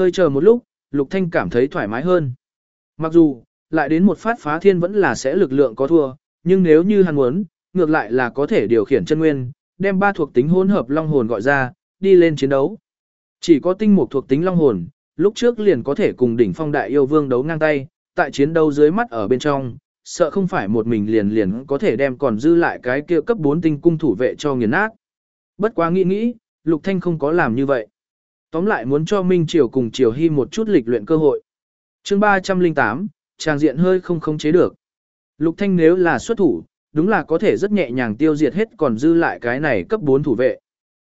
Hơi chờ một lúc, Lục Thanh cảm thấy thoải mái hơn. Mặc dù, lại đến một phát phá thiên vẫn là sẽ lực lượng có thua, nhưng nếu như hắn muốn, ngược lại là có thể điều khiển chân nguyên, đem ba thuộc tính hỗn hợp long hồn gọi ra, đi lên chiến đấu. Chỉ có tinh mục thuộc tính long hồn, lúc trước liền có thể cùng đỉnh phong đại yêu vương đấu ngang tay, tại chiến đấu dưới mắt ở bên trong, sợ không phải một mình liền liền có thể đem còn dư lại cái kia cấp 4 tinh cung thủ vệ cho nghiền nát. Bất quá nghĩ nghĩ, Lục Thanh không có làm như vậy. Tóm lại muốn cho Minh Triều cùng Triều Hy một chút lịch luyện cơ hội. Chương 308, trang diện hơi không khống chế được. Lục Thanh nếu là xuất thủ, đúng là có thể rất nhẹ nhàng tiêu diệt hết còn dư lại cái này cấp 4 thủ vệ.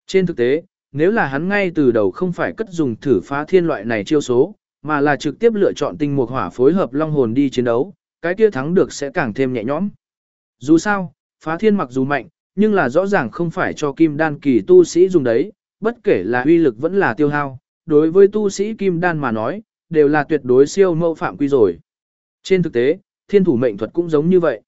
Trên thực tế, nếu là hắn ngay từ đầu không phải cất dùng thử phá thiên loại này chiêu số, mà là trực tiếp lựa chọn tinh mục hỏa phối hợp long hồn đi chiến đấu, cái kia thắng được sẽ càng thêm nhẹ nhõm. Dù sao, phá thiên mặc dù mạnh, nhưng là rõ ràng không phải cho kim đan kỳ tu sĩ dùng đấy, bất kể là uy lực vẫn là tiêu hao, đối với tu sĩ kim đan mà nói, đều là tuyệt đối siêu mẫu phạm quy rồi. Trên thực tế, thiên thủ mệnh thuật cũng giống như vậy.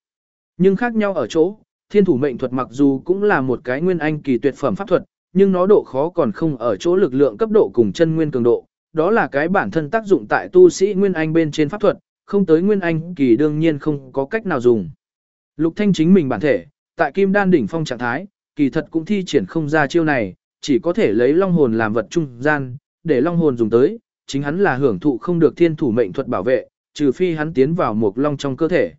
Nhưng khác nhau ở chỗ, thiên thủ mệnh thuật mặc dù cũng là một cái nguyên anh kỳ tuyệt phẩm pháp thuật, nhưng nó độ khó còn không ở chỗ lực lượng cấp độ cùng chân nguyên cường độ, đó là cái bản thân tác dụng tại tu sĩ nguyên anh bên trên pháp thuật, không tới nguyên anh kỳ đương nhiên không có cách nào dùng. Lục Thanh chính mình bản thể, tại kim đan đỉnh phong trạng thái, kỳ thật cũng thi triển không ra chiêu này, chỉ có thể lấy long hồn làm vật trung gian, để long hồn dùng tới, chính hắn là hưởng thụ không được thiên thủ mệnh thuật bảo vệ, trừ phi hắn tiến vào một long trong cơ thể.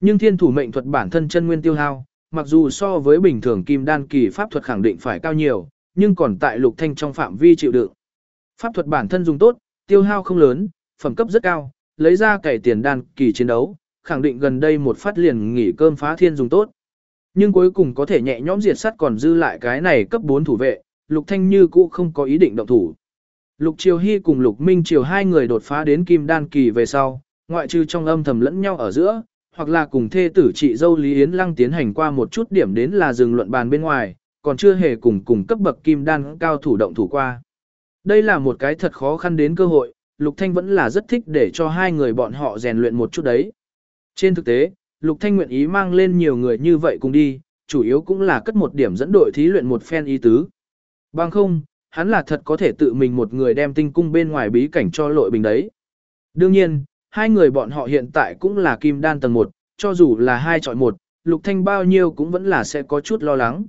Nhưng thiên thủ mệnh thuật bản thân chân nguyên tiêu hao, mặc dù so với bình thường kim đan kỳ pháp thuật khẳng định phải cao nhiều, nhưng còn tại lục thanh trong phạm vi chịu đựng. Pháp thuật bản thân dùng tốt, tiêu hao không lớn, phẩm cấp rất cao, lấy ra cày tiền đan kỳ chiến đấu, khẳng định gần đây một phát liền nghỉ cơm phá thiên dùng tốt. Nhưng cuối cùng có thể nhẹ nhõm diệt sát còn dư lại cái này cấp 4 thủ vệ, Lục Thanh Như cũ không có ý định động thủ. Lục Triều Hy cùng Lục Minh Triều hai người đột phá đến kim đan kỳ về sau, ngoại trừ trong âm thầm lẫn nhau ở giữa, hoặc là cùng thê tử chị dâu Lý Yến Lăng tiến hành qua một chút điểm đến là dừng luận bàn bên ngoài, còn chưa hề cùng cùng cấp bậc kim đan cao thủ động thủ qua. Đây là một cái thật khó khăn đến cơ hội, Lục Thanh vẫn là rất thích để cho hai người bọn họ rèn luyện một chút đấy. Trên thực tế, Lục Thanh nguyện ý mang lên nhiều người như vậy cùng đi, chủ yếu cũng là cất một điểm dẫn đội thí luyện một phen ý tứ. Bằng không, hắn là thật có thể tự mình một người đem tinh cung bên ngoài bí cảnh cho lội bình đấy. Đương nhiên, hai người bọn họ hiện tại cũng là kim đan tầng 1, cho dù là hai chọi một, Lục Thanh bao nhiêu cũng vẫn là sẽ có chút lo lắng.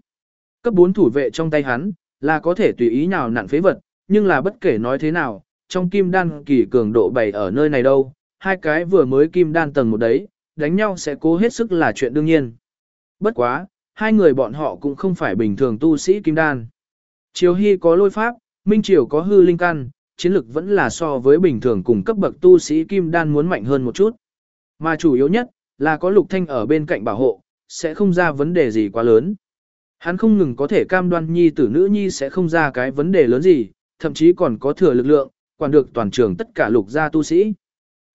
Cấp 4 thủ vệ trong tay hắn, là có thể tùy ý nào nặn phế vật, nhưng là bất kể nói thế nào, trong kim đan kỳ cường độ bày ở nơi này đâu, hai cái vừa mới kim đan tầng một đấy, đánh nhau sẽ cố hết sức là chuyện đương nhiên. Bất quá, hai người bọn họ cũng không phải bình thường tu sĩ kim đan. Triều Hy có lôi pháp, Minh Triều có hư linh căn, chiến lực vẫn là so với bình thường cùng cấp bậc tu sĩ kim đan muốn mạnh hơn một chút. Mà chủ yếu nhất là có Lục Thanh ở bên cạnh bảo hộ, sẽ không ra vấn đề gì quá lớn. Hắn không ngừng có thể cam đoan nhi tử nữ nhi sẽ không ra cái vấn đề lớn gì, thậm chí còn có thừa lực lượng, quản được toàn trường tất cả lục gia tu sĩ.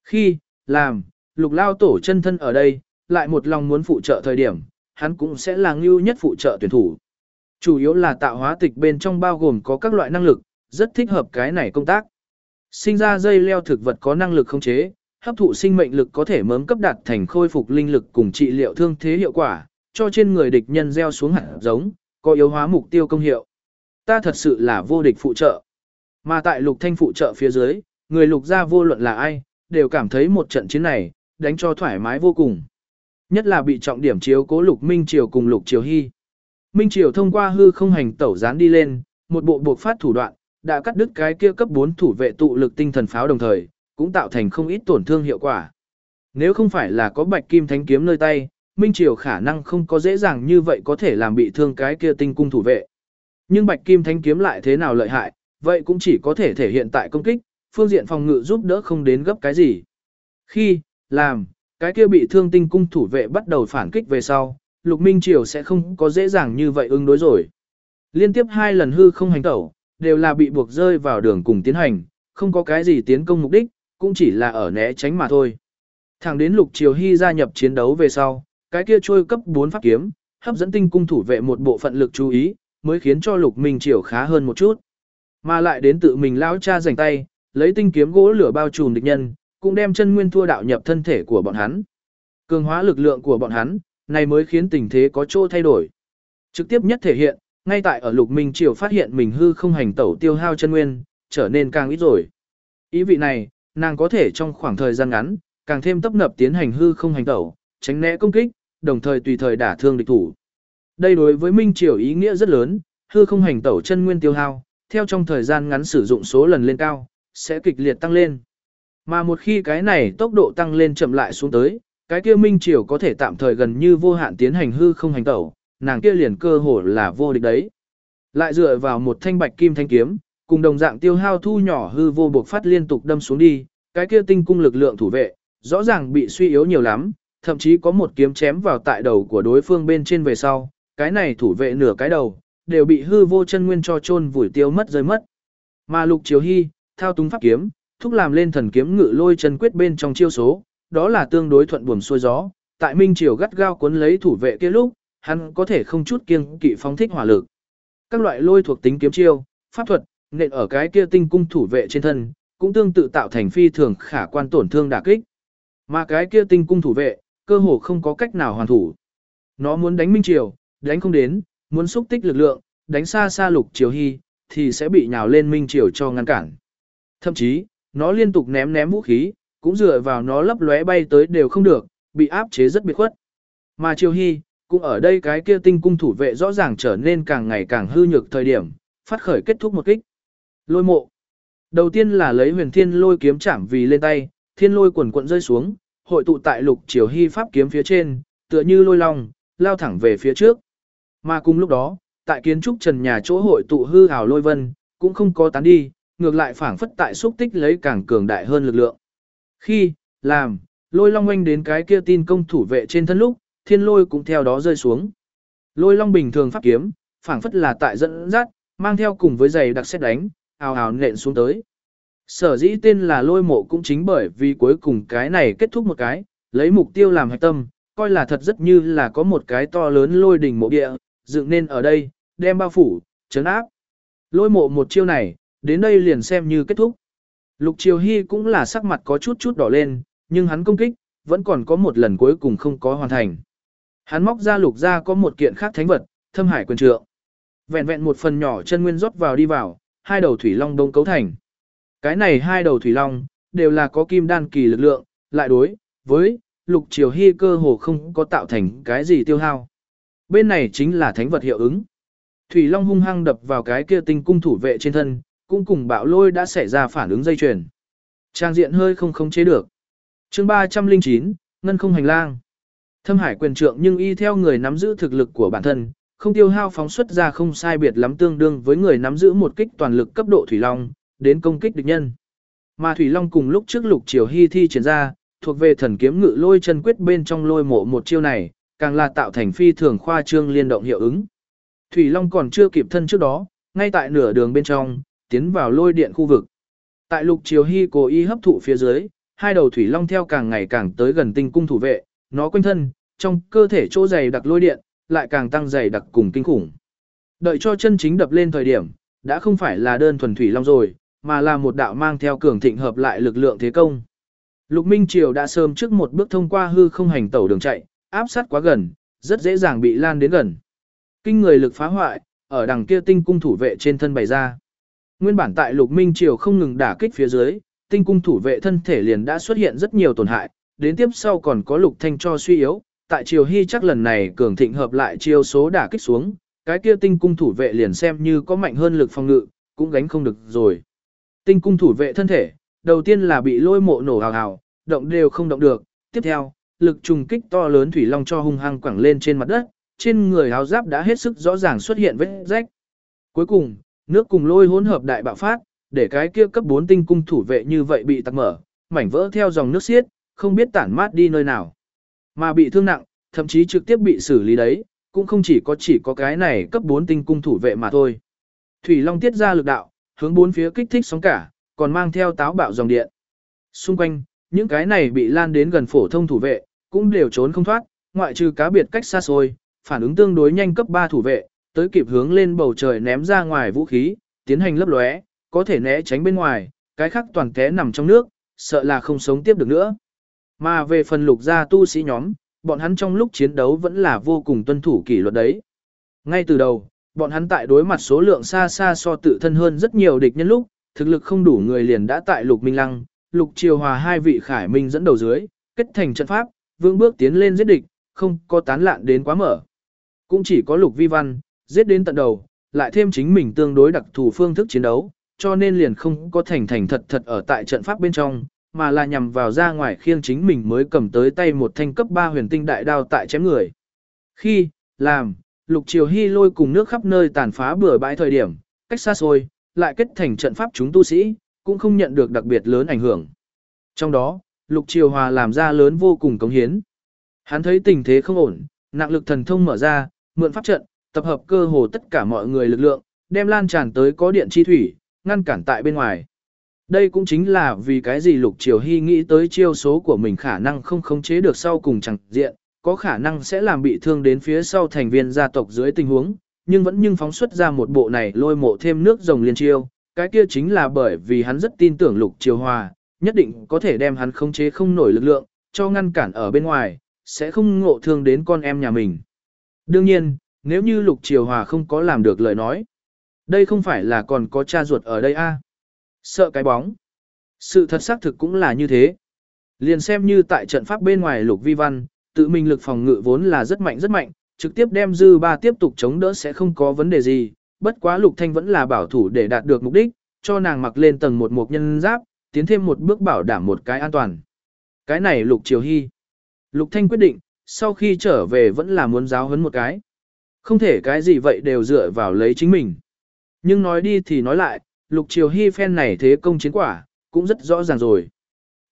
Khi, làm, lục lao tổ chân thân ở đây, lại một lòng muốn phụ trợ thời điểm, hắn cũng sẽ là ngưu nhất phụ trợ tuyển thủ. Chủ yếu là tạo hóa tịch bên trong bao gồm có các loại năng lực, rất thích hợp cái này công tác. Sinh ra dây leo thực vật có năng lực khống chế, hấp thụ sinh mệnh lực có thể mớm cấp đạt thành khôi phục linh lực cùng trị liệu thương thế hiệu quả, cho trên người địch nhân gieo xuống hạt giống, có yếu hóa mục tiêu công hiệu. Ta thật sự là vô địch phụ trợ. Mà tại lục thanh phụ trợ phía dưới, người lục gia vô luận là ai, đều cảm thấy một trận chiến này, đánh cho thoải mái vô cùng. Nhất là bị trọng điểm chiếu cố lục Minh Triều cùng lục Triều Hy. Minh Triều thông qua hư không hành tẩu dán đi lên, một bộ buộc phát thủ đoạn, đã cắt đứt cái kia cấp 4 thủ vệ tụ lực tinh thần pháo đồng thời, cũng tạo thành không ít tổn thương hiệu quả. Nếu không phải là có bạch kim thánh kiếm nơi tay, Minh Triều khả năng không có dễ dàng như vậy có thể làm bị thương cái kia tinh cung thủ vệ. Nhưng bạch kim thánh kiếm lại thế nào lợi hại, vậy cũng chỉ có thể thể hiện tại công kích, phương diện phòng ngự giúp đỡ không đến gấp cái gì. Khi, làm, cái kia bị thương tinh cung thủ vệ bắt đầu phản kích về sau, Lục Minh Triều sẽ không có dễ dàng như vậy ứng đối rồi. Liên tiếp hai lần hư không hành tẩu, đều là bị buộc rơi vào đường cùng tiến hành, không có cái gì tiến công mục đích, cũng chỉ là ở né tránh mà thôi. Thẳng đến Lục Triều Hy gia nhập chiến đấu về sau, cái kia trôi cấp 4 pháp kiếm, hấp dẫn tinh cung thủ vệ một bộ phận lực chú ý, mới khiến cho Lục Minh Triều khá hơn một chút. Mà lại đến tự mình lão cha rảnh tay, lấy tinh kiếm gỗ lửa bao trùm địch nhân, cũng đem chân nguyên thua đạo nhập thân thể của bọn hắn. Cường hóa lực lượng của bọn hắn, này mới khiến tình thế có chỗ thay đổi. Trực tiếp nhất thể hiện, ngay tại ở Lục Minh Triều phát hiện mình hư không hành tẩu tiêu hao chân nguyên, trở nên càng ít rồi. Ý vị này, nàng có thể trong khoảng thời gian ngắn, càng thêm tấp nập tiến hành hư không hành tẩu, tránh né công kích, đồng thời tùy thời đả thương địch thủ. Đây đối với Minh Triều ý nghĩa rất lớn, hư không hành tẩu chân nguyên tiêu hao, theo trong thời gian ngắn sử dụng số lần lên cao, sẽ kịch liệt tăng lên. Mà một khi cái này tốc độ tăng lên chậm lại xuống tới, cái kia Minh Triều có thể tạm thời gần như vô hạn tiến hành hư không hành tẩu, nàng kia liền cơ hồ là vô địch đấy. Lại dựa vào một thanh bạch kim thanh kiếm, cùng đồng dạng tiêu hao thu nhỏ hư vô buộc phát liên tục đâm xuống đi, cái kia tinh cung lực lượng thủ vệ, rõ ràng bị suy yếu nhiều lắm, thậm chí có một kiếm chém vào tại đầu của đối phương bên trên về sau, cái này thủ vệ nửa cái đầu, đều bị hư vô chân nguyên cho chôn vùi tiêu mất rơi mất. Mà Lục Chiếu Hy, thao túng pháp kiếm, thúc làm lên thần kiếm ngự lôi chân quyết bên trong chiêu số, đó là tương đối thuận buồm xuôi gió, tại Minh Triều gắt gao cuốn lấy thủ vệ kia lúc, hắn có thể không chút kiêng kỵ phóng thích hỏa lực. Các loại lôi thuộc tính kiếm chiêu, pháp thuật, nện ở cái kia tinh cung thủ vệ trên thân, cũng tương tự tạo thành phi thường khả quan tổn thương đả kích. Mà cái kia tinh cung thủ vệ, cơ hồ không có cách nào hoàn thủ. Nó muốn đánh Minh Triều, đánh không đến, muốn xúc tích lực lượng, đánh xa xa Lục Triều Hy, thì sẽ bị nhào lên Minh Triều cho ngăn cản. Thậm chí, nó liên tục ném ném vũ khí, cũng dựa vào nó lấp lóe bay tới đều không được, bị áp chế rất biệt khuất. Mà Triều Hy, cũng ở đây cái kia tinh cung thủ vệ rõ ràng trở nên càng ngày càng hư nhược thời điểm, phát khởi kết thúc một kích. Lôi mộ. Đầu tiên là lấy huyền thiên lôi kiếm chạm vì lên tay, thiên lôi quần quận rơi xuống, hội tụ tại lục triều hy pháp kiếm phía trên, tựa như lôi long, lao thẳng về phía trước. Mà cùng lúc đó, tại kiến trúc trần nhà chỗ hội tụ hư hào lôi vân, cũng không có tán đi, ngược lại phảng phất tại xúc tích lấy càng cường đại hơn lực lượng. Khi, làm, lôi long oanh đến cái kia tin công thủ vệ trên thân lúc, thiên lôi cũng theo đó rơi xuống. Lôi long bình thường pháp kiếm, phảng phất là tại dẫn dắt, mang theo cùng với giày đặc xét đánh, ào ào nện xuống tới. Sở dĩ tên là lôi mộ cũng chính bởi vì cuối cùng cái này kết thúc một cái, lấy mục tiêu làm hạch tâm, coi là thật rất như là có một cái to lớn lôi đỉnh mộ địa, dựng nên ở đây, đem bao phủ, chấn áp. Lôi mộ một chiêu này, đến đây liền xem như kết thúc. Lục Triều Hy cũng là sắc mặt có chút chút đỏ lên, nhưng hắn công kích, vẫn còn có một lần cuối cùng không có hoàn thành. Hắn móc ra lục ra có một kiện khác thánh vật, thâm hải quyền trượng. Vẹn vẹn một phần nhỏ chân nguyên rót vào đi vào, hai đầu thủy long đông cấu thành. Cái này hai đầu thủy long, đều là có kim đan kỳ lực lượng, lại đối, với, lục triều hy cơ hồ không có tạo thành cái gì tiêu hao. Bên này chính là thánh vật hiệu ứng. Thủy long hung hăng đập vào cái kia tinh cung thủ vệ trên thân, cũng cùng bạo lôi đã xảy ra phản ứng dây chuyền. Trang diện hơi không khống chế được. chương 309, Ngân không hành lang. Thâm hải quyền trượng nhưng y theo người nắm giữ thực lực của bản thân, không tiêu hao phóng xuất ra không sai biệt lắm tương đương với người nắm giữ một kích toàn lực cấp độ thủy long, đến công kích địch nhân. Mà thủy long cùng lúc trước lục triều hy thi triển ra, thuộc về thần kiếm ngự lôi chân quyết bên trong lôi mộ một chiêu này, càng là tạo thành phi thường khoa trương liên động hiệu ứng. Thủy long còn chưa kịp thân trước đó, ngay tại nửa đường bên trong, tiến vào lôi điện khu vực. Tại lục triều hy cố ý hấp thụ phía dưới, hai đầu thủy long theo càng ngày càng tới gần tinh cung thủ vệ, nó quanh thân, trong cơ thể chỗ dày đặc lôi điện, lại càng tăng dày đặc cùng kinh khủng. Đợi cho chân chính đập lên thời điểm, đã không phải là đơn thuần thủy long rồi, mà là một đạo mang theo cường thịnh hợp lại lực lượng thế công. Lục Minh Triều đã sớm trước một bước thông qua hư không hành tẩu đường chạy, áp sát quá gần, rất dễ dàng bị lan đến gần. Kinh người lực phá hoại, ở đằng kia tinh cung thủ vệ trên thân bày ra. Nguyên bản tại Lục Minh Triều không ngừng đả kích phía dưới, tinh cung thủ vệ thân thể liền đã xuất hiện rất nhiều tổn hại, đến tiếp sau còn có Lục Thanh cho suy yếu, tại Triều Hy chắc lần này cường thịnh hợp lại chiêu số đả kích xuống, cái kia tinh cung thủ vệ liền xem như có mạnh hơn lực phòng ngự, cũng gánh không được rồi. Tinh cung thủ vệ thân thể, đầu tiên là bị lôi mộ nổ hào hào, động đều không động được, tiếp theo, lực trùng kích to lớn thủy long cho hung hăng quẳng lên trên mặt đất, trên người áo giáp đã hết sức rõ ràng xuất hiện vết rách. Cuối cùng, nước cùng lôi hỗn hợp đại bạo phát, để cái kia cấp 4 tinh cung thủ vệ như vậy bị tắc mở, mảnh vỡ theo dòng nước xiết, không biết tản mát đi nơi nào. Mà bị thương nặng, thậm chí trực tiếp bị xử lý đấy, cũng không chỉ có chỉ có cái này cấp 4 tinh cung thủ vệ mà thôi. Thủy Long tiết ra lực đạo, hướng bốn phía kích thích sóng cả, còn mang theo táo bạo dòng điện. Xung quanh, những cái này bị lan đến gần phổ thông thủ vệ, cũng đều trốn không thoát, ngoại trừ cá biệt cách xa xôi, phản ứng tương đối nhanh cấp 3 thủ vệ, tới kịp hướng lên bầu trời ném ra ngoài vũ khí, tiến hành lấp lóe, có thể né tránh bên ngoài, cái khác toàn té nằm trong nước, sợ là không sống tiếp được nữa. Mà về phần lục gia tu sĩ nhóm, bọn hắn trong lúc chiến đấu vẫn là vô cùng tuân thủ kỷ luật đấy. Ngay từ đầu, bọn hắn tại đối mặt số lượng xa xa so tự thân hơn rất nhiều địch nhân lúc, thực lực không đủ người liền đã tại Lục Minh Lăng, Lục Triều Hòa hai vị khải minh dẫn đầu dưới, kết thành trận pháp, vương bước tiến lên giết địch, không có tán lạn đến quá mở. Cũng chỉ có Lục Vi Văn, giết đến tận đầu, lại thêm chính mình tương đối đặc thù phương thức chiến đấu, cho nên liền không có thành thành thật thật ở tại trận pháp bên trong, mà là nhằm vào ra ngoài khiêng chính mình mới cầm tới tay một thanh cấp 3 huyền tinh đại đao tại chém người. Khi, làm, Lục Triều Hy lôi cùng nước khắp nơi tàn phá bừa bãi thời điểm, cách xa xôi, lại kết thành trận pháp chúng tu sĩ, cũng không nhận được đặc biệt lớn ảnh hưởng. Trong đó, Lục Triều Hòa làm ra lớn vô cùng cống hiến. Hắn thấy tình thế không ổn, nặng lực thần thông mở ra, mượn pháp trận, tập hợp cơ hồ tất cả mọi người lực lượng, đem lan tràn tới có điện chi thủy, ngăn cản tại bên ngoài. Đây cũng chính là vì cái gì Lục Triều Hy nghĩ tới chiêu số của mình khả năng không khống chế được sau cùng chẳng diện, có khả năng sẽ làm bị thương đến phía sau thành viên gia tộc dưới tình huống, nhưng vẫn nhưng phóng xuất ra một bộ này lôi mộ thêm nước rồng liên chiêu, cái kia chính là bởi vì hắn rất tin tưởng Lục Triều Hòa, nhất định có thể đem hắn khống chế không nổi lực lượng, cho ngăn cản ở bên ngoài, sẽ không ngộ thương đến con em nhà mình. Đương nhiên, nếu như Lục Triều Hòa không có làm được lời nói, đây không phải là còn có cha ruột ở đây a à? Sợ cái bóng. Sự thật xác thực cũng là như thế. Liền xem như tại trận pháp bên ngoài Lục Vi Văn, tự mình lực phòng ngự vốn là rất mạnh rất mạnh, trực tiếp đem dư ba tiếp tục chống đỡ sẽ không có vấn đề gì, bất quá Lục Thanh vẫn là bảo thủ để đạt được mục đích, cho nàng mặc lên tầng một một nhân giáp, tiến thêm một bước bảo đảm một cái an toàn. Cái này Lục Triều Hy. Lục Thanh quyết định, sau khi trở về vẫn là muốn giáo huấn một cái. Không thể cái gì vậy đều dựa vào lấy chính mình. Nhưng nói đi thì nói lại, Lục Triều Hy phen này thế công chiến quả, cũng rất rõ ràng rồi.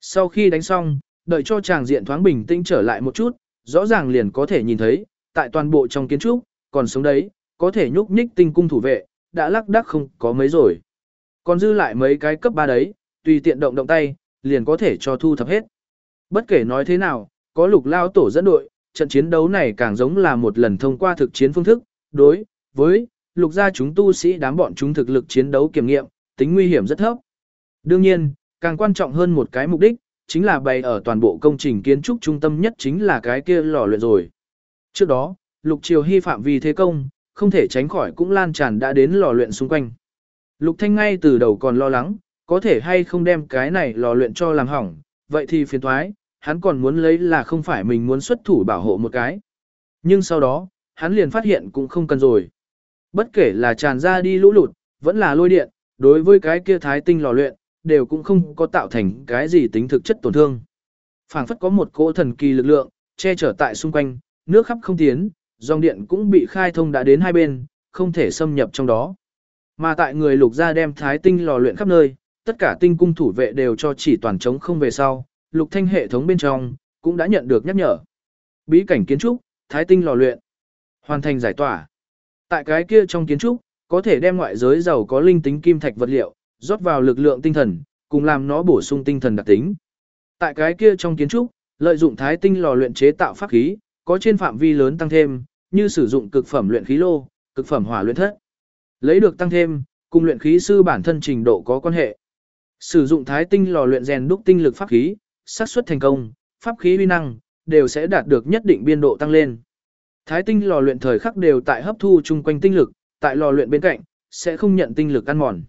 Sau khi đánh xong, đợi cho chàng diện thoáng bình tĩnh trở lại một chút, rõ ràng liền có thể nhìn thấy, tại toàn bộ trong kiến trúc, còn sống đấy, có thể nhúc nhích tinh cung thủ vệ, đã lắc đắc không có mấy rồi. Còn dư lại mấy cái cấp 3 đấy, tùy tiện động động tay, liền có thể cho thu thập hết. Bất kể nói thế nào, có lục lao tổ dẫn đội, trận chiến đấu này càng giống là một lần thông qua thực chiến phương thức, đối với lục gia chúng tu sĩ đám bọn chúng thực lực chiến đấu kiểm nghiệm, tính nguy hiểm rất thấp. Đương nhiên, càng quan trọng hơn một cái mục đích, chính là bày ở toàn bộ công trình kiến trúc trung tâm nhất chính là cái kia lò luyện rồi. Trước đó, Lục Triều Hy phạm vì thế công, không thể tránh khỏi cũng lan tràn đã đến lò luyện xung quanh. Lục Thanh ngay từ đầu còn lo lắng, có thể hay không đem cái này lò luyện cho làm hỏng, vậy thì phiền toái hắn còn muốn lấy là không phải mình muốn xuất thủ bảo hộ một cái. Nhưng sau đó, hắn liền phát hiện cũng không cần rồi. Bất kể là tràn ra đi lũ lụt, vẫn là lôi điện, đối với cái kia thái tinh lò luyện, đều cũng không có tạo thành cái gì tính thực chất tổn thương. phảng phất có một cỗ thần kỳ lực lượng, che chở tại xung quanh, nước khắp không tiến, dòng điện cũng bị khai thông đã đến hai bên, không thể xâm nhập trong đó. Mà tại người lục gia đem thái tinh lò luyện khắp nơi, tất cả tinh cung thủ vệ đều cho chỉ toàn chống không về sau, lục thanh hệ thống bên trong, cũng đã nhận được nhắc nhở. Bí cảnh kiến trúc, thái tinh lò luyện, hoàn thành giải tỏa. Tại cái kia trong kiến trúc, có thể đem ngoại giới giàu có linh tính kim thạch vật liệu, rót vào lực lượng tinh thần, cùng làm nó bổ sung tinh thần đặc tính. Tại cái kia trong kiến trúc, lợi dụng thái tinh lò luyện chế tạo pháp khí, có trên phạm vi lớn tăng thêm, như sử dụng cực phẩm luyện khí lô, cực phẩm hỏa luyện thất. Lấy được tăng thêm, cùng luyện khí sư bản thân trình độ có quan hệ. Sử dụng thái tinh lò luyện rèn đúc tinh lực pháp khí, xác suất thành công, pháp khí uy năng đều sẽ đạt được nhất định biên độ tăng lên. Thái tinh lò luyện thời khắc đều tại hấp thu chung quanh tinh lực, tại lò luyện bên cạnh sẽ không nhận tinh lực ăn mòn.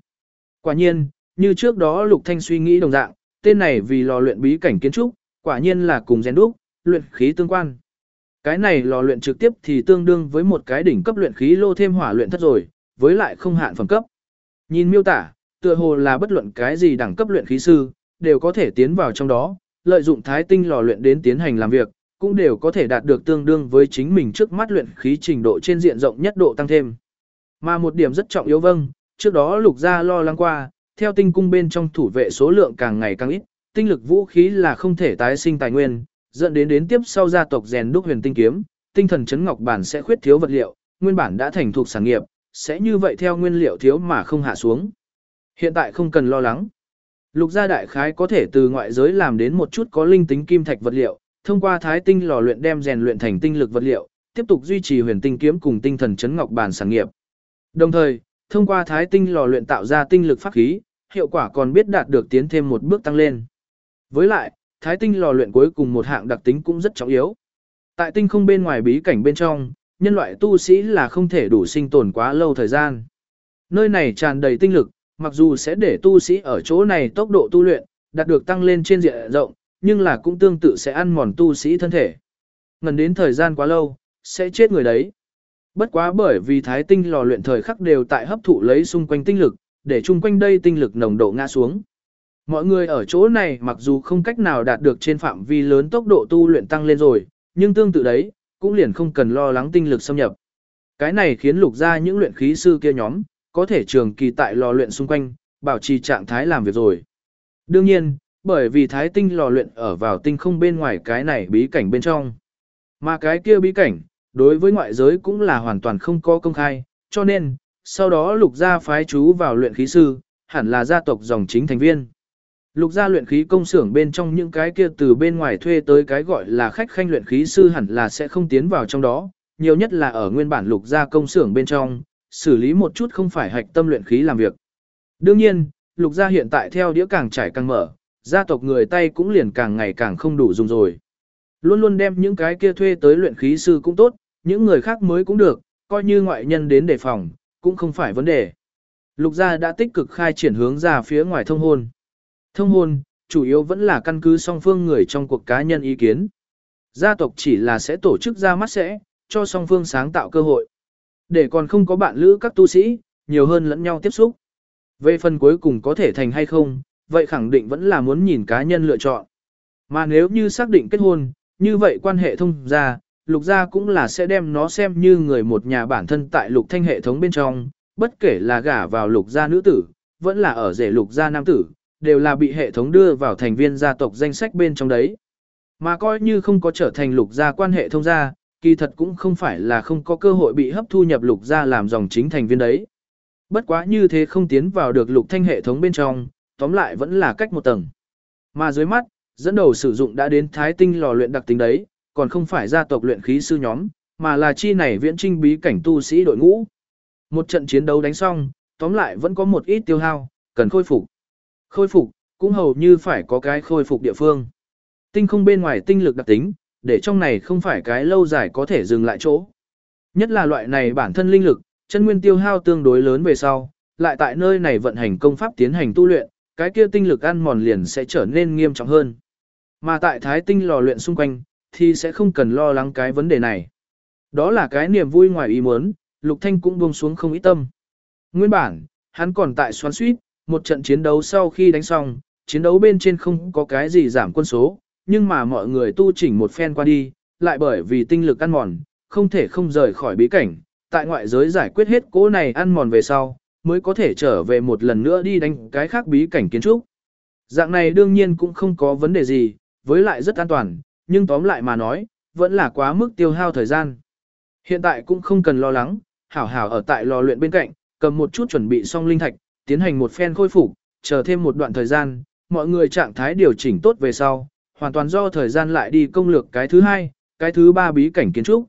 Quả nhiên, như trước đó Lục Thanh suy nghĩ đồng dạng, tên này vì lò luyện bí cảnh kiến trúc, quả nhiên là cùng rèn đúc, luyện khí tương quan. Cái này lò luyện trực tiếp thì tương đương với một cái đỉnh cấp luyện khí lô thêm hỏa luyện thất rồi, với lại không hạn phẩm cấp. Nhìn miêu tả, tựa hồ là bất luận cái gì đẳng cấp luyện khí sư, đều có thể tiến vào trong đó, lợi dụng thái tinh lò luyện đến tiến hành làm việc, cũng đều có thể đạt được tương đương với chính mình trước mắt luyện khí trình độ trên diện rộng nhất độ tăng thêm. Mà một điểm rất trọng yếu vâng, trước đó lục gia lo lắng qua, theo tinh cung bên trong thủ vệ số lượng càng ngày càng ít, tinh lực vũ khí là không thể tái sinh tài nguyên, dẫn đến đến tiếp sau gia tộc rèn đúc huyền tinh kiếm, tinh thần chấn ngọc bản sẽ khuyết thiếu vật liệu, nguyên bản đã thành thuộc sản nghiệp, sẽ như vậy theo nguyên liệu thiếu mà không hạ xuống. Hiện tại không cần lo lắng. Lục gia đại khái có thể từ ngoại giới làm đến một chút có linh tính kim thạch vật liệu, thông qua thái tinh lò luyện đem rèn luyện thành tinh lực vật liệu, tiếp tục duy trì huyền tinh kiếm cùng tinh thần chấn ngọc bản sản nghiệp. Đồng thời, thông qua thái tinh lò luyện tạo ra tinh lực pháp khí, hiệu quả còn biết đạt được tiến thêm một bước tăng lên. Với lại, thái tinh lò luyện cuối cùng một hạng đặc tính cũng rất trọng yếu. Tại tinh không bên ngoài bí cảnh bên trong, nhân loại tu sĩ là không thể đủ sinh tồn quá lâu thời gian. Nơi này tràn đầy tinh lực, mặc dù sẽ để tu sĩ ở chỗ này tốc độ tu luyện, đạt được tăng lên trên diện rộng, nhưng là cũng tương tự sẽ ăn mòn tu sĩ thân thể. Ngần đến thời gian quá lâu, sẽ chết người đấy. Bất quá bởi vì thái tinh lò luyện thời khắc đều tại hấp thụ lấy xung quanh tinh lực, để chung quanh đây tinh lực nồng độ ngã xuống. Mọi người ở chỗ này mặc dù không cách nào đạt được trên phạm vi lớn tốc độ tu luyện tăng lên rồi, nhưng tương tự đấy, cũng liền không cần lo lắng tinh lực xâm nhập. Cái này khiến lục ra những luyện khí sư kia nhóm, có thể trường kỳ tại lò luyện xung quanh, bảo trì trạng thái làm việc rồi. Đương nhiên, bởi vì thái tinh lò luyện ở vào tinh không bên ngoài cái này bí cảnh bên trong. Mà cái kia bí cảnh, đối với ngoại giới cũng là hoàn toàn không có công khai, cho nên, sau đó lục gia phái chú vào luyện khí sư, hẳn là gia tộc dòng chính thành viên. Lục gia luyện khí công xưởng bên trong những cái kia từ bên ngoài thuê tới cái gọi là khách khanh luyện khí sư hẳn là sẽ không tiến vào trong đó, nhiều nhất là ở nguyên bản lục gia công xưởng bên trong, xử lý một chút không phải hạch tâm luyện khí làm việc. Đương nhiên, lục gia hiện tại theo đĩa càng trải càng mở, gia tộc người tay cũng liền càng ngày càng không đủ dùng rồi. Luôn luôn đem những cái kia thuê tới luyện khí sư cũng tốt, những người khác mới cũng được, coi như ngoại nhân đến đề phòng, cũng không phải vấn đề. Lục gia đã tích cực khai triển hướng ra phía ngoài thông hôn. Thông hôn, chủ yếu vẫn là căn cứ song phương người trong cuộc cá nhân ý kiến. Gia tộc chỉ là sẽ tổ chức ra mắt sẽ, cho song phương sáng tạo cơ hội. Để còn không có bạn lữ các tu sĩ, nhiều hơn lẫn nhau tiếp xúc. Về phần cuối cùng có thể thành hay không, vậy khẳng định vẫn là muốn nhìn cá nhân lựa chọn. Mà nếu như xác định kết hôn, như vậy quan hệ thông ra, lục gia cũng là sẽ đem nó xem như người một nhà bản thân tại lục thanh hệ thống bên trong, bất kể là gả vào lục gia nữ tử, vẫn là ở rể lục gia nam tử, đều là bị hệ thống đưa vào thành viên gia tộc danh sách bên trong đấy. Mà coi như không có trở thành lục gia quan hệ thông gia, kỳ thật cũng không phải là không có cơ hội bị hấp thu nhập lục ra làm dòng chính thành viên đấy. Bất quá như thế không tiến vào được lục thanh hệ thống bên trong, tóm lại vẫn là cách một tầng. Mà dưới mắt, dẫn đầu sử dụng đã đến thái tinh lò luyện đặc tính đấy, còn không phải gia tộc luyện khí sư nhóm, mà là chi này viễn trinh bí cảnh tu sĩ đội ngũ. Một trận chiến đấu đánh xong, tóm lại vẫn có một ít tiêu hao, cần khôi phục. Khôi phục, cũng hầu như phải có cái khôi phục địa phương. Tinh không bên ngoài tinh lực đặc tính, để trong này không phải cái lâu dài có thể dừng lại chỗ. Nhất là loại này bản thân linh lực, chân nguyên tiêu hao tương đối lớn về sau, lại tại nơi này vận hành công pháp tiến hành tu luyện, cái kia tinh lực ăn mòn liền sẽ trở nên nghiêm trọng hơn. Mà tại thái tinh lò luyện xung quanh, thì sẽ không cần lo lắng cái vấn đề này. Đó là cái niềm vui ngoài ý muốn, Lục Thanh cũng buông xuống không ý tâm. Nguyên bản, hắn còn tại xoắn suýt, một trận chiến đấu sau khi đánh xong, chiến đấu bên trên không có cái gì giảm quân số, nhưng mà mọi người tu chỉnh một phen qua đi, lại bởi vì tinh lực ăn mòn, không thể không rời khỏi bí cảnh, tại ngoại giới giải quyết hết cố này ăn mòn về sau, mới có thể trở về một lần nữa đi đánh cái khác bí cảnh kiến trúc. Dạng này đương nhiên cũng không có vấn đề gì, với lại rất an toàn, nhưng tóm lại mà nói, vẫn là quá mức tiêu hao thời gian. Hiện tại cũng không cần lo lắng, hảo hảo ở tại lò luyện bên cạnh, cầm một chút chuẩn bị xong linh thạch, tiến hành một phen khôi phục, chờ thêm một đoạn thời gian, mọi người trạng thái điều chỉnh tốt về sau, hoàn toàn do thời gian lại đi công lược cái thứ hai, cái thứ ba bí cảnh kiến trúc.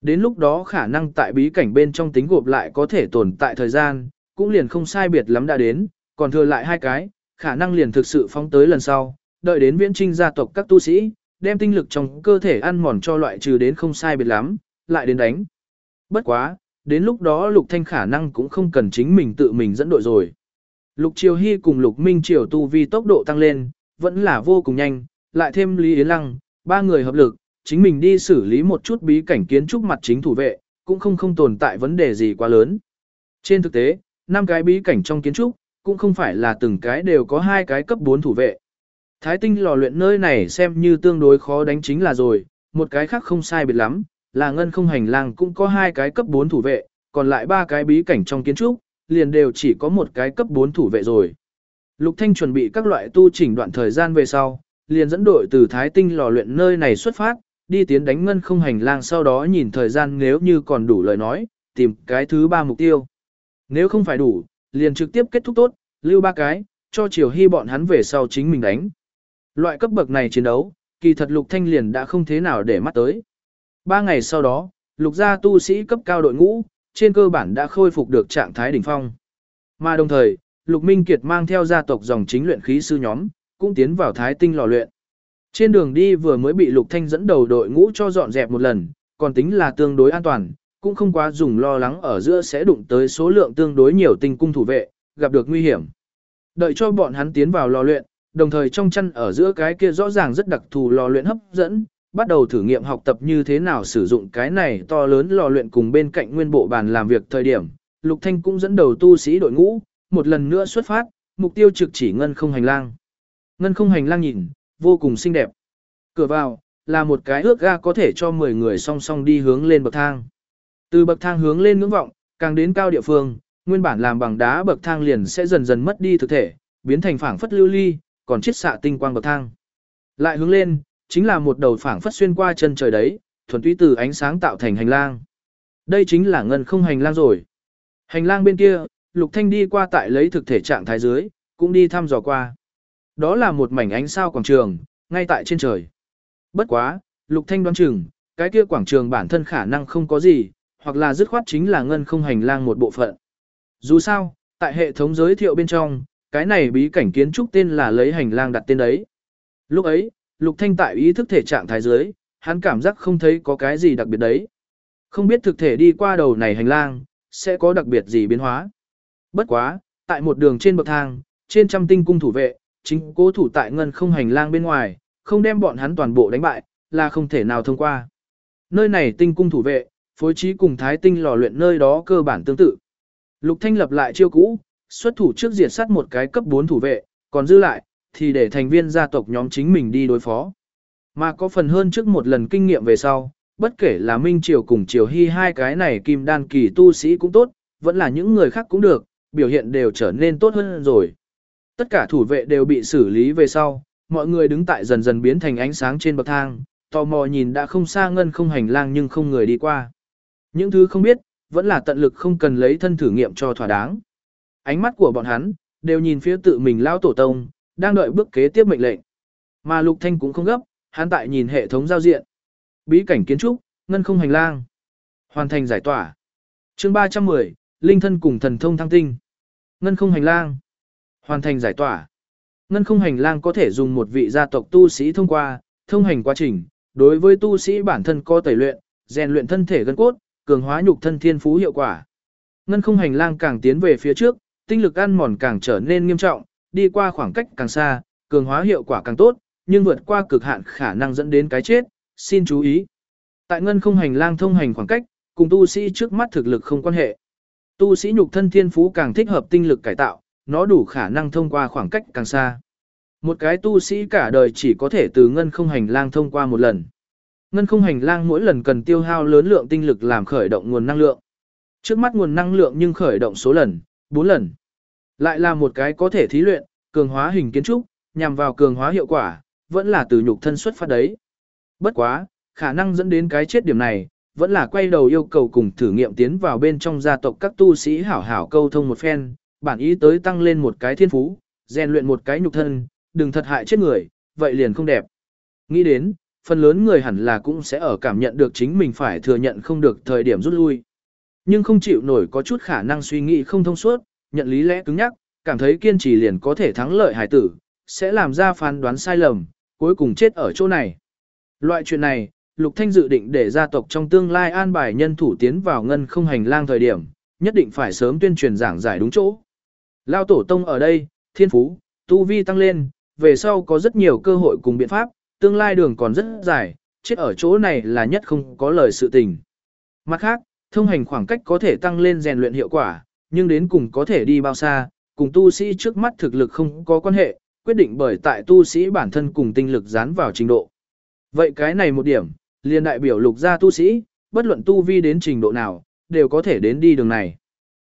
Đến lúc đó khả năng tại bí cảnh bên trong tính gộp lại có thể tồn tại thời gian, cũng liền không sai biệt lắm đã đến, còn thừa lại hai cái, khả năng liền thực sự phóng tới lần sau, đợi đến viễn trinh gia tộc các tu sĩ, đem tinh lực trong cơ thể ăn mòn cho loại trừ đến không sai biệt lắm, lại đến đánh. Bất quá, đến lúc đó Lục Thanh khả năng cũng không cần chính mình tự mình dẫn đội rồi. Lục Triều Hy cùng Lục Minh Triều tu vi tốc độ tăng lên, vẫn là vô cùng nhanh, lại thêm Lý Yến Lăng, ba người hợp lực, chính mình đi xử lý một chút bí cảnh kiến trúc mặt chính thủ vệ, cũng không không tồn tại vấn đề gì quá lớn. Trên thực tế, năm cái bí cảnh trong kiến trúc, cũng không phải là từng cái đều có hai cái cấp 4 thủ vệ. Thái tinh lò luyện nơi này xem như tương đối khó đánh chính là rồi, một cái khác không sai biệt lắm, là ngân không hành lang cũng có hai cái cấp 4 thủ vệ, còn lại ba cái bí cảnh trong kiến trúc, liền đều chỉ có một cái cấp 4 thủ vệ rồi. Lục Thanh chuẩn bị các loại tu chỉnh đoạn thời gian về sau, liền dẫn đội từ Thái Tinh lò luyện nơi này xuất phát, đi tiến đánh ngân không hành lang sau đó nhìn thời gian nếu như còn đủ lời nói, tìm cái thứ ba mục tiêu. Nếu không phải đủ, liền trực tiếp kết thúc tốt, lưu ba cái, cho Triều Hy bọn hắn về sau chính mình đánh. Loại cấp bậc này chiến đấu, kỳ thật Lục Thanh liền đã không thế nào để mắt tới. Ba ngày sau đó, Lục gia tu sĩ cấp cao đội ngũ, trên cơ bản đã khôi phục được trạng thái đỉnh phong. Mà đồng thời, Lục Minh Kiệt mang theo gia tộc dòng chính luyện khí sư nhóm, cũng tiến vào thái tinh lò luyện. Trên đường đi vừa mới bị Lục Thanh dẫn đầu đội ngũ cho dọn dẹp một lần, còn tính là tương đối an toàn, cũng không quá dùng lo lắng ở giữa sẽ đụng tới số lượng tương đối nhiều tinh cung thủ vệ, gặp được nguy hiểm. Đợi cho bọn hắn tiến vào lò luyện, đồng thời trong chân ở giữa cái kia rõ ràng rất đặc thù lò luyện hấp dẫn, bắt đầu thử nghiệm học tập như thế nào sử dụng cái này to lớn lò luyện cùng bên cạnh nguyên bộ bàn làm việc thời điểm. Lục Thanh cũng dẫn đầu tu sĩ đội ngũ, một lần nữa xuất phát, mục tiêu trực chỉ ngân không hành lang. Ngân không hành lang nhìn, vô cùng xinh đẹp. Cửa vào, là một cái ước ga có thể cho 10 người song song đi hướng lên bậc thang. Từ bậc thang hướng lên ngưỡng vọng, càng đến cao địa phương, nguyên bản làm bằng đá bậc thang liền sẽ dần dần mất đi thực thể, biến thành phảng phất lưu ly, còn chiết xạ tinh quang bậc thang. Lại hướng lên, chính là một đầu phảng phất xuyên qua chân trời đấy, thuần túy từ ánh sáng tạo thành hành lang. Đây chính là ngân không hành lang rồi. Hành lang bên kia, Lục Thanh đi qua tại lấy thực thể trạng thái dưới, cũng đi thăm dò qua. Đó là một mảnh ánh sao quảng trường, ngay tại trên trời. Bất quá, Lục Thanh đoán chừng, cái kia quảng trường bản thân khả năng không có gì, hoặc là dứt khoát chính là ngân không hành lang một bộ phận. Dù sao, tại hệ thống giới thiệu bên trong, cái này bí cảnh kiến trúc tên là lấy hành lang đặt tên đấy. Lúc ấy, Lục Thanh tại ý thức thể trạng thái dưới, hắn cảm giác không thấy có cái gì đặc biệt đấy. Không biết thực thể đi qua đầu này hành lang, sẽ có đặc biệt gì biến hóa. Bất quá, tại một đường trên bậc thang, trên trăm tinh cung thủ vệ, chính cố thủ tại ngân không hành lang bên ngoài, không đem bọn hắn toàn bộ đánh bại, là không thể nào thông qua. Nơi này tinh cung thủ vệ, phối trí cùng thái tinh lò luyện nơi đó cơ bản tương tự. Lục Thanh lập lại chiêu cũ, xuất thủ trước diệt sát một cái cấp 4 thủ vệ, còn dư lại, thì để thành viên gia tộc nhóm chính mình đi đối phó. Mà có phần hơn trước một lần kinh nghiệm về sau, bất kể là Minh Triều cùng Triều Hy hai cái này kim đan kỳ tu sĩ cũng tốt, vẫn là những người khác cũng được, biểu hiện đều trở nên tốt hơn rồi. Tất cả thủ vệ đều bị xử lý về sau, mọi người đứng tại dần dần biến thành ánh sáng trên bậc thang, tò mò nhìn đã không xa ngân không hành lang nhưng không người đi qua. Những thứ không biết, vẫn là tận lực không cần lấy thân thử nghiệm cho thỏa đáng. Ánh mắt của bọn hắn, đều nhìn phía tự mình lao tổ tông, đang đợi bước kế tiếp mệnh lệnh. Mà Lục Thanh cũng không gấp, hắn tại nhìn hệ thống giao diện. Bí cảnh kiến trúc, ngân không hành lang. Hoàn thành giải tỏa. Chương 310, Linh thân cùng thần thông thăng tinh. Ngân không hành lang. Hoàn thành giải tỏa. Ngân không hành lang có thể dùng một vị gia tộc tu sĩ thông qua, thông hành quá trình, đối với tu sĩ bản thân có tẩy luyện, rèn luyện thân thể gân cốt, cường hóa nhục thân thiên phú hiệu quả. Ngân không hành lang càng tiến về phía trước, tinh lực ăn mòn càng trở nên nghiêm trọng, đi qua khoảng cách càng xa, cường hóa hiệu quả càng tốt, nhưng vượt qua cực hạn khả năng dẫn đến cái chết, xin chú ý. Tại ngân không hành lang thông hành khoảng cách, cùng tu sĩ trước mắt thực lực không quan hệ. Tu sĩ nhục thân thiên phú càng thích hợp tinh lực cải tạo, nó đủ khả năng thông qua khoảng cách càng xa. Một cái tu sĩ cả đời chỉ có thể từ ngân không hành lang thông qua một lần. Ngân không hành lang mỗi lần cần tiêu hao lớn lượng tinh lực làm khởi động nguồn năng lượng. Trước mắt nguồn năng lượng nhưng khởi động số lần, 4 lần. Lại là một cái có thể thí luyện, cường hóa hình kiến trúc, nhằm vào cường hóa hiệu quả, vẫn là từ nhục thân xuất phát đấy. Bất quá, khả năng dẫn đến cái chết điểm này, vẫn là quay đầu yêu cầu cùng thử nghiệm tiến vào bên trong gia tộc các tu sĩ hảo hảo câu thông một phen, bản ý tới tăng lên một cái thiên phú, rèn luyện một cái nhục thân, đừng thật hại chết người, vậy liền không đẹp. Nghĩ đến, phần lớn người hẳn là cũng sẽ ở cảm nhận được chính mình phải thừa nhận không được thời điểm rút lui. Nhưng không chịu nổi có chút khả năng suy nghĩ không thông suốt, nhận lý lẽ cứng nhắc, cảm thấy kiên trì liền có thể thắng lợi hải tử, sẽ làm ra phán đoán sai lầm, cuối cùng chết ở chỗ này. Loại chuyện này, Lục Thanh dự định để gia tộc trong tương lai an bài nhân thủ tiến vào ngân không hành lang thời điểm, nhất định phải sớm tuyên truyền giảng giải đúng chỗ. Lao tổ tông ở đây, thiên phú, tu vi tăng lên, về sau có rất nhiều cơ hội cùng biện pháp, tương lai đường còn rất dài, chết ở chỗ này là nhất không có lời sự tình. Mặt khác, thông hành khoảng cách có thể tăng lên rèn luyện hiệu quả, nhưng đến cùng có thể đi bao xa, cùng tu sĩ trước mắt thực lực không có quan hệ, quyết định bởi tại tu sĩ bản thân cùng tinh lực dán vào trình độ. Vậy cái này một điểm, liền đại biểu lục gia tu sĩ, bất luận tu vi đến trình độ nào, đều có thể đến đi đường này.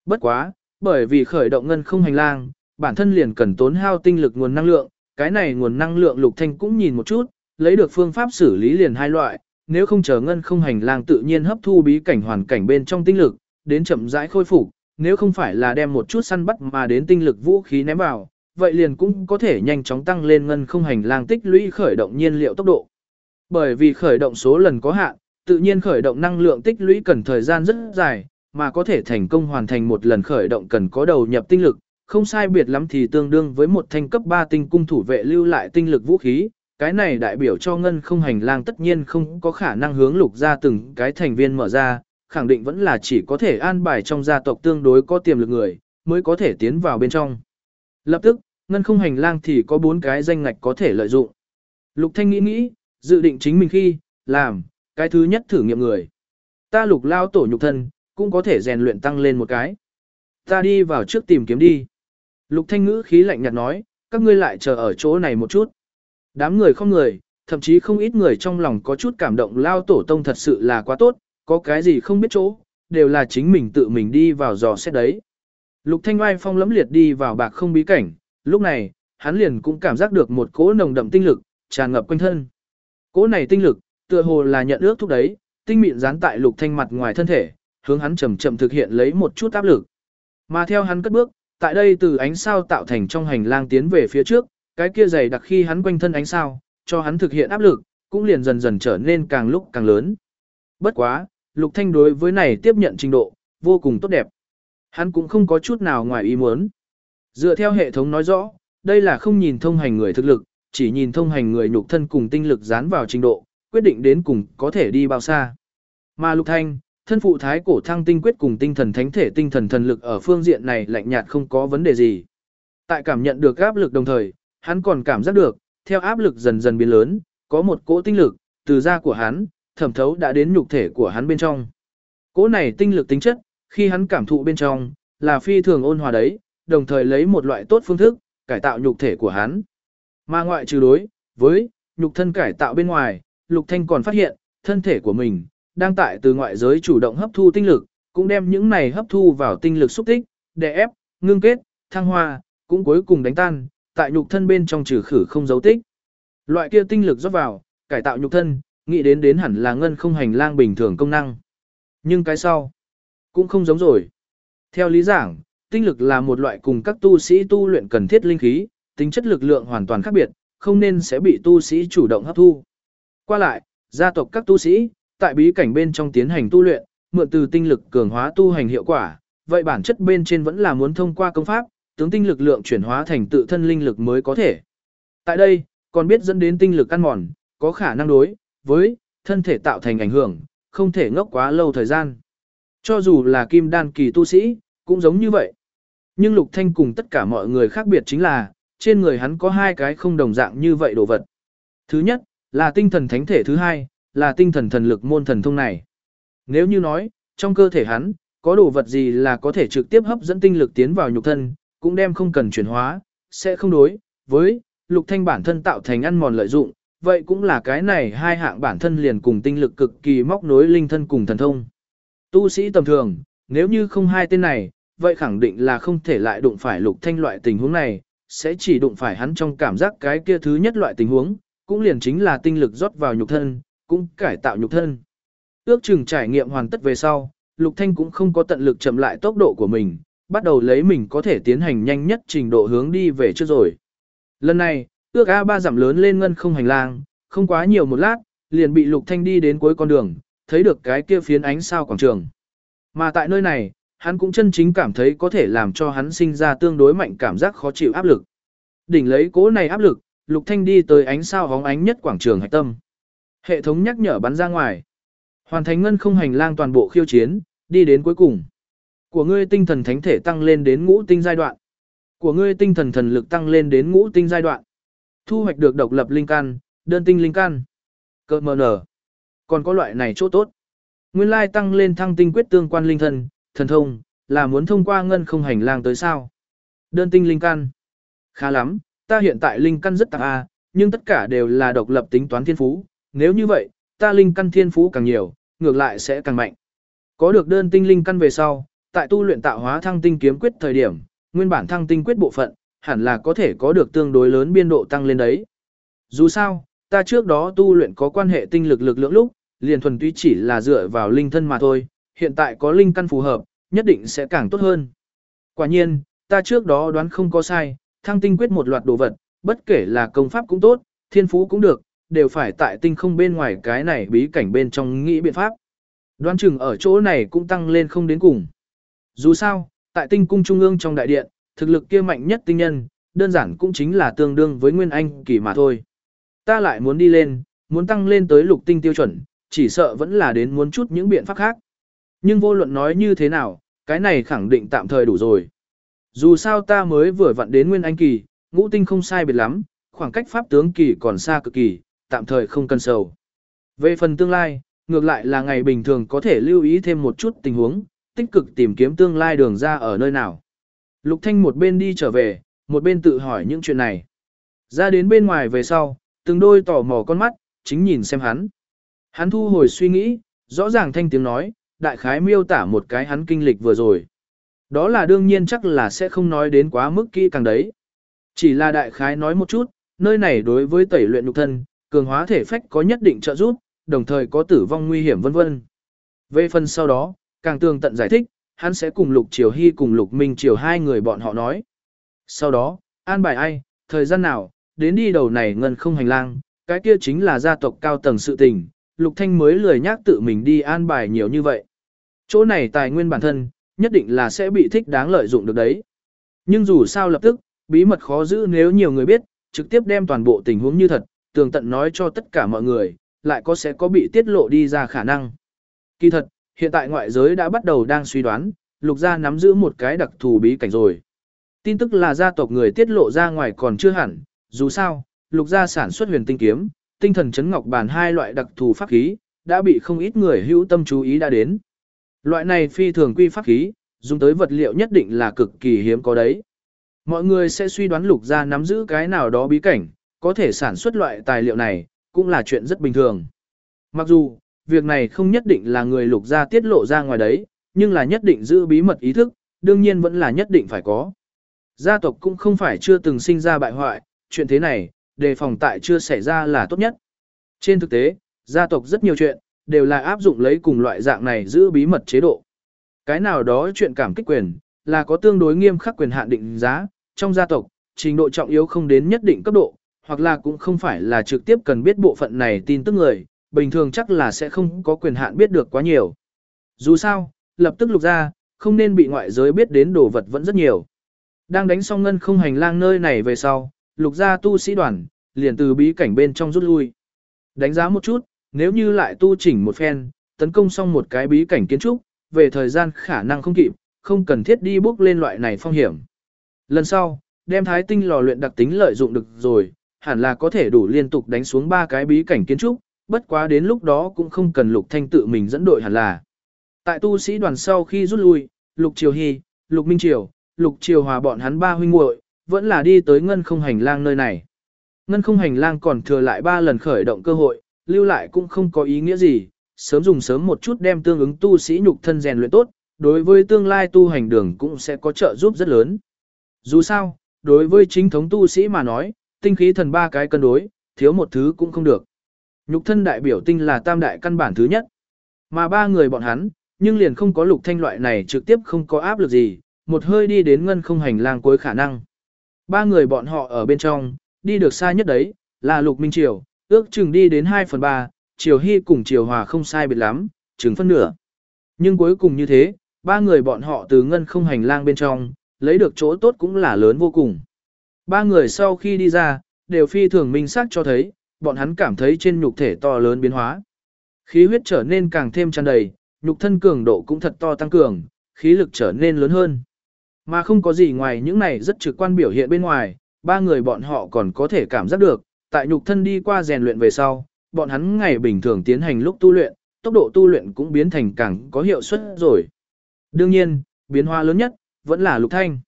Bất quá, bởi vì khởi động ngân không hành lang, bản thân liền cần tốn hao tinh lực nguồn năng lượng, cái này nguồn năng lượng lục thanh cũng nhìn một chút, lấy được phương pháp xử lý liền hai loại, nếu không chờ ngân không hành lang tự nhiên hấp thu bí cảnh hoàn cảnh bên trong tinh lực, đến chậm rãi khôi phục, nếu không phải là đem một chút săn bắt mà đến tinh lực vũ khí ném vào, vậy liền cũng có thể nhanh chóng tăng lên ngân không hành lang tích lũy khởi động nhiên liệu tốc độ. Bởi vì khởi động số lần có hạn, tự nhiên khởi động năng lượng tích lũy cần thời gian rất dài, mà có thể thành công hoàn thành một lần khởi động cần có đầu nhập tinh lực, không sai biệt lắm thì tương đương với một thanh cấp 3 tinh cung thủ vệ lưu lại tinh lực vũ khí, cái này đại biểu cho ngân không hành lang tất nhiên không có khả năng hướng lục ra từng cái thành viên mở ra, khẳng định vẫn là chỉ có thể an bài trong gia tộc tương đối có tiềm lực người, mới có thể tiến vào bên trong. Lập tức, ngân không hành lang thì có bốn cái danh ngạch có thể lợi dụng. Lục Thanh nghĩ nghĩ, dự định chính mình khi, làm, cái thứ nhất thử nghiệm người. Ta lục lao tổ nhục thân, cũng có thể rèn luyện tăng lên một cái. Ta đi vào trước tìm kiếm đi. Lục Thanh ngữ khí lạnh nhạt nói, các ngươi lại chờ ở chỗ này một chút. Đám người không người, thậm chí không ít người trong lòng có chút cảm động lao tổ tông thật sự là quá tốt, có cái gì không biết chỗ, đều là chính mình tự mình đi vào dò xét đấy. Lục Thanh oai phong lẫm liệt đi vào bạc không bí cảnh, lúc này, hắn liền cũng cảm giác được một cỗ nồng đậm tinh lực, tràn ngập quanh thân. Cỗ này tinh lực, tựa hồ là nhận ước thúc đấy, tinh mịn dán tại Lục Thanh mặt ngoài thân thể, hướng hắn chậm chậm thực hiện lấy một chút áp lực. Mà theo hắn cất bước, tại đây từ ánh sao tạo thành trong hành lang tiến về phía trước, cái kia dày đặc khi hắn quanh thân ánh sao, cho hắn thực hiện áp lực, cũng liền dần dần trở nên càng lúc càng lớn. Bất quá, Lục Thanh đối với này tiếp nhận trình độ, vô cùng tốt đẹp. Hắn cũng không có chút nào ngoài ý muốn. Dựa theo hệ thống nói rõ, đây là không nhìn thông hành người thực lực, chỉ nhìn thông hành người nhục thân cùng tinh lực dán vào trình độ, quyết định đến cùng có thể đi bao xa. Mà Lục Thanh, thân phụ thái cổ thăng tinh quyết cùng tinh thần thánh thể tinh thần thần lực ở phương diện này lạnh nhạt không có vấn đề gì. Tại cảm nhận được áp lực đồng thời, hắn còn cảm giác được, theo áp lực dần dần biến lớn, có một cỗ tinh lực từ da của hắn thẩm thấu đã đến nhục thể của hắn bên trong. Cỗ này tinh lực tính chất, khi hắn cảm thụ bên trong, là phi thường ôn hòa đấy, đồng thời lấy một loại tốt phương thức, cải tạo nhục thể của hắn. Mà ngoại trừ đối, với, nhục thân cải tạo bên ngoài, Lục Thanh còn phát hiện, thân thể của mình, đang tại từ ngoại giới chủ động hấp thu tinh lực, cũng đem những này hấp thu vào tinh lực xúc tích, đè ép, ngưng kết, thăng hoa, cũng cuối cùng đánh tan, tại nhục thân bên trong trừ khử không dấu tích. Loại kia tinh lực rót vào, cải tạo nhục thân, nghĩ đến đến hẳn là ngân không hành lang bình thường công năng. Nhưng cái sau, cũng không giống rồi. Theo lý giảng, tinh lực là một loại cùng các tu sĩ tu luyện cần thiết linh khí, tính chất lực lượng hoàn toàn khác biệt, không nên sẽ bị tu sĩ chủ động hấp thu. Qua lại, gia tộc các tu sĩ, tại bí cảnh bên trong tiến hành tu luyện, mượn từ tinh lực cường hóa tu hành hiệu quả, vậy bản chất bên trên vẫn là muốn thông qua công pháp, tướng tinh lực lượng chuyển hóa thành tự thân linh lực mới có thể. Tại đây, còn biết dẫn đến tinh lực ăn mòn, có khả năng đối với thân thể tạo thành ảnh hưởng, không thể ngốc quá lâu thời gian. Cho dù là kim đan kỳ tu sĩ, cũng giống như vậy. Nhưng Lục Thanh cùng tất cả mọi người khác biệt chính là, trên người hắn có hai cái không đồng dạng như vậy đồ vật. Thứ nhất, là tinh thần thánh thể thứ hai, là tinh thần thần lực môn thần thông này. Nếu như nói, trong cơ thể hắn, có đồ vật gì là có thể trực tiếp hấp dẫn tinh lực tiến vào nhục thân, cũng đem không cần chuyển hóa, sẽ không đối với lục thanh bản thân tạo thành ăn mòn lợi dụng, vậy cũng là cái này hai hạng bản thân liền cùng tinh lực cực kỳ móc nối linh thân cùng thần thông. Tu sĩ tầm thường, nếu như không hai tên này, vậy khẳng định là không thể lại đụng phải lục thanh loại tình huống này, sẽ chỉ đụng phải hắn trong cảm giác cái kia thứ nhất loại tình huống, cũng liền chính là tinh lực rót vào nhục thân, cũng cải tạo nhục thân. Ước chừng trải nghiệm hoàn tất về sau, Lục Thanh cũng không có tận lực chậm lại tốc độ của mình, bắt đầu lấy mình có thể tiến hành nhanh nhất trình độ hướng đi về trước rồi. Lần này, ước A3 giảm lớn lên ngân không hành lang, không quá nhiều một lát, liền bị Lục Thanh đi đến cuối con đường, thấy được cái kia phiến ánh sao quảng trường. Mà tại nơi này, hắn cũng chân chính cảm thấy có thể làm cho hắn sinh ra tương đối mạnh cảm giác khó chịu áp lực. Đỉnh lấy cố này áp lực, Lục Thanh đi tới ánh sao hóng ánh nhất quảng trường hạch tâm. Hệ thống nhắc nhở bắn ra ngoài. Hoàn thành ngân không hành lang toàn bộ khiêu chiến, đi đến cuối cùng. Của ngươi tinh thần thánh thể tăng lên đến ngũ tinh giai đoạn. Của ngươi tinh thần thần lực tăng lên đến ngũ tinh giai đoạn. Thu hoạch được độc lập linh căn, đơn tinh linh căn. Cơ mờ nở. Còn có loại này chỗ tốt. Nguyên lai tăng lên thăng tinh quyết tương quan linh thần, thần thông, là muốn thông qua ngân không hành lang tới sao. Đơn tinh linh căn. Khá lắm, ta hiện tại linh căn rất tạp a, nhưng tất cả đều là độc lập tính toán thiên phú, nếu như vậy, ta linh căn thiên phú càng nhiều, ngược lại sẽ càng mạnh. Có được đơn tinh linh căn về sau, tại tu luyện tạo hóa thăng tinh kiếm quyết thời điểm, nguyên bản thăng tinh quyết bộ phận, hẳn là có thể có được tương đối lớn biên độ tăng lên đấy. Dù sao, ta trước đó tu luyện có quan hệ tinh lực lực lượng lúc, liền thuần túy chỉ là dựa vào linh thân mà thôi, hiện tại có linh căn phù hợp, nhất định sẽ càng tốt hơn. Quả nhiên, ta trước đó đoán không có sai, thăng tinh quyết một loạt đồ vật, bất kể là công pháp cũng tốt, thiên phú cũng được, đều phải tại tinh không bên ngoài cái này bí cảnh bên trong nghĩ biện pháp. Đoán chừng ở chỗ này cũng tăng lên không đến cùng. Dù sao, tại tinh cung trung ương trong đại điện, thực lực kia mạnh nhất tinh nhân, đơn giản cũng chính là tương đương với nguyên anh kỳ mà thôi. Ta lại muốn đi lên, muốn tăng lên tới lục tinh tiêu chuẩn, chỉ sợ vẫn là đến muốn chút những biện pháp khác. Nhưng vô luận nói như thế nào, cái này khẳng định tạm thời đủ rồi. Dù sao ta mới vừa vặn đến Nguyên Anh kỳ, ngũ tinh không sai biệt lắm, khoảng cách pháp tướng kỳ còn xa cực kỳ, tạm thời không cần sầu. Về phần tương lai, ngược lại là ngày bình thường có thể lưu ý thêm một chút tình huống, tích cực tìm kiếm tương lai đường ra ở nơi nào. Lục Thanh một bên đi trở về, một bên tự hỏi những chuyện này. Ra đến bên ngoài về sau, từng đôi tỏ mò con mắt, chính nhìn xem hắn. Hắn thu hồi suy nghĩ, rõ ràng thanh tiếng nói, đại khái miêu tả một cái hắn kinh lịch vừa rồi. Đó là đương nhiên chắc là sẽ không nói đến quá mức kỹ càng đấy. Chỉ là đại khái nói một chút, nơi này đối với tẩy luyện nhục thân, cường hóa thể phách có nhất định trợ giúp, đồng thời có tử vong nguy hiểm vân vân. Về phần sau đó, càng tường tận giải thích, hắn sẽ cùng Lục Triều Hy cùng Lục Minh Triều hai người bọn họ nói. Sau đó, an bài ai, thời gian nào, đến đi đầu này ngân không hành lang, cái kia chính là gia tộc cao tầng sự tình, Lục Thanh mới lười nhắc tự mình đi an bài nhiều như vậy. Chỗ này tài nguyên bản thân, nhất định là sẽ bị thích đáng lợi dụng được đấy. Nhưng dù sao lập tức, bí mật khó giữ nếu nhiều người biết, trực tiếp đem toàn bộ tình huống như thật, tường tận nói cho tất cả mọi người, lại có sẽ có bị tiết lộ đi ra khả năng. Kỳ thật, hiện tại ngoại giới đã bắt đầu đang suy đoán, lục gia nắm giữ một cái đặc thù bí cảnh rồi. Tin tức là gia tộc người tiết lộ ra ngoài còn chưa hẳn, dù sao, lục gia sản xuất huyền tinh kiếm, tinh thần chấn ngọc bàn hai loại đặc thù pháp khí, đã bị không ít người hữu tâm chú ý đã đến. Loại này phi thường quy pháp khí, dùng tới vật liệu nhất định là cực kỳ hiếm có đấy. Mọi người sẽ suy đoán lục gia nắm giữ cái nào đó bí cảnh, có thể sản xuất loại tài liệu này, cũng là chuyện rất bình thường. Mặc dù, việc này không nhất định là người lục gia tiết lộ ra ngoài đấy, nhưng là nhất định giữ bí mật ý thức, đương nhiên vẫn là nhất định phải có. Gia tộc cũng không phải chưa từng sinh ra bại hoại, chuyện thế này, đề phòng tại chưa xảy ra là tốt nhất. Trên thực tế, gia tộc rất nhiều chuyện, đều là áp dụng lấy cùng loại dạng này giữ bí mật chế độ. Cái nào đó chuyện cảm kích quyền, là có tương đối nghiêm khắc quyền hạn định giá, trong gia tộc, trình độ trọng yếu không đến nhất định cấp độ, hoặc là cũng không phải là trực tiếp cần biết bộ phận này tin tức người, bình thường chắc là sẽ không có quyền hạn biết được quá nhiều. Dù sao, lập tức lục ra, không nên bị ngoại giới biết đến đồ vật vẫn rất nhiều. Đang đánh xong ngân không hành lang nơi này về sau, lục gia tu sĩ đoàn, liền từ bí cảnh bên trong rút lui. Đánh giá một chút, nếu như lại tu chỉnh một phen, tấn công xong một cái bí cảnh kiến trúc, về thời gian khả năng không kịp, không cần thiết đi bước lên loại này phong hiểm. Lần sau, đem thái tinh lò luyện đặc tính lợi dụng được rồi, hẳn là có thể đủ liên tục đánh xuống ba cái bí cảnh kiến trúc, bất quá đến lúc đó cũng không cần Lục Thanh tự mình dẫn đội hẳn là. Tại tu sĩ đoàn sau khi rút lui, Lục Triều Hy, Lục Minh Triều, Lục Triều Hòa bọn hắn ba huynh muội vẫn là đi tới ngân không hành lang nơi này. Ngân không hành lang còn thừa lại ba lần khởi động cơ hội, lưu lại cũng không có ý nghĩa gì, sớm dùng sớm một chút đem tương ứng tu sĩ nhục thân rèn luyện tốt, đối với tương lai tu hành đường cũng sẽ có trợ giúp rất lớn. Dù sao, đối với chính thống tu sĩ mà nói, tinh khí thần ba cái cân đối, thiếu một thứ cũng không được. Nhục thân đại biểu tinh là tam đại căn bản thứ nhất. Mà ba người bọn hắn, nhưng liền không có lục thanh loại này trực tiếp không có áp lực gì, một hơi đi đến ngân không hành lang cuối khả năng. Ba người bọn họ ở bên trong, đi được xa nhất đấy, là lục minh triều, ước chừng đi đến 2 phần 3, triều hy cùng triều hòa không sai biệt lắm, chừng phân nửa. Nhưng cuối cùng như thế, ba người bọn họ từ ngân không hành lang bên trong, lấy được chỗ tốt cũng là lớn vô cùng. Ba người sau khi đi ra, đều phi thường minh xác cho thấy, bọn hắn cảm thấy trên nhục thể to lớn biến hóa. Khí huyết trở nên càng thêm tràn đầy, nhục thân cường độ cũng thật to tăng cường, khí lực trở nên lớn hơn. Mà không có gì ngoài những này rất trực quan biểu hiện bên ngoài, ba người bọn họ còn có thể cảm giác được, tại nhục thân đi qua rèn luyện về sau, bọn hắn ngày bình thường tiến hành lúc tu luyện, tốc độ tu luyện cũng biến thành càng có hiệu suất rồi. Đương nhiên, biến hóa lớn nhất, vẫn là lục thanh.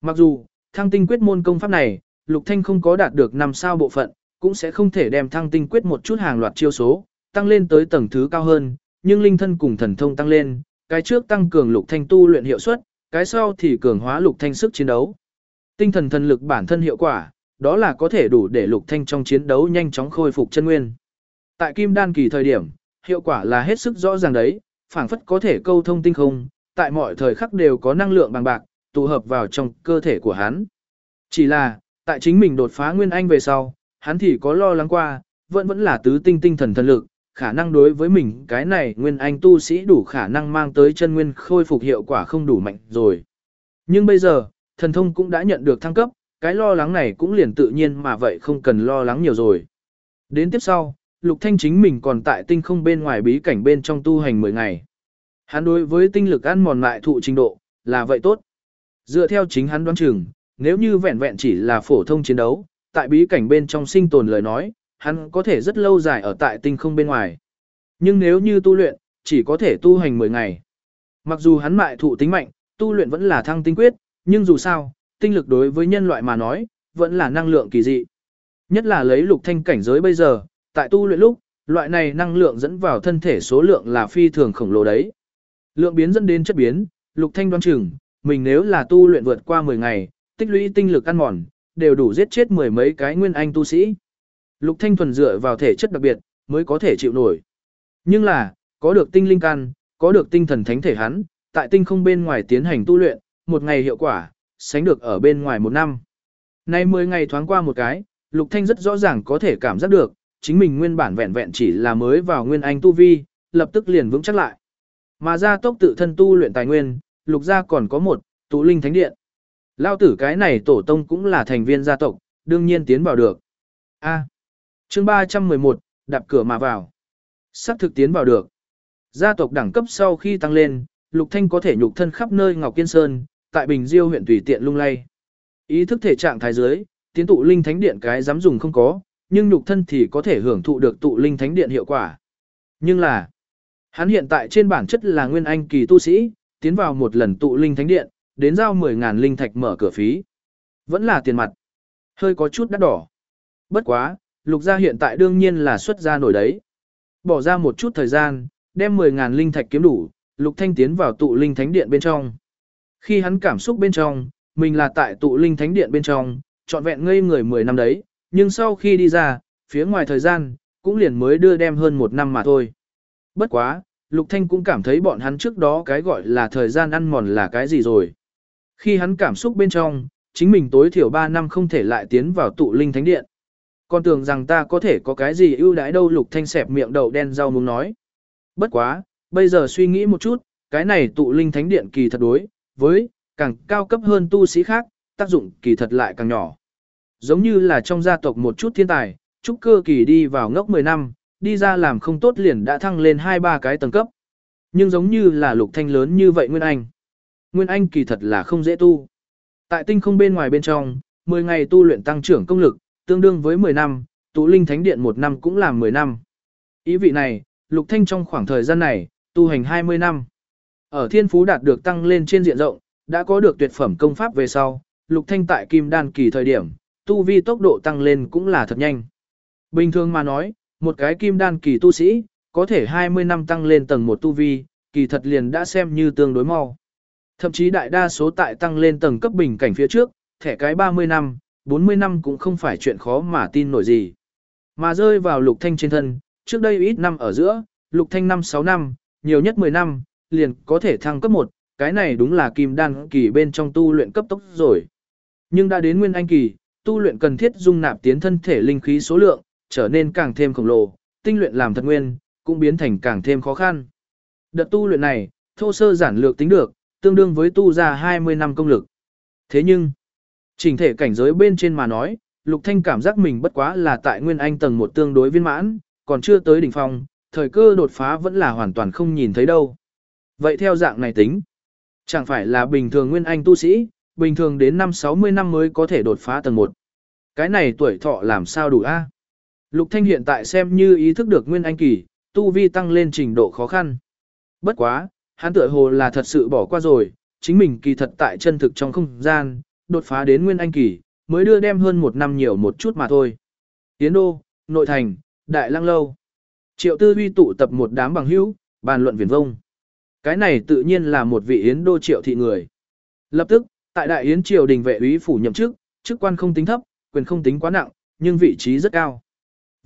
Mặc dù, thăng tinh quyết môn công pháp này, lục thanh không có đạt được năm sao bộ phận, cũng sẽ không thể đem thăng tinh quyết một chút hàng loạt chiêu số, tăng lên tới tầng thứ cao hơn, nhưng linh thân cùng thần thông tăng lên, cái trước tăng cường lục thanh tu luyện hiệu suất, cái sau thì cường hóa lục thanh sức chiến đấu. Tinh thần thần lực bản thân hiệu quả, đó là có thể đủ để lục thanh trong chiến đấu nhanh chóng khôi phục chân nguyên. Tại kim đan kỳ thời điểm, hiệu quả là hết sức rõ ràng đấy, phảng phất có thể câu thông tinh không, tại mọi thời khắc đều có năng lượng bằng bạc, tụ hợp vào trong cơ thể của hắn. Chỉ là, tại chính mình đột phá nguyên anh về sau, hắn thì có lo lắng qua, vẫn vẫn là tứ tinh tinh thần thần lực, khả năng đối với mình cái này nguyên anh tu sĩ đủ khả năng mang tới chân nguyên khôi phục hiệu quả không đủ mạnh rồi. Nhưng bây giờ, thần thông cũng đã nhận được thăng cấp, cái lo lắng này cũng liền tự nhiên mà vậy không cần lo lắng nhiều rồi. Đến tiếp sau, Lục Thanh chính mình còn tại tinh không bên ngoài bí cảnh bên trong tu hành 10 ngày. Hắn đối với tinh lực ăn mòn lại thụ trình độ, là vậy tốt. Dựa theo chính hắn đoán chừng, nếu như vẹn vẹn chỉ là phổ thông chiến đấu, tại bí cảnh bên trong sinh tồn lời nói, hắn có thể rất lâu dài ở tại tinh không bên ngoài. Nhưng nếu như tu luyện, chỉ có thể tu hành 10 ngày. Mặc dù hắn mại thụ tính mạnh, tu luyện vẫn là thăng tinh quyết, nhưng dù sao, tinh lực đối với nhân loại mà nói, vẫn là năng lượng kỳ dị. Nhất là lấy lục thanh cảnh giới bây giờ, tại tu luyện lúc, loại này năng lượng dẫn vào thân thể số lượng là phi thường khổng lồ đấy. Lượng biến dẫn đến chất biến, lục thanh đoán chừng, mình nếu là tu luyện vượt qua 10 ngày, tích lũy tinh lực ăn mòn, đều đủ giết chết mười mấy cái nguyên anh tu sĩ. Lục thanh thuần dựa vào thể chất đặc biệt, mới có thể chịu nổi. Nhưng là, có được tinh linh căn, có được tinh thần thánh thể hắn, tại tinh không bên ngoài tiến hành tu luyện, một ngày hiệu quả, sánh được ở bên ngoài một năm. Nay 10 ngày thoáng qua một cái, Lục Thanh rất rõ ràng có thể cảm giác được, chính mình nguyên bản vẹn vẹn chỉ là mới vào nguyên anh tu vi, lập tức liền vững chắc lại. Mà ra tốc tự thân tu luyện tài nguyên, Lục gia còn có một, tụ linh thánh điện. Lao tử cái này tổ tông cũng là thành viên gia tộc, đương nhiên tiến vào được. A. chương 311, đạp cửa mà vào. Sắp thực tiến vào được. Gia tộc đẳng cấp sau khi tăng lên, Lục Thanh có thể nhục thân khắp nơi Ngọc Kiên Sơn, tại Bình Diêu huyện tùy tiện lung lay. Ý thức thể trạng thái dưới, tiến tụ linh thánh điện cái dám dùng không có, nhưng nhục thân thì có thể hưởng thụ được tụ linh thánh điện hiệu quả. Nhưng là, hắn hiện tại trên bản chất là nguyên anh kỳ tu sĩ, tiến vào một lần tụ linh thánh điện, đến giao 10.000 linh thạch mở cửa phí. Vẫn là tiền mặt. Hơi có chút đắt đỏ. Bất quá, lục gia hiện tại đương nhiên là xuất ra nổi đấy. Bỏ ra một chút thời gian, đem 10.000 linh thạch kiếm đủ, lục thanh tiến vào tụ linh thánh điện bên trong. Khi hắn cảm xúc bên trong, mình là tại tụ linh thánh điện bên trong, trọn vẹn ngây người 10 năm đấy, nhưng sau khi đi ra, phía ngoài thời gian, cũng liền mới đưa đem hơn một năm mà thôi. Bất quá, Lục Thanh cũng cảm thấy bọn hắn trước đó cái gọi là thời gian ăn mòn là cái gì rồi. Khi hắn cảm xúc bên trong, chính mình tối thiểu 3 năm không thể lại tiến vào tụ linh thánh điện. Còn tưởng rằng ta có thể có cái gì ưu đãi đâu Lục Thanh xẹp miệng đầu đen rau muốn nói. Bất quá, bây giờ suy nghĩ một chút, cái này tụ linh thánh điện kỳ thật đối, với, càng cao cấp hơn tu sĩ khác, tác dụng kỳ thật lại càng nhỏ. Giống như là trong gia tộc một chút thiên tài, trúc cơ kỳ đi vào ngốc 10 năm, đi ra làm không tốt liền đã thăng lên 2-3 cái tầng cấp. Nhưng giống như là lục thanh lớn như vậy Nguyên Anh. Nguyên Anh kỳ thật là không dễ tu. Tại tinh không bên ngoài bên trong, 10 ngày tu luyện tăng trưởng công lực, tương đương với 10 năm, tụ linh thánh điện một năm cũng là 10 năm. Ý vị này, lục thanh trong khoảng thời gian này, tu hành 20 năm. Ở thiên phú đạt được tăng lên trên diện rộng, đã có được tuyệt phẩm công pháp về sau, lục thanh tại kim đan kỳ thời điểm, tu vi tốc độ tăng lên cũng là thật nhanh. Bình thường mà nói, một cái kim đan kỳ tu sĩ, có thể 20 năm tăng lên tầng 1 tu vi, kỳ thật liền đã xem như tương đối mau. Thậm chí đại đa số tại tăng lên tầng cấp bình cảnh phía trước, thẻ cái 30 năm, 40 năm cũng không phải chuyện khó mà tin nổi gì. Mà rơi vào lục thanh trên thân, trước đây ít năm ở giữa, lục thanh năm 6 năm, nhiều nhất 10 năm, liền có thể thăng cấp 1, cái này đúng là kim đan kỳ bên trong tu luyện cấp tốc rồi. Nhưng đã đến nguyên anh kỳ, tu luyện cần thiết dung nạp tiến thân thể linh khí số lượng, trở nên càng thêm khổng lồ, tinh luyện làm thật nguyên, cũng biến thành càng thêm khó khăn. Đợt tu luyện này, thô sơ giản lược tính được, tương đương với tu ra 20 năm công lực. Thế nhưng, chỉnh thể cảnh giới bên trên mà nói, Lục Thanh cảm giác mình bất quá là tại nguyên anh tầng một tương đối viên mãn, còn chưa tới đỉnh phong, thời cơ đột phá vẫn là hoàn toàn không nhìn thấy đâu. Vậy theo dạng này tính, chẳng phải là bình thường nguyên anh tu sĩ, bình thường đến năm 60 năm mới có thể đột phá tầng 1. Cái này tuổi thọ làm sao đủ a? Lục Thanh hiện tại xem như ý thức được nguyên anh kỳ, tu vi tăng lên trình độ khó khăn. Bất quá, hắn tựa hồ là thật sự bỏ qua rồi, chính mình kỳ thật tại chân thực trong không gian, đột phá đến nguyên anh kỳ, mới đưa đem hơn một năm nhiều một chút mà thôi. Tiến đô, nội thành, đại lăng lâu. Triệu tư huy tụ tập một đám bằng hữu, bàn luận viển vông. Cái này tự nhiên là một vị yến đô triệu thị người. Lập tức, tại đại yến triều đình vệ úy phủ nhậm chức, chức quan không tính thấp, quyền không tính quá nặng, nhưng vị trí rất cao.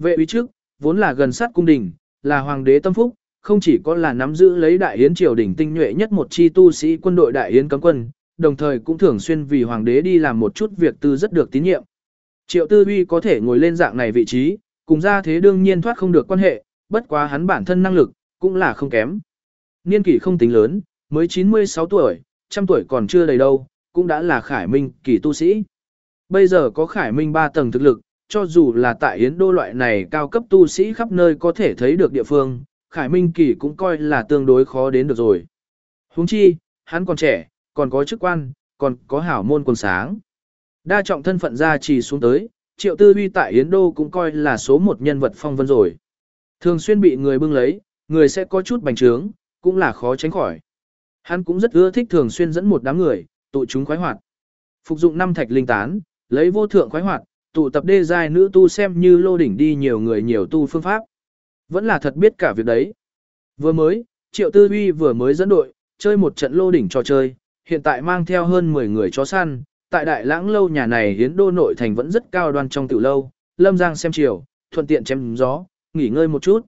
Vệ uy trước, vốn là gần sát cung đình, là hoàng đế tâm phúc, không chỉ có là nắm giữ lấy đại yến triều đình tinh nhuệ nhất một chi tu sĩ quân đội đại yến cấm quân, đồng thời cũng thường xuyên vì hoàng đế đi làm một chút việc tư rất được tín nhiệm. Triệu Tư Uy có thể ngồi lên dạng này vị trí, cùng ra thế đương nhiên thoát không được quan hệ, bất quá hắn bản thân năng lực cũng là không kém. Niên kỷ không tính lớn, mới 96 tuổi, trăm tuổi còn chưa đầy đâu, cũng đã là khải minh kỳ tu sĩ. Bây giờ có khải minh 3 tầng thực lực, cho dù là tại Yến Đô loại này cao cấp tu sĩ khắp nơi có thể thấy được địa phương, khải minh kỳ cũng coi là tương đối khó đến được rồi. Huống chi, hắn còn trẻ, còn có chức quan, còn có hảo môn quần sáng. Đa trọng thân phận ra chỉ xuống tới, triệu tư huy tại Yến Đô cũng coi là số một nhân vật phong vân rồi. Thường xuyên bị người bưng lấy, người sẽ có chút bành trướng, cũng là khó tránh khỏi. Hắn cũng rất ưa thích thường xuyên dẫn một đám người, tụ chúng khoái hoạt. Phục dụng năm thạch linh tán, lấy vô thượng khoái hoạt, tụ tập đê giai nữ tu xem như lô đỉnh đi nhiều người nhiều tu phương pháp. Vẫn là thật biết cả việc đấy. Vừa mới, Triệu Tư Huy vừa mới dẫn đội, chơi một trận lô đỉnh trò chơi, hiện tại mang theo hơn 10 người chó săn, tại đại lãng lâu nhà này hiến đô nội thành vẫn rất cao đoan trong tiểu lâu, lâm giang xem chiều, thuận tiện chém gió, nghỉ ngơi một chút.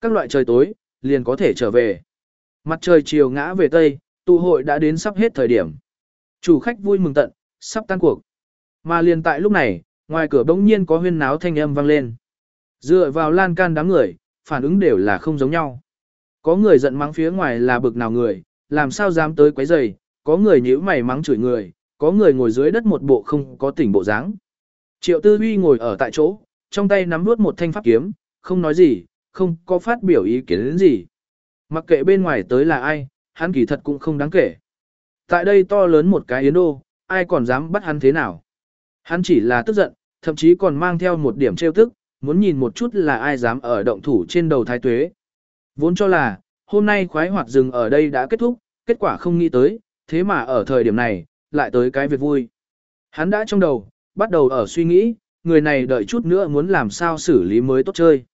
Các loại trời tối, liền có thể trở về. Mặt trời chiều ngã về tây, tụ hội đã đến sắp hết thời điểm. Chủ khách vui mừng tận, sắp tan cuộc. Mà liền tại lúc này, ngoài cửa bỗng nhiên có huyên náo thanh âm vang lên. Dựa vào lan can đám người, phản ứng đều là không giống nhau. Có người giận mắng phía ngoài là bực nào người, làm sao dám tới quấy rầy, có người nhíu mày mắng chửi người, có người ngồi dưới đất một bộ không có tỉnh bộ dáng. Triệu Tư Huy ngồi ở tại chỗ, trong tay nắm nuốt một thanh pháp kiếm, không nói gì, không có phát biểu ý kiến đến gì. Mặc kệ bên ngoài tới là ai, hắn kỳ thật cũng không đáng kể. Tại đây to lớn một cái yến đô, ai còn dám bắt hắn thế nào. Hắn chỉ là tức giận, thậm chí còn mang theo một điểm trêu tức, muốn nhìn một chút là ai dám ở động thủ trên đầu thái tuế. Vốn cho là, hôm nay khoái hoạt rừng ở đây đã kết thúc, kết quả không nghĩ tới, thế mà ở thời điểm này, lại tới cái việc vui. Hắn đã trong đầu, bắt đầu ở suy nghĩ, người này đợi chút nữa muốn làm sao xử lý mới tốt chơi.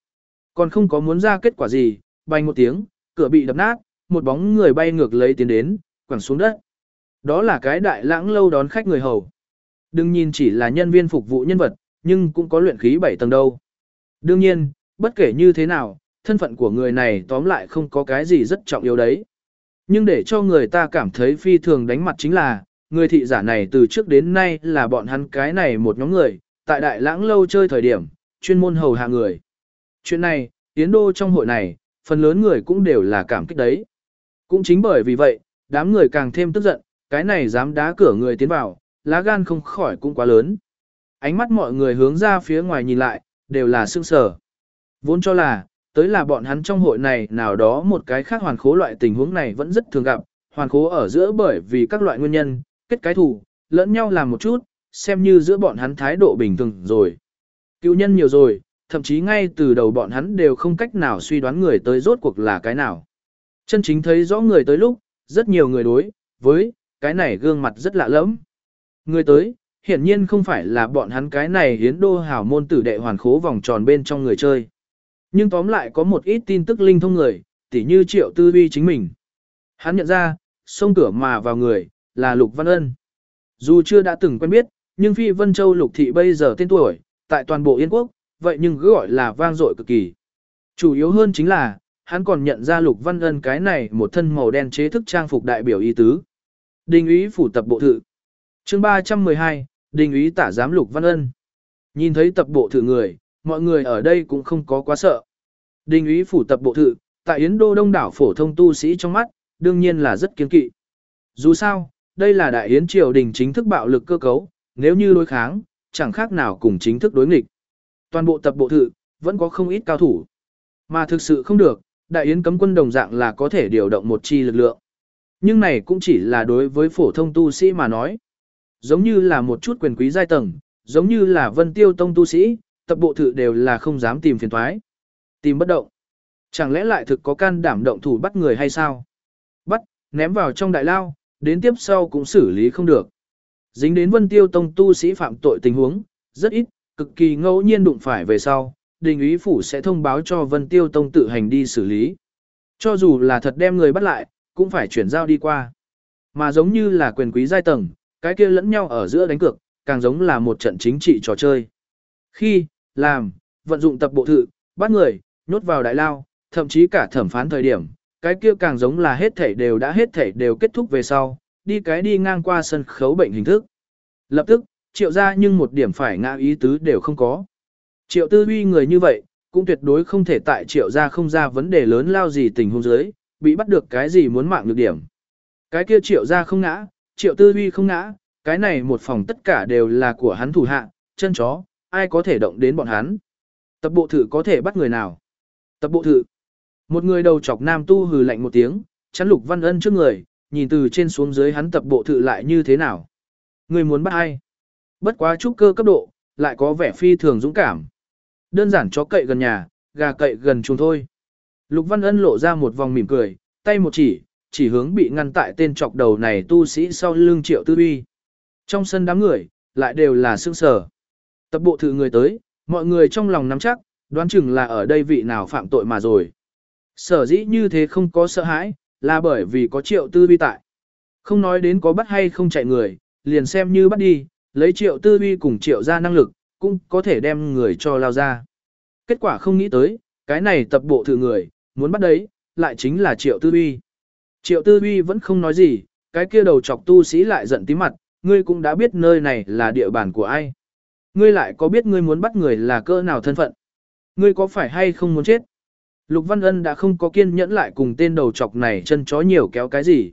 Còn không có muốn ra kết quả gì, bay một tiếng, cửa bị đập nát, một bóng người bay ngược lấy tiến đến, quẳng xuống đất. Đó là cái đại lãng lâu đón khách người hầu. Đừng nhìn chỉ là nhân viên phục vụ nhân vật, nhưng cũng có luyện khí 7 tầng đâu. Đương nhiên, bất kể như thế nào, thân phận của người này tóm lại không có cái gì rất trọng yếu đấy. Nhưng để cho người ta cảm thấy phi thường đánh mặt chính là, người thị giả này từ trước đến nay là bọn hắn cái này một nhóm người, tại đại lãng lâu chơi thời điểm, chuyên môn hầu hạ người. Chuyện này, tiến đô trong hội này, phần lớn người cũng đều là cảm kích đấy. Cũng chính bởi vì vậy, đám người càng thêm tức giận, cái này dám đá cửa người tiến vào, lá gan không khỏi cũng quá lớn. Ánh mắt mọi người hướng ra phía ngoài nhìn lại, đều là sương sở. Vốn cho là, tới là bọn hắn trong hội này nào đó một cái khác hoàn khố loại tình huống này vẫn rất thường gặp, hoàn khố ở giữa bởi vì các loại nguyên nhân, kết cái thủ, lẫn nhau làm một chút, xem như giữa bọn hắn thái độ bình thường rồi. Cựu nhân nhiều rồi, thậm chí ngay từ đầu bọn hắn đều không cách nào suy đoán người tới rốt cuộc là cái nào. Chân chính thấy rõ người tới lúc, rất nhiều người đối với cái này gương mặt rất lạ lẫm. Người tới, hiển nhiên không phải là bọn hắn cái này hiến đô hảo môn tử đệ hoàn khố vòng tròn bên trong người chơi. Nhưng tóm lại có một ít tin tức linh thông người, tỉ như triệu tư vi chính mình. Hắn nhận ra, xông cửa mà vào người, là Lục Văn Ân. Dù chưa đã từng quen biết, nhưng Phi Vân Châu Lục Thị bây giờ tên tuổi, tại toàn bộ Yên Quốc, vậy nhưng cứ gọi là vang dội cực kỳ. Chủ yếu hơn chính là, hắn còn nhận ra Lục Văn Ân cái này một thân màu đen chế thức trang phục đại biểu y tứ. Đình ý phủ tập bộ thự chương 312, đình ý tả giám Lục Văn Ân. Nhìn thấy tập bộ thử người, mọi người ở đây cũng không có quá sợ. Đình ý phủ tập bộ thự, tại Yến Đô đông đảo phổ thông tu sĩ trong mắt, đương nhiên là rất kiên kỵ. Dù sao, đây là đại yến triều đình chính thức bạo lực cơ cấu, nếu như đối kháng, chẳng khác nào cùng chính thức đối nghịch. Toàn bộ tập bộ thự, vẫn có không ít cao thủ. Mà thực sự không được, đại yến cấm quân đồng dạng là có thể điều động một chi lực lượng. Nhưng này cũng chỉ là đối với phổ thông tu sĩ mà nói. Giống như là một chút quyền quý giai tầng, giống như là vân tiêu tông tu sĩ, tập bộ thự đều là không dám tìm phiền thoái. Tìm bất động. Chẳng lẽ lại thực có can đảm động thủ bắt người hay sao? Bắt, ném vào trong đại lao, đến tiếp sau cũng xử lý không được. Dính đến vân tiêu tông tu sĩ phạm tội tình huống, rất ít, cực kỳ ngẫu nhiên đụng phải về sau, đình ý phủ sẽ thông báo cho vân tiêu tông tự hành đi xử lý. Cho dù là thật đem người bắt lại, cũng phải chuyển giao đi qua. Mà giống như là quyền quý giai tầng, cái kia lẫn nhau ở giữa đánh cược, càng giống là một trận chính trị trò chơi. Khi, làm, vận dụng tập bộ thự, bắt người, nhốt vào đại lao, thậm chí cả thẩm phán thời điểm, cái kia càng giống là hết thảy đều đã hết thảy đều kết thúc về sau, đi cái đi ngang qua sân khấu bệnh hình thức. Lập tức, triệu ra nhưng một điểm phải ngã ý tứ đều không có. Triệu tư uy người như vậy, cũng tuyệt đối không thể tại triệu ra không ra vấn đề lớn lao gì tình huống dưới, bị bắt được cái gì muốn mạng được điểm. Cái kia triệu ra không ngã, triệu tư huy không ngã, cái này một phòng tất cả đều là của hắn thủ hạ, chân chó, ai có thể động đến bọn hắn. Tập bộ thử có thể bắt người nào? Tập bộ thử. Một người đầu chọc nam tu hừ lạnh một tiếng, chắn lục văn ân trước người, nhìn từ trên xuống dưới hắn tập bộ thử lại như thế nào. Người muốn bắt ai? Bất quá trúc cơ cấp độ, lại có vẻ phi thường dũng cảm. Đơn giản chó cậy gần nhà, gà cậy gần chuồng thôi. Lục Văn Ân lộ ra một vòng mỉm cười, tay một chỉ, chỉ hướng bị ngăn tại tên trọc đầu này tu sĩ sau lưng triệu tư uy. Trong sân đám người, lại đều là sương sở. Tập bộ thử người tới, mọi người trong lòng nắm chắc, đoán chừng là ở đây vị nào phạm tội mà rồi. Sở dĩ như thế không có sợ hãi, là bởi vì có triệu tư uy tại. Không nói đến có bắt hay không chạy người, liền xem như bắt đi, lấy triệu tư uy cùng triệu ra năng lực, cũng có thể đem người cho lao ra. Kết quả không nghĩ tới, cái này tập bộ thử người, muốn bắt đấy, lại chính là triệu tư uy. Triệu tư Huy vẫn không nói gì, cái kia đầu chọc tu sĩ lại giận tí mặt, ngươi cũng đã biết nơi này là địa bàn của ai. Ngươi lại có biết ngươi muốn bắt người là cơ nào thân phận. Ngươi có phải hay không muốn chết? Lục Văn Ân đã không có kiên nhẫn lại cùng tên đầu chọc này chân chó nhiều kéo cái gì.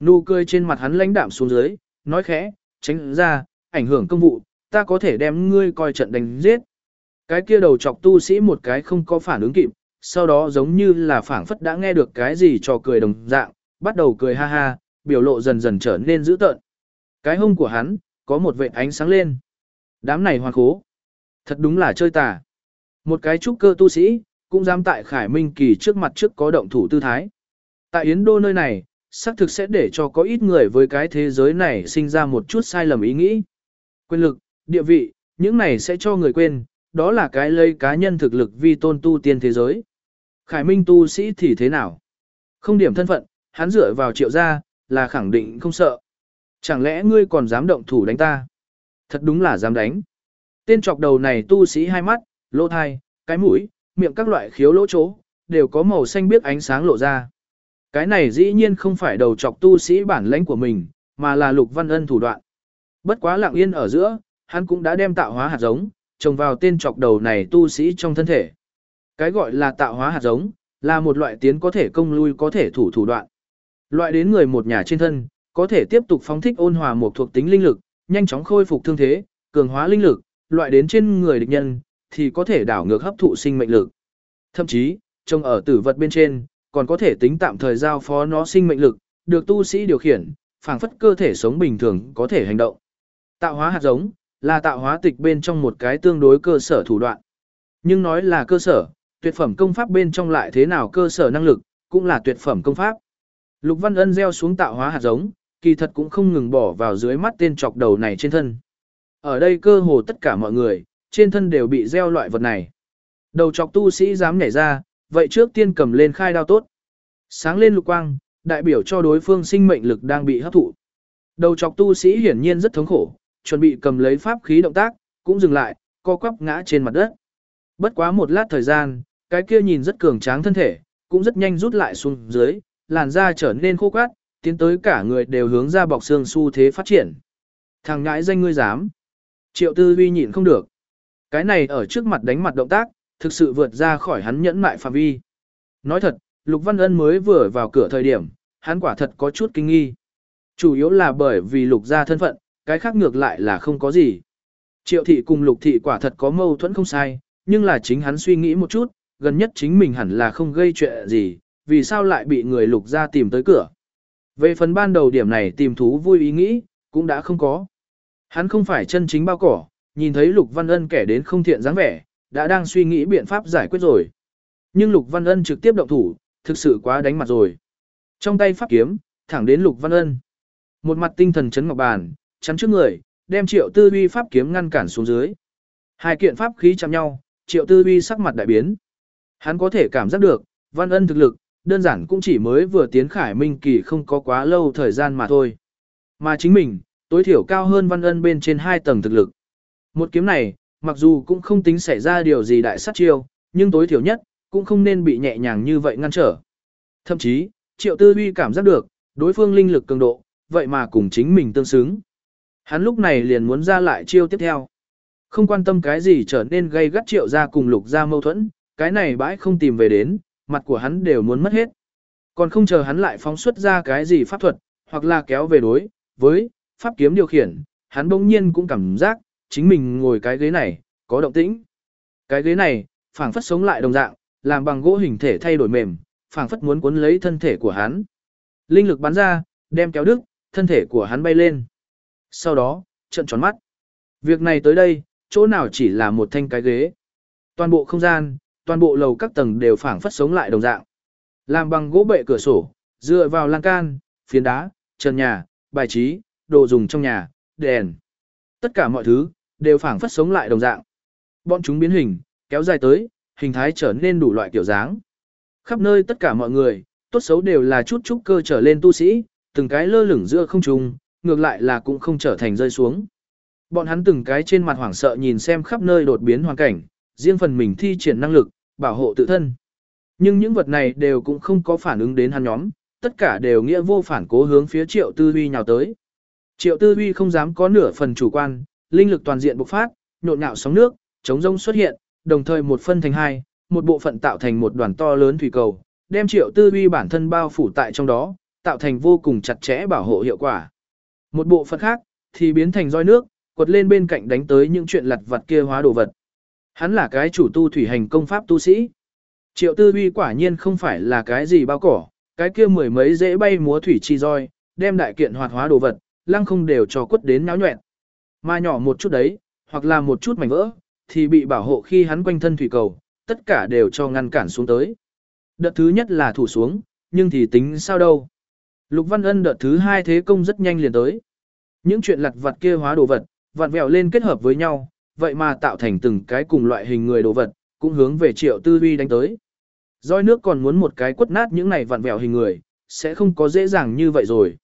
Nụ cười trên mặt hắn lãnh đạm xuống dưới, nói khẽ, tránh ra, ảnh hưởng công vụ, ta có thể đem ngươi coi trận đánh giết. Cái kia đầu chọc tu sĩ một cái không có phản ứng kịp, sau đó giống như là phảng phất đã nghe được cái gì trò cười đồng dạng, bắt đầu cười ha ha, biểu lộ dần dần trở nên dữ tợn. Cái hông của hắn, có một vệt ánh sáng lên. Đám này hoàn khố. Thật đúng là chơi tà. Một cái trúc cơ tu sĩ, cũng dám tại Khải Minh Kỳ trước mặt trước có động thủ tư thái. Tại Yến Đô nơi này, xác thực sẽ để cho có ít người với cái thế giới này sinh ra một chút sai lầm ý nghĩ. Quyền lực, địa vị, những này sẽ cho người quên, đó là cái lấy cá nhân thực lực vi tôn tu tiên thế giới. Khải Minh tu sĩ thì thế nào? Không điểm thân phận, hắn dựa vào triệu gia, là khẳng định không sợ. Chẳng lẽ ngươi còn dám động thủ đánh ta? Thật đúng là dám đánh. Tên trọc đầu này tu sĩ hai mắt, lỗ thai, cái mũi, miệng các loại khiếu lỗ chỗ, đều có màu xanh biếc ánh sáng lộ ra. Cái này dĩ nhiên không phải đầu trọc tu sĩ bản lãnh của mình, mà là lục văn ân thủ đoạn. Bất quá lặng yên ở giữa, hắn cũng đã đem tạo hóa hạt giống, trồng vào tên trọc đầu này tu sĩ trong thân thể. Cái gọi là tạo hóa hạt giống, là một loại tiến có thể công lui có thể thủ thủ đoạn. Loại đến người một nhà trên thân, có thể tiếp tục phóng thích ôn hòa một thuộc tính linh lực, nhanh chóng khôi phục thương thế, cường hóa linh lực, loại đến trên người địch nhân, thì có thể đảo ngược hấp thụ sinh mệnh lực. Thậm chí, trông ở tử vật bên trên, còn có thể tính tạm thời giao phó nó sinh mệnh lực, được tu sĩ điều khiển, phảng phất cơ thể sống bình thường có thể hành động. Tạo hóa hạt giống, là tạo hóa tịch bên trong một cái tương đối cơ sở thủ đoạn. Nhưng nói là cơ sở, tuyệt phẩm công pháp bên trong lại thế nào cơ sở năng lực, cũng là tuyệt phẩm công pháp. Lục Văn Ân gieo xuống tạo hóa hạt giống, kỳ thật cũng không ngừng bỏ vào dưới mắt tên chọc đầu này trên thân. Ở đây cơ hồ tất cả mọi người, trên thân đều bị gieo loại vật này. Đầu chọc tu sĩ dám nhảy ra, vậy trước tiên cầm lên khai đao tốt. Sáng lên lục quang, đại biểu cho đối phương sinh mệnh lực đang bị hấp thụ. Đầu chọc tu sĩ hiển nhiên rất thống khổ, chuẩn bị cầm lấy pháp khí động tác, cũng dừng lại, co quắp ngã trên mặt đất. Bất quá một lát thời gian, cái kia nhìn rất cường tráng thân thể, cũng rất nhanh rút lại xuống dưới, làn da trở nên khô quát, tiến tới cả người đều hướng ra bọc xương xu thế phát triển. Thằng ngãi danh ngươi dám. Triệu tư vi nhịn không được. Cái này ở trước mặt đánh mặt động tác, thực sự vượt ra khỏi hắn nhẫn mại phạm vi. Nói thật, Lục Văn Ân mới vừa vào cửa thời điểm, hắn quả thật có chút kinh nghi. Chủ yếu là bởi vì Lục gia thân phận, cái khác ngược lại là không có gì. Triệu thị cùng Lục thị quả thật có mâu thuẫn không sai, nhưng là chính hắn suy nghĩ một chút, gần nhất chính mình hẳn là không gây chuyện gì, vì sao lại bị người Lục gia tìm tới cửa. Về phần ban đầu điểm này tìm thú vui ý nghĩ, cũng đã không có. Hắn không phải chân chính bao cỏ, nhìn thấy Lục Văn Ân kẻ đến không thiện dáng vẻ, đã đang suy nghĩ biện pháp giải quyết rồi. Nhưng Lục Văn Ân trực tiếp động thủ, thực sự quá đánh mặt rồi. Trong tay pháp kiếm, thẳng đến Lục Văn Ân. Một mặt tinh thần chấn ngọc bàn, chắn trước người, đem Triệu Tư Uy pháp kiếm ngăn cản xuống dưới. Hai kiện pháp khí chạm nhau, Triệu Tư Uy sắc mặt đại biến. Hắn có thể cảm giác được, Văn Ân thực lực, đơn giản cũng chỉ mới vừa tiến khải minh kỳ không có quá lâu thời gian mà thôi. Mà chính mình, tối thiểu cao hơn Văn Ân bên trên hai tầng thực lực. Một kiếm này, mặc dù cũng không tính xảy ra điều gì đại sát chiêu, nhưng tối thiểu nhất, cũng không nên bị nhẹ nhàng như vậy ngăn trở. Thậm chí, Triệu Tư Huy cảm giác được, đối phương linh lực cường độ, vậy mà cùng chính mình tương xứng. Hắn lúc này liền muốn ra lại chiêu tiếp theo. Không quan tâm cái gì trở nên gây gắt Triệu ra cùng Lục ra mâu thuẫn, cái này bãi không tìm về đến, mặt của hắn đều muốn mất hết. Còn không chờ hắn lại phóng xuất ra cái gì pháp thuật, hoặc là kéo về đối, với, pháp kiếm điều khiển, hắn bỗng nhiên cũng cảm giác, chính mình ngồi cái ghế này, có động tĩnh. Cái ghế này, phảng phất sống lại đồng dạng, làm bằng gỗ hình thể thay đổi mềm, phảng phất muốn cuốn lấy thân thể của hắn. Linh lực bắn ra, đem kéo đứt, thân thể của hắn bay lên. Sau đó, trận tròn mắt. Việc này tới đây, chỗ nào chỉ là một thanh cái ghế. Toàn bộ không gian, toàn bộ lầu các tầng đều phảng phất sống lại đồng dạng. Làm bằng gỗ bệ cửa sổ, dựa vào lan can, phiến đá, trần nhà, bài trí, đồ dùng trong nhà, đèn. Tất cả mọi thứ, đều phảng phất sống lại đồng dạng. Bọn chúng biến hình, kéo dài tới, hình thái trở nên đủ loại kiểu dáng. Khắp nơi tất cả mọi người, tốt xấu đều là chút chút cơ trở lên tu sĩ, từng cái lơ lửng giữa không trung, ngược lại là cũng không trở thành rơi xuống. Bọn hắn từng cái trên mặt hoảng sợ nhìn xem khắp nơi đột biến hoàn cảnh, riêng phần mình thi triển năng lực, bảo hộ tự thân. Nhưng những vật này đều cũng không có phản ứng đến hắn nhóm, tất cả đều nghĩa vô phản cố hướng phía Triệu Tư Huy nhào tới. Triệu Tư Huy không dám có nửa phần chủ quan, linh lực toàn diện bộc phát, nhộn nhạo sóng nước, chống rông xuất hiện, đồng thời một phân thành hai, một bộ phận tạo thành một đoàn to lớn thủy cầu, đem Triệu Tư Huy bản thân bao phủ tại trong đó, tạo thành vô cùng chặt chẽ bảo hộ hiệu quả. Một bộ phận khác thì biến thành roi nước, quật lên bên cạnh đánh tới những chuyện lặt vặt kia hóa đồ vật. Hắn là cái chủ tu thủy hành công pháp tu sĩ. Triệu Tư Huy quả nhiên không phải là cái gì bao cỏ, cái kia mười mấy dễ bay múa thủy chi roi, đem đại kiện hoạt hóa đồ vật, lăng không đều cho quất đến náo nhuẹn. Mà nhỏ một chút đấy, hoặc là một chút mảnh vỡ, thì bị bảo hộ khi hắn quanh thân thủy cầu, tất cả đều cho ngăn cản xuống tới. Đợt thứ nhất là thủ xuống, nhưng thì tính sao đâu. Lục Văn Ân đợt thứ hai thế công rất nhanh liền tới. Những chuyện lặt vặt kia hóa đồ vật, vặn vẹo lên kết hợp với nhau, vậy mà tạo thành từng cái cùng loại hình người đồ vật, cũng hướng về triệu tư vi đánh tới. Roi nước còn muốn một cái quất nát những này vặn vẹo hình người, sẽ không có dễ dàng như vậy rồi.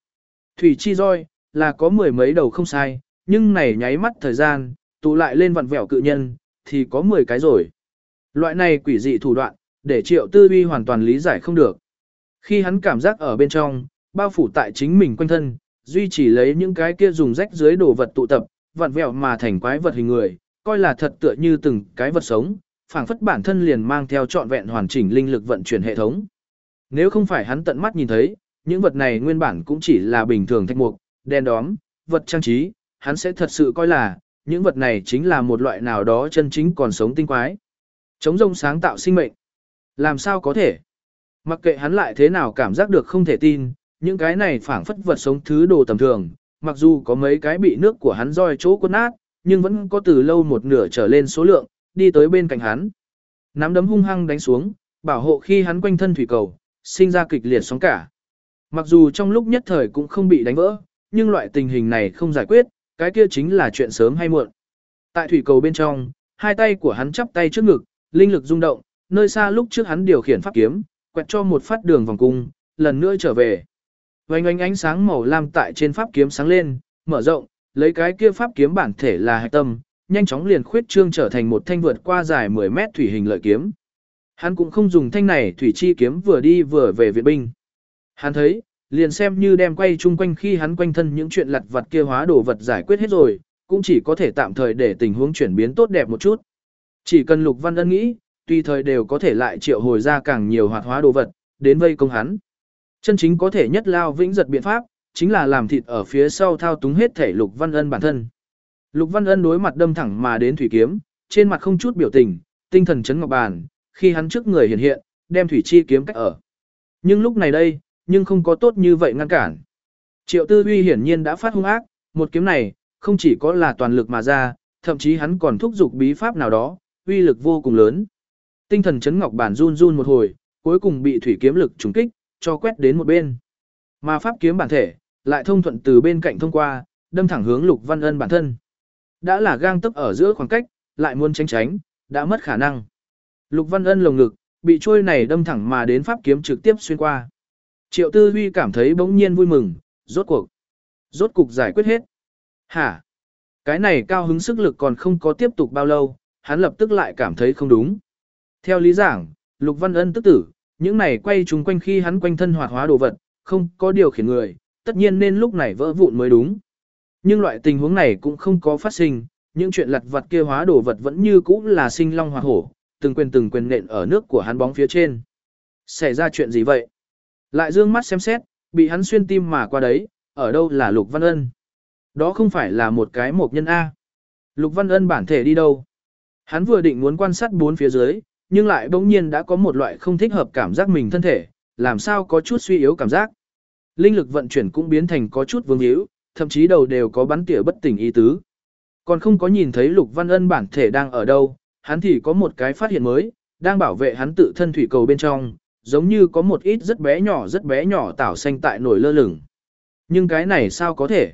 Thủy chi roi, là có mười mấy đầu không sai, nhưng này nháy mắt thời gian, tụ lại lên vặn vẹo cự nhân, thì có mười cái rồi. Loại này quỷ dị thủ đoạn, để triệu tư vi hoàn toàn lý giải không được. Khi hắn cảm giác ở bên trong, bao phủ tại chính mình quanh thân, duy chỉ lấy những cái kia dùng rách dưới đồ vật tụ tập, vặn vẹo mà thành quái vật hình người, coi là thật tựa như từng cái vật sống, phảng phất bản thân liền mang theo trọn vẹn hoàn chỉnh linh lực vận chuyển hệ thống. Nếu không phải hắn tận mắt nhìn thấy, những vật này nguyên bản cũng chỉ là bình thường thạch mục, đen đóm, vật trang trí, hắn sẽ thật sự coi là, những vật này chính là một loại nào đó chân chính còn sống tinh quái. Chống rông sáng tạo sinh mệnh. Làm sao có thể? Mặc kệ hắn lại thế nào cảm giác được không thể tin, những cái này phảng phất vật sống thứ đồ tầm thường, mặc dù có mấy cái bị nước của hắn roi chỗ quấn nát, nhưng vẫn có từ lâu một nửa trở lên số lượng, đi tới bên cạnh hắn. Nắm đấm hung hăng đánh xuống, bảo hộ khi hắn quanh thân thủy cầu, sinh ra kịch liệt sóng cả. Mặc dù trong lúc nhất thời cũng không bị đánh vỡ, nhưng loại tình hình này không giải quyết, cái kia chính là chuyện sớm hay muộn. Tại thủy cầu bên trong, hai tay của hắn chắp tay trước ngực, linh lực rung động, nơi xa lúc trước hắn điều khiển pháp kiếm, quẹt cho một phát đường vòng cung, lần nữa trở về. Vành ánh ánh sáng màu lam tại trên pháp kiếm sáng lên, mở rộng, lấy cái kia pháp kiếm bản thể là hạch tâm, nhanh chóng liền khuyết trương trở thành một thanh vượt qua dài 10 mét thủy hình lợi kiếm. Hắn cũng không dùng thanh này thủy chi kiếm vừa đi vừa về viện binh. Hắn thấy, liền xem như đem quay chung quanh khi hắn quanh thân những chuyện lặt vặt kia hóa đồ vật giải quyết hết rồi, cũng chỉ có thể tạm thời để tình huống chuyển biến tốt đẹp một chút. Chỉ cần Lục Văn Ân nghĩ, tùy thời đều có thể lại triệu hồi ra càng nhiều hoạt hóa đồ vật, đến vây công hắn. Chân chính có thể nhất lao vĩnh giật biện pháp, chính là làm thịt ở phía sau thao túng hết thể Lục Văn Ân bản thân. Lục Văn Ân đối mặt đâm thẳng mà đến thủy kiếm, trên mặt không chút biểu tình, tinh thần chấn ngọc bàn, khi hắn trước người hiện hiện, đem thủy chi kiếm cách ở. Nhưng lúc này đây, nhưng không có tốt như vậy ngăn cản. Triệu Tư Uy hiển nhiên đã phát hung ác, một kiếm này, không chỉ có là toàn lực mà ra, thậm chí hắn còn thúc giục bí pháp nào đó, uy lực vô cùng lớn. Tinh thần chấn ngọc bản run run một hồi, cuối cùng bị thủy kiếm lực trùng kích, cho quét đến một bên. Mà pháp kiếm bản thể, lại thông thuận từ bên cạnh thông qua, đâm thẳng hướng Lục Văn Ân bản thân. Đã là gang tấc ở giữa khoảng cách, lại muốn tránh tránh, đã mất khả năng. Lục Văn Ân lồng ngực, bị trôi này đâm thẳng mà đến pháp kiếm trực tiếp xuyên qua. Triệu Tư Huy cảm thấy bỗng nhiên vui mừng, rốt cuộc. Rốt cục giải quyết hết. Hả? Cái này cao hứng sức lực còn không có tiếp tục bao lâu, hắn lập tức lại cảm thấy không đúng. Theo lý giảng, Lục Văn Ân tức tử, những này quay chúng quanh khi hắn quanh thân hoạt hóa đồ vật, không có điều khiển người, tất nhiên nên lúc này vỡ vụn mới đúng. Nhưng loại tình huống này cũng không có phát sinh, những chuyện lặt vặt kia hóa đồ vật vẫn như cũ là sinh long hoạt hổ, từng quyền từng quyền nện ở nước của hắn bóng phía trên. Xảy ra chuyện gì vậy? Lại dương mắt xem xét, bị hắn xuyên tim mà qua đấy, ở đâu là Lục Văn Ân? Đó không phải là một cái mộc nhân A. Lục Văn Ân bản thể đi đâu? Hắn vừa định muốn quan sát bốn phía dưới, nhưng lại bỗng nhiên đã có một loại không thích hợp cảm giác mình thân thể, làm sao có chút suy yếu cảm giác. Linh lực vận chuyển cũng biến thành có chút vương hữu, thậm chí đầu đều có bắn tỉa bất tỉnh ý tứ. Còn không có nhìn thấy Lục Văn Ân bản thể đang ở đâu, hắn thì có một cái phát hiện mới, đang bảo vệ hắn tự thân thủy cầu bên trong, giống như có một ít rất bé nhỏ rất bé nhỏ tảo xanh tại nổi lơ lửng. Nhưng cái này sao có thể?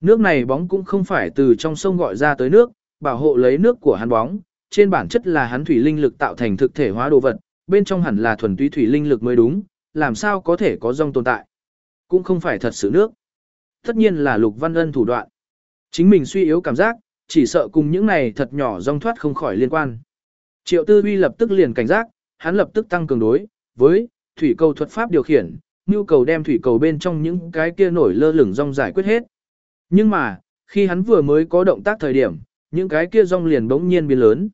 Nước này bóng cũng không phải từ trong sông gọi ra tới nước, bảo hộ lấy nước của hắn bóng, trên bản chất là hắn thủy linh lực tạo thành thực thể hóa đồ vật, bên trong hẳn là thuần túy thủy linh lực mới đúng, làm sao có thể có rong tồn tại. Cũng không phải thật sự nước. Tất nhiên là Lục Văn Ân thủ đoạn. Chính mình suy yếu cảm giác, chỉ sợ cùng những này thật nhỏ rong thoát không khỏi liên quan. Triệu Tư Uy lập tức liền cảnh giác, hắn lập tức tăng cường đối với thủy cầu thuật pháp điều khiển, nhu cầu đem thủy cầu bên trong những cái kia nổi lơ lửng rong giải quyết hết. Nhưng mà, khi hắn vừa mới có động tác thời điểm, những cái kia rong liền bỗng nhiên biến lớn.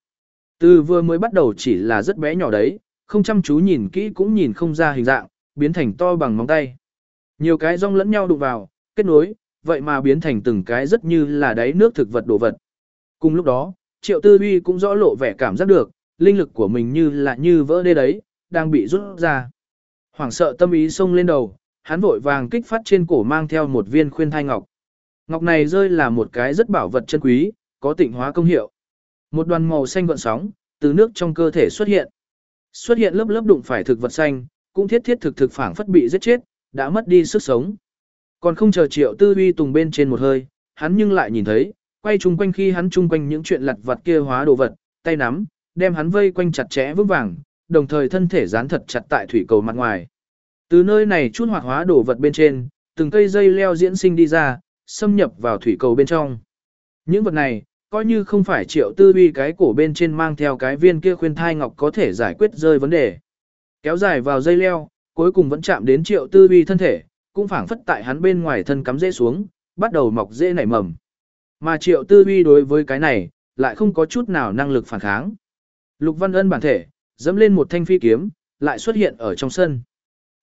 Từ vừa mới bắt đầu chỉ là rất bé nhỏ đấy, không chăm chú nhìn kỹ cũng nhìn không ra hình dạng, biến thành to bằng móng tay. Nhiều cái rong lẫn nhau đụng vào, kết nối, vậy mà biến thành từng cái rất như là đáy nước thực vật đồ vật. Cùng lúc đó, Triệu Tư Uy cũng rõ lộ vẻ cảm giác được, linh lực của mình như là như vỡ đê đấy, đang bị rút ra. Hoảng sợ tâm ý xông lên đầu, hắn vội vàng kích phát trên cổ mang theo một viên khuyên thai ngọc. Ngọc này rơi là một cái rất bảo vật chân quý, có tịnh hóa công hiệu. Một đoàn màu xanh gợn sóng, từ nước trong cơ thể xuất hiện. Xuất hiện lớp lớp đụng phải thực vật xanh, cũng thiết thiết thực thực phảng phất bị giết chết, đã mất đi sức sống. Còn không chờ triệu tư uy tùng bên trên một hơi, hắn nhưng lại nhìn thấy, quay chung quanh khi hắn chung quanh những chuyện lặt vặt kia hóa đồ vật, tay nắm, đem hắn vây quanh chặt chẽ vững vàng, đồng thời thân thể dán thật chặt tại thủy cầu mặt ngoài. Từ nơi này chút hoạt hóa đồ vật bên trên, từng cây dây leo diễn sinh đi ra, xâm nhập vào thủy cầu bên trong. Những vật này, coi như không phải triệu tư uy cái cổ bên trên mang theo cái viên kia khuyên thai ngọc có thể giải quyết rơi vấn đề. Kéo dài vào dây leo, cuối cùng vẫn chạm đến triệu tư uy thân thể, cũng phảng phất tại hắn bên ngoài thân cắm dễ xuống, bắt đầu mọc dễ nảy mầm. Mà triệu tư uy đối với cái này, lại không có chút nào năng lực phản kháng. Lục Văn Ân bản thể, dẫm lên một thanh phi kiếm, lại xuất hiện ở trong sân.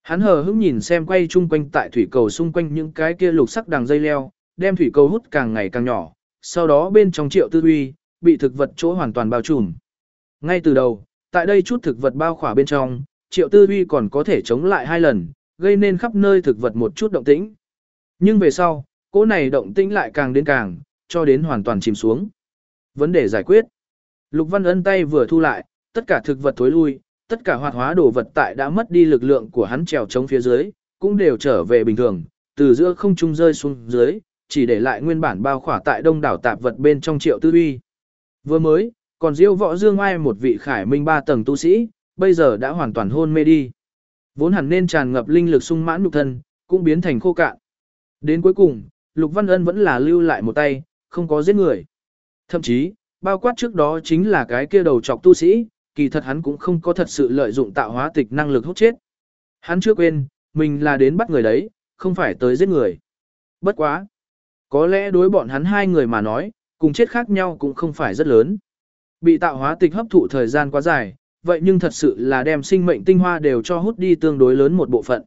Hắn hờ hững nhìn xem quay chung quanh tại thủy cầu xung quanh những cái kia lục sắc đằng dây leo, đem thủy cầu hút càng ngày càng nhỏ, sau đó bên trong triệu tư uy, bị thực vật chỗ hoàn toàn bao trùm. Ngay từ đầu, tại đây chút thực vật bao khỏa bên trong, triệu tư uy còn có thể chống lại hai lần, gây nên khắp nơi thực vật một chút động tĩnh. Nhưng về sau, cỗ này động tĩnh lại càng đến càng, cho đến hoàn toàn chìm xuống. Vấn đề giải quyết. Lục Văn Ân tay vừa thu lại, tất cả thực vật thối lui, tất cả hoạt hóa đồ vật tại đã mất đi lực lượng của hắn trèo chống phía dưới, cũng đều trở về bình thường, từ giữa không trung rơi xuống dưới, chỉ để lại nguyên bản bao khỏa tại đông đảo tạp vật bên trong triệu tư uy. Vừa mới, còn diêu võ dương ai một vị khải minh ba tầng tu sĩ, bây giờ đã hoàn toàn hôn mê đi. Vốn hẳn nên tràn ngập linh lực sung mãn nhục thân, cũng biến thành khô cạn. Đến cuối cùng, Lục Văn Ân vẫn là lưu lại một tay, không có giết người. Thậm chí, bao quát trước đó chính là cái kia đầu trọc tu sĩ, kỳ thật hắn cũng không có thật sự lợi dụng tạo hóa tịch năng lực hút chết. Hắn chưa quên, mình là đến bắt người đấy, không phải tới giết người. Bất quá. Có lẽ đối bọn hắn hai người mà nói, cùng chết khác nhau cũng không phải rất lớn. Bị tạo hóa tịch hấp thụ thời gian quá dài, vậy nhưng thật sự là đem sinh mệnh tinh hoa đều cho hút đi tương đối lớn một bộ phận.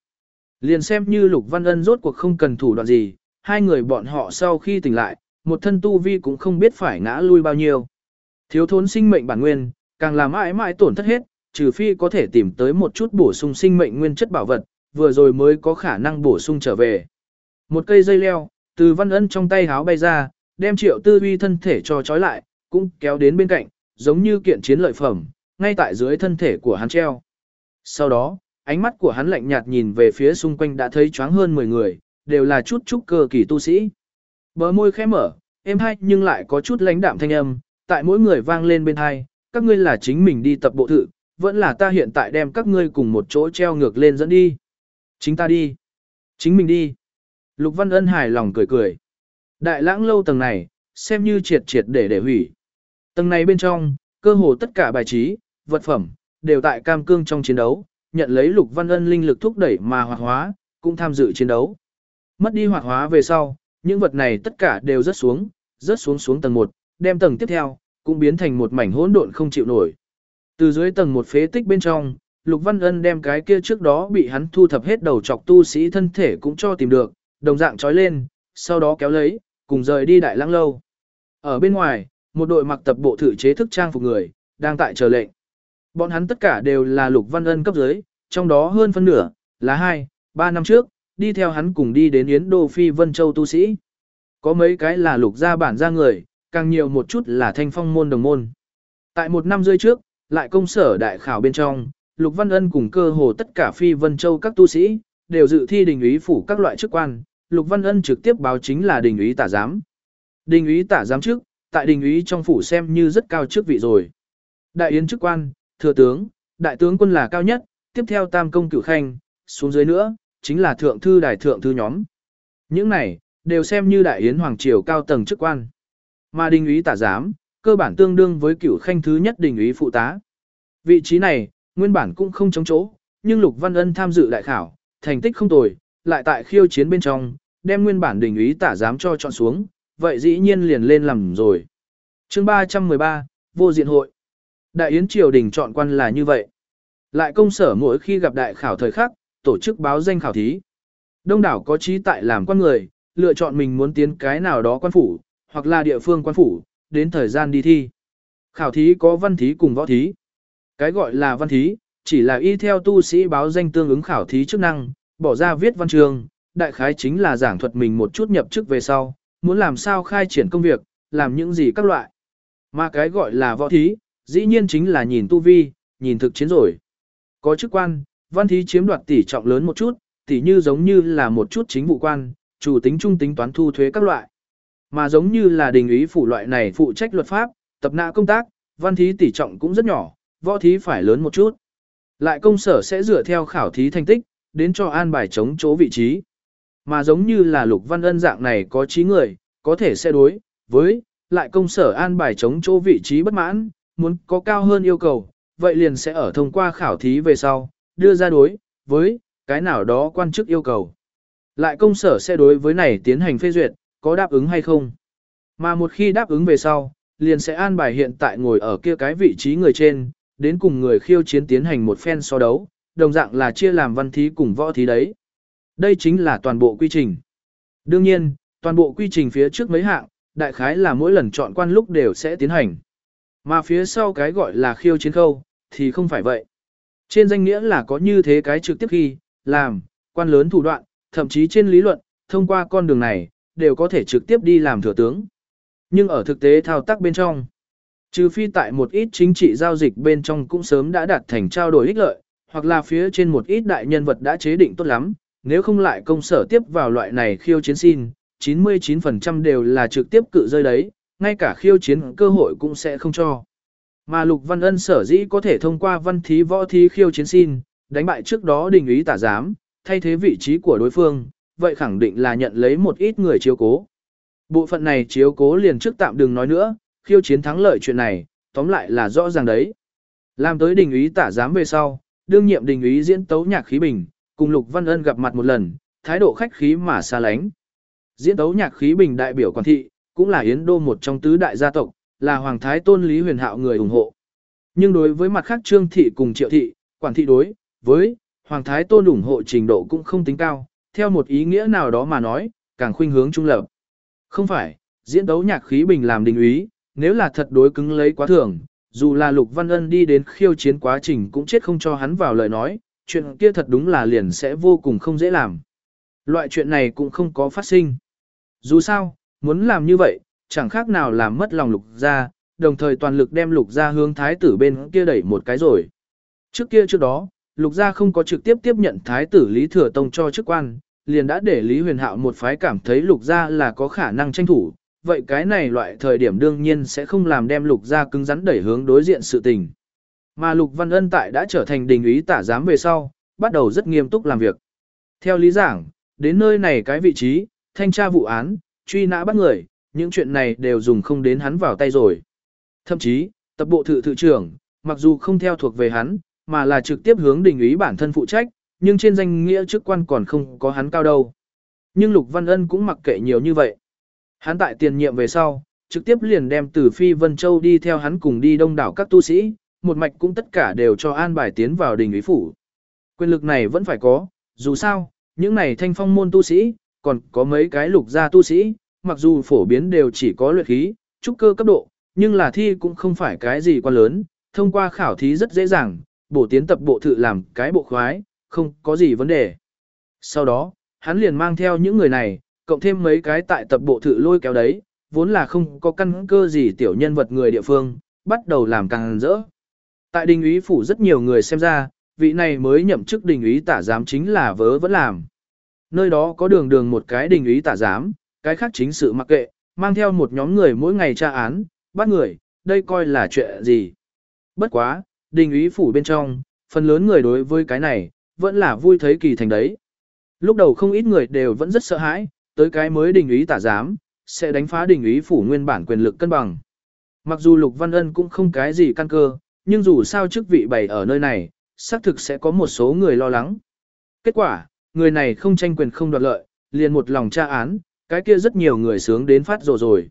Liền xem như Lục Văn Ân rốt cuộc không cần thủ đoạn gì, hai người bọn họ sau khi tỉnh lại, một thân tu vi cũng không biết phải ngã lui bao nhiêu. Thiếu thốn sinh mệnh bản nguyên, càng làm mãi mãi tổn thất hết, trừ phi có thể tìm tới một chút bổ sung sinh mệnh nguyên chất bảo vật, vừa rồi mới có khả năng bổ sung trở về. Một cây dây leo, từ văn ân trong tay háo bay ra, đem triệu tư uy thân thể cho trói lại, cũng kéo đến bên cạnh, giống như kiện chiến lợi phẩm, ngay tại dưới thân thể của hắn treo. Sau đó, ánh mắt của hắn lạnh nhạt nhìn về phía xung quanh đã thấy choáng hơn 10 người, đều là chút chút cơ kỳ tu sĩ. Bờ môi khẽ mở, êm hay nhưng lại có chút lãnh đạm thanh âm, tại mỗi người vang lên bên hai, các ngươi là chính mình đi tập bộ thự, vẫn là ta hiện tại đem các ngươi cùng một chỗ treo ngược lên dẫn đi. Chính ta đi. Chính mình đi. Lục Văn Ân hài lòng cười cười. Đại lãng lâu tầng này, xem như triệt triệt để để hủy. Tầng này bên trong, cơ hồ tất cả bài trí, vật phẩm, đều tại cam cương trong chiến đấu, nhận lấy Lục Văn Ân linh lực thúc đẩy mà hoạt hóa, cũng tham dự chiến đấu. Mất đi hoạt hóa về sau, những vật này tất cả đều rớt xuống, rớt xuống xuống tầng 1, đem tầng tiếp theo, cũng biến thành một mảnh hỗn độn không chịu nổi. Từ dưới tầng một phế tích bên trong, Lục Văn Ân đem cái kia trước đó bị hắn thu thập hết đầu chọc tu sĩ thân thể cũng cho tìm được, đồng dạng trói lên, sau đó kéo lấy, cùng rời đi đại lãng lâu. Ở bên ngoài, một đội mặc tập bộ thử chế thức trang phục người, đang tại chờ lệnh. Bọn hắn tất cả đều là Lục Văn Ân cấp dưới, trong đó hơn phân nửa, là hai, ba năm trước, đi theo hắn cùng đi đến Yến Đô Phi Vân Châu tu sĩ. có mấy cái là lục gia bản gia người, càng nhiều một chút là thanh phong môn đồng môn. Tại một năm rưỡi trước, lại công sở đại khảo bên trong, Lục Văn Ân cùng cơ hồ tất cả phi vân châu các tu sĩ, đều dự thi đình ý phủ các loại chức quan, Lục Văn Ân trực tiếp báo chính là đình ý tả giám. Đình ý tả giám trước, tại đình ý trong phủ xem như rất cao chức vị rồi. Đại yến chức quan, thừa tướng, đại tướng quân là cao nhất, tiếp theo tam công cửu khanh, xuống dưới nữa, chính là thượng thư đại thượng thư nhóm. Những này, đều xem như đại yến hoàng triều cao tầng chức quan. Mà đình ý tả giám, cơ bản tương đương với cửu khanh thứ nhất đình ý phụ tá. Vị trí này, nguyên bản cũng không chống chỗ, nhưng Lục Văn Ân tham dự đại khảo, thành tích không tồi, lại tại khiêu chiến bên trong, đem nguyên bản đình ý tả giám cho chọn xuống, vậy dĩ nhiên liền lên làm rồi. chương 313, Vô diện hội. Đại Yến Triều Đình chọn quan là như vậy. Lại công sở mỗi khi gặp đại khảo thời khắc, tổ chức báo danh khảo thí. Đông đảo có trí tại làm quan người, lựa chọn mình muốn tiến cái nào đó quan phủ, hoặc là địa phương quan phủ, đến thời gian đi thi. Khảo thí có văn thí cùng võ thí. Cái gọi là văn thí, chỉ là y theo tu sĩ báo danh tương ứng khảo thí chức năng, bỏ ra viết văn trường, đại khái chính là giảng thuật mình một chút nhập chức về sau, muốn làm sao khai triển công việc, làm những gì các loại. Mà cái gọi là võ thí, dĩ nhiên chính là nhìn tu vi, nhìn thực chiến rồi. Có chức quan, văn thí chiếm đoạt tỷ trọng lớn một chút, tỷ như giống như là một chút chính vụ quan, chủ tính trung tính toán thu thuế các loại. Mà giống như là đình ý phủ loại này phụ trách luật pháp, tập nạ công tác, văn thí tỷ trọng cũng rất nhỏ, võ thí phải lớn một chút. Lại công sở sẽ dựa theo khảo thí thành tích, đến cho an bài chống chỗ vị trí. Mà giống như là lục văn ân dạng này có trí người, có thể sẽ đối với lại công sở an bài chống chỗ vị trí bất mãn, muốn có cao hơn yêu cầu, vậy liền sẽ ở thông qua khảo thí về sau, đưa ra đối với cái nào đó quan chức yêu cầu. Lại công sở sẽ đối với này tiến hành phê duyệt, có đáp ứng hay không. Mà một khi đáp ứng về sau, liền sẽ an bài hiện tại ngồi ở kia cái vị trí người trên, đến cùng người khiêu chiến tiến hành một phen so đấu, đồng dạng là chia làm văn thí cùng võ thí đấy. Đây chính là toàn bộ quy trình. Đương nhiên, toàn bộ quy trình phía trước mấy hạng, đại khái là mỗi lần chọn quan lúc đều sẽ tiến hành. Mà phía sau cái gọi là khiêu chiến khâu, thì không phải vậy. Trên danh nghĩa là có như thế cái trực tiếp khi, làm, quan lớn thủ đoạn, thậm chí trên lý luận, thông qua con đường này, đều có thể trực tiếp đi làm thừa tướng. Nhưng ở thực tế thao tác bên trong, trừ phi tại một ít chính trị giao dịch bên trong cũng sớm đã đạt thành trao đổi ích lợi, hoặc là phía trên một ít đại nhân vật đã chế định tốt lắm, nếu không lại công sở tiếp vào loại này khiêu chiến xin, 99% đều là trực tiếp cự rơi đấy, ngay cả khiêu chiến cơ hội cũng sẽ không cho. Mà Lục Văn Ân sở dĩ có thể thông qua văn thí võ thí khiêu chiến xin, đánh bại trước đó đình ý tả giám, thay thế vị trí của đối phương, vậy khẳng định là nhận lấy một ít người chiếu cố. Bộ phận này chiếu cố liền trước tạm đừng nói nữa, khiêu chiến thắng lợi chuyện này, tóm lại là rõ ràng đấy. Làm tới đình ý tả giám về sau, đương nhiệm đình ý diễn tấu nhạc khí bình, cùng Lục Văn Ân gặp mặt một lần, thái độ khách khí mà xa lánh. Diễn tấu nhạc khí bình đại biểu quản thị, cũng là Yến Đô một trong tứ đại gia tộc, là Hoàng Thái Tôn Lý Huyền Hạo người ủng hộ. Nhưng đối với mặt khác Trương Thị cùng Triệu Thị, quản thị đối với Hoàng Thái Tôn ủng hộ trình độ cũng không tính cao, theo một ý nghĩa nào đó mà nói, càng khuynh hướng trung lập. Không phải, diễn tấu nhạc khí bình làm đình úy, nếu là thật đối cứng lấy quá thường, dù là Lục Văn Ân đi đến khiêu chiến quá trình cũng chết không cho hắn vào lời nói, chuyện kia thật đúng là liền sẽ vô cùng không dễ làm. Loại chuyện này cũng không có phát sinh. Dù sao, muốn làm như vậy, chẳng khác nào làm mất lòng lục gia, đồng thời toàn lực đem lục gia hướng thái tử bên kia đẩy một cái rồi. Trước kia trước đó, lục gia không có trực tiếp tiếp nhận thái tử Lý Thừa Tông cho chức quan, liền đã để Lý Huyền Hạo một phái cảm thấy lục gia là có khả năng tranh thủ, vậy cái này loại thời điểm đương nhiên sẽ không làm đem lục gia cứng rắn đẩy hướng đối diện sự tình. Mà Lục Văn Ân tại đã trở thành đình úy tả giám về sau, bắt đầu rất nghiêm túc làm việc. Theo lý giảng, đến nơi này cái vị trí, thanh tra vụ án, truy nã bắt người, những chuyện này đều dùng không đến hắn vào tay rồi. Thậm chí, tập bộ thự thự trưởng, mặc dù không theo thuộc về hắn, mà là trực tiếp hướng đình úy bản thân phụ trách, nhưng trên danh nghĩa chức quan còn không có hắn cao đâu. Nhưng Lục Văn Ân cũng mặc kệ nhiều như vậy. Hắn tại tiền nhiệm về sau, trực tiếp liền đem từ Phi Vân Châu đi theo hắn cùng đi đông đảo các tu sĩ, một mạch cũng tất cả đều cho an bài tiến vào đình ý phủ. Quyền lực này vẫn phải có, dù sao, những này thanh phong môn tu sĩ, còn có mấy cái lục gia tu sĩ, mặc dù phổ biến đều chỉ có luyện khí, trúc cơ cấp độ, nhưng là thi cũng không phải cái gì quá lớn, thông qua khảo thí rất dễ dàng, bổ tiến tập bộ thự làm cái bộ khoái, không có gì vấn đề. Sau đó, hắn liền mang theo những người này, cộng thêm mấy cái tại tập bộ thự lôi kéo đấy, vốn là không có căn cơ gì tiểu nhân vật người địa phương, bắt đầu làm càng rỡ. Tại đình úy phủ rất nhiều người xem ra, vị này mới nhậm chức đình úy tả giám chính là vớ vẫn làm. Nơi đó có đường đường một cái đình úy tả giám, cái khác chính sự mặc kệ, mang theo một nhóm người mỗi ngày tra án, bắt người, đây coi là chuyện gì. Bất quá, đình úy phủ bên trong, phần lớn người đối với cái này, vẫn là vui thấy kỳ thành đấy. Lúc đầu không ít người đều vẫn rất sợ hãi, tới cái mới đình ý tả giám, sẽ đánh phá đình ý phủ nguyên bản quyền lực cân bằng. Mặc dù Lục Văn Ân cũng không cái gì căn cơ, nhưng dù sao chức vị bày ở nơi này, xác thực sẽ có một số người lo lắng. Kết quả, người này không tranh quyền không đoạt lợi, liền một lòng tra án, cái kia rất nhiều người sướng đến phát rồi rồi.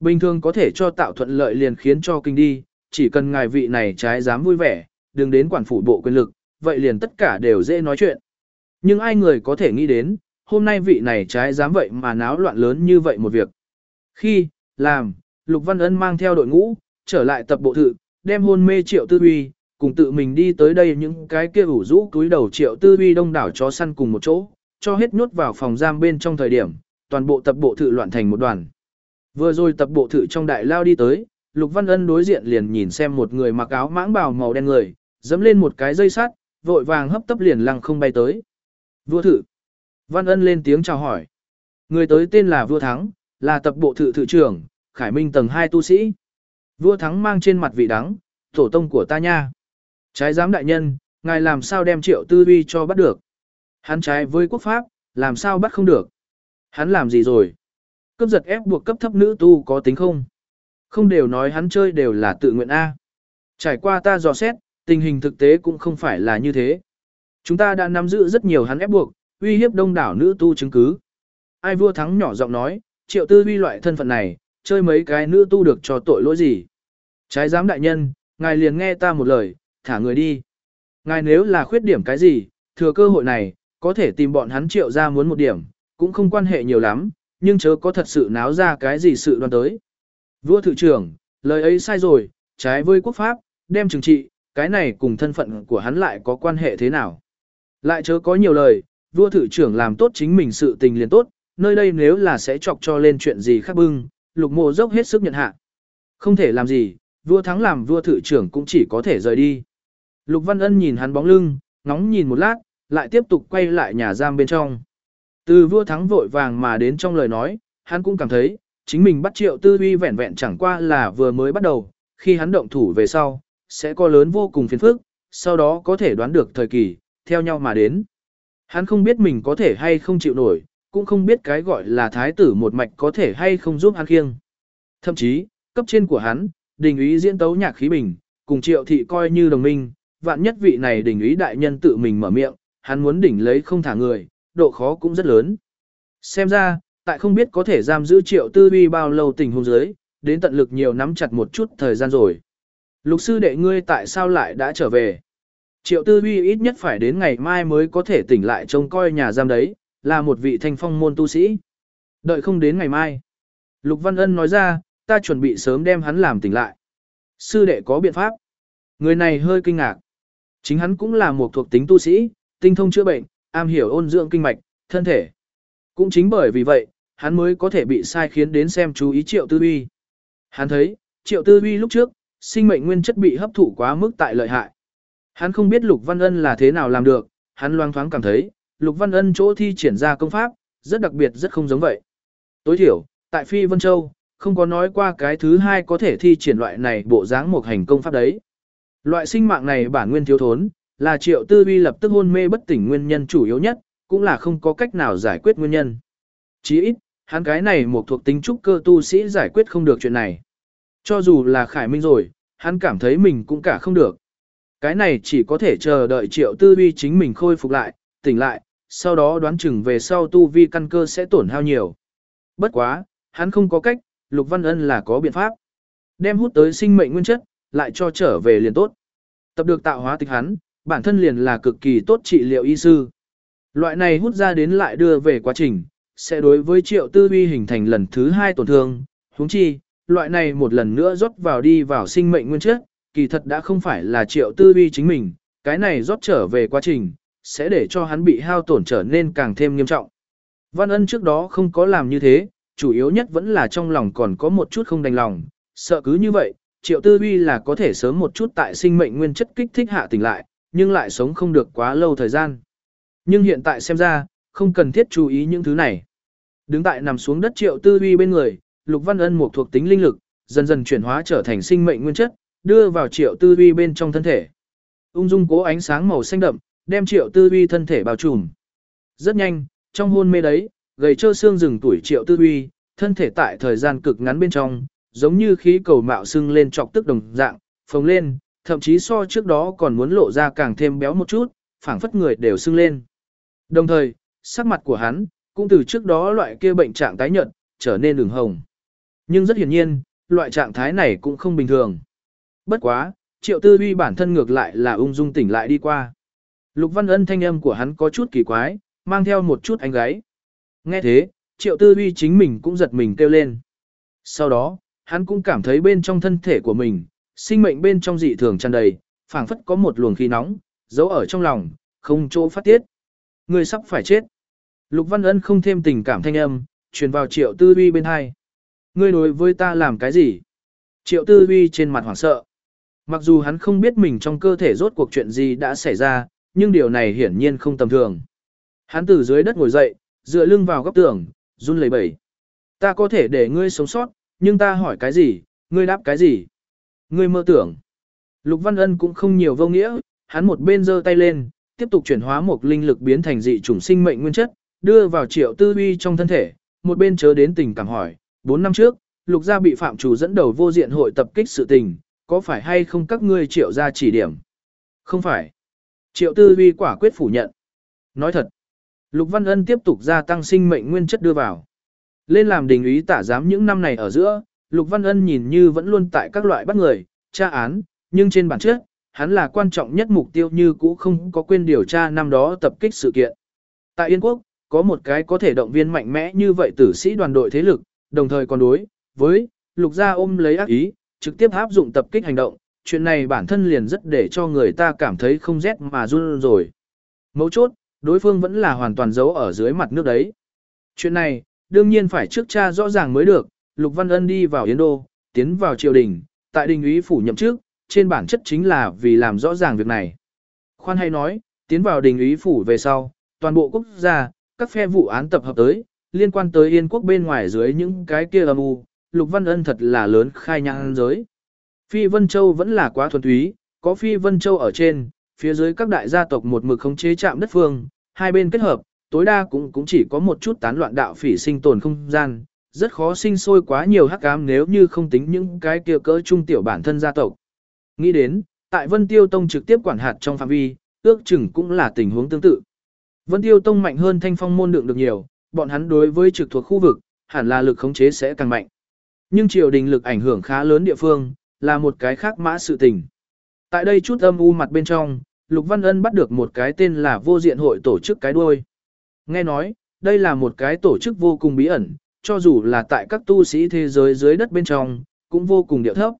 Bình thường có thể cho tạo thuận lợi liền khiến cho kinh đi, chỉ cần ngài vị này trái dám vui vẻ, đừng đến quản phủ bộ quyền lực, vậy liền tất cả đều dễ nói chuyện. Nhưng ai người có thể nghĩ đến, hôm nay vị này trái dám vậy mà náo loạn lớn như vậy một việc. Khi, làm, Lục Văn Ân mang theo đội ngũ, trở lại tập bộ thự, đem hôn mê triệu tư uy, cùng tự mình đi tới đây những cái kia ủ rũ túi đầu triệu tư uy đông đảo chó săn cùng một chỗ, cho hết nhốt vào phòng giam bên trong thời điểm, toàn bộ tập bộ thự loạn thành một đoàn. Vừa rồi tập bộ thự trong đại lao đi tới, Lục Văn Ân đối diện liền nhìn xem một người mặc áo mãng bào màu đen người, dẫm lên một cái dây sắt, vội vàng hấp tấp liền lăng không bay tới. Vua thử. Văn Ân lên tiếng chào hỏi. Người tới tên là Vua Thắng, là tập bộ thự thự trưởng, Khải Minh tầng 2 tu sĩ. Vua Thắng mang trên mặt vị đắng, tổ tông của ta nha. Trái giám đại nhân, ngài làm sao đem triệu tư Vi cho bắt được. Hắn trái với quốc pháp, làm sao bắt không được. Hắn làm gì rồi? Cấp giật ép buộc cấp thấp nữ tu có tính không? Không đều nói hắn chơi đều là tự nguyện A. Trải qua ta dò xét, tình hình thực tế cũng không phải là như thế. Chúng ta đã nắm giữ rất nhiều hắn ép buộc, uy hiếp đông đảo nữ tu chứng cứ. Ai vua thắng nhỏ giọng nói, triệu tư uy loại thân phận này, chơi mấy cái nữ tu được cho tội lỗi gì. Trái giám đại nhân, ngài liền nghe ta một lời, thả người đi. Ngài nếu là khuyết điểm cái gì, thừa cơ hội này, có thể tìm bọn hắn triệu ra muốn một điểm, cũng không quan hệ nhiều lắm, nhưng chớ có thật sự náo ra cái gì sự đoan tới. Vua thự trưởng, lời ấy sai rồi, trái với quốc pháp, đem trừng trị, cái này cùng thân phận của hắn lại có quan hệ thế nào. Lại chớ có nhiều lời, vua thự trưởng làm tốt chính mình sự tình liền tốt, nơi đây nếu là sẽ chọc cho lên chuyện gì khác bưng, lục mộ dốc hết sức nhận hạ. Không thể làm gì, vua thắng làm vua thự trưởng cũng chỉ có thể rời đi. Lục Văn Ân nhìn hắn bóng lưng, ngóng nhìn một lát, lại tiếp tục quay lại nhà giam bên trong. Từ vua thắng vội vàng mà đến trong lời nói, hắn cũng cảm thấy, chính mình bắt triệu tư uy vẹn vẹn chẳng qua là vừa mới bắt đầu, khi hắn động thủ về sau, sẽ có lớn vô cùng phiền phức, sau đó có thể đoán được thời kỳ, theo nhau mà đến. Hắn không biết mình có thể hay không chịu nổi, cũng không biết cái gọi là thái tử một mạch có thể hay không giúp hắn khiêng. Thậm chí, cấp trên của hắn, đình ý diễn tấu nhạc khí bình, cùng triệu thị coi như đồng minh, vạn nhất vị này đình ý đại nhân tự mình mở miệng, hắn muốn đỉnh lấy không thả người, độ khó cũng rất lớn. Xem ra, tại không biết có thể giam giữ triệu tư vi bao lâu tình huống dưới, đến tận lực nhiều nắm chặt một chút thời gian rồi. Lục sư đệ ngươi tại sao lại đã trở về? Triệu tư Huy ít nhất phải đến ngày mai mới có thể tỉnh lại trông coi nhà giam đấy, là một vị thanh phong môn tu sĩ. Đợi không đến ngày mai. Lục Văn Ân nói ra, ta chuẩn bị sớm đem hắn làm tỉnh lại. Sư đệ có biện pháp. Người này hơi kinh ngạc. Chính hắn cũng là một thuộc tính tu sĩ, tinh thông chữa bệnh, am hiểu ôn dưỡng kinh mạch, thân thể. Cũng chính bởi vì vậy, hắn mới có thể bị sai khiến đến xem chú ý triệu tư Huy. Hắn thấy, triệu tư Huy lúc trước, sinh mệnh nguyên chất bị hấp thụ quá mức tại lợi hại. Hắn không biết Lục Văn Ân là thế nào làm được, hắn loang thoáng cảm thấy, Lục Văn Ân chỗ thi triển ra công pháp, rất đặc biệt rất không giống vậy. Tối thiểu, tại Phi Vân Châu, không có nói qua cái thứ hai có thể thi triển loại này bộ dáng một hành công pháp đấy. Loại sinh mạng này bản nguyên thiếu thốn, là triệu tư vi lập tức hôn mê bất tỉnh nguyên nhân chủ yếu nhất, cũng là không có cách nào giải quyết nguyên nhân. Chỉ ít, hắn cái này một thuộc tính trúc cơ tu sĩ giải quyết không được chuyện này. Cho dù là khải minh rồi, hắn cảm thấy mình cũng cả không được. Cái này chỉ có thể chờ đợi triệu tư vi chính mình khôi phục lại, tỉnh lại, sau đó đoán chừng về sau tu vi căn cơ sẽ tổn hao nhiều. Bất quá, hắn không có cách, Lục Văn Ân là có biện pháp. Đem hút tới sinh mệnh nguyên chất, lại cho trở về liền tốt. Tập được tạo hóa tịch hắn, bản thân liền là cực kỳ tốt trị liệu y sư. Loại này hút ra đến lại đưa về quá trình, sẽ đối với triệu tư vi hình thành lần thứ hai tổn thương. huống chi, loại này một lần nữa rót vào đi vào sinh mệnh nguyên chất, kỳ thật đã không phải là triệu tư vi chính mình, cái này rót trở về quá trình, sẽ để cho hắn bị hao tổn trở nên càng thêm nghiêm trọng. Văn ân trước đó không có làm như thế, chủ yếu nhất vẫn là trong lòng còn có một chút không đành lòng, sợ cứ như vậy, triệu tư vi là có thể sớm một chút tại sinh mệnh nguyên chất kích thích hạ tỉnh lại, nhưng lại sống không được quá lâu thời gian. Nhưng hiện tại xem ra, không cần thiết chú ý những thứ này. Đứng tại nằm xuống đất triệu tư vi bên người, lục văn ân một thuộc tính linh lực, dần dần chuyển hóa trở thành sinh mệnh nguyên chất, đưa vào triệu tư huy bên trong thân thể. Ung dung cố ánh sáng màu xanh đậm, đem triệu tư huy thân thể bao trùm. Rất nhanh, trong hôn mê đấy, gầy trơ xương rừng tuổi triệu tư huy, thân thể tại thời gian cực ngắn bên trong, giống như khí cầu mạo sưng lên trọc tức đồng dạng, phồng lên, thậm chí so trước đó còn muốn lộ ra càng thêm béo một chút, phảng phất người đều sưng lên. Đồng thời, sắc mặt của hắn, cũng từ trước đó loại kia bệnh trạng tái nhợt, trở nên đường hồng. Nhưng rất hiển nhiên, loại trạng thái này cũng không bình thường. Bất quá, triệu tư huy bản thân ngược lại là ung dung tỉnh lại đi qua. Lục văn ân thanh âm của hắn có chút kỳ quái, mang theo một chút ánh gáy. Nghe thế, triệu tư huy chính mình cũng giật mình kêu lên. Sau đó, hắn cũng cảm thấy bên trong thân thể của mình, sinh mệnh bên trong dị thường tràn đầy, phảng phất có một luồng khí nóng, giấu ở trong lòng, không chỗ phát tiết. Người sắp phải chết. Lục Văn Ân không thêm tình cảm thanh âm, truyền vào Triệu Tư huy bên hai. Ngươi đối với ta làm cái gì? Triệu Tư huy trên mặt hoảng sợ. Mặc dù hắn không biết mình trong cơ thể rốt cuộc chuyện gì đã xảy ra, nhưng điều này hiển nhiên không tầm thường. Hắn từ dưới đất ngồi dậy, dựa lưng vào góc tường, run lẩy bẩy. Ta có thể để ngươi sống sót, nhưng ta hỏi cái gì, ngươi đáp cái gì? Ngươi mơ tưởng. Lục Văn Ân cũng không nhiều vô nghĩa, hắn một bên giơ tay lên, tiếp tục chuyển hóa một linh lực biến thành dị chủng sinh mệnh nguyên chất, đưa vào triệu tư uy trong thân thể, một bên chớ đến tình cảm hỏi, 4 năm trước, lục gia bị phạm chủ dẫn đầu vô diện hội tập kích sự tình, có phải hay không các ngươi triệu gia chỉ điểm? Không phải. Triệu tư Vi quả quyết phủ nhận. Nói thật, Lục Văn Ân tiếp tục gia tăng sinh mệnh nguyên chất đưa vào. Lên làm đình úy tả giám những năm này ở giữa, Lục Văn Ân nhìn như vẫn luôn tại các loại bắt người, tra án, nhưng trên bản chất, hắn là quan trọng nhất mục tiêu như cũ không có quên điều tra năm đó tập kích sự kiện. Tại Yên Quốc, có một cái có thể động viên mạnh mẽ như vậy tử sĩ đoàn đội thế lực, đồng thời còn đối với lục gia ôm lấy ác ý, trực tiếp áp dụng tập kích hành động, chuyện này bản thân liền rất để cho người ta cảm thấy không rét mà run rồi. Mấu chốt, đối phương vẫn là hoàn toàn giấu ở dưới mặt nước đấy. Chuyện này, đương nhiên phải trước cha rõ ràng mới được, Lục Văn Ân đi vào Yến Đô, tiến vào triều đình, tại đình úy phủ nhậm chức, trên bản chất chính là vì làm rõ ràng việc này. Khoan hay nói, tiến vào đình úy phủ về sau, toàn bộ quốc gia, các phe vụ án tập hợp tới, liên quan tới Yên quốc bên ngoài dưới những cái kia âm u, Lục Văn Ân thật là lớn khai nhang giới. Phi Vân Châu vẫn là quá thuần túy, có Phi Vân Châu ở trên, phía dưới các đại gia tộc một mực khống chế chạm đất phương, hai bên kết hợp, tối đa cũng cũng chỉ có một chút tán loạn đạo phỉ sinh tồn không gian, rất khó sinh sôi quá nhiều hắc ám nếu như không tính những cái kia cỡ trung tiểu bản thân gia tộc. Nghĩ đến, tại Vân Tiêu Tông trực tiếp quản hạt trong phạm vi, ước chừng cũng là tình huống tương tự. Vân Tiêu Tông mạnh hơn Thanh Phong môn lượng được nhiều, bọn hắn đối với trực thuộc khu vực, hẳn là lực khống chế sẽ càng mạnh. Nhưng triều đình lực ảnh hưởng khá lớn địa phương, là một cái khác mã sự tình. Tại đây chút âm u mặt bên trong, Lục Văn Ân bắt được một cái tên là vô diện hội tổ chức cái đuôi. Nghe nói, đây là một cái tổ chức vô cùng bí ẩn, cho dù là tại các tu sĩ thế giới dưới đất bên trong, cũng vô cùng điệu thấp.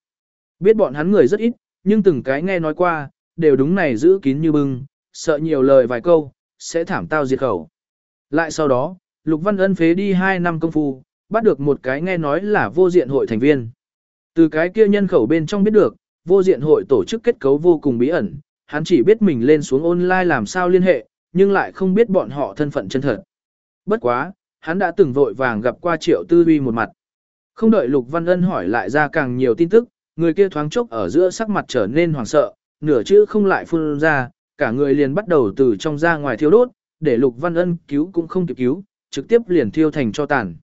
Biết bọn hắn người rất ít, nhưng từng cái nghe nói qua, đều đúng này giữ kín như bưng, sợ nhiều lời vài câu, sẽ thảm tao diệt khẩu. Lại sau đó, Lục Văn Ân phế đi 2 năm công phu, bắt được một cái nghe nói là vô diện hội thành viên. Từ cái kia nhân khẩu bên trong biết được, vô diện hội tổ chức kết cấu vô cùng bí ẩn, hắn chỉ biết mình lên xuống online làm sao liên hệ, nhưng lại không biết bọn họ thân phận chân thật. Bất quá, hắn đã từng vội vàng gặp qua triệu tư uy một mặt. Không đợi Lục Văn Ân hỏi lại ra càng nhiều tin tức, người kia thoáng chốc ở giữa sắc mặt trở nên hoảng sợ, nửa chữ không lại phun ra, cả người liền bắt đầu từ trong ra ngoài thiêu đốt, để Lục Văn Ân cứu cũng không kịp cứu, trực tiếp liền thiêu thành cho tàn.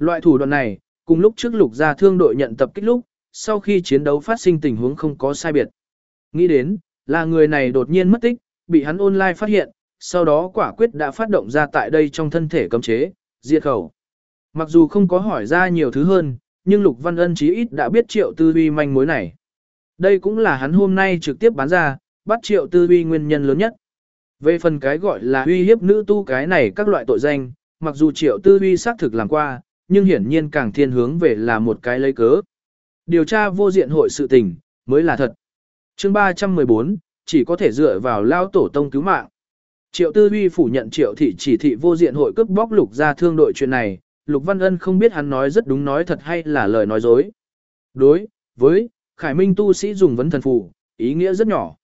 Loại thủ đoạn này, cùng lúc trước Lục gia thương đội nhận tập kích lúc, sau khi chiến đấu phát sinh tình huống không có sai biệt. Nghĩ đến, là người này đột nhiên mất tích, bị hắn online phát hiện, sau đó quả quyết đã phát động ra tại đây trong thân thể cấm chế, diệt khẩu. Mặc dù không có hỏi ra nhiều thứ hơn, nhưng Lục Văn Ân chí ít đã biết triệu tư uy manh mối này. Đây cũng là hắn hôm nay trực tiếp bán ra, bắt triệu tư uy nguyên nhân lớn nhất. Về phần cái gọi là uy hiếp nữ tu cái này các loại tội danh, mặc dù triệu tư uy xác thực làm qua, nhưng hiển nhiên càng thiên hướng về là một cái lấy cớ. Điều tra vô diện hội sự tình, mới là thật. chương 314, chỉ có thể dựa vào lao tổ tông cứu mạng. Triệu Tư Huy phủ nhận Triệu Thị chỉ thị vô diện hội cướp bóc Lục gia thương đội chuyện này, Lục Văn Ân không biết hắn nói rất đúng nói thật hay là lời nói dối. Đối, với, Khải Minh tu sĩ dùng vấn thần phù, ý nghĩa rất nhỏ.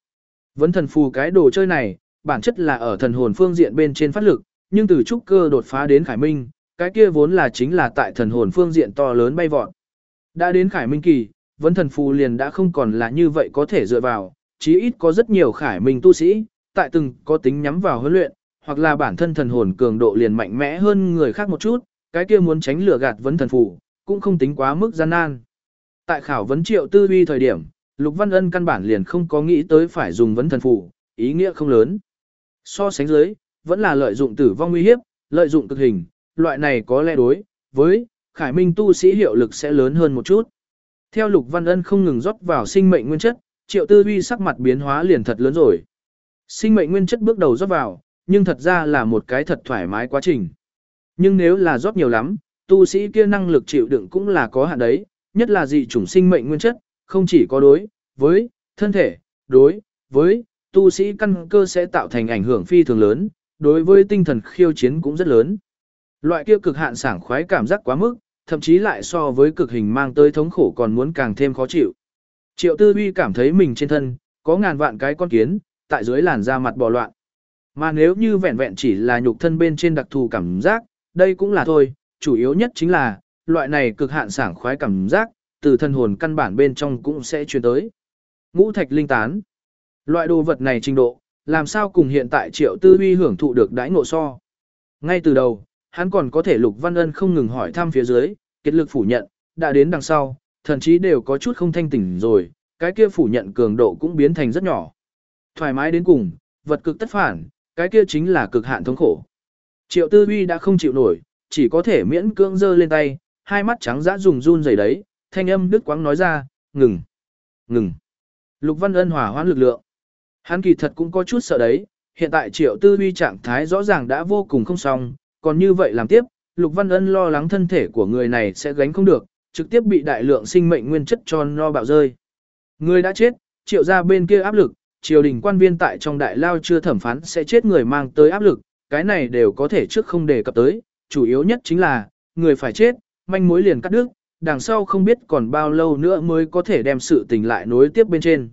Vấn thần phù cái đồ chơi này, bản chất là ở thần hồn phương diện bên trên phát lực, nhưng từ trúc cơ đột phá đến Khải Minh, cái kia vốn là chính là tại thần hồn phương diện to lớn bay vọt. Đã đến Khải Minh kỳ, vấn thần phù liền đã không còn là như vậy có thể dựa vào, chí ít có rất nhiều Khải Minh tu sĩ, tại từng có tính nhắm vào huấn luyện, hoặc là bản thân thần hồn cường độ liền mạnh mẽ hơn người khác một chút, cái kia muốn tránh lửa gạt vấn thần phù, cũng không tính quá mức gian nan. Tại khảo vấn triệu tư uy thời điểm, Lục Văn Ân căn bản liền không có nghĩ tới phải dùng vấn thần phù, ý nghĩa không lớn. So sánh dưới, vẫn là lợi dụng tử vong nguy hiếp, lợi dụng cực hình, loại này có lẽ đối với Khải Minh tu sĩ hiệu lực sẽ lớn hơn một chút. Theo Lục Văn Ân không ngừng rót vào sinh mệnh nguyên chất, Triệu Tư Uy sắc mặt biến hóa liền thật lớn rồi. Sinh mệnh nguyên chất bước đầu rót vào, nhưng thật ra là một cái thật thoải mái quá trình. Nhưng nếu là rót nhiều lắm, tu sĩ kia năng lực chịu đựng cũng là có hạn đấy, nhất là dị chủng sinh mệnh nguyên chất, không chỉ có đối với thân thể, đối với tu sĩ căn cơ sẽ tạo thành ảnh hưởng phi thường lớn, đối với tinh thần khiêu chiến cũng rất lớn. Loại kia cực hạn sảng khoái cảm giác quá mức, thậm chí lại so với cực hình mang tới thống khổ còn muốn càng thêm khó chịu. Triệu Tư Uy cảm thấy mình trên thân có ngàn vạn cái con kiến, tại dưới làn da mặt bò loạn. Mà nếu như vẹn vẹn chỉ là nhục thân bên trên đặc thù cảm giác, đây cũng là thôi, chủ yếu nhất chính là, loại này cực hạn sảng khoái cảm giác, từ thân hồn căn bản bên trong cũng sẽ truyền tới. Ngũ thạch linh tán. Loại đồ vật này trình độ, làm sao cùng hiện tại triệu tư huy hưởng thụ được đãi ngộ so. Ngay từ đầu, hắn còn có thể lục văn ân không ngừng hỏi thăm phía dưới, kết lực phủ nhận, đã đến đằng sau, thậm chí đều có chút không thanh tỉnh rồi, cái kia phủ nhận cường độ cũng biến thành rất nhỏ. Thoải mái đến cùng, vật cực tất phản, cái kia chính là cực hạn thống khổ. Triệu Tư Huy đã không chịu nổi, chỉ có thể miễn cưỡng giơ lên tay, hai mắt trắng dã dùng run rẩy đấy, thanh âm đứt quãng nói ra, "Ngừng, ngừng." Lục Văn Ân hỏa hoãn lực lượng. Hắn kỳ thật cũng có chút sợ đấy, hiện tại Triệu Tư Huy trạng thái rõ ràng đã vô cùng không xong, còn như vậy làm tiếp, Lục Văn Ân lo lắng thân thể của người này sẽ gánh không được, trực tiếp bị đại lượng sinh mệnh nguyên chất cho no bạo rơi. Người đã chết, Triệu gia bên kia áp lực, triều đình quan viên tại trong đại lao chưa thẩm phán sẽ chết người mang tới áp lực, cái này đều có thể trước không đề cập tới, chủ yếu nhất chính là, người phải chết, manh mối liền cắt đứt, đằng sau không biết còn bao lâu nữa mới có thể đem sự tình lại nối tiếp bên trên.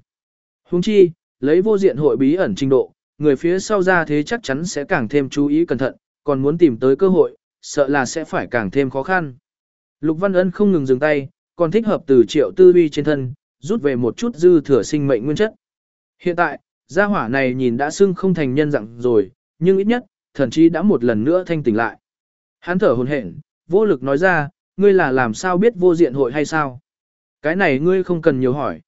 Huống chi, lấy vô diện hội bí ẩn trình độ, người phía sau ra thế chắc chắn sẽ càng thêm chú ý cẩn thận, còn muốn tìm tới cơ hội, sợ là sẽ phải càng thêm khó khăn. Lục Văn Ân không ngừng dừng tay, còn thích hợp từ triệu tư uy trên thân, rút về một chút dư thừa sinh mệnh nguyên chất. Hiện tại, gia hỏa này nhìn đã xưng không thành nhân dạng rồi, nhưng ít nhất, thần chí đã một lần nữa thanh tỉnh lại. Hắn thở hồn hển, vô lực nói ra, ngươi là làm sao biết vô diện hội hay sao? Cái này ngươi không cần nhiều hỏi.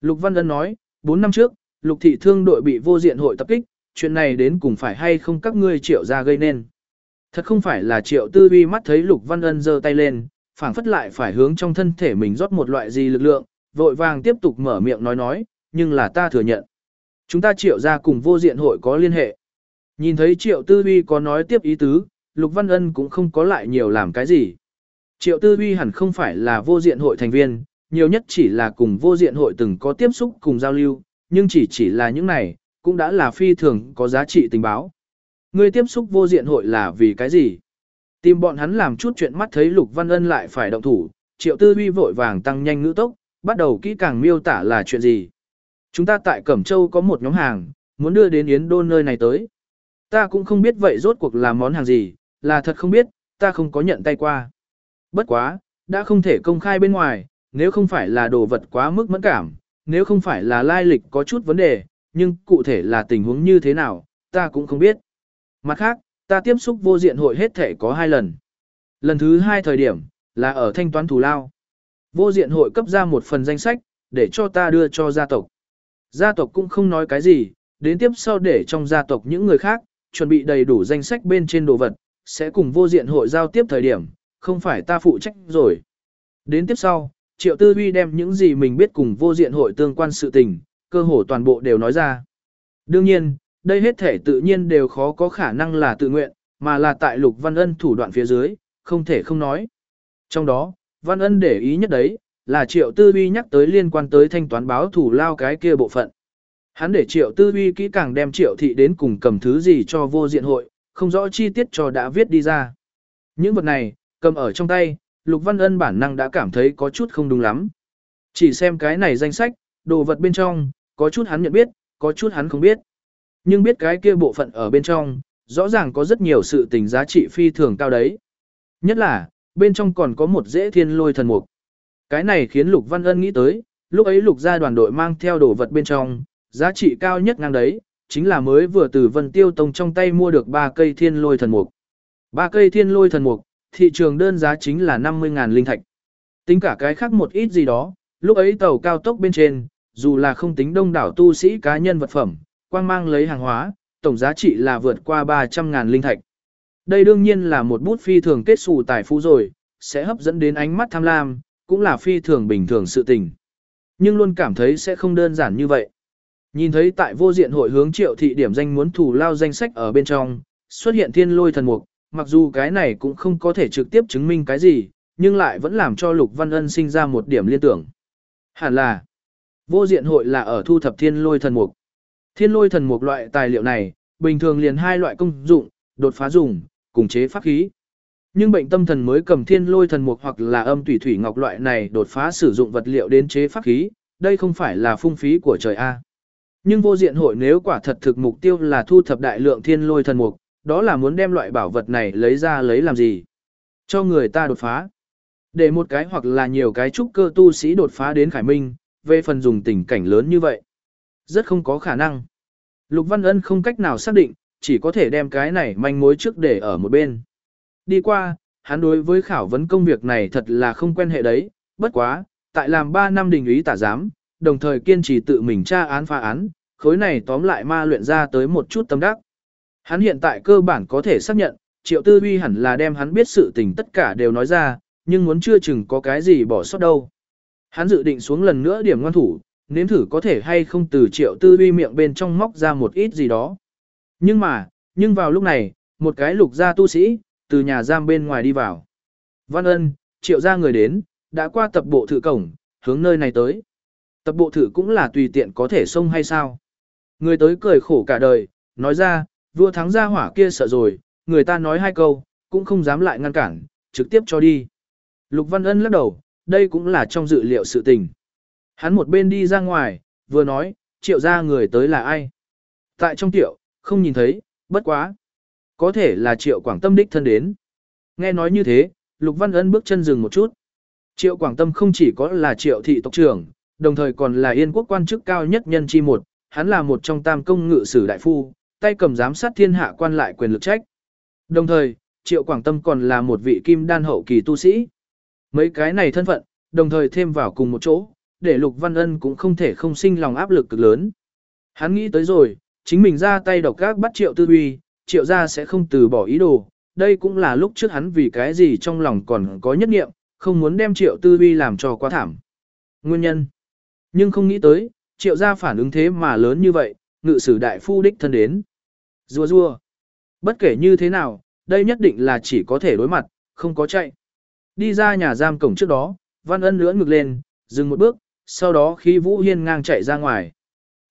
Lục Văn Ân nói, 4 năm trước, lục thị thương đội bị vô diện hội tập kích, chuyện này đến cùng phải hay không các ngươi triệu ra gây nên. Thật không phải là triệu tư vi mắt thấy lục văn ân giơ tay lên, phảng phất lại phải hướng trong thân thể mình rót một loại gì lực lượng, vội vàng tiếp tục mở miệng nói nói, nhưng là ta thừa nhận. Chúng ta triệu ra cùng vô diện hội có liên hệ. Nhìn thấy triệu tư vi có nói tiếp ý tứ, lục văn ân cũng không có lại nhiều làm cái gì. Triệu tư vi hẳn không phải là vô diện hội thành viên, nhiều nhất chỉ là cùng vô diện hội từng có tiếp xúc cùng giao lưu, nhưng chỉ chỉ là những này, cũng đã là phi thường có giá trị tình báo. Ngươi tiếp xúc vô diện hội là vì cái gì? Tìm bọn hắn làm chút chuyện mắt thấy Lục Văn Ân lại phải động thủ, Triệu Tư Huy vội vàng tăng nhanh ngữ tốc, bắt đầu kỹ càng miêu tả là chuyện gì. Chúng ta tại Cẩm Châu có một nhóm hàng, muốn đưa đến Yến đô nơi này tới. Ta cũng không biết vậy rốt cuộc là món hàng gì, là thật không biết, ta không có nhận tay qua. Bất quá, đã không thể công khai bên ngoài, nếu không phải là đồ vật quá mức mẫn cảm, nếu không phải là lai lịch có chút vấn đề, nhưng cụ thể là tình huống như thế nào, ta cũng không biết. Mặt khác, ta tiếp xúc vô diện hội hết thể có hai lần. Lần thứ hai thời điểm, là ở thanh toán thù lao. Vô diện hội cấp ra một phần danh sách, để cho ta đưa cho gia tộc. Gia tộc cũng không nói cái gì, đến tiếp sau để trong gia tộc những người khác, chuẩn bị đầy đủ danh sách bên trên đồ vật, sẽ cùng vô diện hội giao tiếp thời điểm, không phải ta phụ trách rồi. Đến tiếp sau, Triệu Tư Huy đem những gì mình biết cùng vô diện hội tương quan sự tình, cơ hồ toàn bộ đều nói ra. Đương nhiên, đây hết thể tự nhiên đều khó có khả năng là tự nguyện, mà là tại Lục Văn Ân thủ đoạn phía dưới, không thể không nói. Trong đó, Văn Ân để ý nhất đấy, là Triệu Tư Huy nhắc tới liên quan tới thanh toán báo thủ lao cái kia bộ phận. Hắn để triệu tư uy kỹ càng đem triệu thị đến cùng cầm thứ gì cho vô diện hội, không rõ chi tiết cho đã viết đi ra. Những vật này, cầm ở trong tay, Lục Văn Ân bản năng đã cảm thấy có chút không đúng lắm. Chỉ xem cái này danh sách, đồ vật bên trong, có chút hắn nhận biết, có chút hắn không biết. Nhưng biết cái kia bộ phận ở bên trong, rõ ràng có rất nhiều sự tình giá trị phi thường cao đấy. Nhất là, bên trong còn có một dễ thiên lôi thần mục. Cái này khiến Lục Văn Ân nghĩ tới, lúc ấy Lục gia đoàn đội mang theo đồ vật bên trong, giá trị cao nhất ngang đấy, chính là mới vừa từ Vân Tiêu Tông trong tay mua được ba cây thiên lôi thần mục. Ba cây thiên lôi thần mục, thị trường đơn giá chính là 50.000 linh thạch. Tính cả cái khác một ít gì đó, lúc ấy tàu cao tốc bên trên, dù là không tính đông đảo tu sĩ cá nhân vật phẩm, quang mang lấy hàng hóa, tổng giá trị là vượt qua 300.000 linh thạch. Đây đương nhiên là một bút phi thường kết xù tài phú rồi, sẽ hấp dẫn đến ánh mắt tham lam, cũng là phi thường bình thường sự tình. Nhưng luôn cảm thấy sẽ không đơn giản như vậy. Nhìn thấy tại vô diện hội hướng triệu thị điểm danh muốn thủ lao danh sách ở bên trong, xuất hiện thiên lôi thần mục, mặc dù cái này cũng không có thể trực tiếp chứng minh cái gì, nhưng lại vẫn làm cho Lục Văn Ân sinh ra một điểm liên tưởng. Hẳn là, vô diện hội là ở thu thập thiên lôi thần mục. Thiên lôi thần mục loại tài liệu này, bình thường liền hai loại công dụng, đột phá dùng, cùng chế pháp khí. Nhưng bệnh tâm thần mới cầm thiên lôi thần mục hoặc là âm tùy thủy ngọc loại này đột phá sử dụng vật liệu đến chế pháp khí, đây không phải là phung phí của trời A. Nhưng vô diện hội nếu quả thật thực mục tiêu là thu thập đại lượng thiên lôi thần mục, đó là muốn đem loại bảo vật này lấy ra lấy làm gì? Cho người ta đột phá. Để một cái hoặc là nhiều cái trúc cơ tu sĩ đột phá đến khải minh, về phần dùng tình cảnh lớn như vậy. Rất không có khả năng. Lục Văn Ân không cách nào xác định, chỉ có thể đem cái này manh mối trước để ở một bên. Đi qua, hắn đối với khảo vấn công việc này thật là không quen hệ đấy, bất quá, tại làm 3 năm đình ý tả giám, đồng thời kiên trì tự mình tra án phá án, khối này tóm lại ma luyện ra tới một chút tâm đắc. Hắn hiện tại cơ bản có thể xác nhận, triệu tư huy hẳn là đem hắn biết sự tình tất cả đều nói ra, nhưng muốn chưa chừng có cái gì bỏ sót đâu. Hắn dự định xuống lần nữa điểm ngoan thủ, nếm thử có thể hay không từ triệu tư huy miệng bên trong móc ra một ít gì đó. Nhưng mà, nhưng vào lúc này, một cái lục gia tu sĩ, từ nhà giam bên ngoài đi vào. Văn ân, triệu gia người đến, đã qua tập bộ thử cổng, hướng nơi này tới. Tập bộ thử cũng là tùy tiện có thể xông hay sao. Người tới cười khổ cả đời, nói ra, vua thắng gia hỏa kia sợ rồi, người ta nói hai câu, cũng không dám lại ngăn cản, trực tiếp cho đi. Lục Văn Ân lắc đầu, đây cũng là trong dự liệu sự tình. Hắn một bên đi ra ngoài, vừa nói, triệu gia người tới là ai. Tại trong tiểu không nhìn thấy, bất quá. Có thể là triệu quảng tâm đích thân đến. Nghe nói như thế, Lục Văn Ân bước chân dừng một chút. Triệu Quảng Tâm không chỉ có là triệu thị tộc trưởng, đồng thời còn là yên quốc quan chức cao nhất nhân chi một, hắn là một trong tam công ngự sử đại phu, tay cầm giám sát thiên hạ quan lại quyền lực trách. Đồng thời, Triệu Quảng Tâm còn là một vị kim đan hậu kỳ tu sĩ. Mấy cái này thân phận, đồng thời thêm vào cùng một chỗ, để Lục Văn Ân cũng không thể không sinh lòng áp lực cực lớn. Hắn nghĩ tới rồi, chính mình ra tay độc gác bắt Triệu Tư Uy, Triệu gia sẽ không từ bỏ ý đồ, đây cũng là lúc trước hắn vì cái gì trong lòng còn có nhất nghiệm, không muốn đem Triệu Tư Uy làm cho quá thảm. Nguyên nhân Nhưng không nghĩ tới, Triệu gia phản ứng thế mà lớn như vậy, ngự sử đại phu đích thân đến. Rùa rùa. Bất kể như thế nào, đây nhất định là chỉ có thể đối mặt, không có chạy. Đi ra nhà giam cổng trước đó, Văn Ân lưỡn ngực lên, dừng một bước, sau đó khi Vũ Hiên ngang chạy ra ngoài.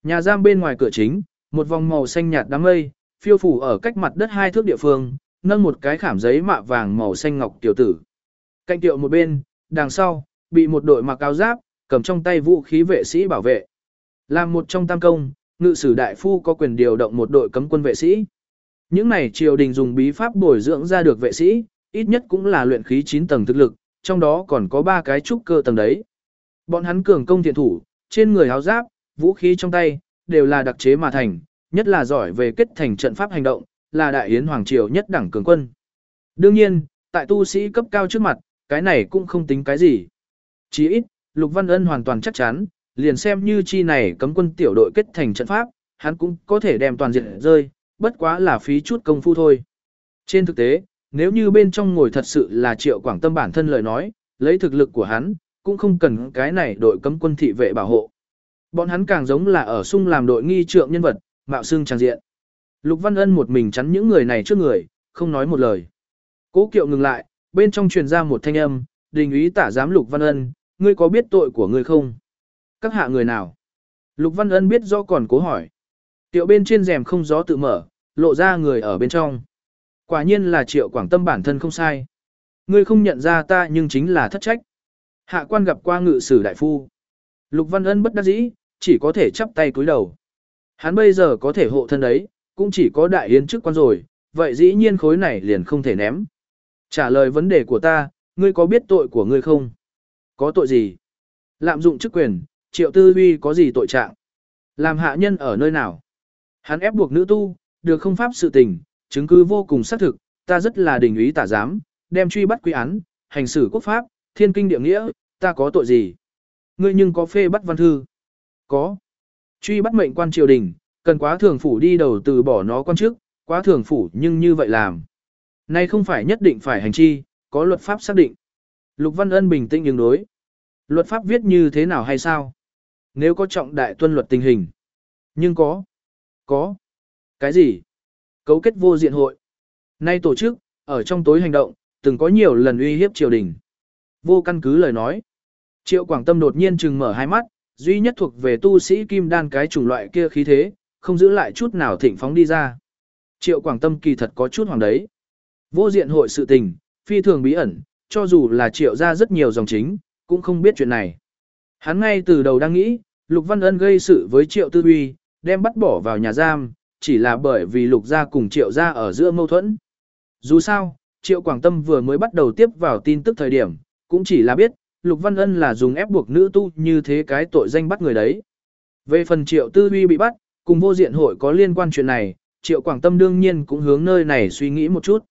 Nhà giam bên ngoài cửa chính, một vòng màu xanh nhạt đám mây, phiêu phủ ở cách mặt đất hai thước địa phương, nâng một cái khảm giấy mạ vàng màu xanh ngọc tiểu tử. Cạnh tiệu một bên, đằng sau, bị một đội mặc áo giáp, cầm trong tay vũ khí vệ sĩ bảo vệ. Làm một trong tam công, ngự sử đại phu có quyền điều động một đội cấm quân vệ sĩ. Những này triều đình dùng bí pháp bồi dưỡng ra được vệ sĩ, ít nhất cũng là luyện khí 9 tầng thực lực, trong đó còn có 3 cái trúc cơ tầng đấy. Bọn hắn cường công thiện thủ, trên người áo giáp, vũ khí trong tay, đều là đặc chế mà thành, nhất là giỏi về kết thành trận pháp hành động, là đại yến hoàng triều nhất đẳng cường quân. Đương nhiên, tại tu sĩ cấp cao trước mặt, cái này cũng không tính cái gì. Chỉ ít, Lục Văn Ân hoàn toàn chắc chắn, liền xem như chi này cấm quân tiểu đội kết thành trận pháp, hắn cũng có thể đem toàn diện rơi, bất quá là phí chút công phu thôi. Trên thực tế, nếu như bên trong ngồi thật sự là triệu quảng tâm bản thân lời nói, lấy thực lực của hắn, cũng không cần cái này đội cấm quân thị vệ bảo hộ. Bọn hắn càng giống là ở sung làm đội nghi trượng nhân vật, mạo xương trang diện. Lục Văn Ân một mình chắn những người này trước người, không nói một lời. Cố kiệu ngừng lại, bên trong truyền ra một thanh âm, đình ý tả giám Lục Văn Ân, ngươi có biết tội của ngươi không? Các hạ người nào? Lục Văn Ân biết rõ còn cố hỏi. Tiệu bên trên rèm không gió tự mở, lộ ra người ở bên trong. Quả nhiên là triệu quảng tâm bản thân không sai. Ngươi không nhận ra ta nhưng chính là thất trách. Hạ quan gặp qua ngự sử đại phu. Lục Văn Ân bất đắc dĩ, chỉ có thể chắp tay cúi đầu. Hắn bây giờ có thể hộ thân đấy, cũng chỉ có đại yến chức quan rồi, vậy dĩ nhiên khối này liền không thể ném. Trả lời vấn đề của ta, ngươi có biết tội của ngươi không? Có tội gì? Lạm dụng chức quyền, triệu tư huy có gì tội trạng? Làm hạ nhân ở nơi nào? Hắn ép buộc nữ tu, được không pháp sự tình, chứng cứ vô cùng xác thực, ta rất là đình ý tả giám, đem truy bắt quy án, hành xử quốc pháp, thiên kinh địa nghĩa, ta có tội gì? Ngươi nhưng có phê bắt văn thư? Có. Truy bắt mệnh quan triều đình, cần quá thường phủ đi đầu từ bỏ nó quan chức, quá thường phủ nhưng như vậy làm. Nay không phải nhất định phải hành chi, có luật pháp xác định. Lục Văn Ân bình tĩnh ứng đối. Luật pháp viết như thế nào hay sao? Nếu có trọng đại tuân luật tình hình. Nhưng có. Có. Cái gì? Cấu kết vô diện hội. Nay tổ chức, ở trong tối hành động, từng có nhiều lần uy hiếp triều đình. Vô căn cứ lời nói. Triệu Quảng Tâm đột nhiên trừng mở hai mắt, duy nhất thuộc về tu sĩ kim đan cái chủng loại kia khí thế, không giữ lại chút nào thịnh phóng đi ra. Triệu Quảng Tâm kỳ thật có chút hoàng đấy. Vô diện hội sự tình, phi thường bí ẩn, cho dù là triệu ra rất nhiều dòng chính, cũng không biết chuyện này. Hắn ngay từ đầu đang nghĩ, Lục Văn Ân gây sự với triệu tư uy, đem bắt bỏ vào nhà giam, chỉ là bởi vì Lục gia cùng triệu gia ở giữa mâu thuẫn. Dù sao, triệu Quảng Tâm vừa mới bắt đầu tiếp vào tin tức thời điểm, cũng chỉ là biết, Lục Văn Ân là dùng ép buộc nữ tu như thế cái tội danh bắt người đấy. Về phần triệu tư huy bị bắt, cùng vô diện hội có liên quan chuyện này, triệu Quảng Tâm đương nhiên cũng hướng nơi này suy nghĩ một chút.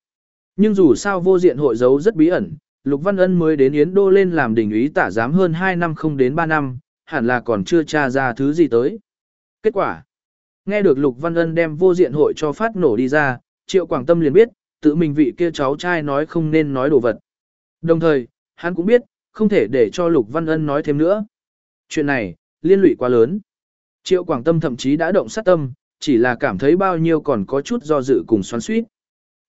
Nhưng dù sao vô diện hội giấu rất bí ẩn, Lục Văn Ân mới đến Yến Đô lên làm đỉnh úy tả giám hơn 2 năm không đến 3 năm, hẳn là còn chưa tra ra thứ gì tới. Kết quả, nghe được Lục Văn Ân đem vô diện hội cho phát nổ đi ra, Triệu Quảng Tâm liền biết, tự mình vị kia cháu trai nói không nên nói đồ vật. Đồng thời, hắn cũng biết, không thể để cho Lục Văn Ân nói thêm nữa. Chuyện này, liên lụy quá lớn. Triệu Quảng Tâm thậm chí đã động sát tâm, chỉ là cảm thấy bao nhiêu còn có chút do dự cùng xoắn suýt.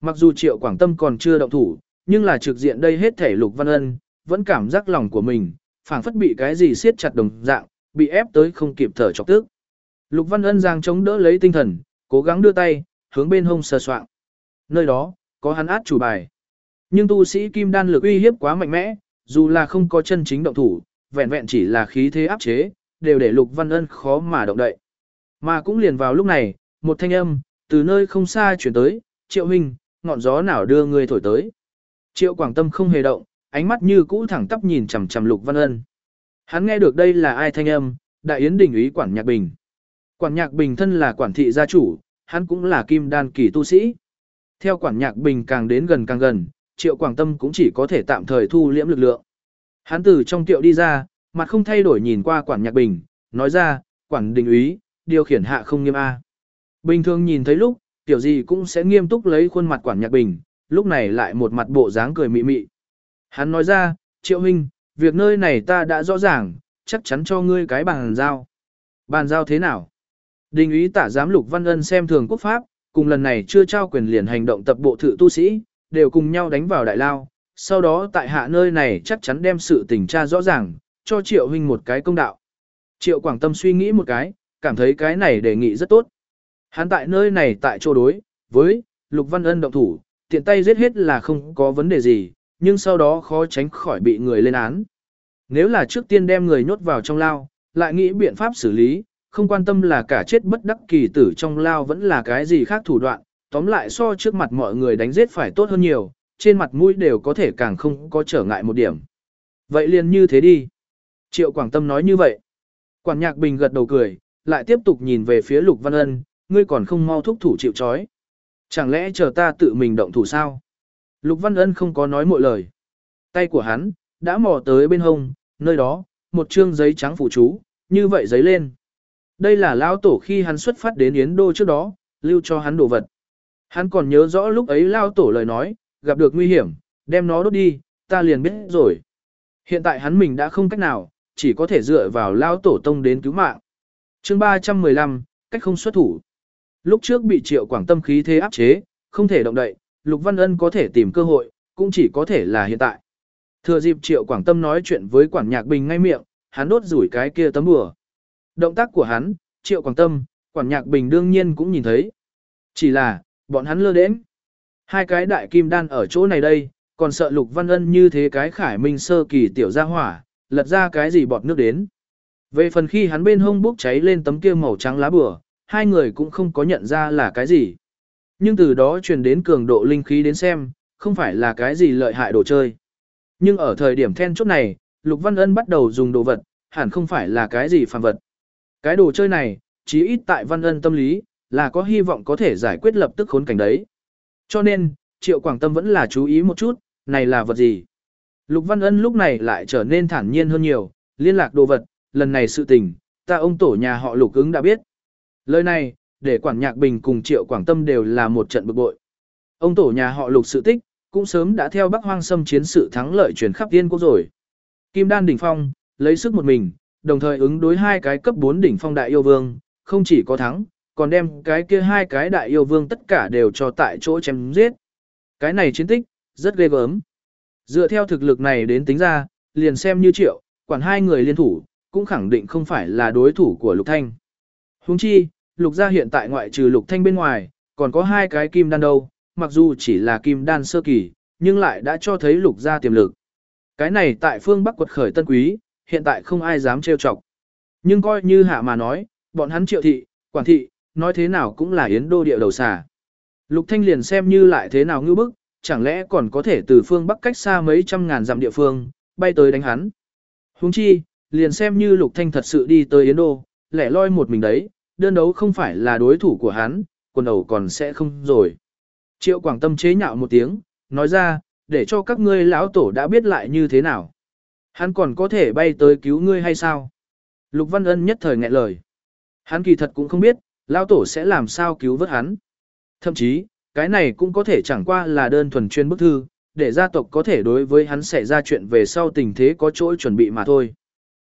Mặc dù Triệu Quảng Tâm còn chưa động thủ, nhưng là trực diện đây hết thể Lục Văn Ân, vẫn cảm giác lòng của mình, phảng phất bị cái gì siết chặt đồng dạng, bị ép tới không kịp thở chọc tức. Lục Văn Ân giang chống đỡ lấy tinh thần, cố gắng đưa tay, hướng bên hông sờ soạng. Nơi đó, có hắn át chủ bài. Nhưng tu sĩ kim đan lực uy hiếp quá mạnh mẽ, dù là không có chân chính động thủ, vẹn vẹn chỉ là khí thế áp chế, đều để Lục Văn Ân khó mà động đậy. Mà cũng liền vào lúc này, một thanh âm, từ nơi không xa chuyển tới, triệu huynh, ngọn gió nào đưa người thổi tới. Triệu Quảng Tâm không hề động, ánh mắt như cũ thẳng tắp nhìn chằm chằm Lục Văn Ân. Hắn nghe được đây là ai thanh âm, đại yến đỉnh ý quản nhạc bình. Quản nhạc bình thân là quản thị gia chủ, hắn cũng là kim đan kỳ tu sĩ. Theo quản nhạc bình càng đến gần càng gần, triệu quảng tâm cũng chỉ có thể tạm thời thu liễm lực lượng. Hắn từ trong tiệu đi ra, mặt không thay đổi nhìn qua quản nhạc bình, nói ra, quản đình úy, điều khiển hạ không nghiêm A. Bình thường nhìn thấy lúc, tiểu gì cũng sẽ nghiêm túc lấy khuôn mặt quản nhạc bình, lúc này lại một mặt bộ dáng cười mị mị. Hắn nói ra, triệu huynh, việc nơi này ta đã rõ ràng, chắc chắn cho ngươi cái bàn giao. Bàn giao thế nào? Đình ý tả giám lục văn ân xem thường quốc pháp, cùng lần này chưa trao quyền liền hành động tập bộ thự tu sĩ, đều cùng nhau đánh vào đại lao. Sau đó tại hạ nơi này chắc chắn đem sự tình tra rõ ràng, cho triệu huynh một cái công đạo. Triệu Quảng Tâm suy nghĩ một cái, cảm thấy cái này đề nghị rất tốt. Hắn tại nơi này tại chỗ đối, với, Lục Văn Ân động thủ, tiện tay giết hết là không có vấn đề gì, nhưng sau đó khó tránh khỏi bị người lên án. Nếu là trước tiên đem người nhốt vào trong lao, lại nghĩ biện pháp xử lý, không quan tâm là cả chết bất đắc kỳ tử trong lao vẫn là cái gì khác thủ đoạn, tóm lại so trước mặt mọi người đánh giết phải tốt hơn nhiều, trên mặt mũi đều có thể càng không có trở ngại một điểm. Vậy liền như thế đi. Triệu Quảng Tâm nói như vậy. Quản nhạc bình gật đầu cười, lại tiếp tục nhìn về phía Lục Văn Ân, ngươi còn không mau thúc thủ chịu trói. Chẳng lẽ chờ ta tự mình động thủ sao? Lục Văn Ân không có nói mọi lời. Tay của hắn, đã mò tới bên hông, nơi đó, một chương giấy trắng phủ chú, như vậy giấy lên. Đây là lão tổ khi hắn xuất phát đến Yến Đô trước đó, lưu cho hắn đồ vật. Hắn còn nhớ rõ lúc ấy lão tổ lời nói, gặp được nguy hiểm, đem nó đốt đi, ta liền biết rồi. Hiện tại hắn mình đã không cách nào, chỉ có thể dựa vào lão tổ tông đến cứu mạng. Chương 315, cách không xuất thủ. Lúc trước bị Triệu Quảng Tâm khí thế áp chế, không thể động đậy, Lục Văn Ân có thể tìm cơ hội, cũng chỉ có thể là hiện tại. Thừa dịp Triệu Quảng Tâm nói chuyện với Quản Nhạc Bình ngay miệng, hắn đốt rủi cái kia tấm bùa. Động tác của hắn, Triệu Quảng Tâm, Quản Nhạc Bình đương nhiên cũng nhìn thấy. Chỉ là, bọn hắn lơ đến. Hai cái đại kim đan ở chỗ này đây, còn sợ Lục Văn Ân như thế cái khải minh sơ kỳ tiểu gia hỏa, lật ra cái gì bọt nước đến. Về phần khi hắn bên hông bốc cháy lên tấm kia màu trắng lá bửa, hai người cũng không có nhận ra là cái gì. Nhưng từ đó truyền đến cường độ linh khí đến xem, không phải là cái gì lợi hại đồ chơi. Nhưng ở thời điểm then chốt này, Lục Văn Ân bắt đầu dùng đồ vật, hẳn không phải là cái gì phàm vật. Cái đồ chơi này, chí ít tại Văn Ân tâm lý, là có hy vọng có thể giải quyết lập tức khốn cảnh đấy. Cho nên, Triệu Quảng Tâm vẫn là chú ý một chút, này là vật gì. Lục Văn Ân lúc này lại trở nên thản nhiên hơn nhiều, liên lạc đồ vật, lần này sự tình, ta ông tổ nhà họ Lục ứng đã biết. Lời này, để quản nhạc bình cùng Triệu Quảng Tâm đều là một trận bực bội. Ông tổ nhà họ Lục sự tích, cũng sớm đã theo Bắc Hoang Sâm chiến sự thắng lợi truyền khắp tiên quốc rồi. Kim Đan đỉnh phong, lấy sức một mình, đồng thời ứng đối hai cái cấp 4 đỉnh phong đại yêu vương, không chỉ có thắng, còn đem cái kia hai cái đại yêu vương tất cả đều cho tại chỗ chém giết. Cái này chiến tích, rất ghê gớm. Dựa theo thực lực này đến tính ra, liền xem như triệu, quản hai người liên thủ, cũng khẳng định không phải là đối thủ của Lục Thanh. Huống chi, Lục gia hiện tại ngoại trừ Lục Thanh bên ngoài, còn có hai cái kim đan đâu, mặc dù chỉ là kim đan sơ kỳ, nhưng lại đã cho thấy Lục gia tiềm lực. Cái này tại phương Bắc quật khởi tân quý, hiện tại không ai dám trêu chọc. Nhưng coi như hạ mà nói, bọn hắn triệu thị, quản thị, nói thế nào cũng là yến đô địa đầu xà. Lục Thanh liền xem như lại thế nào ngư bức, chẳng lẽ còn có thể từ phương Bắc cách xa mấy trăm ngàn dặm địa phương, bay tới đánh hắn. Huống chi, liền xem như Lục Thanh thật sự đi tới Yến Đô, lẻ loi một mình đấy, đơn đấu không phải là đối thủ của hắn, quần đầu còn sẽ không rồi. Triệu Quảng Tâm chế nhạo một tiếng, nói ra, để cho các ngươi lão tổ đã biết lại như thế nào. Hắn còn có thể bay tới cứu ngươi hay sao? Lục Văn Ân nhất thời nghẹn lời. Hắn kỳ thật cũng không biết, lão tổ sẽ làm sao cứu vớt hắn. Thậm chí, cái này cũng có thể chẳng qua là đơn thuần chuyên bức thư, để gia tộc có thể đối với hắn xảy ra chuyện về sau tình thế có chỗ chuẩn bị mà thôi.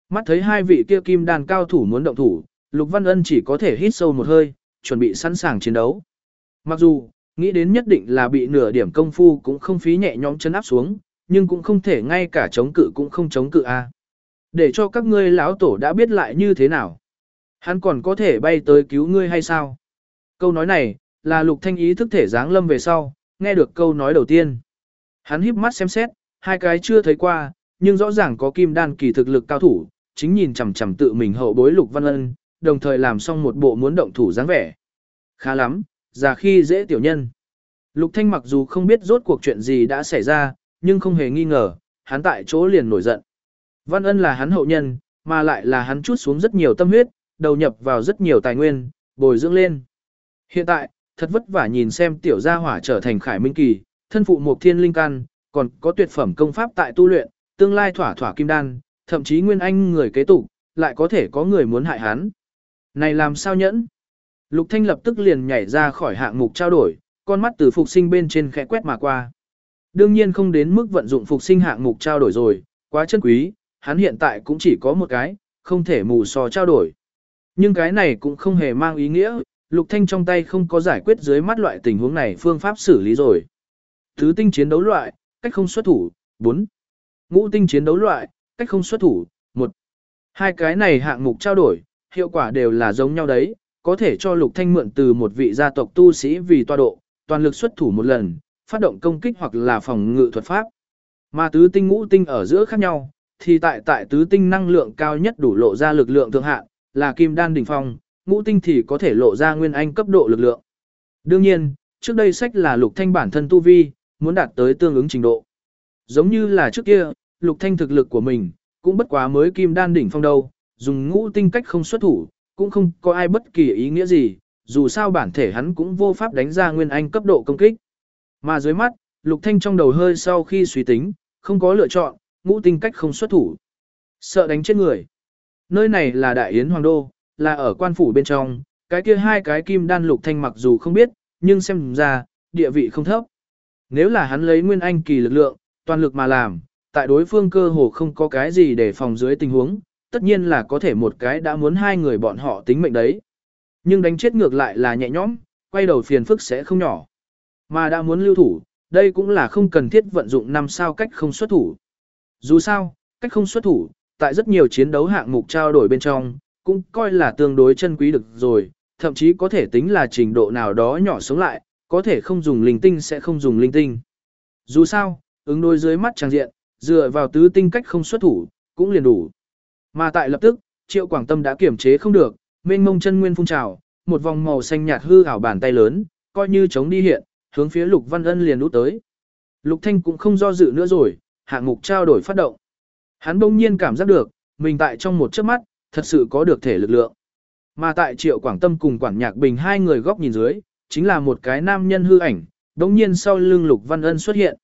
Mắt thấy hai vị kia kim đàn cao thủ muốn động thủ, Lục Văn Ân chỉ có thể hít sâu một hơi, chuẩn bị sẵn sàng chiến đấu. Mặc dù, nghĩ đến nhất định là bị nửa điểm công phu cũng không phí nhẹ nhõm chân áp xuống, nhưng cũng không thể ngay cả chống cự cũng không chống cự a. Để cho các ngươi lão tổ đã biết lại như thế nào. Hắn còn có thể bay tới cứu ngươi hay sao? Câu nói này, là lục thanh ý thức thể dáng lâm về sau, nghe được câu nói đầu tiên. Hắn híp mắt xem xét, hai cái chưa thấy qua, nhưng rõ ràng có kim đan kỳ thực lực cao thủ, chính nhìn chằm chằm tự mình hậu bối lục văn ân, đồng thời làm xong một bộ muốn động thủ dáng vẻ. Khá lắm, già khi dễ tiểu nhân. Lục thanh mặc dù không biết rốt cuộc chuyện gì đã xảy ra, nhưng không hề nghi ngờ, hắn tại chỗ liền nổi giận. Văn ân là hắn hậu nhân, mà lại là hắn chút xuống rất nhiều tâm huyết, đầu nhập vào rất nhiều tài nguyên, bồi dưỡng lên. Hiện tại, thật vất vả nhìn xem tiểu gia hỏa trở thành khải minh kỳ, thân phụ một thiên linh căn, còn có tuyệt phẩm công pháp tại tu luyện, tương lai thỏa thỏa kim đan, thậm chí nguyên anh người kế tục, lại có thể có người muốn hại hắn. Này làm sao nhẫn? Lục Thanh lập tức liền nhảy ra khỏi hạng mục trao đổi, con mắt từ phục sinh bên trên khẽ quét mà qua. Đương nhiên không đến mức vận dụng phục sinh hạng mục trao đổi rồi, quá chân quý, hắn hiện tại cũng chỉ có một cái, không thể mù so trao đổi. Nhưng cái này cũng không hề mang ý nghĩa, Lục Thanh trong tay không có giải quyết dưới mắt loại tình huống này phương pháp xử lý rồi. Thứ tinh chiến đấu loại, cách không xuất thủ, 4. Ngũ tinh chiến đấu loại, cách không xuất thủ, 1. Hai cái này hạng mục trao đổi, hiệu quả đều là giống nhau đấy, có thể cho Lục Thanh mượn từ một vị gia tộc tu sĩ vì toa độ, toàn lực xuất thủ một lần, phát động công kích hoặc là phòng ngự thuật pháp. Mà tứ tinh ngũ tinh ở giữa khác nhau, thì tại tại tứ tinh năng lượng cao nhất đủ lộ ra lực lượng thượng hạn, là kim đan đỉnh phong, ngũ tinh thì có thể lộ ra nguyên anh cấp độ lực lượng. Đương nhiên, trước đây sách là lục thanh bản thân tu vi, muốn đạt tới tương ứng trình độ. Giống như là trước kia, lục thanh thực lực của mình, cũng bất quá mới kim đan đỉnh phong đâu, dùng ngũ tinh cách không xuất thủ, cũng không có ai bất kỳ ý nghĩa gì, dù sao bản thể hắn cũng vô pháp đánh ra nguyên anh cấp độ công kích. Mà dưới mắt, lục thanh trong đầu hơi sau khi suy tính, không có lựa chọn, ngũ tinh cách không xuất thủ. Sợ đánh chết người. Nơi này là đại yến hoàng đô, là ở quan phủ bên trong, cái kia hai cái kim đan lục thanh mặc dù không biết, nhưng xem ra, địa vị không thấp. Nếu là hắn lấy nguyên anh kỳ lực lượng, toàn lực mà làm, tại đối phương cơ hồ không có cái gì để phòng dưới tình huống, tất nhiên là có thể một cái đã muốn hai người bọn họ tính mệnh đấy. Nhưng đánh chết ngược lại là nhẹ nhõm, quay đầu phiền phức sẽ không nhỏ. Mà đã muốn lưu thủ, đây cũng là không cần thiết vận dụng năm sao cách không xuất thủ. Dù sao, cách không xuất thủ, tại rất nhiều chiến đấu hạng mục trao đổi bên trong, cũng coi là tương đối chân quý được rồi, thậm chí có thể tính là trình độ nào đó nhỏ sống lại, có thể không dùng linh tinh sẽ không dùng linh tinh. Dù sao, ứng đối dưới mắt trang diện, dựa vào tứ tinh cách không xuất thủ, cũng liền đủ. Mà tại lập tức, Triệu Quảng Tâm đã kiểm chế không được, mênh mông chân nguyên phun trào, một vòng màu xanh nhạt hư ảo bàn tay lớn, coi như chống đi hiện, hướng phía Lục Văn Ân liền út tới. Lục Thanh cũng không do dự nữa rồi, hạng mục trao đổi phát động. Hắn bỗng nhiên cảm giác được, mình tại trong một chớp mắt, thật sự có được thể lực lượng. Mà tại Triệu Quảng Tâm cùng Quản Nhạc Bình hai người góc nhìn dưới, chính là một cái nam nhân hư ảnh, bỗng nhiên sau lưng Lục Văn Ân xuất hiện.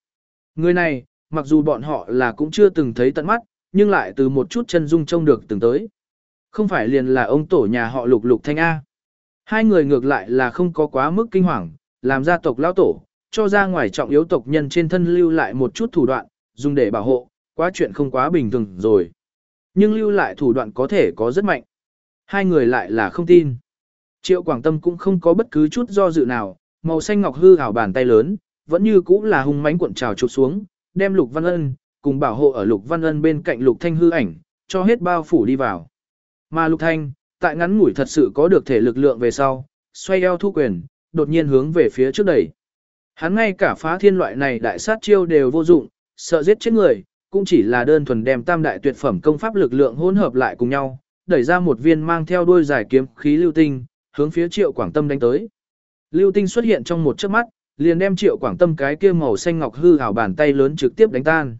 Người này, mặc dù bọn họ là cũng chưa từng thấy tận mắt, nhưng lại từ một chút chân dung trông được từng tới. Không phải liền là ông tổ nhà họ Lục Lục Thanh A. Hai người ngược lại là không có quá mức kinh hoàng, làm gia tộc lao tổ, cho ra ngoài trọng yếu tộc nhân trên thân lưu lại một chút thủ đoạn, dùng để bảo hộ, quá chuyện không quá bình thường rồi. Nhưng lưu lại thủ đoạn có thể có rất mạnh. Hai người lại là không tin. Triệu Quảng Tâm cũng không có bất cứ chút do dự nào, màu xanh ngọc hư ảo bàn tay lớn, vẫn như cũ là hung mãnh cuộn trào chụp xuống, đem Lục Văn Ân cùng bảo hộ ở Lục Văn Ân bên cạnh Lục Thanh hư ảnh, cho hết bao phủ đi vào. Mà Lục Thanh, tại ngắn ngủi thật sự có được thể lực lượng về sau, xoay eo thu quyền, đột nhiên hướng về phía trước đẩy. Hắn ngay cả phá thiên loại này đại sát chiêu đều vô dụng, sợ giết chết người, cũng chỉ là đơn thuần đem tam đại tuyệt phẩm công pháp lực lượng hỗn hợp lại cùng nhau, đẩy ra một viên mang theo đuôi giải kiếm khí lưu tinh, hướng phía Triệu Quảng Tâm đánh tới. Lưu tinh xuất hiện trong một chớp mắt, liền đem Triệu Quảng Tâm cái kia màu xanh ngọc hư ảo bàn tay lớn trực tiếp đánh tan.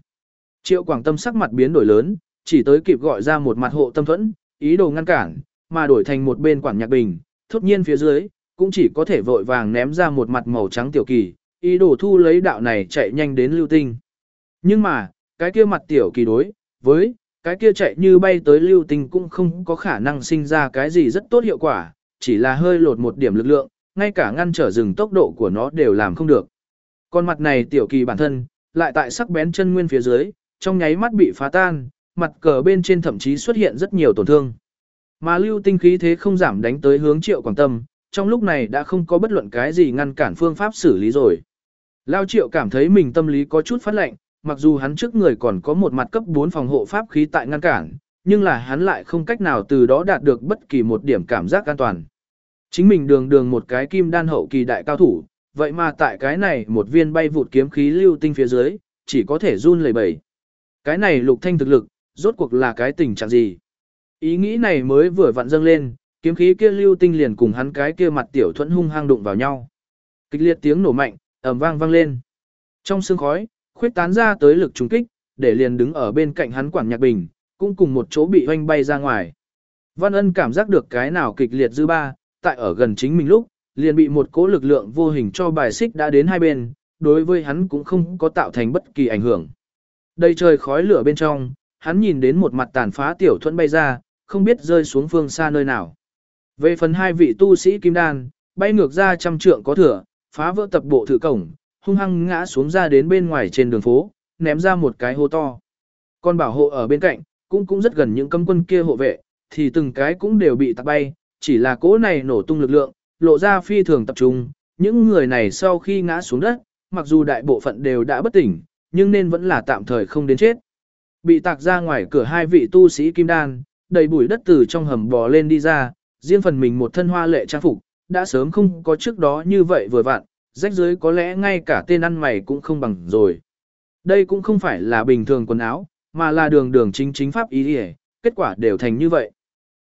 Triệu Quảng Tâm sắc mặt biến đổi lớn, chỉ tới kịp gọi ra một mặt hộ tâm thuẫn, ý đồ ngăn cản, mà đổi thành một bên quản nhạc bình, thốt nhiên phía dưới, cũng chỉ có thể vội vàng ném ra một mặt màu trắng tiểu kỳ, ý đồ thu lấy đạo này chạy nhanh đến lưu tinh. Nhưng mà, cái kia mặt tiểu kỳ đối, với, cái kia chạy như bay tới lưu tinh cũng không có khả năng sinh ra cái gì rất tốt hiệu quả, chỉ là hơi lột một điểm lực lượng, ngay cả ngăn trở dừng tốc độ của nó đều làm không được. Con mặt này tiểu kỳ bản thân, lại tại sắc bén chân nguyên phía dưới, trong nháy mắt bị phá tan, mặt cờ bên trên thậm chí xuất hiện rất nhiều tổn thương. Mà lưu tinh khí thế không giảm đánh tới hướng triệu quảng tâm, trong lúc này đã không có bất luận cái gì ngăn cản phương pháp xử lý rồi. Lao triệu cảm thấy mình tâm lý có chút phát lệnh, mặc dù hắn trước người còn có một mặt cấp 4 phòng hộ pháp khí tại ngăn cản, nhưng là hắn lại không cách nào từ đó đạt được bất kỳ một điểm cảm giác an toàn. Chính mình đường đường một cái kim đan hậu kỳ đại cao thủ, vậy mà tại cái này một viên bay vụt kiếm khí lưu tinh phía dưới, chỉ có thể run lẩy bẩy. Cái này lục thanh thực lực, rốt cuộc là cái tình trạng gì? Ý nghĩ này mới vừa vặn dâng lên, kiếm khí kia lưu tinh liền cùng hắn cái kia mặt tiểu thuẫn hung hăng đụng vào nhau. Kịch liệt tiếng nổ mạnh, ầm vang vang lên. Trong sương khói, khuyết tán ra tới lực trùng kích, để liền đứng ở bên cạnh hắn quản nhạc bình, cũng cùng một chỗ bị hoanh bay ra ngoài. Văn ân cảm giác được cái nào kịch liệt dư ba, tại ở gần chính mình lúc, liền bị một cỗ lực lượng vô hình cho bài xích đã đến hai bên, đối với hắn cũng không có tạo thành bất kỳ ảnh hưởng. Đầy trời khói lửa bên trong, hắn nhìn đến một mặt tàn phá tiểu thuẫn bay ra, không biết rơi xuống phương xa nơi nào. Về phần hai vị tu sĩ kim đan, bay ngược ra trăm trượng có thừa, phá vỡ tập bộ thử cổng, hung hăng ngã xuống ra đến bên ngoài trên đường phố, ném ra một cái hô to. Con bảo hộ ở bên cạnh, cũng cũng rất gần những cấm quân kia hộ vệ, thì từng cái cũng đều bị tạc bay, chỉ là cỗ này nổ tung lực lượng, lộ ra phi thường tập trung, những người này sau khi ngã xuống đất, mặc dù đại bộ phận đều đã bất tỉnh, nhưng nên vẫn là tạm thời không đến chết. Bị tạc ra ngoài cửa hai vị tu sĩ kim đan, đầy bụi đất từ trong hầm bò lên đi ra, riêng phần mình một thân hoa lệ trang phục, đã sớm không có trước đó như vậy vừa vặn, rách dưới có lẽ ngay cả tên ăn mày cũng không bằng rồi. Đây cũng không phải là bình thường quần áo, mà là đường đường chính chính pháp ý hề, kết quả đều thành như vậy.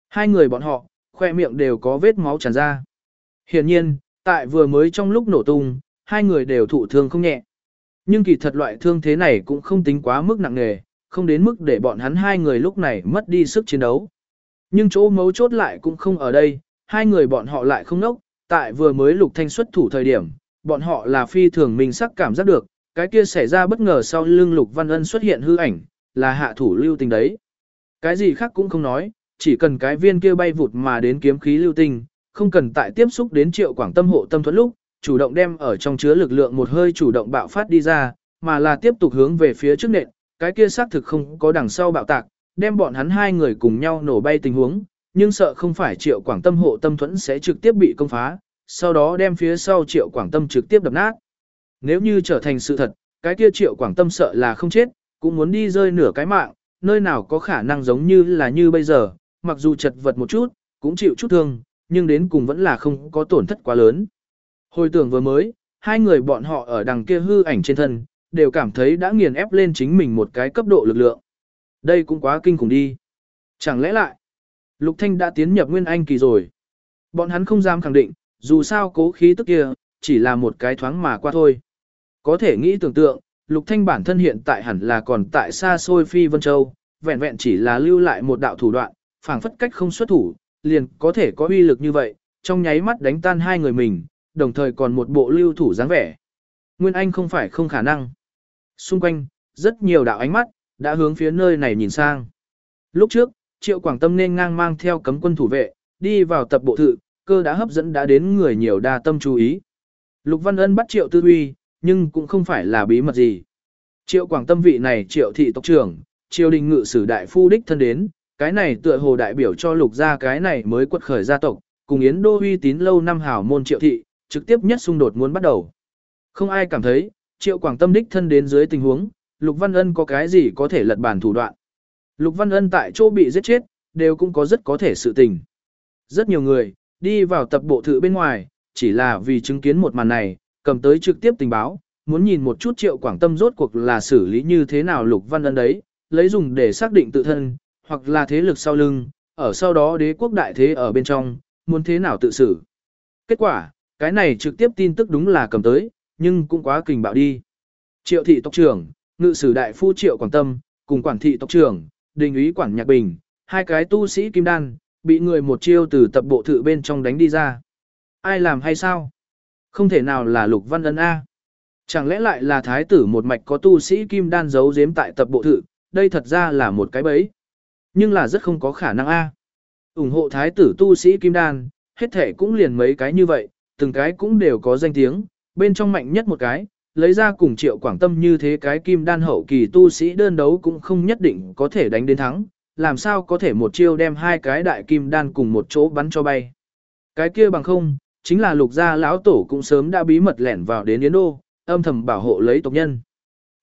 Hai người bọn họ, khoe miệng đều có vết máu tràn ra. Hiển nhiên, tại vừa mới trong lúc nổ tung, hai người đều thụ thương không nhẹ. Nhưng kỳ thật loại thương thế này cũng không tính quá mức nặng nề, không đến mức để bọn hắn hai người lúc này mất đi sức chiến đấu. Nhưng chỗ mấu chốt lại cũng không ở đây, hai người bọn họ lại không nốc, tại vừa mới lục thanh xuất thủ thời điểm, bọn họ là phi thường mình sắc cảm giác được, cái kia xảy ra bất ngờ sau lưng lục văn ân xuất hiện hư ảnh, là hạ thủ lưu tình đấy. Cái gì khác cũng không nói, chỉ cần cái viên kia bay vụt mà đến kiếm khí lưu tinh, không cần tại tiếp xúc đến triệu quảng tâm hộ tâm thuẫn lúc, chủ động đem ở trong chứa lực lượng một hơi chủ động bạo phát đi ra, mà là tiếp tục hướng về phía trước nện, cái kia xác thực không có đằng sau bạo tạc, đem bọn hắn hai người cùng nhau nổ bay tình huống, nhưng sợ không phải triệu quảng tâm hộ tâm thuẫn sẽ trực tiếp bị công phá, sau đó đem phía sau triệu quảng tâm trực tiếp đập nát. Nếu như trở thành sự thật, cái kia triệu quảng tâm sợ là không chết, cũng muốn đi rơi nửa cái mạng, nơi nào có khả năng giống như là như bây giờ, mặc dù chật vật một chút, cũng chịu chút thương, nhưng đến cùng vẫn là không có tổn thất quá lớn. Hồi tưởng vừa mới, hai người bọn họ ở đằng kia hư ảnh trên thân, đều cảm thấy đã nghiền ép lên chính mình một cái cấp độ lực lượng. Đây cũng quá kinh khủng đi. Chẳng lẽ lại, Lục Thanh đã tiến nhập Nguyên Anh kỳ rồi. Bọn hắn không dám khẳng định, dù sao cố khí tức kia, chỉ là một cái thoáng mà qua thôi. Có thể nghĩ tưởng tượng, Lục Thanh bản thân hiện tại hẳn là còn tại xa xôi Phi Vân Châu, vẹn vẹn chỉ là lưu lại một đạo thủ đoạn, phảng phất cách không xuất thủ, liền có thể có uy lực như vậy, trong nháy mắt đánh tan hai người mình, đồng thời còn một bộ lưu thủ dáng vẻ. Nguyên Anh không phải không khả năng. Xung quanh, rất nhiều đạo ánh mắt, đã hướng phía nơi này nhìn sang. Lúc trước, Triệu Quảng Tâm nên ngang mang theo cấm quân thủ vệ, đi vào tập bộ thự, cơ đã hấp dẫn đã đến người nhiều đa tâm chú ý. Lục Văn Ân bắt Triệu Tư Uy, nhưng cũng không phải là bí mật gì. Triệu Quảng Tâm vị này Triệu thị tộc trưởng, Triều đình ngự sử đại phu đích thân đến, cái này tựa hồ đại biểu cho lục gia cái này mới quật khởi gia tộc, cùng Yến Đô uy tín lâu năm hảo môn Triệu thị, trực tiếp nhất xung đột muốn bắt đầu. Không ai cảm thấy, Triệu Quảng Tâm đích thân đến dưới tình huống, Lục Văn Ân có cái gì có thể lật bản thủ đoạn. Lục Văn Ân tại chỗ bị giết chết, đều cũng có rất có thể sự tình. Rất nhiều người, đi vào tập bộ thự bên ngoài, chỉ là vì chứng kiến một màn này, cầm tới trực tiếp tình báo, muốn nhìn một chút triệu quảng tâm rốt cuộc là xử lý như thế nào Lục Văn Ân đấy, lấy dùng để xác định tự thân, hoặc là thế lực sau lưng, ở sau đó đế quốc đại thế ở bên trong, muốn thế nào tự xử. Kết quả, cái này trực tiếp tin tức đúng là cầm tới, nhưng cũng quá kình bạo đi. Triệu thị tộc trưởng, ngự sử đại phu Triệu Quảng Tâm, cùng quản thị tộc trưởng, đình úy quản nhạc bình, hai cái tu sĩ kim đan, bị người một chiêu từ tập bộ thự bên trong đánh đi ra. Ai làm hay sao? Không thể nào là Lục Văn Ân A. Chẳng lẽ lại là thái tử một mạch có tu sĩ kim đan giấu giếm tại tập bộ thự, đây thật ra là một cái bẫy. Nhưng là rất không có khả năng A. ủng hộ thái tử tu sĩ kim đan, hết thể cũng liền mấy cái như vậy, từng cái cũng đều có danh tiếng, bên trong mạnh nhất một cái, lấy ra cùng triệu quảng tâm như thế cái kim đan hậu kỳ tu sĩ đơn đấu cũng không nhất định có thể đánh đến thắng, làm sao có thể một chiêu đem hai cái đại kim đan cùng một chỗ bắn cho bay. Cái kia bằng không, chính là lục gia lão tổ cũng sớm đã bí mật lẻn vào đến Yến Đô, âm thầm bảo hộ lấy tộc nhân.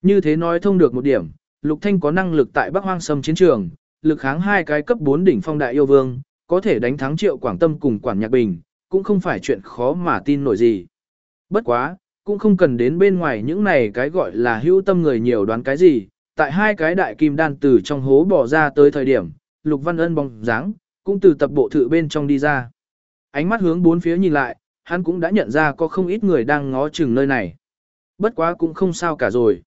Như thế nói thông được một điểm, Lục Thanh có năng lực tại Bắc Hoang Sâm chiến trường, lực kháng hai cái cấp 4 đỉnh phong đại yêu vương, có thể đánh thắng Triệu Quảng Tâm cùng Quản Nhạc Bình, cũng không phải chuyện khó mà tin nổi gì. Bất quá, cũng không cần đến bên ngoài những này cái gọi là hữu tâm người nhiều đoán cái gì, tại hai cái đại kim đan từ trong hố bỏ ra tới thời điểm, Lục Văn Ân bóng dáng, cũng từ tập bộ thự bên trong đi ra. Ánh mắt hướng bốn phía nhìn lại, hắn cũng đã nhận ra có không ít người đang ngó chừng nơi này. Bất quá cũng không sao cả rồi.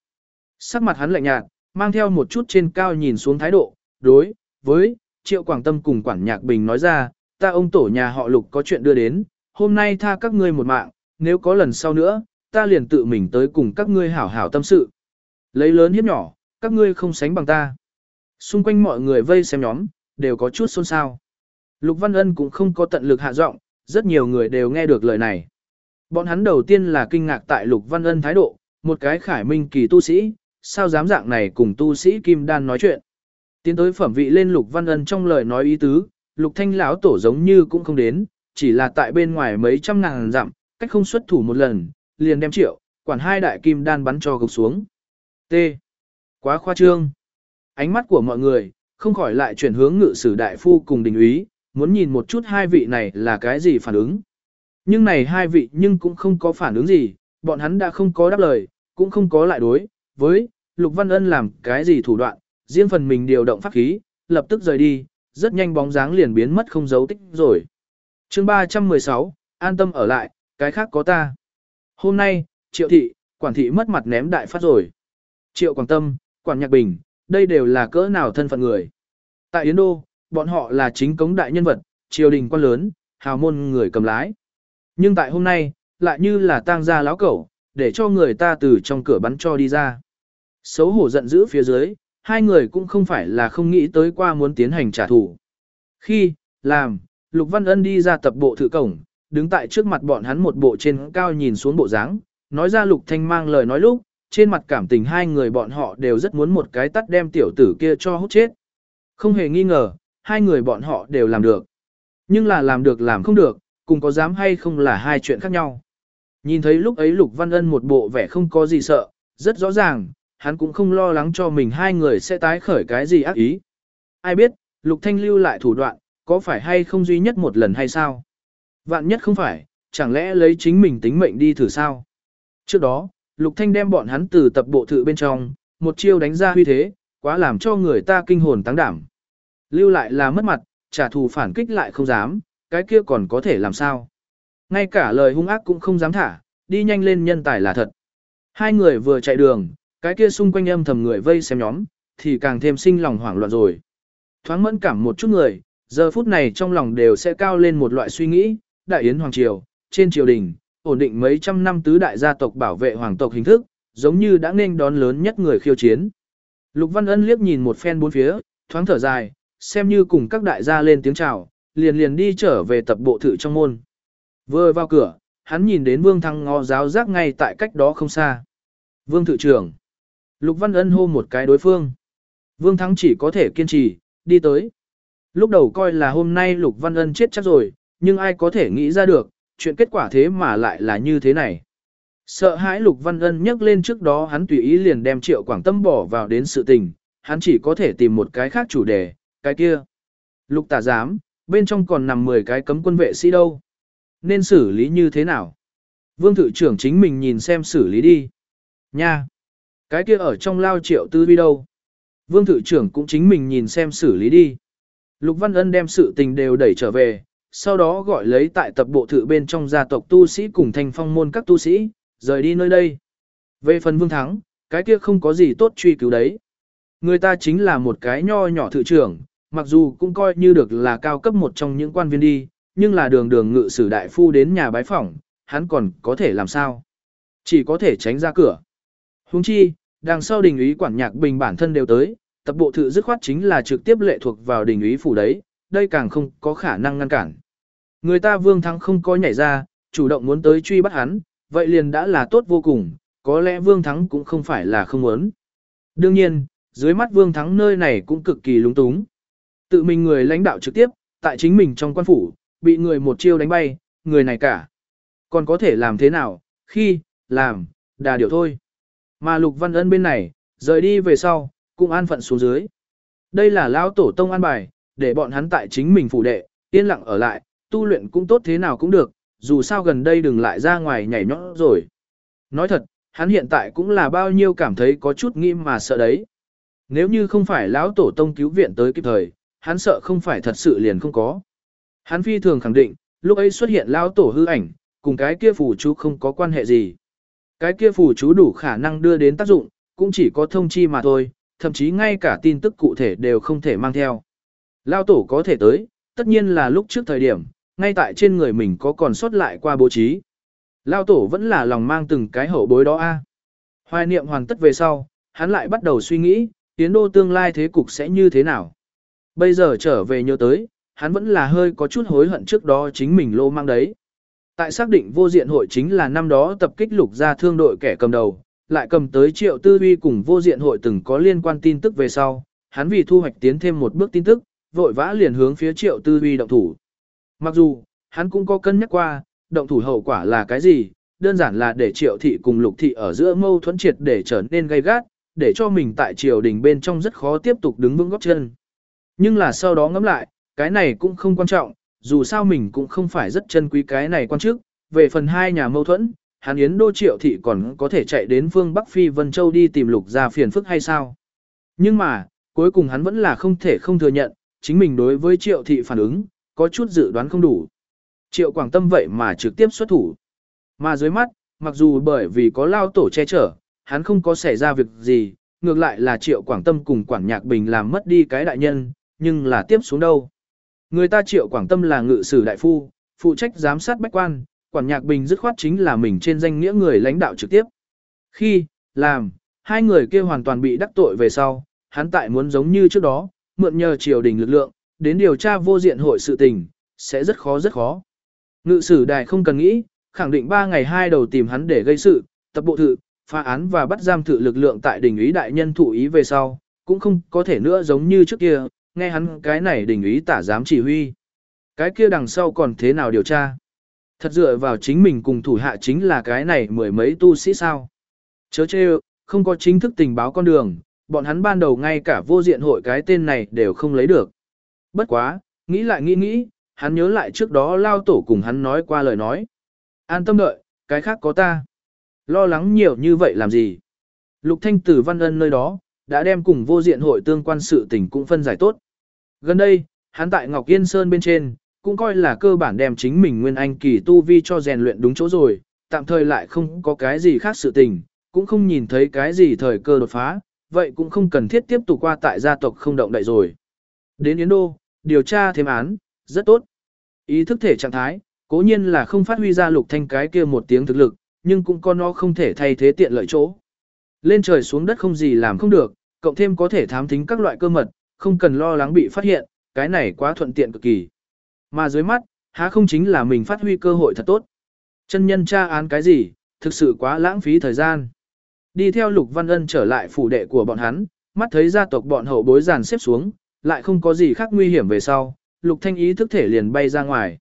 Sắc mặt hắn lạnh nhạt, mang theo một chút trên cao nhìn xuống thái độ, đối với Triệu Quảng Tâm cùng Quản Nhạc Bình nói ra, ta ông tổ nhà họ Lục có chuyện đưa đến, hôm nay tha các ngươi một mạng, nếu có lần sau nữa, ta liền tự mình tới cùng các ngươi hảo hảo tâm sự. Lấy lớn hiếp nhỏ, các ngươi không sánh bằng ta. Xung quanh mọi người vây xem nhóm, đều có chút xôn xao. Lục Văn Ân cũng không có tận lực hạ giọng, rất nhiều người đều nghe được lời này. Bọn hắn đầu tiên là kinh ngạc tại Lục Văn Ân thái độ, một cái khải minh kỳ tu sĩ, sao dám dạng này cùng tu sĩ Kim Đan nói chuyện. Tiến tới phẩm vị lên Lục Văn Ân trong lời nói ý tứ, Lục Thanh lão tổ giống như cũng không đến, chỉ là tại bên ngoài mấy trăm ngàn dặm, cách không xuất thủ một lần, liền đem triệu, quản hai đại kim đan bắn cho gục xuống. T. Quá khoa trương. Ánh mắt của mọi người, không khỏi lại chuyển hướng ngự sử đại phu cùng đình úy, muốn nhìn một chút hai vị này là cái gì phản ứng. Nhưng này hai vị nhưng cũng không có phản ứng gì, bọn hắn đã không có đáp lời, cũng không có lại đối, với, Lục Văn Ân làm cái gì thủ đoạn, riêng phần mình điều động pháp khí, lập tức rời đi, rất nhanh bóng dáng liền biến mất không dấu tích rồi. chương 316, an tâm ở lại, cái khác có ta. Hôm nay, Triệu Thị, Quản Thị mất mặt ném đại phát rồi. Triệu Quảng Tâm, Quản Nhạc Bình, đây đều là cỡ nào thân phận người. Tại Yến Đô, bọn họ là chính cống đại nhân vật, triều đình quan lớn, hào môn người cầm lái. Nhưng tại hôm nay, lại như là tang gia láo cẩu, để cho người ta từ trong cửa bắn cho đi ra. Xấu hổ giận dữ phía dưới, hai người cũng không phải là không nghĩ tới qua muốn tiến hành trả thù. Khi, làm, Lục Văn Ân đi ra tập bộ thử cổng, đứng tại trước mặt bọn hắn một bộ trên cao nhìn xuống bộ dáng, nói ra Lục Thanh mang lời nói lúc, trên mặt cảm tình hai người bọn họ đều rất muốn một cái tắt đem tiểu tử kia cho hút chết. Không hề nghi ngờ, hai người bọn họ đều làm được. Nhưng là làm được làm không được, cùng có dám hay không là hai chuyện khác nhau. Nhìn thấy lúc ấy Lục Văn Ân một bộ vẻ không có gì sợ, rất rõ ràng, hắn cũng không lo lắng cho mình hai người sẽ tái khởi cái gì ác ý. Ai biết, Lục Thanh lưu lại thủ đoạn, có phải hay không duy nhất một lần hay sao? Vạn nhất không phải, chẳng lẽ lấy chính mình tính mệnh đi thử sao? Trước đó, Lục Thanh đem bọn hắn từ tập bộ thự bên trong, một chiêu đánh ra huy thế, quá làm cho người ta kinh hồn tăng đảm. Lưu lại là mất mặt, trả thù phản kích lại không dám, cái kia còn có thể làm sao? Ngay cả lời hung ác cũng không dám thả, đi nhanh lên nhân tài là thật. Hai người vừa chạy đường, cái kia xung quanh âm thầm người vây xem nhóm, thì càng thêm sinh lòng hoảng loạn rồi. Thoáng mẫn cảm một chút người, giờ phút này trong lòng đều sẽ cao lên một loại suy nghĩ, đại yến hoàng triều, trên triều đình, ổn định mấy trăm năm tứ đại gia tộc bảo vệ hoàng tộc hình thức, giống như đã nên đón lớn nhất người khiêu chiến. Lục Văn Ân liếc nhìn một phen bốn phía, thoáng thở dài, xem như cùng các đại gia lên tiếng chào, liền liền đi trở về tập bộ thự trong môn. Vừa vào cửa, hắn nhìn đến Vương Thăng ngó giáo giác ngay tại cách đó không xa. Vương thự trưởng. Lục Văn Ân hô một cái đối phương. Vương Thắng chỉ có thể kiên trì, đi tới. Lúc đầu coi là hôm nay Lục Văn Ân chết chắc rồi, nhưng ai có thể nghĩ ra được, chuyện kết quả thế mà lại là như thế này. Sợ hãi Lục Văn Ân nhắc lên trước đó hắn tùy ý liền đem Triệu Quảng Tâm bỏ vào đến sự tình, hắn chỉ có thể tìm một cái khác chủ đề, cái kia. Lục tả giám, bên trong còn nằm 10 cái cấm quân vệ sĩ đâu. Nên xử lý như thế nào? Vương thự trưởng chính mình nhìn xem xử lý đi. Nha! Cái kia ở trong lao triệu tư vi đâu? Vương thự trưởng cũng chính mình nhìn xem xử lý đi. Lục Văn Ân đem sự tình đều đẩy trở về, sau đó gọi lấy tại tập bộ thự bên trong gia tộc tu sĩ cùng thành phong môn các tu sĩ, rời đi nơi đây. Về phần Vương Thắng, cái kia không có gì tốt truy cứu đấy. Người ta chính là một cái nho nhỏ thự trưởng, mặc dù cũng coi như được là cao cấp một trong những quan viên đi, nhưng là đường đường ngự sử đại phu đến nhà bái phỏng, hắn còn có thể làm sao? Chỉ có thể tránh ra cửa. Huống chi, đằng sau đình úy quản nhạc bình bản thân đều tới, tập bộ thự dứt khoát chính là trực tiếp lệ thuộc vào đình úy phủ đấy, đây càng không có khả năng ngăn cản. Người ta Vương Thắng không có nhảy ra, chủ động muốn tới truy bắt hắn, vậy liền đã là tốt vô cùng, có lẽ Vương Thắng cũng không phải là không muốn. Đương nhiên, dưới mắt Vương Thắng nơi này cũng cực kỳ lúng túng. Tự mình người lãnh đạo trực tiếp, tại chính mình trong quan phủ, bị người một chiêu đánh bay, người này cả. Còn có thể làm thế nào, khi, làm, đà điều thôi. Mà Lục Văn Ân bên này, rời đi về sau, cũng an phận xuống dưới. Đây là lão tổ tông an bài, để bọn hắn tại chính mình phủ đệ, yên lặng ở lại, tu luyện cũng tốt thế nào cũng được, dù sao gần đây đừng lại ra ngoài nhảy nhót rồi. Nói thật, hắn hiện tại cũng là bao nhiêu cảm thấy có chút nghiêm mà sợ đấy. Nếu như không phải lão tổ tông cứu viện tới kịp thời, hắn sợ không phải thật sự liền không có. Hắn phi thường khẳng định, lúc ấy xuất hiện lão tổ hư ảnh, cùng cái kia phù chú không có quan hệ gì. Cái kia phù chú đủ khả năng đưa đến tác dụng, cũng chỉ có thông chi mà thôi, thậm chí ngay cả tin tức cụ thể đều không thể mang theo. Lão tổ có thể tới, tất nhiên là lúc trước thời điểm, ngay tại trên người mình có còn sót lại qua bố trí. Lão tổ vẫn là lòng mang từng cái hậu bối đó a. Hoài niệm hoàn tất về sau, hắn lại bắt đầu suy nghĩ, tiến đô tương lai thế cục sẽ như thế nào. Bây giờ trở về nhớ tới, hắn vẫn là hơi có chút hối hận trước đó chính mình lô mang đấy. Tại xác định vô diện hội chính là năm đó tập kích lục gia thương đội kẻ cầm đầu, lại cầm tới triệu tư uy cùng vô diện hội từng có liên quan tin tức về sau, hắn vì thu hoạch tiến thêm một bước tin tức, vội vã liền hướng phía triệu tư uy động thủ. Mặc dù, hắn cũng có cân nhắc qua, động thủ hậu quả là cái gì, đơn giản là để triệu thị cùng lục thị ở giữa mâu thuẫn triệt để trở nên gay gắt, để cho mình tại triều đình bên trong rất khó tiếp tục đứng vững góc chân. Nhưng là sau đó ngẫm lại, cái này cũng không quan trọng, dù sao mình cũng không phải rất chân quý cái này quan chức, về phần hai nhà mâu thuẫn, Hàn Yến Đô Triệu Thị còn có thể chạy đến phương Bắc Phi Vân Châu đi tìm lục ra phiền phức hay sao. Nhưng mà, cuối cùng hắn vẫn là không thể không thừa nhận, chính mình đối với Triệu Thị phản ứng, có chút dự đoán không đủ. Triệu Quảng Tâm vậy mà trực tiếp xuất thủ. Mà dưới mắt, mặc dù bởi vì có lao tổ che chở, hắn không có xảy ra việc gì, ngược lại là Triệu Quảng Tâm cùng quảng Nhạc Bình làm mất đi cái đại nhân, nhưng là tiếp xuống đâu. Người ta Triệu Quảng Tâm là ngự sử đại phu, phụ trách giám sát bách quan, quảng Nhạc Bình dứt khoát chính là mình trên danh nghĩa người lãnh đạo trực tiếp. Khi, làm, hai người kia hoàn toàn bị đắc tội về sau, hắn tại muốn giống như trước đó, mượn nhờ triều đình lực lượng, đến điều tra vô diện hội sự tình, sẽ rất khó rất khó. Ngự sử đài không cần nghĩ, khẳng định ba ngày hai đầu tìm hắn để gây sự, tập bộ thự, phá án và bắt giam thự lực lượng tại đỉnh ý đại nhân thụ ý về sau, cũng không có thể nữa giống như trước kia, nghe hắn cái này đỉnh ý tả giám chỉ huy. Cái kia đằng sau còn thế nào điều tra? Thật dựa vào chính mình cùng thủ hạ chính là cái này mười mấy tu sĩ sao. Chớ chê, không có chính thức tình báo con đường, bọn hắn ban đầu ngay cả vô diện hội cái tên này đều không lấy được. Bất quá, Nghĩ lại nghĩ nghĩ, hắn nhớ lại trước đó lao tổ cùng hắn nói qua lời nói. An tâm đợi, cái khác có ta. Lo lắng nhiều như vậy làm gì? Lục Thanh tử Văn Ân nơi đó, đã đem cùng vô diện hội tương quan sự tình cũng phân giải tốt. Gần đây, hắn tại Ngọc Yên Sơn bên trên, cũng coi là cơ bản đem chính mình nguyên anh kỳ tu vi cho rèn luyện đúng chỗ rồi, tạm thời lại không có cái gì khác sự tình, cũng không nhìn thấy cái gì thời cơ đột phá, vậy cũng không cần thiết tiếp tục qua tại gia tộc không động đậy rồi. Đến Yến Đô, điều tra thêm án, rất tốt. Ý thức thể trạng thái, cố nhiên là không phát huy ra lục thanh cái kia một tiếng thực lực, nhưng cũng có nó không thể thay thế tiện lợi chỗ. Lên trời xuống đất không gì làm không được, cộng thêm có thể thám thính các loại cơ mật, không cần lo lắng bị phát hiện, cái này quá thuận tiện cực kỳ. Mà dưới mắt, há không chính là mình phát huy cơ hội thật tốt. Chân nhân tra án cái gì, thực sự quá lãng phí thời gian. Đi theo Lục Văn Ân trở lại phủ đệ của bọn hắn, mắt thấy gia tộc bọn hậu bối giàn xếp xuống, lại không có gì khác nguy hiểm về sau, Lục Thanh ý thức thể liền bay ra ngoài.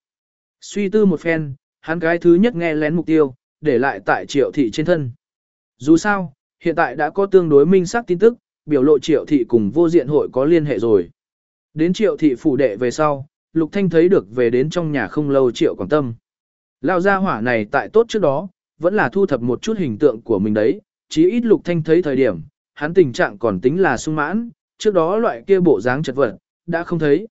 Suy tư một phen, hắn cái thứ nhất nghe lén mục tiêu, để lại tại triệu thị trên thân. Dù sao, hiện tại đã có tương đối minh xác tin tức, biểu lộ triệu thị cùng vô diện hội có liên hệ rồi. Đến triệu thị phủ đệ về sau, Lục Thanh thấy được về đến trong nhà không lâu triệu quảng tâm. Lao gia hỏa này tại tốt trước đó, vẫn là thu thập một chút hình tượng của mình đấy, chí ít Lục Thanh thấy thời điểm, hắn tình trạng còn tính là sung mãn, trước đó loại kia bộ dáng chật vật, đã không thấy.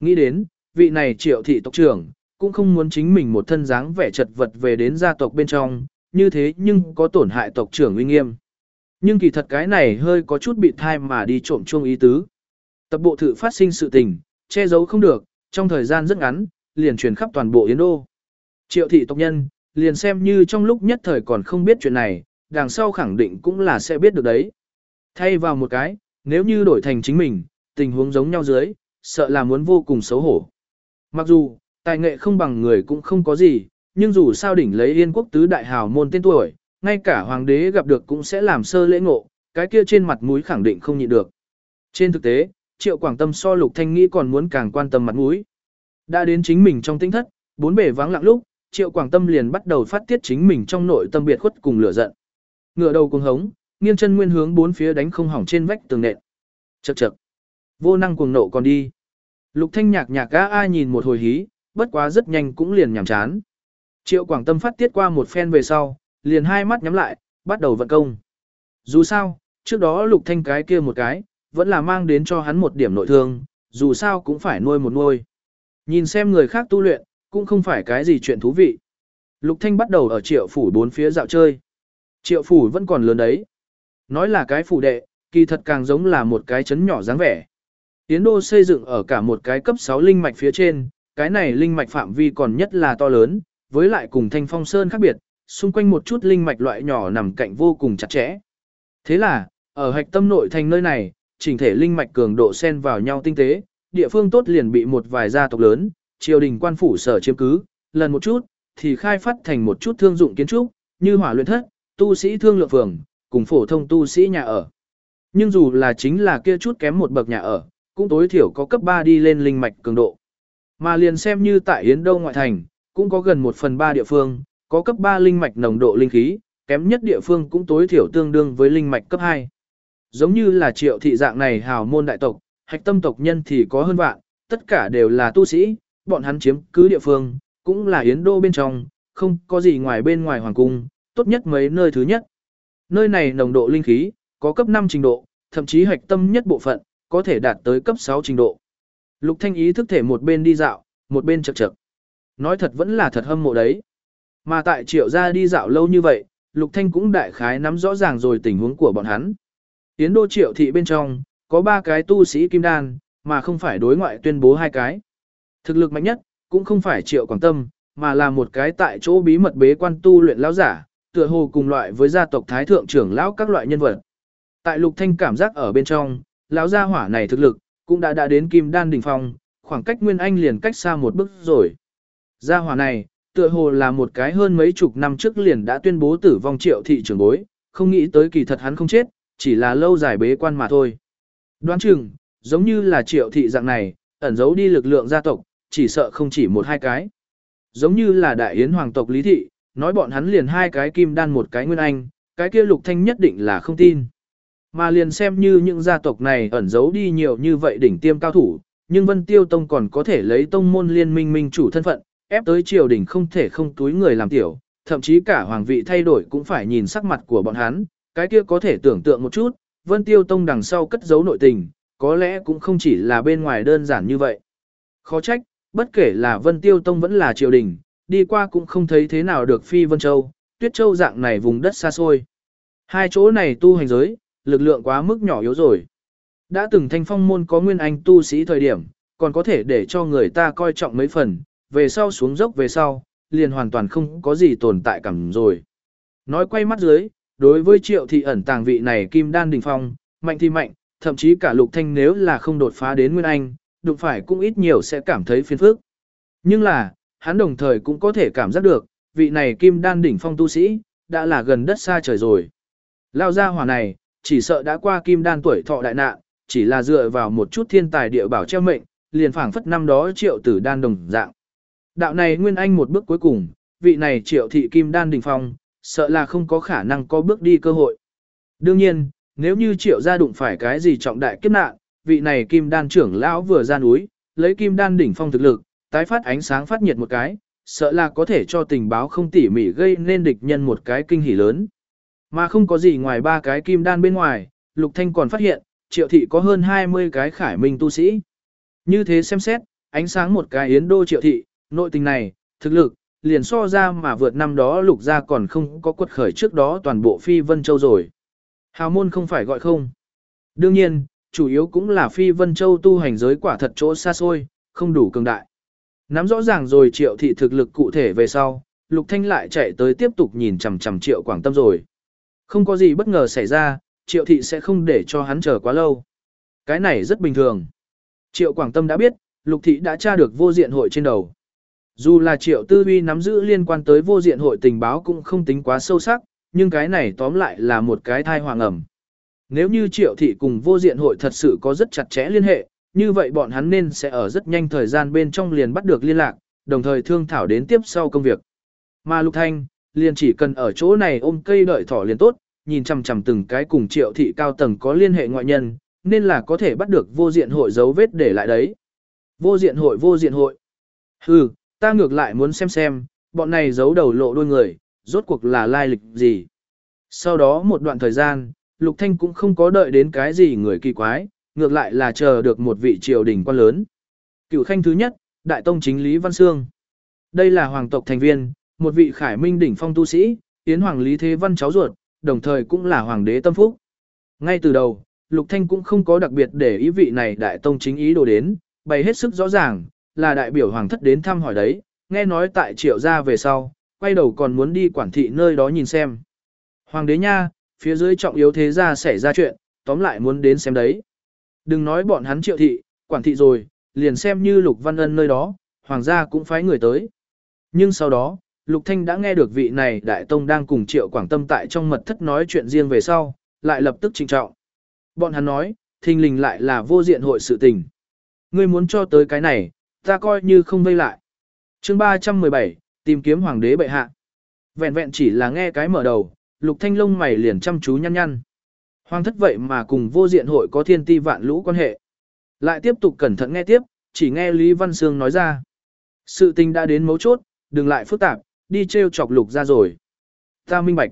Nghĩ đến, vị này triệu thị tộc trưởng, cũng không muốn chính mình một thân dáng vẻ chật vật về đến gia tộc bên trong, như thế nhưng có tổn hại tộc trưởng uy nghiêm. Nhưng kỳ thật cái này hơi có chút bị thai mà đi trộm chuông ý tứ. Tập bộ thự phát sinh sự tình, che giấu không được, trong thời gian rất ngắn, liền truyền khắp toàn bộ Yến Đô. Triệu thị tộc nhân, liền xem như trong lúc nhất thời còn không biết chuyện này, đằng sau khẳng định cũng là sẽ biết được đấy. Thay vào một cái, nếu như đổi thành chính mình, tình huống giống nhau dưới, sợ là muốn vô cùng xấu hổ. Mặc dù, tài nghệ không bằng người cũng không có gì, nhưng dù sao đỉnh lấy yên quốc tứ đại hào môn tên tuổi, ngay cả hoàng đế gặp được cũng sẽ làm sơ lễ ngộ, cái kia trên mặt mũi khẳng định không nhịn được. Trên thực tế, Triệu Quảng Tâm so Lục Thanh nghĩ còn muốn càng quan tâm mặt mũi. Đã đến chính mình trong tinh thất, bốn bề vắng lặng lúc, Triệu Quảng Tâm liền bắt đầu phát tiết chính mình trong nội tâm biệt khuất cùng lửa giận. Ngửa đầu cuồng hống, nghiêng chân nguyên hướng bốn phía đánh không hỏng trên vách tường nện. Chậc chậc. Vô năng cuồng nộ còn đi. Lục Thanh nhạc nhạc a a nhìn một hồi hí, bất quá rất nhanh cũng liền nhảm chán. Triệu Quảng Tâm phát tiết qua một phen về sau, liền hai mắt nhắm lại, bắt đầu vận công. Dù sao, trước đó Lục Thanh cái kia một cái, vẫn là mang đến cho hắn một điểm nội thương, dù sao cũng phải nuôi một nuôi. Nhìn xem người khác tu luyện, cũng không phải cái gì chuyện thú vị. Lục Thanh bắt đầu ở triệu phủ bốn phía dạo chơi. Triệu phủ vẫn còn lớn đấy. Nói là cái phủ đệ, kỳ thật càng giống là một cái chấn nhỏ dáng vẻ. Tiến đô xây dựng ở cả một cái cấp 6 linh mạch phía trên, cái này linh mạch phạm vi còn nhất là to lớn, với lại cùng thanh phong sơn khác biệt, xung quanh một chút linh mạch loại nhỏ nằm cạnh vô cùng chặt chẽ. Thế là, ở hạch tâm nội thành nơi này, chỉnh thể linh mạch cường độ xen vào nhau tinh tế, địa phương tốt liền bị một vài gia tộc lớn, triều đình quan phủ sở chiếm cứ, lần một chút, thì khai phát thành một chút thương dụng kiến trúc, như hỏa luyện thất, tu sĩ thương lượng phường, cùng phổ thông tu sĩ nhà ở. Nhưng dù là chính là kia chút kém một bậc nhà ở, cũng tối thiểu có cấp 3 đi lên linh mạch cường độ. Mà liền xem như tại Yến Đông ngoại thành, cũng có gần 1 phần 3 địa phương, có cấp 3 linh mạch nồng độ linh khí, kém nhất địa phương cũng tối thiểu tương đương với linh mạch cấp 2. Giống như là triệu thị dạng này hào môn đại tộc, hạch tâm tộc nhân thì có hơn vạn, tất cả đều là tu sĩ, bọn hắn chiếm cứ địa phương, cũng là Yến Đô bên trong, không có gì ngoài bên ngoài hoàng cung, tốt nhất mấy nơi thứ nhất. Nơi này nồng độ linh khí, có cấp 5 trình độ, thậm chí hạch tâm nhất bộ phận, có thể đạt tới cấp 6 trình độ. Lục Thanh ý thức thể một bên đi dạo, một bên chậc chậc. Nói thật vẫn là thật hâm mộ đấy. Mà tại triệu gia đi dạo lâu như vậy, Lục Thanh cũng đại khái nắm rõ ràng rồi tình huống của bọn hắn. Tiến đô triệu thị bên trong, có ba cái tu sĩ kim đan, mà không phải đối ngoại tuyên bố hai cái. Thực lực mạnh nhất, cũng không phải triệu quảng tâm, mà là một cái tại chỗ bí mật bế quan tu luyện lão giả, tựa hồ cùng loại với gia tộc thái thượng trưởng lão các loại nhân vật. Tại lục thanh cảm giác ở bên trong, lão gia hỏa này thực lực, cũng đã đã đến kim đan đỉnh phong, khoảng cách nguyên anh liền cách xa một bước rồi. Gia hỏa này, tựa hồ là một cái hơn mấy chục năm trước liền đã tuyên bố tử vong triệu thị trưởng bối, không nghĩ tới kỳ thật hắn không chết, chỉ là lâu dài bế quan mà thôi. Đoán chừng, giống như là triệu thị dạng này, ẩn giấu đi lực lượng gia tộc, chỉ sợ không chỉ một hai cái. Giống như là đại yến hoàng tộc lý thị, nói bọn hắn liền hai cái kim đan một cái nguyên anh, cái kia lục thanh nhất định là không tin. Mà liền xem như những gia tộc này ẩn giấu đi nhiều như vậy đỉnh tiêm cao thủ, nhưng Vân Tiêu Tông còn có thể lấy tông môn liên minh minh chủ thân phận, ép tới triều đình không thể không túi người làm tiểu, thậm chí cả hoàng vị thay đổi cũng phải nhìn sắc mặt của bọn hắn, cái kia có thể tưởng tượng một chút, Vân Tiêu Tông đằng sau cất giấu nội tình, có lẽ cũng không chỉ là bên ngoài đơn giản như vậy. Khó trách, bất kể là Vân Tiêu Tông vẫn là triều đình, đi qua cũng không thấy thế nào được phi Vân Châu, Tuyết Châu dạng này vùng đất xa xôi. Hai chỗ này tu hành giới, lực lượng quá mức nhỏ yếu rồi. Đã từng thanh phong môn có nguyên anh tu sĩ thời điểm, còn có thể để cho người ta coi trọng mấy phần, về sau xuống dốc về sau, liền hoàn toàn không có gì tồn tại cảm rồi. Nói quay mắt dưới, đối với triệu thị ẩn tàng vị này kim đan đỉnh phong, mạnh thì mạnh, thậm chí cả lục thanh nếu là không đột phá đến nguyên anh, đụng phải cũng ít nhiều sẽ cảm thấy phiền phức. Nhưng là, hắn đồng thời cũng có thể cảm giác được, vị này kim đan đỉnh phong tu sĩ, đã là gần đất xa trời rồi. Lao ra hỏa này, chỉ sợ đã qua kim đan tuổi thọ đại nạn, chỉ là dựa vào một chút thiên tài địa bảo treo mệnh, liền phảng phất năm đó triệu tử đan đồng dạng. Đạo này nguyên anh một bước cuối cùng, vị này triệu thị kim đan đỉnh phong, sợ là không có khả năng có bước đi cơ hội. Đương nhiên, nếu như triệu gia đụng phải cái gì trọng đại kiếp nạn, vị này kim đan trưởng lão vừa ra núi, lấy kim đan đỉnh phong thực lực, tái phát ánh sáng phát nhiệt một cái, sợ là có thể cho tình báo không tỉ mỉ gây nên địch nhân một cái kinh hỉ lớn. Mà không có gì ngoài ba cái kim đan bên ngoài, Lục Thanh còn phát hiện, triệu thị có hơn 20 cái khải minh tu sĩ. Như thế xem xét, ánh sáng một cái yến đô triệu thị, nội tình này, thực lực, liền so ra mà vượt năm đó lục gia còn không có quật khởi trước đó toàn bộ phi vân châu rồi. Hào môn không phải gọi không. Đương nhiên, chủ yếu cũng là phi vân châu tu hành giới quả thật chỗ xa xôi, không đủ cường đại. Nắm rõ ràng rồi triệu thị thực lực cụ thể về sau, lục thanh lại chạy tới tiếp tục nhìn chằm chằm triệu quảng tâm rồi. Không có gì bất ngờ xảy ra, triệu thị sẽ không để cho hắn chờ quá lâu. Cái này rất bình thường. Triệu quảng tâm đã biết, lục thị đã tra được vô diện hội trên đầu. Dù là triệu tư uy nắm giữ liên quan tới vô diện hội tình báo cũng không tính quá sâu sắc, nhưng cái này tóm lại là một cái thai hoàng ẩm. Nếu như triệu thị cùng vô diện hội thật sự có rất chặt chẽ liên hệ, như vậy bọn hắn nên sẽ ở rất nhanh thời gian bên trong liền bắt được liên lạc, đồng thời thương thảo đến tiếp sau công việc. Mà Lục Thanh, liền chỉ cần ở chỗ này ôm cây đợi thỏ liền tốt, nhìn chằm chằm từng cái cùng triệu thị cao tầng có liên hệ ngoại nhân, nên là có thể bắt được vô diện hội dấu vết để lại đấy. Vô diện hội vô diện hội. Hừ, ta ngược lại muốn xem xem, bọn này giấu đầu lộ đôi người, rốt cuộc là lai lịch gì. Sau đó một đoạn thời gian, Lục Thanh cũng không có đợi đến cái gì người kỳ quái, ngược lại là chờ được một vị triều đình quan lớn. Cựu khanh thứ nhất, Đại Tông chính Lý Văn Sương. Đây là hoàng tộc thành viên, một vị khải minh đỉnh phong tu sĩ, tiến hoàng Lý Thế Văn cháu ruột, đồng thời cũng là hoàng đế tâm phúc. Ngay từ đầu, Lục Thanh cũng không có đặc biệt để ý vị này Đại Tông chính ý đồ đến, bày hết sức rõ ràng, là đại biểu hoàng thất đến thăm hỏi đấy, nghe nói tại triệu gia về sau, quay đầu còn muốn đi quản thị nơi đó nhìn xem. Hoàng đế nha, phía dưới trọng yếu thế gia xảy ra chuyện, tóm lại muốn đến xem đấy. Đừng nói bọn hắn triệu thị, quản thị rồi, liền xem như Lục Văn Ân nơi đó, hoàng gia cũng phái người tới. Nhưng sau đó, Lục Thanh đã nghe được vị này đại tông đang cùng Triệu Quảng Tâm tại trong mật thất nói chuyện riêng về sau, lại lập tức trịnh trọng. Bọn hắn nói, thình lình lại là vô diện hội sự tình. Ngươi muốn cho tới cái này, ta coi như không vây lại. Chương 317, tìm kiếm hoàng đế bệ hạ. Vẹn vẹn chỉ là nghe cái mở đầu, Lục Thanh lông mày liền chăm chú nhăn nhăn. Hoàng thất vậy mà cùng vô diện hội có thiên ti vạn lũ quan hệ. Lại tiếp tục cẩn thận nghe tiếp, chỉ nghe Lý Văn Sương nói ra. Sự tình đã đến mấu chốt, đừng lại phức tạp, đi treo chọc lục ra rồi. Ta minh bạch.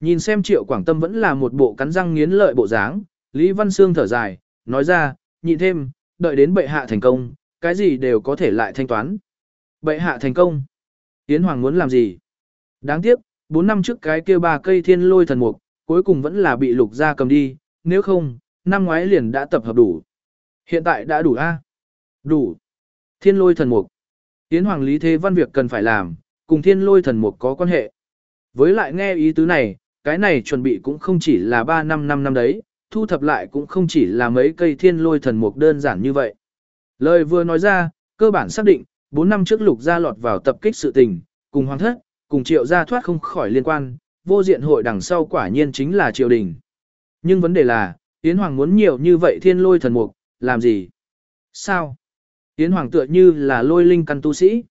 Nhìn xem triệu quảng tâm vẫn là một bộ cắn răng nghiến lợi bộ dáng, Lý Văn Sương thở dài, nói ra, nhịn thêm, đợi đến bệ hạ thành công, cái gì đều có thể lại thanh toán. Bệ hạ thành công. Yến Hoàng muốn làm gì? Đáng tiếc, 4 năm trước cái kia ba cây thiên lôi thần mục, cuối cùng vẫn là bị lục gia cầm đi, nếu không, năm ngoái liền đã tập hợp đủ. Hiện tại đã đủ a Đủ. Thiên lôi thần mục. Tiến Hoàng Lý Thế Văn việc cần phải làm, cùng thiên lôi thần mục có quan hệ. Với lại nghe ý tứ này, cái này chuẩn bị cũng không chỉ là 3 năm 5 năm đấy, thu thập lại cũng không chỉ là mấy cây thiên lôi thần mục đơn giản như vậy. Lời vừa nói ra, cơ bản xác định, 4 năm trước lục gia lọt vào tập kích sự tình, cùng hoàng thất, cùng triệu gia thoát không khỏi liên quan, vô diện hội đằng sau quả nhiên chính là triều đình. Nhưng vấn đề là, Yến Hoàng muốn nhiều như vậy thiên lôi thần mục, làm gì? Sao? Yến Hoàng tựa như là lôi linh căn tu sĩ.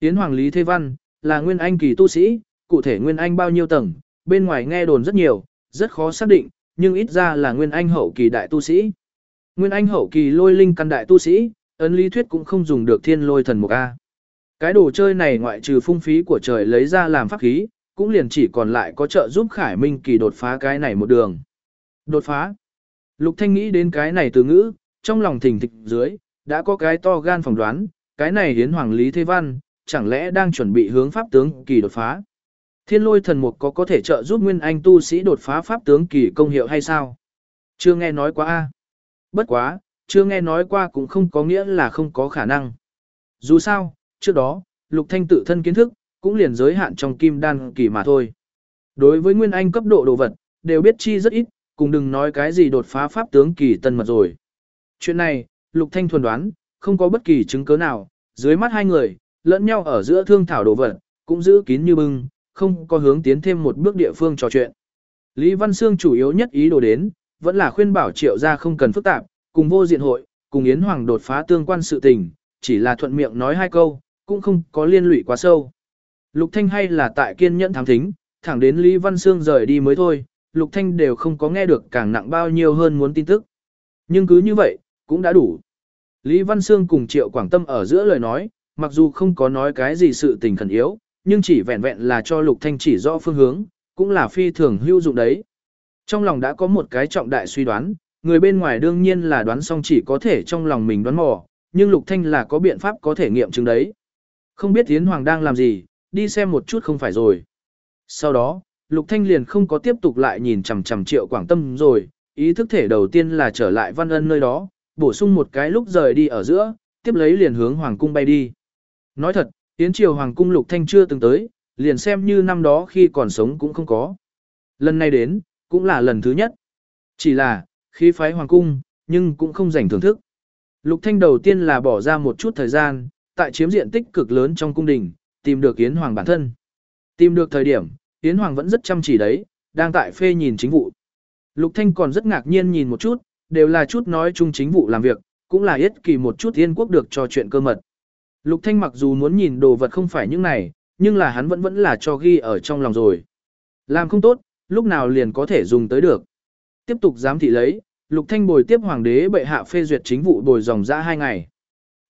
Yến Hoàng Lý Thế Văn, là nguyên anh kỳ tu sĩ, cụ thể nguyên anh bao nhiêu tầng, bên ngoài nghe đồn rất nhiều, rất khó xác định, nhưng ít ra là nguyên anh hậu kỳ đại tu sĩ. Nguyên anh hậu kỳ lôi linh căn đại tu sĩ, ấn lý thuyết cũng không dùng được thiên lôi thần mục A. Cái đồ chơi này ngoại trừ phung phí của trời lấy ra làm pháp khí, cũng liền chỉ còn lại có trợ giúp Khải Minh kỳ đột phá cái này một đường. Đột phá. Lục Thanh nghĩ đến cái này từ ngữ, trong lòng thỉnh thịch dưới, đã có cái to gan phỏng đoán, cái này hiến hoàng lý thế văn, chẳng lẽ đang chuẩn bị hướng pháp tướng kỳ đột phá. Thiên lôi thần mục có có thể trợ giúp Nguyên Anh tu sĩ đột phá pháp tướng kỳ công hiệu hay sao? Chưa nghe nói quá a. Bất quá, chưa nghe nói qua cũng không có nghĩa là không có khả năng. Dù sao, trước đó, Lục Thanh tự thân kiến thức, cũng liền giới hạn trong kim đan kỳ mà thôi. Đối với Nguyên Anh cấp độ đồ vật, đều biết chi rất ít, cùng đừng nói cái gì đột phá pháp tướng kỳ tân mật rồi. Chuyện này, Lục Thanh thuần đoán, không có bất kỳ chứng cứ nào, dưới mắt hai người, lẫn nhau ở giữa thương thảo đồ vật, cũng giữ kín như bưng, không có hướng tiến thêm một bước địa phương trò chuyện. Lý Văn Sương chủ yếu nhất ý đồ đến, vẫn là khuyên bảo triệu gia không cần phức tạp, cùng vô diện hội, cùng Yến Hoàng đột phá tương quan sự tình, chỉ là thuận miệng nói hai câu, cũng không có liên lụy quá sâu. Lục Thanh hay là tại kiên nhẫn thám thính, thẳng đến Lý Văn Sương rời đi mới thôi, Lục Thanh đều không có nghe được càng nặng bao nhiêu hơn muốn tin tức. Nhưng cứ như vậy, cũng đã đủ. Lý Văn Sương cùng Triệu Quảng Tâm ở giữa lời nói, mặc dù không có nói cái gì sự tình khẩn yếu, nhưng chỉ vẹn vẹn là cho Lục Thanh chỉ rõ phương hướng, cũng là phi thường hữu dụng đấy. Trong lòng đã có một cái trọng đại suy đoán, người bên ngoài đương nhiên là đoán xong chỉ có thể trong lòng mình đoán mò, nhưng Lục Thanh là có biện pháp có thể nghiệm chứng đấy. Không biết Yến Hoàng đang làm gì, đi xem một chút không phải rồi. Sau đó, Lục Thanh liền không có tiếp tục lại nhìn chằm chằm Triệu Quảng Tâm rồi, ý thức thể đầu tiên là trở lại Văn Ân nơi đó, bổ sung một cái lúc rời đi ở giữa, tiếp lấy liền hướng Hoàng cung bay đi. Nói thật, Yến Triều Hoàng cung Lục Thanh chưa từng tới, liền xem như năm đó khi còn sống cũng không có. Lần này đến, cũng là lần thứ nhất. Chỉ là, khi phái Hoàng cung, nhưng cũng không dành thưởng thức. Lục Thanh đầu tiên là bỏ ra một chút thời gian, tại chiếm diện tích cực lớn trong cung đình, tìm được Yến Hoàng bản thân. Tìm được thời điểm, Yến Hoàng vẫn rất chăm chỉ đấy, đang tại phê nhìn chính vụ. Lục Thanh còn rất ngạc nhiên nhìn một chút, đều là chút nói chung chính vụ làm việc, cũng là yết kỳ một chút yên quốc được cho chuyện cơ mật. Lục Thanh mặc dù muốn nhìn đồ vật không phải những này, nhưng là hắn vẫn vẫn là cho ghi ở trong lòng rồi. Làm không tốt, lúc nào liền có thể dùng tới được. Tiếp tục giám thị lấy, Lục Thanh bồi tiếp hoàng đế bệ hạ phê duyệt chính vụ bồi dòng ra hai ngày.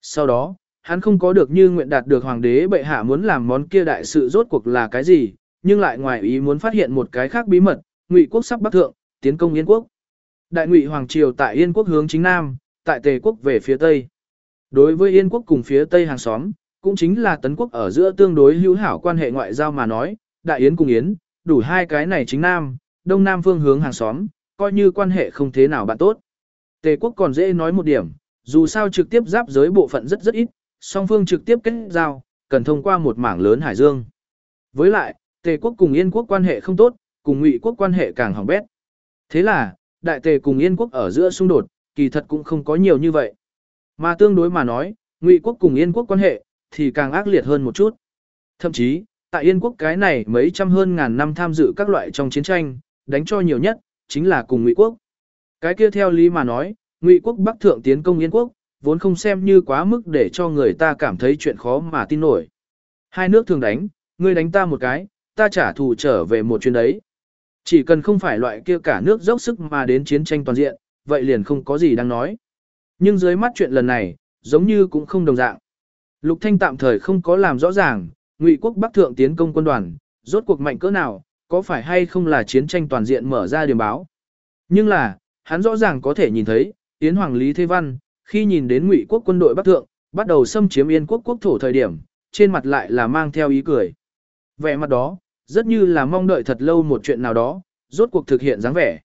Sau đó, hắn không có được như nguyện đạt được hoàng đế bệ hạ muốn làm món kia đại sự rốt cuộc là cái gì, nhưng lại ngoài ý muốn phát hiện một cái khác bí mật, Ngụy quốc sắp bắc thượng, tiến công Yên quốc. Đại Ngụy hoàng triều tại Yên quốc hướng chính nam, tại Tề quốc về phía tây. Đối với Yên quốc cùng phía tây hàng xóm, cũng chính là tấn quốc ở giữa tương đối hữu hảo quan hệ ngoại giao mà nói, Đại Yến cùng Yến, đủ hai cái này chính nam, đông nam phương hướng hàng xóm, coi như quan hệ không thế nào bạn tốt. Tề quốc còn dễ nói một điểm, dù sao trực tiếp giáp giới bộ phận rất rất ít, song phương trực tiếp kết giao, cần thông qua một mảng lớn hải dương. Với lại, Tề quốc cùng Yên quốc quan hệ không tốt, cùng Ngụy quốc quan hệ càng hỏng bét. Thế là, Đại Tề cùng Yên quốc ở giữa xung đột, kỳ thật cũng không có nhiều như vậy. Mà tương đối mà nói, Ngụy quốc cùng Yên quốc quan hệ thì càng ác liệt hơn một chút. Thậm chí, tại Yên quốc cái này mấy trăm hơn ngàn năm tham dự các loại trong chiến tranh, đánh cho nhiều nhất chính là cùng Ngụy quốc. Cái kia theo lý mà nói, Ngụy quốc bắc thượng tiến công Yên quốc, vốn không xem như quá mức để cho người ta cảm thấy chuyện khó mà tin nổi. Hai nước thường đánh, ngươi đánh ta một cái, ta trả thù trở về một chuyến đấy. Chỉ cần không phải loại kia cả nước dốc sức mà đến chiến tranh toàn diện, vậy liền không có gì đang nói. Nhưng dưới mắt chuyện lần này, giống như cũng không đồng dạng. Lục Thanh tạm thời không có làm rõ ràng, Ngụy quốc Bắc thượng tiến công quân đoàn, rốt cuộc mạnh cỡ nào, có phải hay không là chiến tranh toàn diện mở ra điểm báo. Nhưng là, hắn rõ ràng có thể nhìn thấy, Yến Hoàng Lý Thế Văn, khi nhìn đến Ngụy quốc quân đội Bắc thượng, bắt đầu xâm chiếm Yên quốc quốc thổ thời điểm, trên mặt lại là mang theo ý cười. Vẻ mặt đó, rất như là mong đợi thật lâu một chuyện nào đó, rốt cuộc thực hiện dáng vẻ.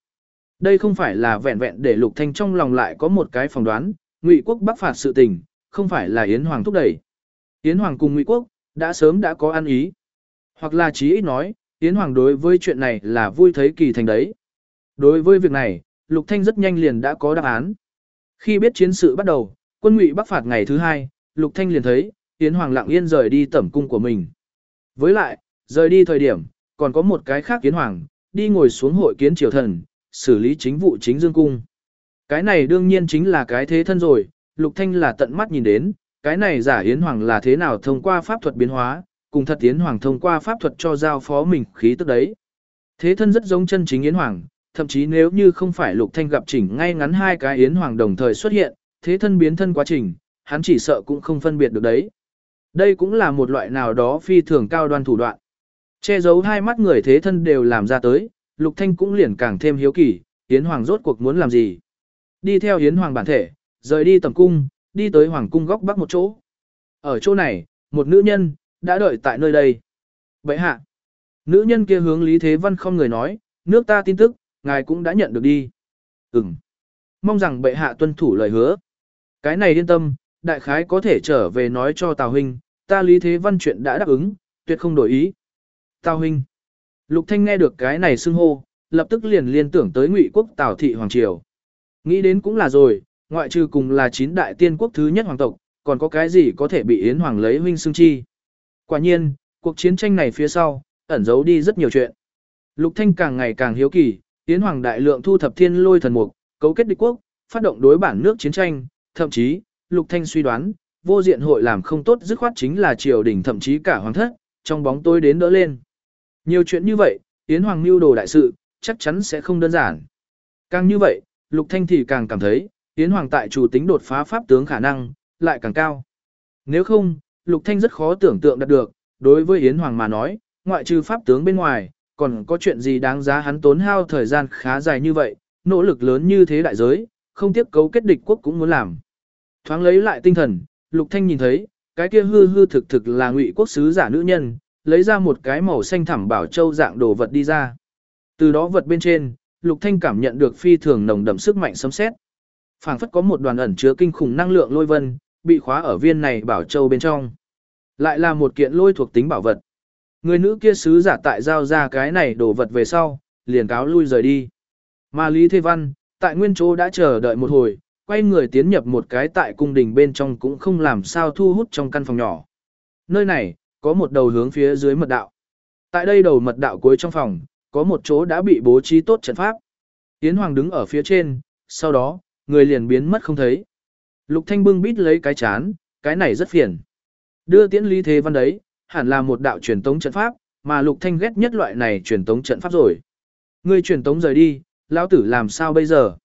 Đây không phải là vẹn vẹn để Lục Thanh trong lòng lại có một cái phỏng đoán, Ngụy quốc bắc phạt sự tình, không phải là Yến Hoàng thúc đẩy. Yến Hoàng cùng Ngụy quốc đã sớm đã có ăn ý. Hoặc là chí ít nói, Yến Hoàng đối với chuyện này là vui thấy kỳ thành đấy. Đối với việc này, Lục Thanh rất nhanh liền đã có đáp án. Khi biết chiến sự bắt đầu, quân Ngụy bắc phạt ngày thứ hai, Lục Thanh liền thấy, Yến Hoàng lặng yên rời đi tẩm cung của mình. Với lại, rời đi thời điểm, còn có một cái khác Yến Hoàng, đi ngồi xuống hội kiến triều thần, xử lý chính vụ chính dương cung. Cái này đương nhiên chính là cái thế thân rồi, Lục Thanh là tận mắt nhìn đến, cái này giả Yến Hoàng là thế nào thông qua pháp thuật biến hóa, cùng thật Yến Hoàng thông qua pháp thuật cho giao phó mình khí tức đấy. Thế thân rất giống chân chính Yến Hoàng, thậm chí nếu như không phải Lục Thanh gặp chỉnh ngay ngắn hai cái Yến Hoàng đồng thời xuất hiện, thế thân biến thân quá trình, hắn chỉ sợ cũng không phân biệt được đấy. Đây cũng là một loại nào đó phi thường cao đoan thủ đoạn. Che giấu hai mắt người thế thân đều làm ra tới, Lục Thanh cũng liền càng thêm hiếu kỳ, Yến Hoàng rốt cuộc muốn làm gì. Đi theo Yến Hoàng bản thể, rời đi tầm cung, đi tới Hoàng cung góc bắc một chỗ. Ở chỗ này, một nữ nhân, đã đợi tại nơi đây. Vậy hạ, nữ nhân kia hướng Lý Thế Văn không người nói, nước ta tin tức, ngài cũng đã nhận được đi. Ừm. Mong rằng bệ hạ tuân thủ lời hứa. Cái này yên tâm, đại khái có thể trở về nói cho Tào Huynh, ta Lý Thế Văn chuyện đã đáp ứng, tuyệt không đổi ý. Tào Huynh. Lục Thanh nghe được cái này xưng hô, lập tức liền liên tưởng tới ngụy quốc Tào Thị Hoàng Triều. Nghĩ đến cũng là rồi, ngoại trừ cùng là chín đại tiên quốc thứ nhất hoàng tộc, còn có cái gì có thể bị Yến Hoàng lấy huynh xưng chi. Quả nhiên, cuộc chiến tranh này phía sau, ẩn giấu đi rất nhiều chuyện. Lục Thanh càng ngày càng hiếu kỳ, Yến Hoàng đại lượng thu thập thiên lôi thần mục, cấu kết địch quốc, phát động đối bản nước chiến tranh, thậm chí, Lục Thanh suy đoán, vô diện hội làm không tốt dứt khoát chính là triều đình thậm chí cả hoàng thất, trong bóng tối đến đỡ lên. Nhiều chuyện như vậy, Yến Hoàng mưu đồ đại sự, chắc chắn sẽ không đơn giản. Càng như vậy, Lục Thanh thì càng cảm thấy, Yến Hoàng tại chủ tính đột phá pháp tướng khả năng, lại càng cao. Nếu không, Lục Thanh rất khó tưởng tượng đạt được, đối với Yến Hoàng mà nói, ngoại trừ pháp tướng bên ngoài, còn có chuyện gì đáng giá hắn tốn hao thời gian khá dài như vậy, nỗ lực lớn như thế đại giới, không tiếp cấu kết địch quốc cũng muốn làm. Thoáng lấy lại tinh thần, Lục Thanh nhìn thấy, cái kia hư hư thực thực là ngụy quốc sứ giả nữ nhân, lấy ra một cái màu xanh thẳm bảo châu dạng đồ vật đi ra. Từ đó vật bên trên, Lục Thanh cảm nhận được phi thường nồng đậm sức mạnh sấm sét. Phảng phất có một đoàn ẩn chứa kinh khủng năng lượng lôi vân, bị khóa ở viên này bảo châu bên trong. Lại là một kiện lôi thuộc tính bảo vật. Người nữ kia sứ giả tại giao ra cái này đổ vật về sau, liền cáo lui rời đi. Mà Lý Thế Văn, tại nguyên chỗ đã chờ đợi một hồi, quay người tiến nhập một cái tại cung đình bên trong cũng không làm sao thu hút trong căn phòng nhỏ. Nơi này, có một đầu hướng phía dưới mật đạo. Tại đây đầu mật đạo cuối trong phòng, có một chỗ đã bị bố trí tốt trận pháp. Yến Hoàng đứng ở phía trên, sau đó, người liền biến mất không thấy. Lục Thanh bưng bít lấy cái chán, cái này rất phiền. Đưa tiễn Lý Thế Văn đấy, hẳn là một đạo truyền tống trận pháp, mà Lục Thanh ghét nhất loại này truyền tống trận pháp rồi. Người truyền tống rời đi, lão tử làm sao bây giờ?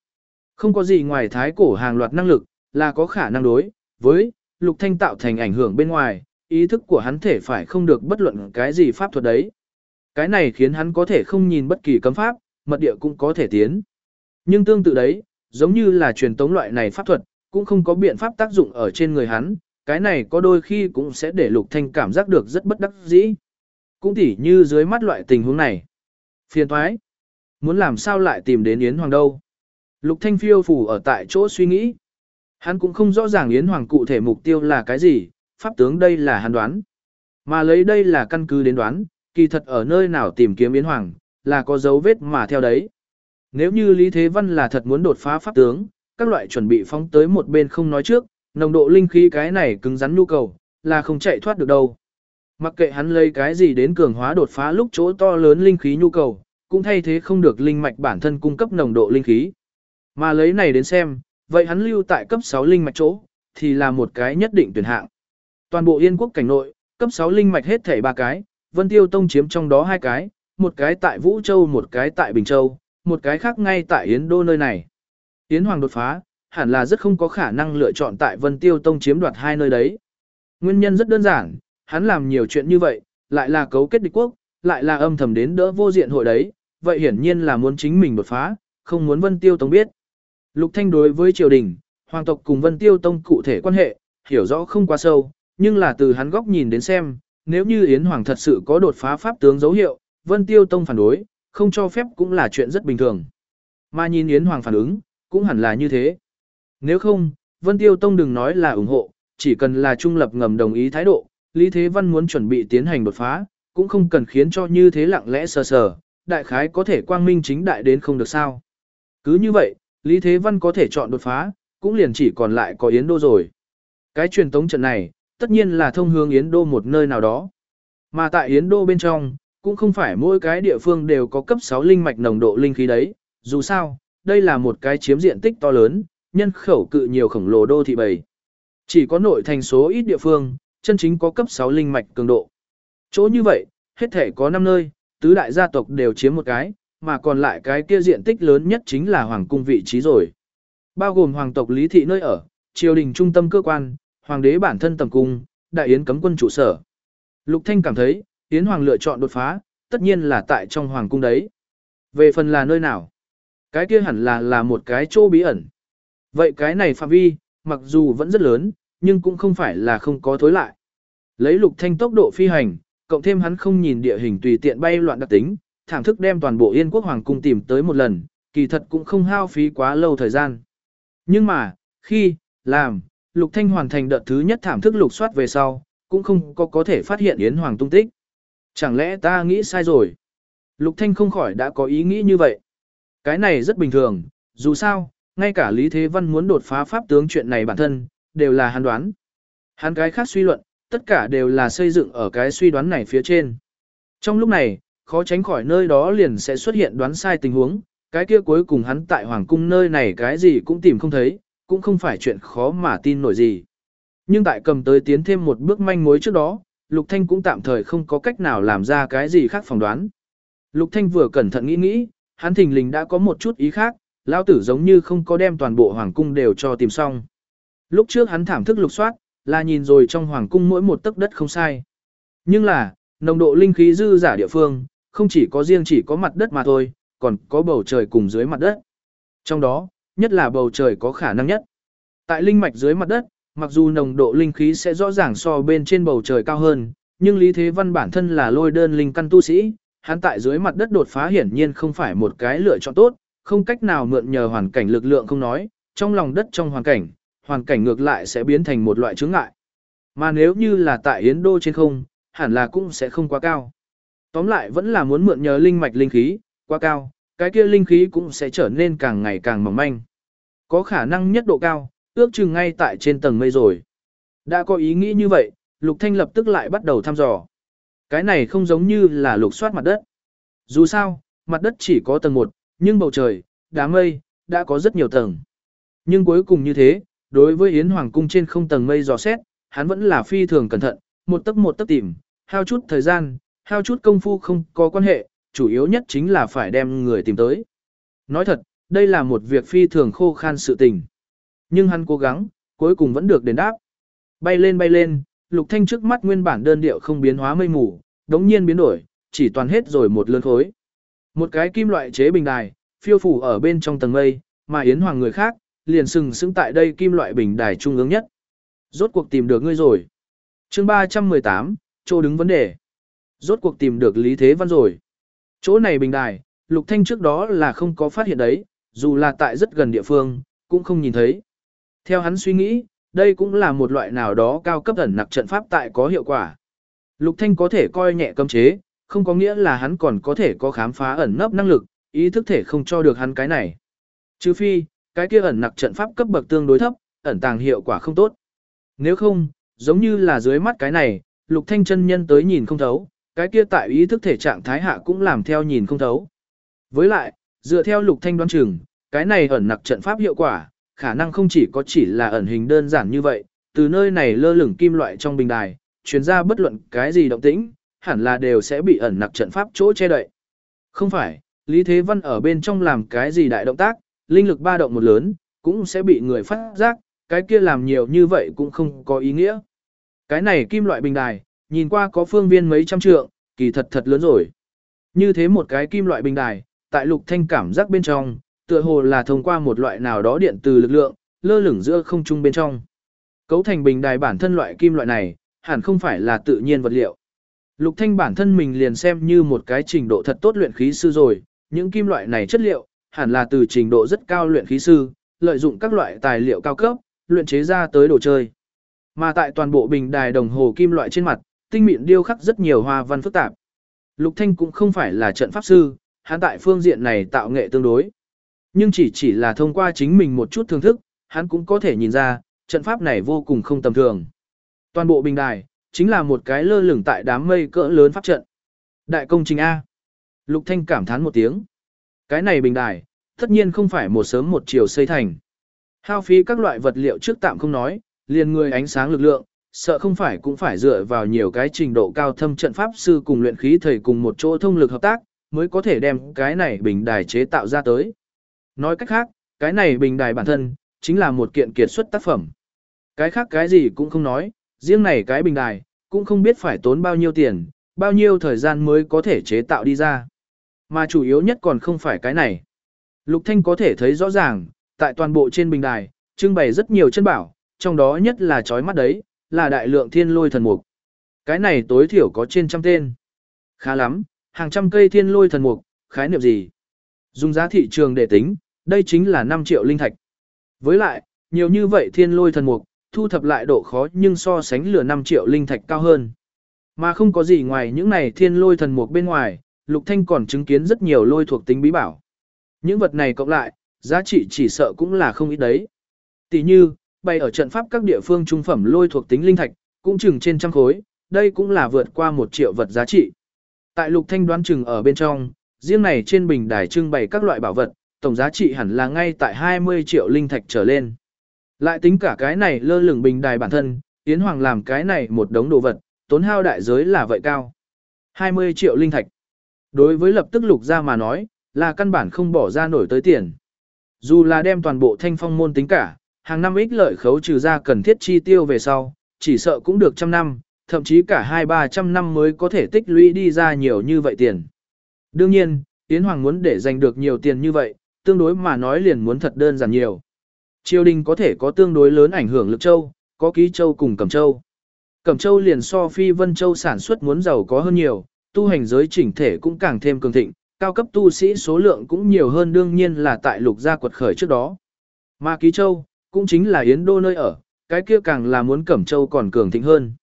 Không có gì ngoài thái cổ hàng loạt năng lực, là có khả năng đối với Lục Thanh tạo thành ảnh hưởng bên ngoài, ý thức của hắn thể phải không được bất luận cái gì pháp thuật đấy. Cái này khiến hắn có thể không nhìn bất kỳ cấm pháp, mật địa cũng có thể tiến. Nhưng tương tự đấy, giống như là truyền tống loại này pháp thuật, cũng không có biện pháp tác dụng ở trên người hắn, cái này có đôi khi cũng sẽ để Lục Thanh cảm giác được rất bất đắc dĩ. Cũng tỉ như dưới mắt loại tình huống này. Phiền thoái. Muốn làm sao lại tìm đến Yến Hoàng đâu? Lục Thanh phiêu phủ ở tại chỗ suy nghĩ. Hắn cũng không rõ ràng Yến Hoàng cụ thể mục tiêu là cái gì, pháp tướng đây là hắn đoán. Mà lấy đây là căn cứ đến đoán, kỳ thật ở nơi nào tìm kiếm Yến Hoàng, là có dấu vết mà theo đấy. Nếu như Lý Thế Văn là thật muốn đột phá pháp tướng, các loại chuẩn bị phóng tới một bên không nói trước, nồng độ linh khí cái này cứng rắn nhu cầu, là không chạy thoát được đâu. Mặc kệ hắn lấy cái gì đến cường hóa đột phá lúc chỗ to lớn linh khí nhu cầu, cũng thay thế không được linh mạch bản thân cung cấp nồng độ linh khí. Mà lấy này đến xem, vậy hắn lưu tại cấp 6 linh mạch chỗ, thì là một cái nhất định tuyển hạng. Toàn bộ Yên quốc cảnh nội, cấp 6 linh mạch hết thảy ba cái, Vân Tiêu Tông chiếm trong đó hai cái, một cái tại Vũ Châu một cái tại Bình Châu, một cái khác ngay tại Yến Đô nơi này. Yến Hoàng đột phá, hẳn là rất không có khả năng lựa chọn tại Vân Tiêu Tông chiếm đoạt hai nơi đấy. Nguyên nhân rất đơn giản, hắn làm nhiều chuyện như vậy, lại là cấu kết địch quốc, lại là âm thầm đến đỡ vô diện hội đấy, vậy hiển nhiên là muốn chính mình đột phá, không muốn Vân Tiêu Tông biết. Lục Thanh đối với triều đình, hoàng tộc cùng Vân Tiêu Tông cụ thể quan hệ, hiểu rõ không quá sâu, nhưng là từ hắn góc nhìn đến xem, nếu như Yến Hoàng thật sự có đột phá pháp tướng dấu hiệu, Vân Tiêu Tông phản đối, không cho phép cũng là chuyện rất bình thường. Mà nhìn Yến Hoàng phản ứng, cũng hẳn là như thế. Nếu không, Vân Tiêu Tông đừng nói là ủng hộ, chỉ cần là trung lập ngầm đồng ý thái độ, Lý Thế Văn muốn chuẩn bị tiến hành đột phá, cũng không cần khiến cho như thế lặng lẽ sờ sờ, đại khái có thể quang minh chính đại đến không được sao. Cứ như vậy, Lý Thế Văn có thể chọn đột phá, cũng liền chỉ còn lại có Yến Đô rồi. Cái truyền tống trận này, tất nhiên là thông hướng Yến Đô một nơi nào đó. Mà tại Yến Đô bên trong, cũng không phải mỗi cái địa phương đều có cấp 6 linh mạch nồng độ linh khí đấy, dù sao, đây là một cái chiếm diện tích to lớn, nhân khẩu cự nhiều khổng lồ đô thị bầy. Chỉ có nội thành số ít địa phương, chân chính có cấp 6 linh mạch cường độ. Chỗ như vậy, hết thể có 5 nơi, tứ đại gia tộc đều chiếm một cái, mà còn lại cái kia diện tích lớn nhất chính là hoàng cung vị trí rồi. Bao gồm hoàng tộc lý thị nơi ở, triều đình trung tâm cơ quan, hoàng đế bản thân tầm cung, đại yến cấm quân trụ sở. Lục Thanh cảm thấy, yến hoàng lựa chọn đột phá, tất nhiên là tại trong hoàng cung đấy. Về phần là nơi nào? Cái kia hẳn là là một cái chỗ bí ẩn. Vậy cái này phạm vi, mặc dù vẫn rất lớn, nhưng cũng không phải là không có thối lại. Lấy lục thanh tốc độ phi hành, cộng thêm hắn không nhìn địa hình tùy tiện bay loạn đặc tính, thảm thức đem toàn bộ Yên quốc hoàng cung tìm tới một lần, kỳ thật cũng không hao phí quá lâu thời gian. Nhưng mà, khi, làm, lục thanh hoàn thành đợt thứ nhất thảm thức lục soát về sau, cũng không có có thể phát hiện Yến Hoàng tung tích. Chẳng lẽ ta nghĩ sai rồi? Lục Thanh không khỏi đã có ý nghĩ như vậy. Cái này rất bình thường, dù sao, ngay cả Lý Thế Văn muốn đột phá pháp tướng chuyện này bản thân, đều là hắn đoán. Hắn cái khác suy luận, tất cả đều là xây dựng ở cái suy đoán này phía trên. Trong lúc này, khó tránh khỏi nơi đó liền sẽ xuất hiện đoán sai tình huống, cái kia cuối cùng hắn tại Hoàng cung nơi này cái gì cũng tìm không thấy, cũng không phải chuyện khó mà tin nổi gì. Nhưng tại cầm tới tiến thêm một bước manh mối trước đó, Lục Thanh cũng tạm thời không có cách nào làm ra cái gì khác phỏng đoán. Lục Thanh vừa cẩn thận nghĩ nghĩ, hắn thình lình đã có một chút ý khác, lão tử giống như không có đem toàn bộ hoàng cung đều cho tìm xong. Lúc trước hắn thảm thức lục soát, là nhìn rồi trong hoàng cung mỗi một tấc đất không sai. Nhưng là, nồng độ linh khí dư giả địa phương, không chỉ có riêng chỉ có mặt đất mà thôi, còn có bầu trời cùng dưới mặt đất. Trong đó, nhất là bầu trời có khả năng nhất. Tại linh mạch dưới mặt đất, mặc dù nồng độ linh khí sẽ rõ ràng so bên trên bầu trời cao hơn, nhưng Lý Thế Văn bản thân là lôi đơn linh căn tu sĩ, hắn tại dưới mặt đất đột phá hiển nhiên không phải một cái lựa chọn tốt, không cách nào mượn nhờ hoàn cảnh lực lượng không nói, trong lòng đất trong hoàn cảnh, hoàn cảnh ngược lại sẽ biến thành một loại chướng ngại. Mà nếu như là tại Yến Đô trên không, hẳn là cũng sẽ không quá cao. Tóm lại vẫn là muốn mượn nhờ linh mạch linh khí, quá cao, cái kia linh khí cũng sẽ trở nên càng ngày càng mỏng manh. Có khả năng nhất độ cao, ước chừng ngay tại trên tầng mây rồi. Đã có ý nghĩ như vậy, Lục Thanh lập tức lại bắt đầu thăm dò. Cái này không giống như là lục soát mặt đất. Dù sao, mặt đất chỉ có tầng 1, nhưng bầu trời, đám mây, đã có rất nhiều tầng. Nhưng cuối cùng như thế, đối với Yến Hoàng cung trên không tầng mây dò xét, hắn vẫn là phi thường cẩn thận, một tấc một tấc tìm, hao chút thời gian, hao chút công phu không có quan hệ, chủ yếu nhất chính là phải đem người tìm tới. Nói thật, đây là một việc phi thường khô khan sự tình. Nhưng hắn cố gắng, cuối cùng vẫn được đền đáp. Bay lên bay lên, Lục Thanh trước mắt nguyên bản đơn điệu không biến hóa mây mù, đống nhiên biến đổi, chỉ toàn hết rồi một lươn khối. Một cái kim loại chế bình đài, phiêu phủ ở bên trong tầng mây, mà Yến Hoàng người khác, liền sừng sững tại đây kim loại bình đài trung ương nhất. Rốt cuộc tìm được ngươi rồi. Chương 318, chỗ đứng vấn đề. Rốt cuộc tìm được Lý Thế Văn rồi. Chỗ này bình đài, Lục Thanh trước đó là không có phát hiện đấy, dù là tại rất gần địa phương, cũng không nhìn thấy. Theo hắn suy nghĩ, đây cũng là một loại nào đó cao cấp ẩn nặc trận pháp tại có hiệu quả. Lục Thanh có thể coi nhẹ cấm chế, không có nghĩa là hắn còn có thể có khám phá ẩn nấp năng lực, ý thức thể không cho được hắn cái này. Trừ phi, cái kia ẩn nặc trận pháp cấp bậc tương đối thấp, ẩn tàng hiệu quả không tốt. Nếu không, giống như là dưới mắt cái này, Lục Thanh chân nhân tới nhìn không thấu, cái kia tại ý thức thể trạng thái hạ cũng làm theo nhìn không thấu. Với lại, dựa theo Lục Thanh đoán chừng, cái này ẩn nặc trận pháp hiệu quả, khả năng không chỉ có chỉ là ẩn hình đơn giản như vậy, từ nơi này lơ lửng kim loại trong bình đài, truyền ra bất luận cái gì động tĩnh, hẳn là đều sẽ bị ẩn nặc trận pháp chỗ che đậy. Không phải, Lý Thế Văn ở bên trong làm cái gì đại động tác, linh lực ba động một lớn, cũng sẽ bị người phát giác, cái kia làm nhiều như vậy cũng không có ý nghĩa. Cái này kim loại bình đài, nhìn qua có phương viên mấy trăm trượng, kỳ thật thật lớn rồi. Như thế một cái kim loại bình đài, tại lục thanh cảm giác bên trong, tựa hồ là thông qua một loại nào đó điện từ lực lượng, lơ lửng giữa không trung bên trong. Cấu thành bình đài bản thân loại kim loại này, hẳn không phải là tự nhiên vật liệu. Lục Thanh bản thân mình liền xem như một cái trình độ thật tốt luyện khí sư rồi, những kim loại này chất liệu, hẳn là từ trình độ rất cao luyện khí sư, lợi dụng các loại tài liệu cao cấp, luyện chế ra tới đồ chơi. Mà tại toàn bộ bình đài đồng hồ kim loại trên mặt, tinh mịn điêu khắc rất nhiều hoa văn phức tạp. Lục Thanh cũng không phải là trận pháp sư, hắn tại phương diện này tạo nghệ tương đối. Nhưng chỉ chỉ là thông qua chính mình một chút thưởng thức, hắn cũng có thể nhìn ra, trận pháp này vô cùng không tầm thường. Toàn bộ bình đài, chính là một cái lơ lửng tại đám mây cỡ lớn pháp trận. Đại công trình A. Lục Thanh cảm thán một tiếng. Cái này bình đài, tất nhiên không phải một sớm một chiều xây thành. Hao phí các loại vật liệu trước tạm không nói, liền người ánh sáng lực lượng, sợ không phải cũng phải dựa vào nhiều cái trình độ cao thâm trận pháp sư cùng luyện khí thầy cùng một chỗ thông lực hợp tác, mới có thể đem cái này bình đài chế tạo ra tới. Nói cách khác, cái này bình đài bản thân, chính là một kiện kiệt xuất tác phẩm. Cái khác cái gì cũng không nói, riêng này cái bình đài, cũng không biết phải tốn bao nhiêu tiền, bao nhiêu thời gian mới có thể chế tạo đi ra. Mà chủ yếu nhất còn không phải cái này. Lục Thanh có thể thấy rõ ràng, tại toàn bộ trên bình đài, trưng bày rất nhiều chân bảo, trong đó nhất là chói mắt đấy, là đại lượng thiên lôi thần mục. Cái này tối thiểu có trên trăm tên. Khá lắm, hàng trăm cây thiên lôi thần mục, khái niệm gì? Dùng giá thị trường để tính, đây chính là 5 triệu linh thạch. Với lại, nhiều như vậy thiên lôi thần mục, thu thập lại độ khó nhưng so sánh lửa 5 triệu linh thạch cao hơn. Mà không có gì ngoài những này thiên lôi thần mục bên ngoài, Lục Thanh còn chứng kiến rất nhiều lôi thuộc tính bí bảo. Những vật này cộng lại, giá trị chỉ sợ cũng là không ít đấy. Tỷ như, bày ở trận pháp các địa phương trung phẩm lôi thuộc tính linh thạch, cũng chừng trên trăm khối, đây cũng là vượt qua một triệu vật giá trị. Tại Lục Thanh đoán chừng ở bên trong, riêng này trên bình đài trưng bày các loại bảo vật, tổng giá trị hẳn là ngay tại 20 triệu linh thạch trở lên. Lại tính cả cái này lơ lửng bình đài bản thân, Yến Hoàng làm cái này một đống đồ vật, tốn hao đại giới là vậy cao. 20 triệu linh thạch. Đối với lập tức lục ra mà nói, là căn bản không bỏ ra nổi tới tiền. Dù là đem toàn bộ thanh phong môn tính cả, hàng năm ích lợi khấu trừ ra cần thiết chi tiêu về sau, chỉ sợ cũng được trăm năm, thậm chí cả hai ba trăm năm mới có thể tích lũy đi ra nhiều như vậy tiền. Đương nhiên, Yến Hoàng muốn để giành được nhiều tiền như vậy, tương đối mà nói liền muốn thật đơn giản nhiều. Triều đình có thể có tương đối lớn ảnh hưởng lực châu, có ký châu cùng cẩm châu. Cẩm châu liền so phi vân châu sản xuất muốn giàu có hơn nhiều, tu hành giới chỉnh thể cũng càng thêm cường thịnh, cao cấp tu sĩ số lượng cũng nhiều hơn đương nhiên là tại lục gia quật khởi trước đó. Mà ký châu, cũng chính là yến đô nơi ở, cái kia càng là muốn cẩm châu còn cường thịnh hơn.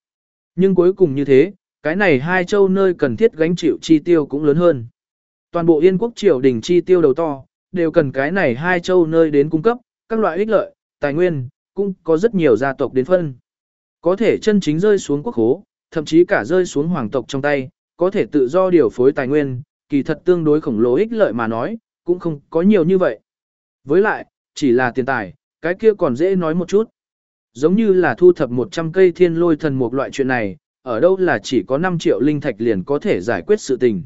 Nhưng cuối cùng như thế, cái này hai châu nơi cần thiết gánh chịu chi tiêu cũng lớn hơn. Toàn bộ yên quốc triều đình chi tiêu đầu to, đều cần cái này hai châu nơi đến cung cấp, các loại ích lợi, tài nguyên, cũng có rất nhiều gia tộc đến phân. Có thể chân chính rơi xuống quốc hố, thậm chí cả rơi xuống hoàng tộc trong tay, có thể tự do điều phối tài nguyên, kỳ thật tương đối khổng lồ ích lợi mà nói, cũng không có nhiều như vậy. Với lại, chỉ là tiền tài, cái kia còn dễ nói một chút. Giống như là thu thập 100 cây thiên lôi thần một loại chuyện này, ở đâu là chỉ có 5 triệu linh thạch liền có thể giải quyết sự tình.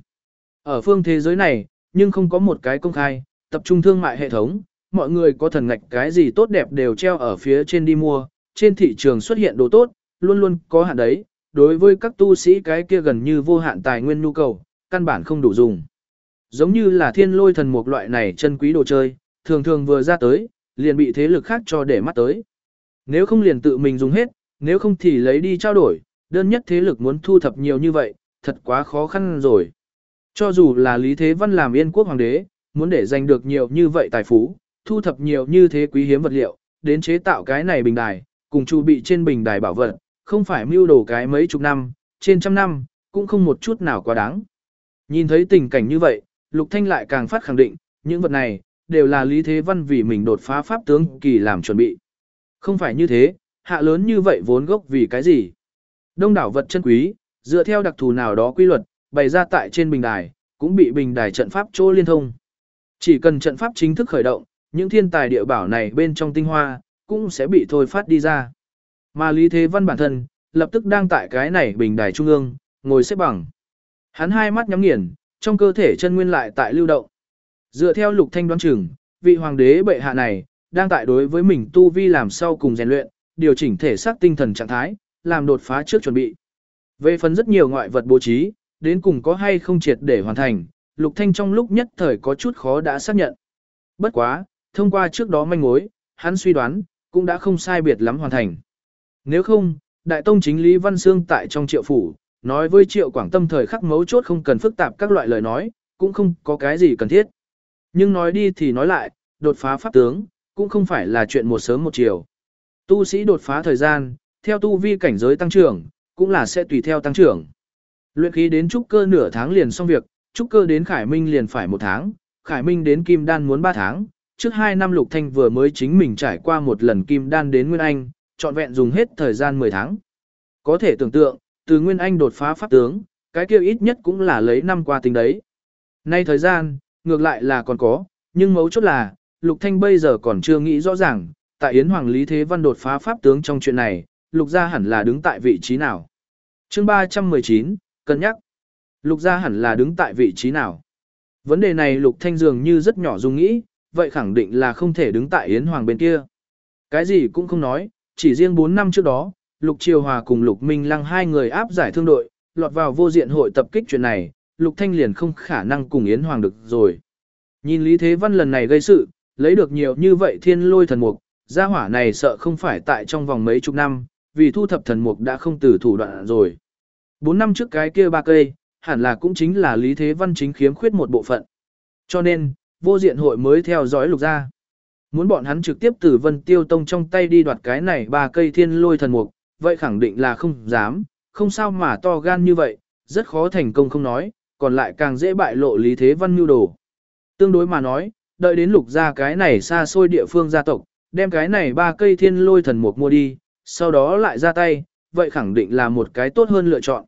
Ở phương thế giới này, nhưng không có một cái công khai, tập trung thương mại hệ thống, mọi người có thần ngạch cái gì tốt đẹp đều treo ở phía trên đi mua, trên thị trường xuất hiện đồ tốt, luôn luôn có hạn đấy, đối với các tu sĩ cái kia gần như vô hạn tài nguyên nhu cầu, căn bản không đủ dùng. Giống như là thiên lôi thần một loại này chân quý đồ chơi, thường thường vừa ra tới, liền bị thế lực khác cho để mắt tới. Nếu không liền tự mình dùng hết, nếu không thì lấy đi trao đổi, đơn nhất thế lực muốn thu thập nhiều như vậy, thật quá khó khăn rồi. Cho dù là Lý Thế Văn làm yên quốc hoàng đế, muốn để giành được nhiều như vậy tài phú, thu thập nhiều như thế quý hiếm vật liệu, đến chế tạo cái này bình đài, cùng chu bị trên bình đài bảo vật, không phải mưu đồ cái mấy chục năm, trên trăm năm, cũng không một chút nào quá đáng. Nhìn thấy tình cảnh như vậy, Lục Thanh lại càng phát khẳng định, những vật này, đều là Lý Thế Văn vì mình đột phá pháp tướng kỳ làm chuẩn bị. Không phải như thế, hạ lớn như vậy vốn gốc vì cái gì? Đông đảo vật chân quý, dựa theo đặc thù nào đó quy luật, bày ra tại trên bình đài, cũng bị bình đài trận pháp chỗ liên thông. Chỉ cần trận pháp chính thức khởi động, những thiên tài địa bảo này bên trong tinh hoa, cũng sẽ bị thôi phát đi ra. Mà Lý Thế Văn bản thân, lập tức đang tại cái này bình đài trung ương, ngồi xếp bằng. Hắn hai mắt nhắm nghiền, trong cơ thể chân nguyên lại tại lưu động. Dựa theo lục thanh đoán chừng, vị hoàng đế bệ hạ này, đang tại đối với mình tu vi làm sau cùng rèn luyện, điều chỉnh thể xác tinh thần trạng thái, làm đột phá trước chuẩn bị. Về phần rất nhiều ngoại vật bố trí, đến cùng có hay không triệt để hoàn thành, lục thanh trong lúc nhất thời có chút khó đã xác nhận. Bất quá, thông qua trước đó manh mối, hắn suy đoán, cũng đã không sai biệt lắm hoàn thành. Nếu không, Đại Tông chính Lý Văn Sương tại trong triệu phủ, nói với triệu quảng tâm thời khắc mấu chốt không cần phức tạp các loại lời nói, cũng không có cái gì cần thiết. Nhưng nói đi thì nói lại, đột phá pháp tướng, cũng không phải là chuyện một sớm một chiều. Tu sĩ đột phá thời gian, theo tu vi cảnh giới tăng trưởng, cũng là sẽ tùy theo tăng trưởng. Luyện khí đến trúc cơ nửa tháng liền xong việc, trúc cơ đến khải minh liền phải một tháng, khải minh đến kim đan muốn ba tháng. Trước hai năm lục thanh vừa mới chính mình trải qua một lần kim đan đến Nguyên Anh, trọn vẹn dùng hết thời gian 10 tháng. Có thể tưởng tượng, từ Nguyên Anh đột phá pháp tướng, cái kia ít nhất cũng là lấy năm qua tính đấy. Nay thời gian, ngược lại là còn có, nhưng mấu chốt là, Lục Thanh bây giờ còn chưa nghĩ rõ ràng, tại Yến Hoàng Lý Thế Văn đột phá pháp tướng trong chuyện này, Lục gia hẳn là đứng tại vị trí nào. Chương 319, cân nhắc. Lục gia hẳn là đứng tại vị trí nào. Vấn đề này Lục Thanh dường như rất nhỏ dung nghĩ, vậy khẳng định là không thể đứng tại Yến Hoàng bên kia. Cái gì cũng không nói, Chỉ riêng 4 năm trước đó, Lục Triều Hòa cùng Lục Minh Lăng hai người áp giải thương đội, lọt vào vô diện hội tập kích chuyện này, Lục Thanh liền không khả năng cùng Yến Hoàng được rồi. Nhìn Lý Thế Văn lần này gây sự, lấy được nhiều như vậy thiên lôi thần mục, gia hỏa này sợ không phải tại trong vòng mấy chục năm, vì thu thập thần mục đã không từ thủ đoạn rồi. Bốn năm trước cái kia ba cây, hẳn là cũng chính là Lý Thế Văn chính khiếm khuyết một bộ phận. Cho nên, vô diện hội mới theo dõi lục gia. Muốn bọn hắn trực tiếp từ Vân Tiêu Tông trong tay đi đoạt cái này ba cây thiên lôi thần mục, vậy khẳng định là không dám, không sao mà to gan như vậy, rất khó thành công không nói, còn lại càng dễ bại lộ Lý Thế Văn nhu đồ. Tương đối mà nói, đợi đến lục gia cái này xa xôi địa phương gia tộc, đem cái này ba cây thiên lôi thần mục mua đi, sau đó lại ra tay, vậy khẳng định là một cái tốt hơn lựa chọn.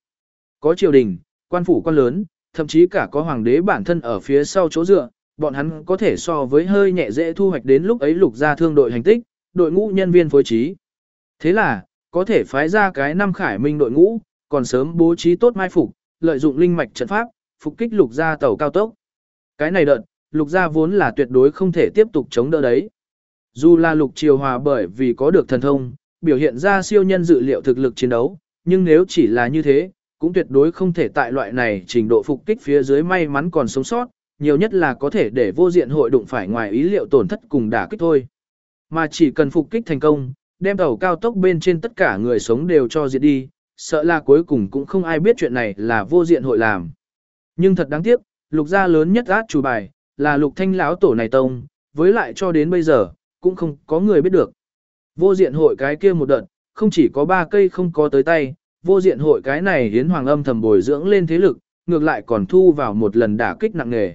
Có triều đình, quan phủ quan lớn, thậm chí cả có hoàng đế bản thân ở phía sau chỗ dựa, bọn hắn có thể so với hơi nhẹ dễ thu hoạch đến lúc ấy lục ra thương đội hành tích, đội ngũ nhân viên phối trí. Thế là, có thể phái ra cái năm khải minh đội ngũ, còn sớm bố trí tốt mai phục, lợi dụng linh mạch trận pháp, phục kích lục gia tàu cao tốc. Cái này đợt, lục gia vốn là tuyệt đối không thể tiếp tục chống đỡ đấy. Dù là lục triều hòa bởi vì có được thần thông, biểu hiện ra siêu nhân dự liệu thực lực chiến đấu, nhưng nếu chỉ là như thế, cũng tuyệt đối không thể tại loại này trình độ phục kích phía dưới may mắn còn sống sót, nhiều nhất là có thể để vô diện hội đụng phải ngoài ý liệu tổn thất cùng đả kích thôi. Mà chỉ cần phục kích thành công, đem tàu cao tốc bên trên tất cả người sống đều cho diệt đi, sợ là cuối cùng cũng không ai biết chuyện này là vô diện hội làm. Nhưng thật đáng tiếc, lục gia lớn nhất át chủ bài, là lục thanh lão tổ này tông, với lại cho đến bây giờ, cũng không có người biết được. Vô diện hội cái kia một đợt, không chỉ có ba cây không có tới tay, vô diện hội cái này hiến hoàng âm thầm bồi dưỡng lên thế lực, ngược lại còn thu vào một lần đả kích nặng nề.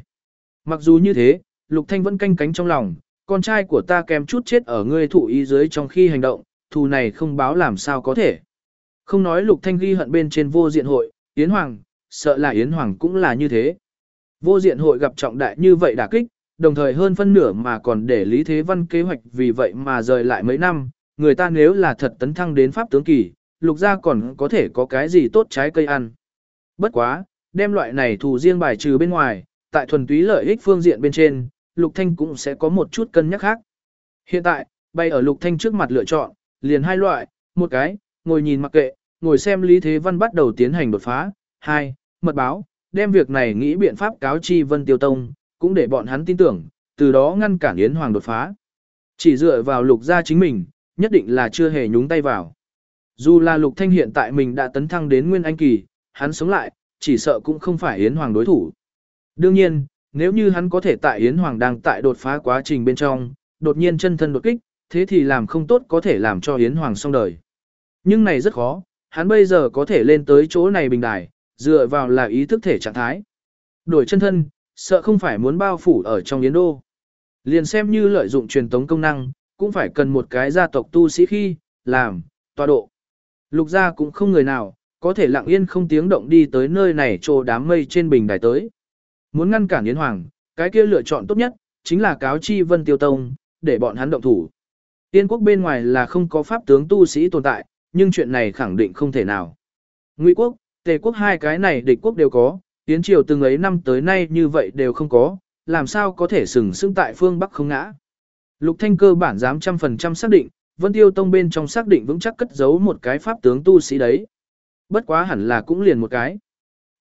Mặc dù như thế, Lục Thanh vẫn canh cánh trong lòng, con trai của ta kém chút chết ở ngươi thụ ý dưới trong khi hành động, thù này không báo làm sao có thể. Không nói Lục Thanh ghi hận bên trên vô diện hội, Yến Hoàng, sợ là Yến Hoàng cũng là như thế. Vô diện hội gặp trọng đại như vậy đả kích, đồng thời hơn phân nửa mà còn để Lý Thế Văn kế hoạch vì vậy mà rời lại mấy năm, người ta nếu là thật tấn thăng đến pháp tướng kỳ, lục gia còn có thể có cái gì tốt trái cây ăn. Bất quá, đem loại này thù riêng bài trừ bên ngoài, tại thuần túy lợi ích phương diện bên trên, lục thanh cũng sẽ có một chút cân nhắc khác. Hiện tại, bay ở lục thanh trước mặt lựa chọn, liền hai loại, một cái, ngồi nhìn mặc kệ, ngồi xem Lý Thế Văn bắt đầu tiến hành đột phá, hai, mật báo, đem việc này nghĩ biện pháp cáo chi Vân Tiêu Tông, cũng để bọn hắn tin tưởng, từ đó ngăn cản Yến Hoàng đột phá. Chỉ dựa vào lục gia chính mình, nhất định là chưa hề nhúng tay vào. Dù là lục thanh hiện tại mình đã tấn thăng đến nguyên anh kỳ, hắn sống lại, chỉ sợ cũng không phải Yến Hoàng đối thủ. Đương nhiên, nếu như hắn có thể tại Yến Hoàng đang tại đột phá quá trình bên trong, đột nhiên chân thân đột kích, thế thì làm không tốt có thể làm cho Yến Hoàng xong đời. Nhưng này rất khó, hắn bây giờ có thể lên tới chỗ này bình đài, dựa vào là ý thức thể trạng thái. Đổi chân thân, sợ không phải muốn bao phủ ở trong Yến Đô. Liền xem như lợi dụng truyền tống công năng, cũng phải cần một cái gia tộc tu sĩ khi, làm, tọa độ. Lục gia cũng không người nào, có thể lặng yên không tiếng động đi tới nơi này trô đám mây trên bình đài tới. Muốn ngăn cản Yến Hoàng, cái kia lựa chọn tốt nhất, chính là cáo chi Vân Tiêu Tông, để bọn hắn động thủ. Tiên quốc bên ngoài là không có pháp tướng tu sĩ tồn tại, nhưng chuyện này khẳng định không thể nào. Ngụy quốc, Tề quốc hai cái này địch quốc đều có, Tiến triều từng ấy năm tới nay như vậy đều không có, làm sao có thể sừng sững tại phương Bắc không ngã. Lục Thanh cơ bản dám trăm phần trăm xác định, Vân Tiêu Tông bên trong xác định vững chắc cất giấu một cái pháp tướng tu sĩ đấy. Bất quá hẳn là cũng liền một cái.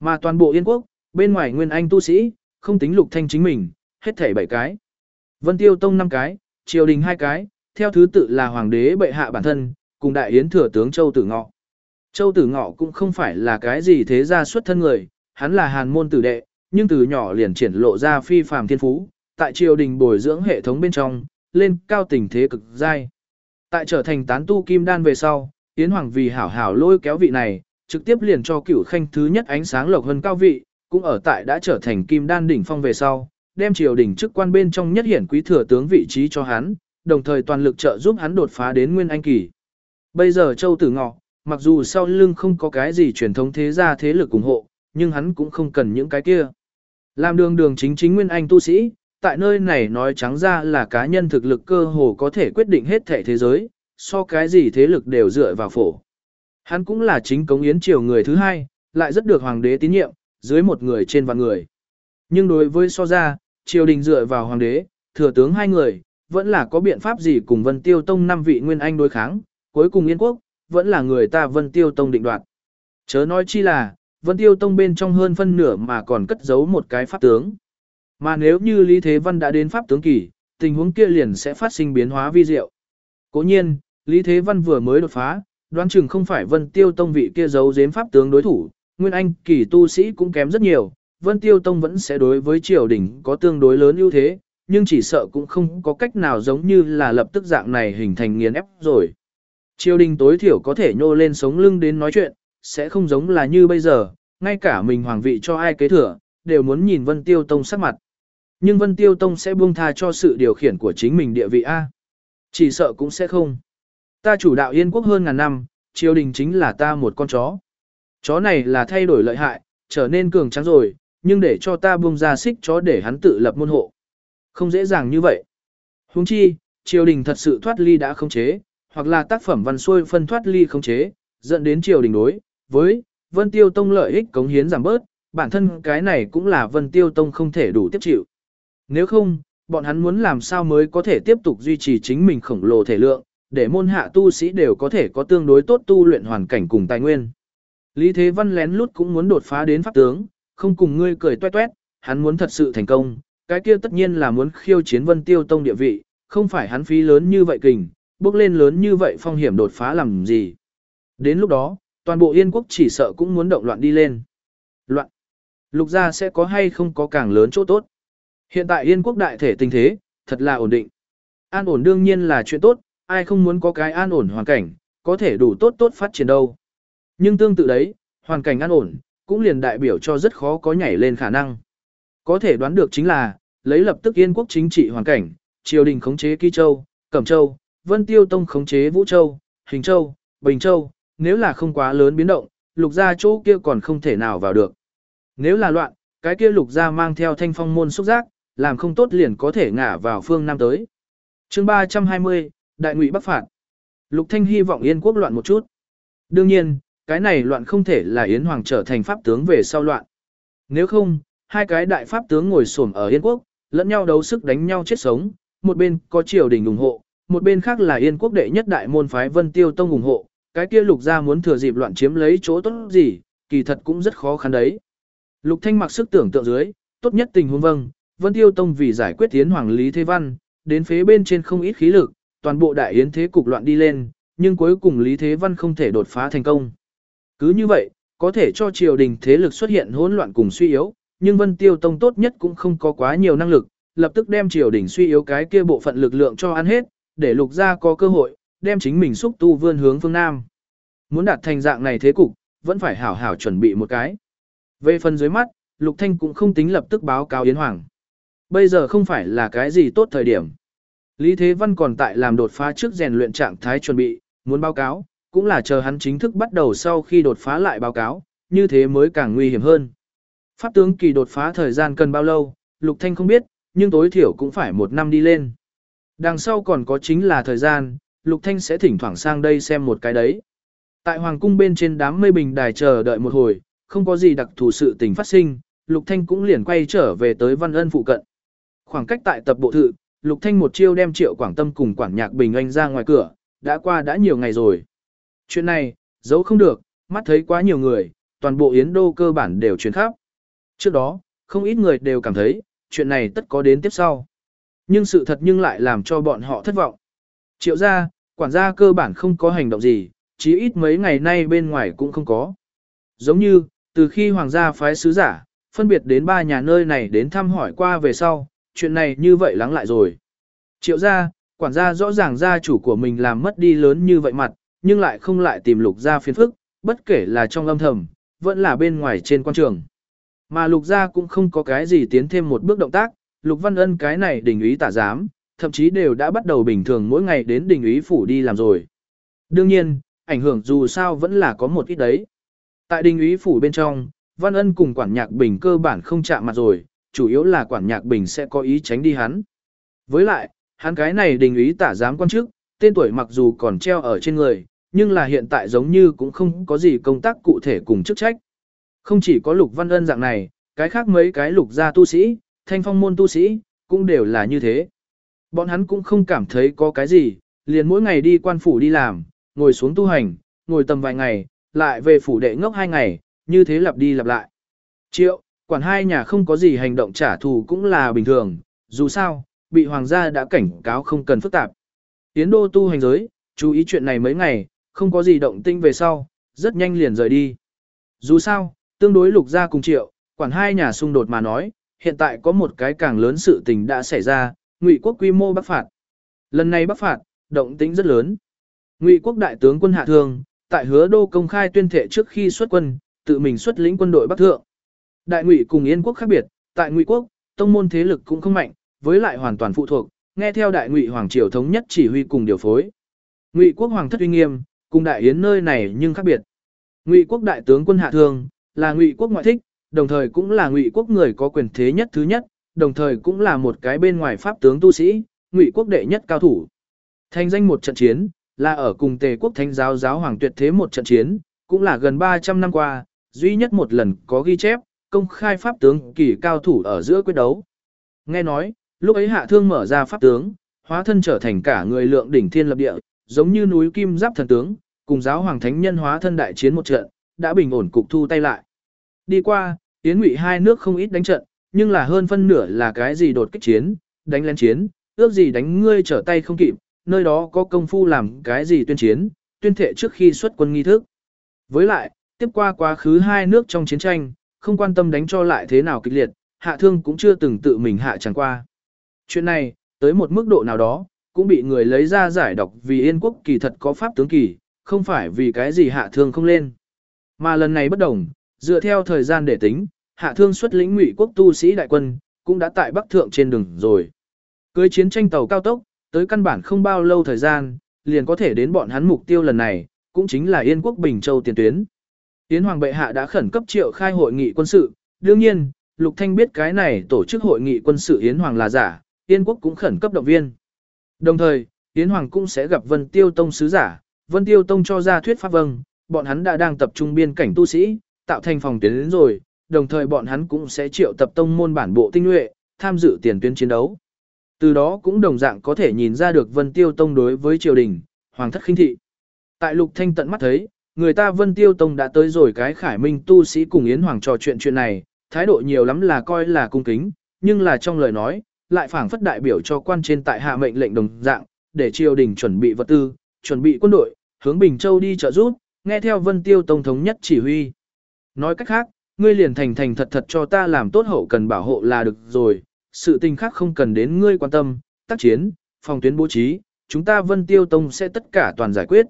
Mà toàn bộ Yên Quốc, bên ngoài Nguyên Anh tu sĩ, không tính Lục Thanh chính mình, hết thảy bảy cái. Vân Tiêu Tông năm cái, triều đình hai cái, theo thứ tự là hoàng đế bệ hạ bản thân, cùng đại yến thừa tướng Châu Tử Ngọ. Châu Tử Ngọ cũng không phải là cái gì thế gia xuất thân người, hắn là hàn môn tử đệ, nhưng từ nhỏ liền triển lộ ra phi phàm thiên phú, tại triều đình bồi dưỡng hệ thống bên trong, lên cao tình thế cực dai Tại trở thành tán tu kim đan về sau, Yến Hoàng vì hảo hảo lôi kéo vị này, trực tiếp liền cho cửu khanh thứ nhất ánh sáng lộc hơn cao vị, cũng ở tại đã trở thành kim đan đỉnh phong về sau, đem triều đình chức quan bên trong nhất hiển quý thừa tướng vị trí cho hắn, đồng thời toàn lực trợ giúp hắn đột phá đến nguyên anh kỳ. Bây giờ Châu Tử Ngọ, mặc dù sau lưng không có cái gì truyền thống thế gia thế lực ủng hộ, nhưng hắn cũng không cần những cái kia. Làm đường đường chính chính nguyên anh tu sĩ, tại nơi này nói trắng ra là cá nhân thực lực cơ hồ có thể quyết định hết thể thế giới, so cái gì thế lực đều dựa vào phổ. Hắn cũng là chính cống yến triều người thứ hai, lại rất được hoàng đế tín nhiệm, dưới một người trên vạn người. Nhưng đối với so ra, triều đình dựa vào hoàng đế, thừa tướng hai người, vẫn là có biện pháp gì cùng Vân Tiêu Tông năm vị nguyên anh đối kháng, cuối cùng Yên Quốc, vẫn là người ta Vân Tiêu Tông định đoạt. Chớ nói chi là, Vân Tiêu Tông bên trong hơn phân nửa mà còn cất giấu một cái pháp tướng. Mà nếu như Lý Thế Văn đã đến pháp tướng kỳ, tình huống kia liền sẽ phát sinh biến hóa vi diệu. Cố nhiên, Lý Thế Văn vừa mới đột phá, đoán chừng không phải Vân Tiêu Tông vị kia giấu giếm pháp tướng đối thủ, Nguyên Anh kỳ tu sĩ cũng kém rất nhiều, Vân Tiêu Tông vẫn sẽ đối với triều đình có tương đối lớn ưu thế, nhưng chỉ sợ cũng không có cách nào giống như là lập tức dạng này hình thành nghiền ép rồi. Triều đình tối thiểu có thể nhô lên sống lưng đến nói chuyện, sẽ không giống là như bây giờ, ngay cả mình hoàng vị cho ai kế thừa, đều muốn nhìn Vân Tiêu Tông sắc mặt. Nhưng Vân Tiêu Tông sẽ buông tha cho sự điều khiển của chính mình địa vị A. Chỉ sợ cũng sẽ không. Ta chủ đạo Yên quốc hơn ngàn năm, triều đình chính là ta một con chó. Chó này là thay đổi lợi hại, trở nên cường trắng rồi, nhưng để cho ta buông ra xích chó để hắn tự lập môn hộ. Không dễ dàng như vậy. Huống chi, triều đình thật sự thoát ly đã không chế, hoặc là tác phẩm văn xuôi phân thoát ly không chế, dẫn đến triều đình đối với Vân Tiêu Tông lợi ích cống hiến giảm bớt, bản thân cái này cũng là Vân Tiêu Tông không thể đủ tiếp chịu. Nếu không, bọn hắn muốn làm sao mới có thể tiếp tục duy trì chính mình khổng lồ thể lượng, để môn hạ tu sĩ đều có thể có tương đối tốt tu luyện hoàn cảnh cùng tài nguyên. Lý Thế Văn lén lút cũng muốn đột phá đến pháp tướng, không cùng ngươi cười toe toét, hắn muốn thật sự thành công, cái kia tất nhiên là muốn khiêu chiến Vân Tiêu Tông địa vị, không phải hắn phí lớn như vậy kình, bước lên lớn như vậy phong hiểm đột phá làm gì. Đến lúc đó, toàn bộ Yên quốc chỉ sợ cũng muốn động loạn đi lên. Loạn. Lục gia sẽ có hay không có càng lớn chỗ tốt. Hiện tại Yên quốc đại thể tình thế, thật là ổn định. An ổn đương nhiên là chuyện tốt, ai không muốn có cái an ổn hoàn cảnh, có thể đủ tốt tốt phát triển đâu. Nhưng tương tự đấy, hoàn cảnh an ổn, cũng liền đại biểu cho rất khó có nhảy lên khả năng. Có thể đoán được chính là, lấy lập tức Yên quốc chính trị hoàn cảnh, triều đình khống chế Kỳ Châu, Cẩm Châu, Vân Tiêu Tông khống chế Vũ Châu, Hình Châu, Bình Châu, nếu là không quá lớn biến động, lục gia chỗ kia còn không thể nào vào được. Nếu là loạn, cái kia lục gia mang theo thanh phong môn xúc giác, làm không tốt liền có thể ngả vào phương Nam tới. chương 320, Đại ngụy Bắc Phạt. Lục Thanh hy vọng Yên quốc loạn một chút. Đương nhiên, cái này loạn không thể là Yến Hoàng trở thành pháp tướng về sau loạn. Nếu không, hai cái đại pháp tướng ngồi xổm ở Yên quốc, lẫn nhau đấu sức đánh nhau chết sống, một bên có triều đình ủng hộ, một bên khác là Yên quốc đệ nhất đại môn phái Vân Tiêu Tông ủng hộ, cái kia lục gia muốn thừa dịp loạn chiếm lấy chỗ tốt gì, kỳ thật cũng rất khó khăn đấy. Lục Thanh mặc sức tưởng tượng dưới, tốt nhất tình huống vâng, Vân Tiêu Tông vì giải quyết yến hoàng lý thế văn, đến phế bên trên không ít khí lực, toàn bộ đại yến thế cục loạn đi lên, nhưng cuối cùng lý thế văn không thể đột phá thành công. Cứ như vậy, có thể cho triều đình thế lực xuất hiện hỗn loạn cùng suy yếu, nhưng Vân Tiêu Tông tốt nhất cũng không có quá nhiều năng lực, lập tức đem triều đình suy yếu cái kia bộ phận lực lượng cho ăn hết, để lục gia có cơ hội, đem chính mình xúc tu vươn hướng phương Nam. Muốn đạt thành dạng này thế cục, vẫn phải hảo hảo chuẩn bị một cái. Về phần dưới mắt, Lục Thanh cũng không tính lập tức báo cáo Yến Hoàng. Bây giờ không phải là cái gì tốt thời điểm. Lý Thế Văn còn tại làm đột phá trước rèn luyện trạng thái chuẩn bị, muốn báo cáo, cũng là chờ hắn chính thức bắt đầu sau khi đột phá lại báo cáo, như thế mới càng nguy hiểm hơn. Pháp tướng kỳ đột phá thời gian cần bao lâu, Lục Thanh không biết, nhưng tối thiểu cũng phải một năm đi lên. Đằng sau còn có chính là thời gian, Lục Thanh sẽ thỉnh thoảng sang đây xem một cái đấy. Tại Hoàng cung bên trên đám mây bình đài chờ đợi một hồi, không có gì đặc thù sự tình phát sinh, Lục Thanh cũng liền quay trở về tới Văn Ân phụ cận. Khoảng cách tại tập bộ thự, Lục Thanh một chiêu đem Triệu Quảng Tâm cùng quảng nhạc Bình Anh ra ngoài cửa, đã qua đã nhiều ngày rồi. Chuyện này, giấu không được, mắt thấy quá nhiều người, toàn bộ Yến Đô cơ bản đều truyền khắp. Trước đó, không ít người đều cảm thấy, chuyện này tất có đến tiếp sau. Nhưng sự thật nhưng lại làm cho bọn họ thất vọng. Triệu gia, quản gia cơ bản không có hành động gì, chí ít mấy ngày nay bên ngoài cũng không có. Giống như, từ khi hoàng gia phái sứ giả, phân biệt đến ba nhà nơi này đến thăm hỏi qua về sau, chuyện này như vậy lắng lại rồi. Triệu gia, quản gia rõ ràng gia chủ của mình làm mất đi lớn như vậy mặt, nhưng lại không lại tìm lục gia phiền phức, bất kể là trong âm thầm, vẫn là bên ngoài trên quan trường. Mà lục gia cũng không có cái gì tiến thêm một bước động tác, lục văn ân cái này đình ý tả giám, thậm chí đều đã bắt đầu bình thường mỗi ngày đến đình ý phủ đi làm rồi. Đương nhiên, ảnh hưởng dù sao vẫn là có một ít đấy. Tại đình ý phủ bên trong, Văn Ân cùng quản nhạc bình cơ bản không chạm mặt rồi, chủ yếu là quản nhạc bình sẽ có ý tránh đi hắn. Với lại, hắn cái này đình ý tả giám quan chức, tên tuổi mặc dù còn treo ở trên người, nhưng là hiện tại giống như cũng không có gì công tác cụ thể cùng chức trách. Không chỉ có lục văn ân dạng này, cái khác mấy cái lục gia tu sĩ, thanh phong môn tu sĩ, cũng đều là như thế. Bọn hắn cũng không cảm thấy có cái gì, liền mỗi ngày đi quan phủ đi làm, ngồi xuống tu hành, ngồi tầm vài ngày, lại về phủ đệ ngốc hai ngày, như thế lặp đi lặp lại. Triệu, quản hai nhà không có gì hành động trả thù cũng là bình thường, dù sao, bị hoàng gia đã cảnh cáo không cần phức tạp. Tiến đô tu hành giới, chú ý chuyện này mấy ngày, không có gì động tinh về sau, rất nhanh liền rời đi. Dù sao, tương đối lục gia cùng triệu, quản hai nhà xung đột mà nói, hiện tại có một cái càng lớn sự tình đã xảy ra, ngụy quốc quy mô bắc phạt. Lần này bắc phạt, động tĩnh rất lớn. Ngụy quốc đại tướng quân hạ thương, tại hứa đô công khai tuyên thệ trước khi xuất quân, tự mình xuất lĩnh quân đội bắc thượng. Đại ngụy cùng yên quốc khác biệt, tại ngụy quốc, tông môn thế lực cũng không mạnh, với lại hoàn toàn phụ thuộc, nghe theo đại ngụy hoàng triều thống nhất chỉ huy cùng điều phối. Ngụy quốc hoàng thất uy nghiêm, cùng đại yến nơi này nhưng khác biệt. Ngụy quốc đại tướng quân hạ thương, là ngụy quốc ngoại thích, đồng thời cũng là ngụy quốc người có quyền thế nhất thứ nhất, đồng thời cũng là một cái bên ngoài pháp tướng tu sĩ, ngụy quốc đệ nhất cao thủ. Thành danh một trận chiến, là ở cùng tề quốc thánh giáo giáo hoàng tuyệt thế một trận chiến, cũng là gần 300 năm qua, duy nhất một lần có ghi chép, công khai pháp tướng kỳ cao thủ ở giữa quyết đấu. Nghe nói, lúc ấy hạ thương mở ra pháp tướng, hóa thân trở thành cả người lượng đỉnh thiên lập địa, giống như núi kim giáp thần tướng, cùng giáo hoàng thánh nhân hóa thân đại chiến một trận, đã bình ổn cục thu tay lại. Đi qua, tiến ngụy hai nước không ít đánh trận, nhưng là hơn phân nửa là cái gì đột kích chiến, đánh lén chiến, ước gì đánh ngươi trở tay không kịp, nơi đó có công phu làm cái gì tuyên chiến, tuyên thệ trước khi xuất quân nghi thức. Với lại, tiếp qua quá khứ hai nước trong chiến tranh, không quan tâm đánh cho lại thế nào kịch liệt, hạ thương cũng chưa từng tự mình hạ chẳng qua. Chuyện này, tới một mức độ nào đó, cũng bị người lấy ra giải độc vì Yên quốc kỳ thật có pháp tướng kỳ, không phải vì cái gì hạ thương không lên. Mà lần này bất đồng, dựa theo thời gian để tính, hạ thương xuất lĩnh ngụy quốc tu sĩ đại quân, cũng đã tại Bắc Thượng trên đường rồi. Cưới chiến tranh tàu cao tốc, tới căn bản không bao lâu thời gian, liền có thể đến bọn hắn mục tiêu lần này, cũng chính là Yên quốc Bình Châu tiền tuyến. Yến Hoàng bệ hạ đã khẩn cấp triệu khai hội nghị quân sự, đương nhiên, Lục Thanh biết cái này tổ chức hội nghị quân sự Yến Hoàng là giả, Yên quốc cũng khẩn cấp động viên. Đồng thời, Yến Hoàng cũng sẽ gặp Vân Tiêu Tông sứ giả, Vân Tiêu Tông cho ra thuyết pháp vâng, bọn hắn đã đang tập trung biên cảnh tu sĩ, tạo thành phòng tuyến đến rồi, đồng thời bọn hắn cũng sẽ triệu tập tông môn bản bộ tinh nhuệ, tham dự tiền tuyến chiến đấu. Từ đó cũng đồng dạng có thể nhìn ra được Vân Tiêu Tông đối với triều đình, hoàng thất khinh thị. Tại Lục Thanh tận mắt thấy, người ta Vân Tiêu Tông đã tới rồi cái khải minh tu sĩ cùng Yến Hoàng trò chuyện chuyện này, thái độ nhiều lắm là coi là cung kính, nhưng là trong lời nói, lại phảng phất đại biểu cho quan trên tại hạ mệnh lệnh đồng dạng, để triều đình chuẩn bị vật tư, chuẩn bị quân đội, hướng Bình Châu đi trợ giúp, nghe theo Vân Tiêu Tông thống nhất chỉ huy. Nói cách khác, ngươi liền thành thành thật thật cho ta làm tốt hậu cần bảo hộ là được rồi, sự tình khác không cần đến ngươi quan tâm, tác chiến, phòng tuyến bố trí, chúng ta Vân Tiêu Tông sẽ tất cả toàn giải quyết.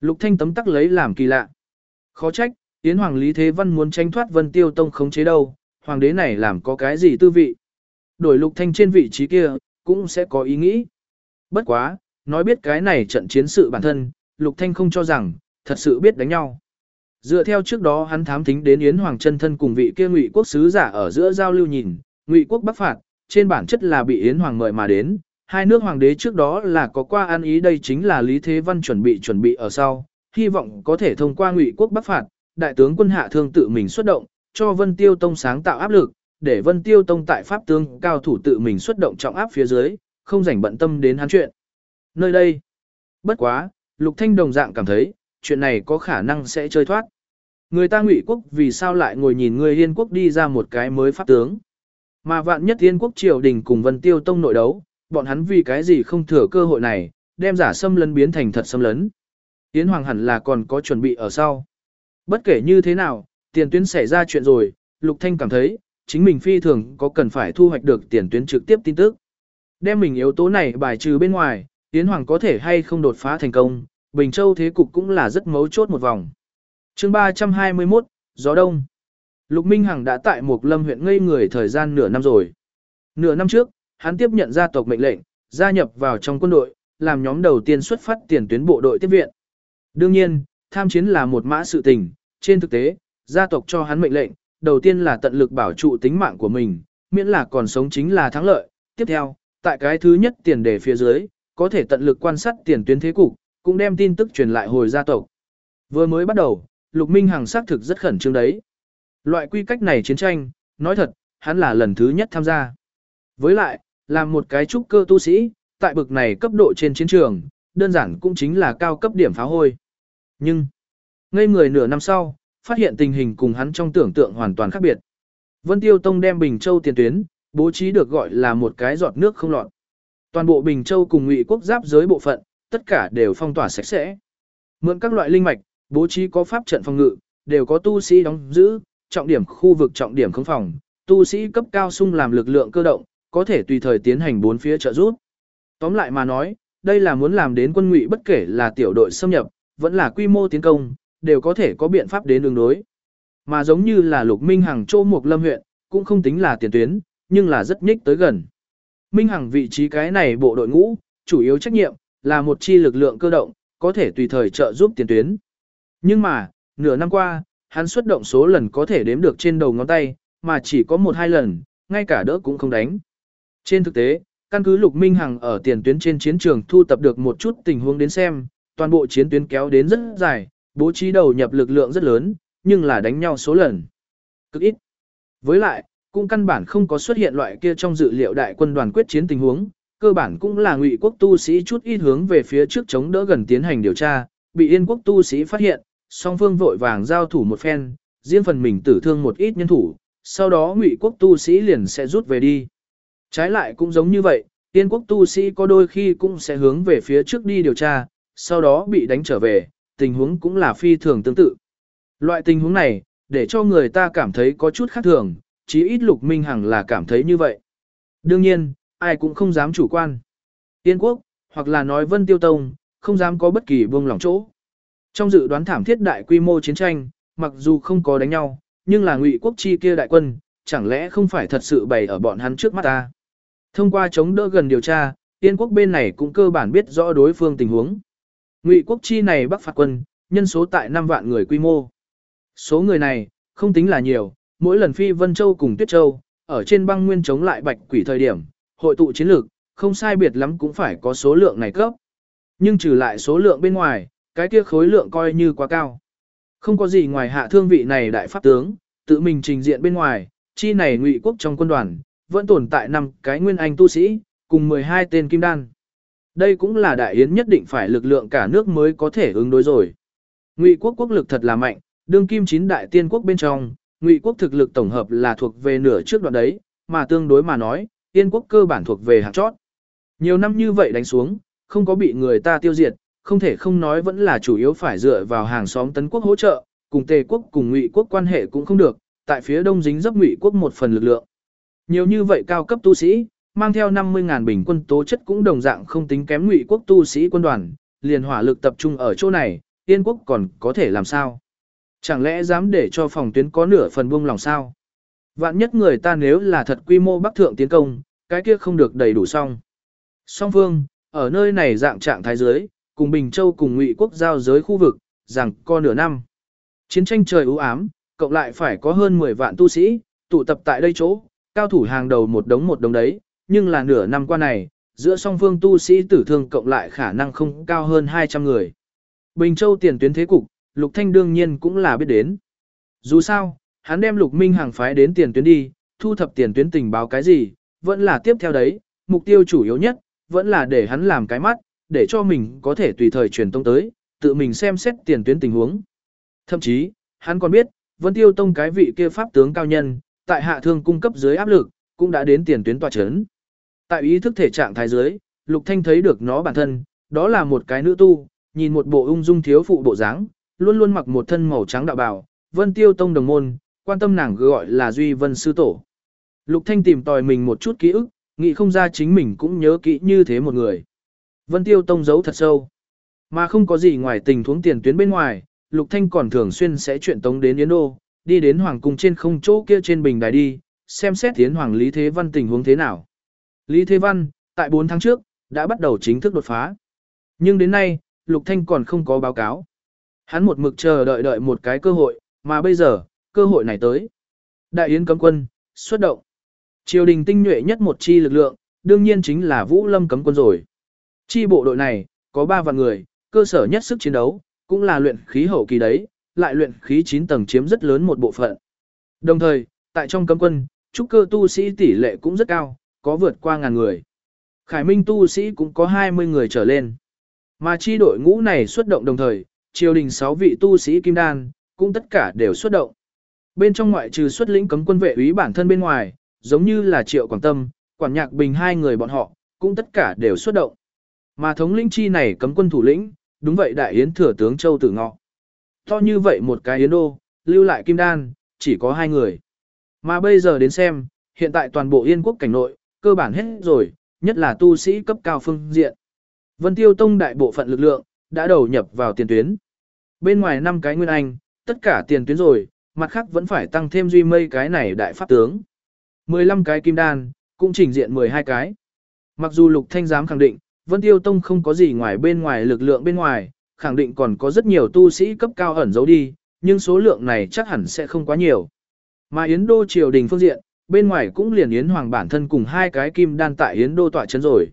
Lục Thanh tấm tắc lấy làm kỳ lạ. Khó trách, Yến Hoàng Lý Thế Văn muốn tranh thoát Vân Tiêu Tông khống chế đâu, hoàng đế này làm có cái gì tư vị. Đổi Lục Thanh trên vị trí kia, cũng sẽ có ý nghĩ. Bất quá, nói biết cái này trận chiến sự bản thân, Lục Thanh không cho rằng, thật sự biết đánh nhau. Dựa theo trước đó hắn thám thính đến Yến Hoàng chân thân cùng vị kia Ngụy quốc sứ giả ở giữa giao lưu nhìn, Ngụy quốc bắc phạt, trên bản chất là bị Yến Hoàng mời mà đến, hai nước hoàng đế trước đó là có qua ăn ý đây chính là Lý Thế Văn chuẩn bị chuẩn bị ở sau, hy vọng có thể thông qua Ngụy quốc bắc phạt, đại tướng quân hạ thương tự mình xuất động, cho Vân Tiêu Tông sáng tạo áp lực, để Vân Tiêu Tông tại pháp tướng cao thủ tự mình xuất động trọng áp phía dưới, không rảnh bận tâm đến hắn chuyện. Nơi đây, bất quá, Lục Thanh đồng dạng cảm thấy, chuyện này có khả năng sẽ chơi thoát. Người ta ngụy quốc vì sao lại ngồi nhìn người Yên quốc đi ra một cái mới pháp tướng. Mà vạn nhất Yên quốc triều đình cùng Vân Tiêu Tông nội đấu, bọn hắn vì cái gì không thừa cơ hội này, đem giả xâm lấn biến thành thật xâm lấn. Yến Hoàng hẳn là còn có chuẩn bị ở sau. Bất kể như thế nào, tiền tuyến xảy ra chuyện rồi, Lục Thanh cảm thấy, chính mình phi thường có cần phải thu hoạch được tiền tuyến trực tiếp tin tức. Đem mình yếu tố này bài trừ bên ngoài, Yến Hoàng có thể hay không đột phá thành công, Bình Châu thế cục cũng là rất mấu chốt một vòng. chương 321, Gió Đông. Lục Minh Hằng đã tại Mộc Lâm huyện ngây người thời gian nửa năm rồi. Nửa năm trước, hắn tiếp nhận gia tộc mệnh lệnh, gia nhập vào trong quân đội, làm nhóm đầu tiên xuất phát tiền tuyến bộ đội tiếp viện. Đương nhiên, tham chiến là một mã sự tình, trên thực tế, gia tộc cho hắn mệnh lệnh, đầu tiên là tận lực bảo trụ tính mạng của mình, miễn là còn sống chính là thắng lợi. Tiếp theo, tại cái thứ nhất tiền đề phía dưới, có thể tận lực quan sát tiền tuyến thế cục, cũng đem tin tức truyền lại hồi gia tộc. Vừa mới bắt đầu, Lục Minh Hằng xác thực rất khẩn trương đấy. Loại quy cách này chiến tranh, nói thật, hắn là lần thứ nhất tham gia. Với lại, làm một cái trúc cơ tu sĩ, tại bực này cấp độ trên chiến trường, đơn giản cũng chính là cao cấp điểm phá hôi. Nhưng, ngây người nửa năm sau, phát hiện tình hình cùng hắn trong tưởng tượng hoàn toàn khác biệt. Vân Tiêu Tông đem Bình Châu tiền tuyến, bố trí được gọi là một cái giọt nước không lọt. Toàn bộ Bình Châu cùng Ngụy quốc giáp giới bộ phận, tất cả đều phong tỏa sạch sẽ. Mượn các loại linh mạch, bố trí có pháp trận phòng ngự, đều có tu sĩ đóng giữ, trọng điểm khu vực trọng điểm không phòng, tu sĩ cấp cao sung làm lực lượng cơ động, có thể tùy thời tiến hành bốn phía trợ giúp. Tóm lại mà nói, đây là muốn làm đến quân ngụy bất kể là tiểu đội xâm nhập, vẫn là quy mô tiến công, đều có thể có biện pháp đến đường đối. Mà giống như là Lục Minh Hằng Châu Mục Lâm huyện, cũng không tính là tiền tuyến, nhưng là rất nhích tới gần. Minh Hằng vị trí cái này bộ đội ngũ, chủ yếu trách nhiệm là một chi lực lượng cơ động, có thể tùy thời trợ giúp tiền tuyến. Nhưng mà, nửa năm qua, hắn xuất động số lần có thể đếm được trên đầu ngón tay, mà chỉ có một hai lần, ngay cả đỡ cũng không đánh. Trên thực tế, căn cứ Lục Minh Hằng ở tiền tuyến trên chiến trường thu tập được một chút tình huống đến xem, toàn bộ chiến tuyến kéo đến rất dài, bố trí đầu nhập lực lượng rất lớn, nhưng là đánh nhau số lần. Cực ít. Với lại, cũng căn bản không có xuất hiện loại kia trong dự liệu đại quân đoàn quyết chiến tình huống, cơ bản cũng là ngụy quốc tu sĩ chút ít hướng về phía trước chống đỡ gần tiến hành điều tra, bị yên quốc tu sĩ phát hiện, song phương vội vàng giao thủ một phen, riêng phần mình tử thương một ít nhân thủ, sau đó ngụy quốc tu sĩ liền sẽ rút về đi. Trái lại cũng giống như vậy, yên quốc tu sĩ có đôi khi cũng sẽ hướng về phía trước đi điều tra, sau đó bị đánh trở về, tình huống cũng là phi thường tương tự. Loại tình huống này, để cho người ta cảm thấy có chút khác thường, chí ít Lục Minh Hằng là cảm thấy như vậy. Đương nhiên, ai cũng không dám chủ quan. Tiên quốc, hoặc là nói Vân Tiêu Tông, không dám có bất kỳ buông lỏng chỗ. Trong dự đoán thảm thiết đại quy mô chiến tranh, mặc dù không có đánh nhau, nhưng là ngụy quốc chi kia đại quân, chẳng lẽ không phải thật sự bày ở bọn hắn trước mắt ta. Thông qua chống đỡ gần điều tra, Tiên quốc bên này cũng cơ bản biết rõ đối phương tình huống. Ngụy quốc chi này bắc phạt quân, nhân số tại 5 vạn người quy mô. Số người này, không tính là nhiều, mỗi lần phi Vân Châu cùng Tuyết Châu, ở trên băng nguyên chống lại bạch quỷ thời điểm, hội tụ chiến lược, không sai biệt lắm cũng phải có số lượng này cấp. Nhưng trừ lại số lượng bên ngoài, cái kia khối lượng coi như quá cao. Không có gì ngoài hạ thương vị này đại pháp tướng, tự mình trình diện bên ngoài, chi này ngụy quốc trong quân đoàn, vẫn tồn tại năm cái nguyên anh tu sĩ, cùng 12 tên kim đan. Đây cũng là đại yến nhất định phải lực lượng cả nước mới có thể ứng đối rồi. Ngụy quốc quốc lực thật là mạnh, đương kim chín đại tiên quốc bên trong, Ngụy quốc thực lực tổng hợp là thuộc về nửa trước đoạn đấy, mà tương đối mà nói, Yên quốc cơ bản thuộc về hạng chót. Nhiều năm như vậy đánh xuống, không có bị người ta tiêu diệt, không thể không nói vẫn là chủ yếu phải dựa vào hàng xóm tấn quốc hỗ trợ, cùng Tề quốc cùng Ngụy quốc quan hệ cũng không được, tại phía đông dính dấp Ngụy quốc một phần lực lượng. Nhiều như vậy cao cấp tu sĩ, mang theo 50.000 bình quân tố chất cũng đồng dạng không tính kém Ngụy quốc tu sĩ quân đoàn, liền hỏa lực tập trung ở chỗ này, Yên quốc còn có thể làm sao? Chẳng lẽ dám để cho phòng tuyến có nửa phần buông lòng sao? Vạn nhất người ta nếu là thật quy mô bắc thượng tiến công, cái kia không được đầy đủ xong. Song phương, ở nơi này dạng trạng thái giới, cùng Bình Châu cùng Ngụy quốc giao giới khu vực, rằng co nửa năm. Chiến tranh trời u ám, cộng lại phải có hơn 10 vạn tu sĩ, tụ tập tại đây chỗ, cao thủ hàng đầu một đống một đống đấy, nhưng là nửa năm qua này, giữa song phương tu sĩ tử thương cộng lại khả năng không cao hơn 200 người. Bình Châu tiền tuyến thế cục, Lục Thanh đương nhiên cũng là biết đến. Dù sao, hắn đem Lục Minh hàng phái đến tiền tuyến đi, thu thập tiền tuyến tình báo cái gì, vẫn là tiếp theo đấy, mục tiêu chủ yếu nhất, vẫn là để hắn làm cái mắt, để cho mình có thể tùy thời truyền tông tới, tự mình xem xét tiền tuyến tình huống. Thậm chí, hắn còn biết, Vân Tiêu Tông cái vị kia pháp tướng cao nhân, tại hạ thương cung cấp dưới áp lực, cũng đã đến tiền tuyến tòa chấn. Tại ý thức thể trạng thái dưới, Lục Thanh thấy được nó bản thân, đó là một cái nữ tu, nhìn một bộ ung dung thiếu phụ bộ dáng, luôn luôn mặc một thân màu trắng đạo bào, Vân Tiêu Tông đồng môn, quan tâm nàng gọi là Duy Vân sư tổ. Lục Thanh tìm tòi mình một chút ký ức, nghĩ không ra chính mình cũng nhớ kỹ như thế một người. Vân Tiêu Tông giấu thật sâu, mà không có gì ngoài tình huống tiền tuyến bên ngoài, Lục Thanh còn thường xuyên sẽ chuyện tống đến Yến Đô, đi đến hoàng cung trên không chỗ kia trên bình đài đi, xem xét tiến hoàng Lý Thế Văn tình huống thế nào. Lý Thế Văn, tại 4 tháng trước, đã bắt đầu chính thức đột phá. Nhưng đến nay, Lục Thanh còn không có báo cáo. Hắn một mực chờ đợi đợi một cái cơ hội, mà bây giờ, cơ hội này tới. Đại yến cấm quân, xuất động. Triều đình tinh nhuệ nhất một chi lực lượng, đương nhiên chính là Vũ Lâm cấm quân rồi. Chi bộ đội này, có 3 vạn người, cơ sở nhất sức chiến đấu, cũng là luyện khí hậu kỳ đấy, lại luyện khí 9 tầng chiếm rất lớn một bộ phận. Đồng thời, tại trong cấm quân, trúc cơ tu sĩ tỷ lệ cũng rất cao, có vượt qua ngàn người. Khải Minh tu sĩ cũng có 20 người trở lên. Mà chi đội ngũ này xuất động đồng thời, triều đình 6 vị tu sĩ kim đan, cũng tất cả đều xuất động. Bên trong ngoại trừ xuất lĩnh cấm quân vệ úy bản thân bên ngoài, giống như là Triệu Quảng Tâm, Quản Nhạc Bình hai người bọn họ, cũng tất cả đều xuất động. Mà thống lĩnh chi này cấm quân thủ lĩnh, đúng vậy đại yến thừa tướng Châu Tử Ngọ. To như vậy một cái yến đô, lưu lại kim đan, chỉ có hai người. Mà bây giờ đến xem, hiện tại toàn bộ yên quốc cảnh nội, cơ bản hết rồi, nhất là tu sĩ cấp cao phương diện. Vân Tiêu Tông đại bộ phận lực lượng, đã đầu nhập vào tiền tuyến. Bên ngoài năm cái nguyên anh, tất cả tiền tuyến rồi, mặt khác vẫn phải tăng thêm duy mây cái này đại pháp tướng. 15 cái kim đan, cũng trình diện 12 cái. Mặc dù Lục Thanh giám khẳng định, Vân Tiêu Tông không có gì ngoài bên ngoài lực lượng bên ngoài, khẳng định còn có rất nhiều tu sĩ cấp cao ẩn giấu đi, nhưng số lượng này chắc hẳn sẽ không quá nhiều. Mà Yến Đô triều đình phương diện, bên ngoài cũng liền Yến Hoàng bản thân cùng hai cái kim đan tại Yến Đô tọa chấn rồi.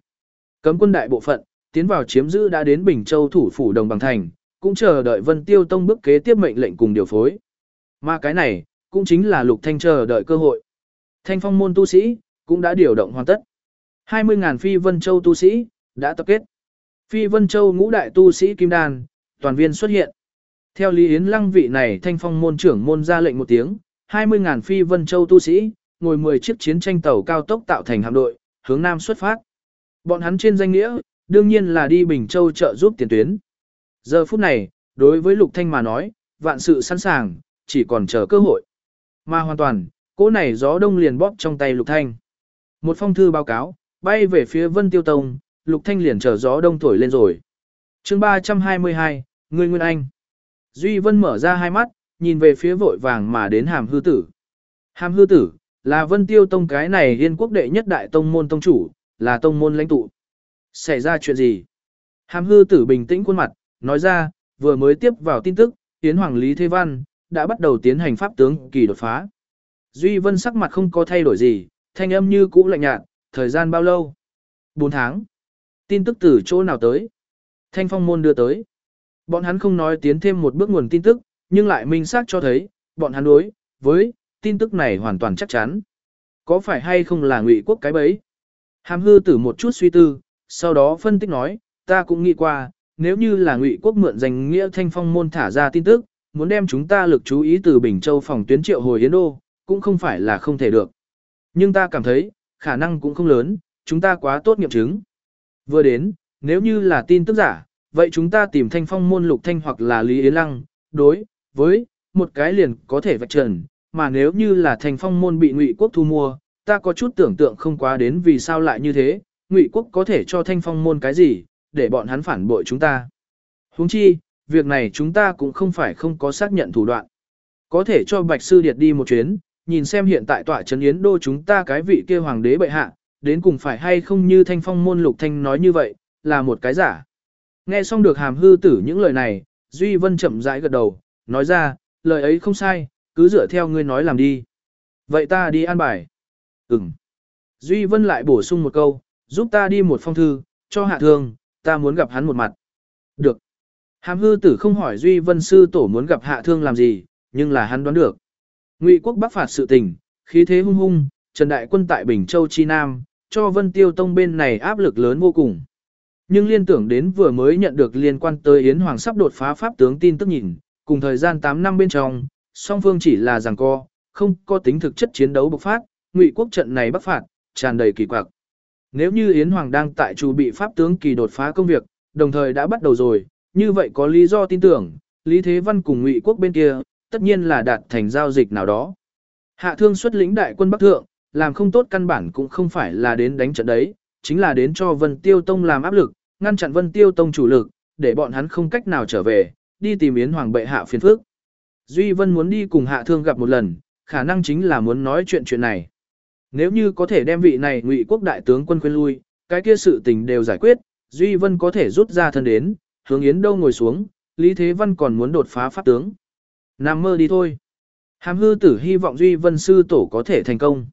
Cấm quân đại bộ phận, tiến vào chiếm giữ đã đến Bình Châu thủ phủ Đồng Bằng Thành, cũng chờ đợi Vân Tiêu Tông bước kế tiếp mệnh lệnh cùng điều phối. Mà cái này, cũng chính là Lục Thanh chờ đợi cơ hội. Thanh phong môn tu sĩ, cũng đã điều động hoàn tất. 20.000 phi Vân Châu tu sĩ, đã tập kết. Phi Vân Châu ngũ đại tu sĩ Kim Đan, toàn viên xuất hiện. Theo Lý Yến Lăng vị này thanh phong môn trưởng môn ra lệnh một tiếng, 20.000 phi Vân Châu tu sĩ, ngồi 10 chiếc chiến tranh tàu cao tốc tạo thành hạm đội, hướng nam xuất phát. Bọn hắn trên danh nghĩa, đương nhiên là đi Bình Châu trợ giúp tiền tuyến. Giờ phút này, đối với Lục Thanh mà nói, vạn sự sẵn sàng, chỉ còn chờ cơ hội. Mà hoàn toàn, cỗ này gió đông liền bóp trong tay Lục Thanh. Một phong thư báo cáo, bay về phía Vân Tiêu Tông, Lục Thanh liền chờ gió đông thổi lên rồi. Chương 322, Người Nguyên Anh. Duy Vân mở ra hai mắt, nhìn về phía vội vàng mà đến Hàm Hư Tử. Hàm Hư Tử, là Vân Tiêu Tông cái này liên quốc đệ nhất đại tông môn tông chủ, là tông môn lãnh tụ. Xảy ra chuyện gì? Hàm Hư Tử bình tĩnh khuôn mặt, nói ra, vừa mới tiếp vào tin tức, Tiến Hoàng Lý Thế Văn, đã bắt đầu tiến hành pháp tướng kỳ đột phá. Duy Vân sắc mặt không có thay đổi gì, thanh âm như cũ lạnh nhạt, thời gian bao lâu? 4 tháng. Tin tức từ chỗ nào tới? Thanh phong môn đưa tới. Bọn hắn không nói tiến thêm một bước nguồn tin tức, nhưng lại minh xác cho thấy, bọn hắn đối với tin tức này hoàn toàn chắc chắn. Có phải hay không là ngụy quốc cái bấy? Hàm hư tử một chút suy tư, sau đó phân tích nói, ta cũng nghĩ qua, nếu như là ngụy quốc mượn danh nghĩa thanh phong môn thả ra tin tức, muốn đem chúng ta lực chú ý từ Bình Châu phòng tuyến triệu hồi Yến Đô, cũng không phải là không thể được. Nhưng ta cảm thấy, khả năng cũng không lớn, chúng ta quá tốt nghiệm chứng. Vừa đến, nếu như là tin tức giả, vậy chúng ta tìm thanh phong môn lục thanh hoặc là Lý Yến Lăng, đối, với, một cái liền có thể vạch trần, mà nếu như là thanh phong môn bị ngụy quốc thu mua, ta có chút tưởng tượng không quá đến vì sao lại như thế, ngụy quốc có thể cho thanh phong môn cái gì, để bọn hắn phản bội chúng ta. Huống chi, việc này chúng ta cũng không phải không có xác nhận thủ đoạn. Có thể cho Bạch Sư Điệt đi một chuyến, nhìn xem hiện tại tọa trấn Yến Đô chúng ta cái vị kia hoàng đế bệ hạ, đến cùng phải hay không như thanh phong môn lục thanh nói như vậy, là một cái giả. Nghe xong được hàm hư tử những lời này, Duy Vân chậm rãi gật đầu, nói ra, lời ấy không sai, cứ dựa theo ngươi nói làm đi. Vậy ta đi an bài. Ừm. Duy Vân lại bổ sung một câu, giúp ta đi một phong thư, cho hạ thương, ta muốn gặp hắn một mặt. Được. Hàm hư tử không hỏi Duy Vân sư tổ muốn gặp hạ thương làm gì, nhưng là hắn đoán được. Ngụy quốc bắc phạt sự tình, khí thế hung hung, Trần Đại quân tại Bình Châu Chi Nam, cho Vân Tiêu Tông bên này áp lực lớn vô cùng. Nhưng liên tưởng đến vừa mới nhận được liên quan tới Yến Hoàng sắp đột phá pháp tướng tin tức nhìn, cùng thời gian 8 năm bên trong, song phương chỉ là giằng co, không có tính thực chất chiến đấu bộc phát, Ngụy quốc trận này bắc phạt, tràn đầy kỳ quặc. Nếu như Yến Hoàng đang tại chủ bị pháp tướng kỳ đột phá công việc, đồng thời đã bắt đầu rồi, như vậy có lý do tin tưởng, Lý Thế Văn cùng Ngụy quốc bên kia, tất nhiên là đạt thành giao dịch nào đó. Hạ thương xuất lĩnh đại quân Bắc Thượng, làm không tốt căn bản cũng không phải là đến đánh trận đấy, chính là đến cho Vân Tiêu Tông làm áp lực, ngăn chặn Vân Tiêu Tông chủ lực, để bọn hắn không cách nào trở về, đi tìm Yến Hoàng bệ hạ phiền phức. Duy Vân muốn đi cùng Hạ Thương gặp một lần, khả năng chính là muốn nói chuyện chuyện này. Nếu như có thể đem vị này Ngụy quốc đại tướng quân khuyên lui, cái kia sự tình đều giải quyết, Duy Vân có thể rút ra thân đến, hướng Yến Đâu ngồi xuống, Lý Thế Văn còn muốn đột phá pháp tướng. Nằm mơ đi thôi. Hàm hư tử hy vọng Duy Vân Sư Tổ có thể thành công.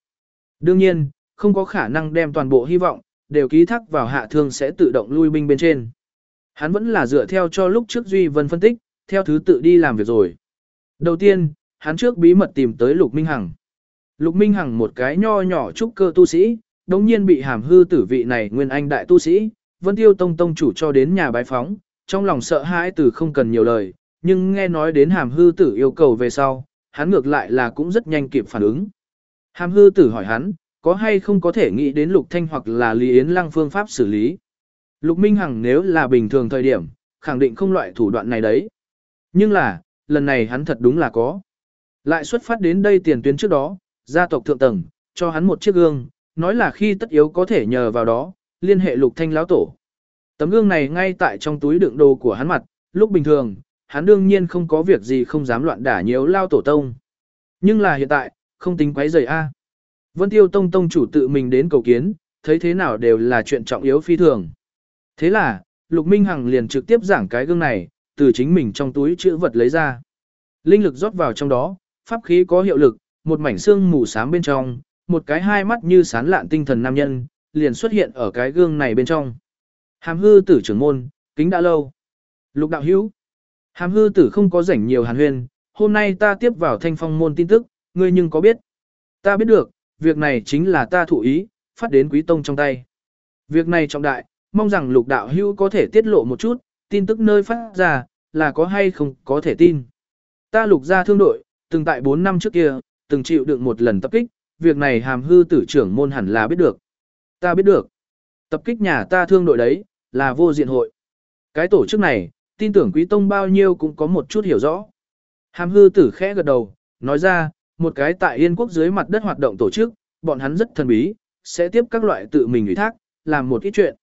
Đương nhiên, không có khả năng đem toàn bộ hy vọng, đều ký thác vào hạ thương sẽ tự động lui binh bên trên. Hắn vẫn là dựa theo cho lúc trước Duy Vân phân tích, theo thứ tự đi làm việc rồi. Đầu tiên, hắn trước bí mật tìm tới Lục Minh Hằng. Lục Minh Hằng một cái nho nhỏ trúc cơ tu sĩ, đống nhiên bị hàm hư tử vị này nguyên anh đại tu sĩ, Vân Tiêu Tông Tông chủ cho đến nhà bái phóng, trong lòng sợ hãi từ không cần nhiều lời, nhưng nghe nói đến hàm hư tử yêu cầu về sau, hắn ngược lại là cũng rất nhanh kịp phản ứng. Hàm hư tử hỏi hắn, có hay không có thể nghĩ đến Lục Thanh hoặc là Lý Yến Lăng phương pháp xử lý. Lục Minh Hằng nếu là bình thường thời điểm, khẳng định không loại thủ đoạn này đấy. Nhưng là, lần này hắn thật đúng là có. Lại xuất phát đến đây tiền tuyến trước đó, gia tộc thượng tầng, cho hắn một chiếc gương, nói là khi tất yếu có thể nhờ vào đó, liên hệ Lục Thanh lão tổ. Tấm gương này ngay tại trong túi đựng đồ của hắn mặt, lúc bình thường, hắn đương nhiên không có việc gì không dám loạn đả nhiễu lao tổ tông. Nhưng là hiện tại, không tính quấy rầy a. Vân Tiêu Tông tông chủ tự mình đến cầu kiến, thấy thế nào đều là chuyện trọng yếu phi thường. Thế là, Lục Minh Hằng liền trực tiếp giảng cái gương này, từ chính mình trong túi chữ vật lấy ra. Linh lực rót vào trong đó, pháp khí có hiệu lực, một mảnh xương mù xám bên trong, một cái hai mắt như sán lạn tinh thần nam nhân, liền xuất hiện ở cái gương này bên trong. Hàm hư tử trưởng môn, kính đã lâu. Lục đạo hữu. Hàm hư tử không có rảnh nhiều hàn huyên, hôm nay ta tiếp vào thanh phong môn tin tức, ngươi nhưng có biết. Ta biết được, việc này chính là ta thụ ý, phát đến quý tông trong tay. Việc này trọng đại, mong rằng lục đạo hữu có thể tiết lộ một chút, tin tức nơi phát ra, là có hay không có thể tin. Ta lục ra thương đội, từng tại 4 năm trước kia, từng chịu đựng một lần tập kích, việc này hàm hư tử trưởng môn hẳn là biết được. Ta biết được. Tập kích nhà ta thương đội đấy, là vô diện hội. Cái tổ chức này, tin tưởng quý tông bao nhiêu cũng có một chút hiểu rõ. Hàm hư tử khẽ gật đầu, nói ra, một cái tại Yên quốc dưới mặt đất hoạt động tổ chức, bọn hắn rất thần bí, sẽ tiếp các loại tự mình ủy thác, làm một ít chuyện.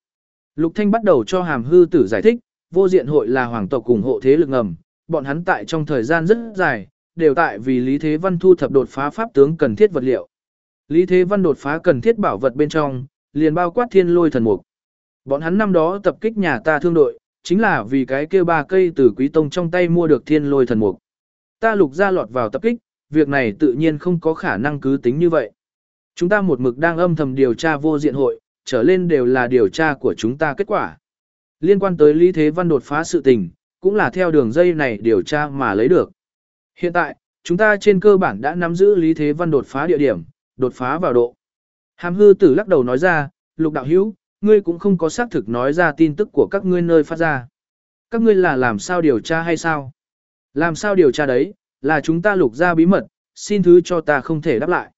Lục Thanh bắt đầu cho hàm hư tử giải thích, vô diện hội là hoàng tộc ủng hộ thế lực ngầm, bọn hắn tại trong thời gian rất dài, đều tại vì Lý Thế Văn thu thập đột phá pháp tướng cần thiết vật liệu. Lý Thế Văn đột phá cần thiết bảo vật bên trong, liền bao quát thiên lôi thần mục. Bọn hắn năm đó tập kích nhà ta thương đội, chính là vì cái kia ba cây từ quý tông trong tay mua được thiên lôi thần mục. Ta lục ra lọt vào tập kích, việc này tự nhiên không có khả năng cứ tính như vậy. Chúng ta một mực đang âm thầm điều tra vô diện hội, trở lên đều là điều tra của chúng ta kết quả. Liên quan tới Lý Thế Văn đột phá sự tình, cũng là theo đường dây này điều tra mà lấy được. Hiện tại, chúng ta trên cơ bản đã nắm giữ Lý Thế Văn đột phá địa điểm, đột phá vào độ. Hàm hư tử lắc đầu nói ra, lục đạo hữu, ngươi cũng không có xác thực nói ra tin tức của các ngươi nơi phát ra. Các ngươi là làm sao điều tra hay sao? Làm sao điều tra đấy, là chúng ta lục ra bí mật, xin thứ cho ta không thể đáp lại.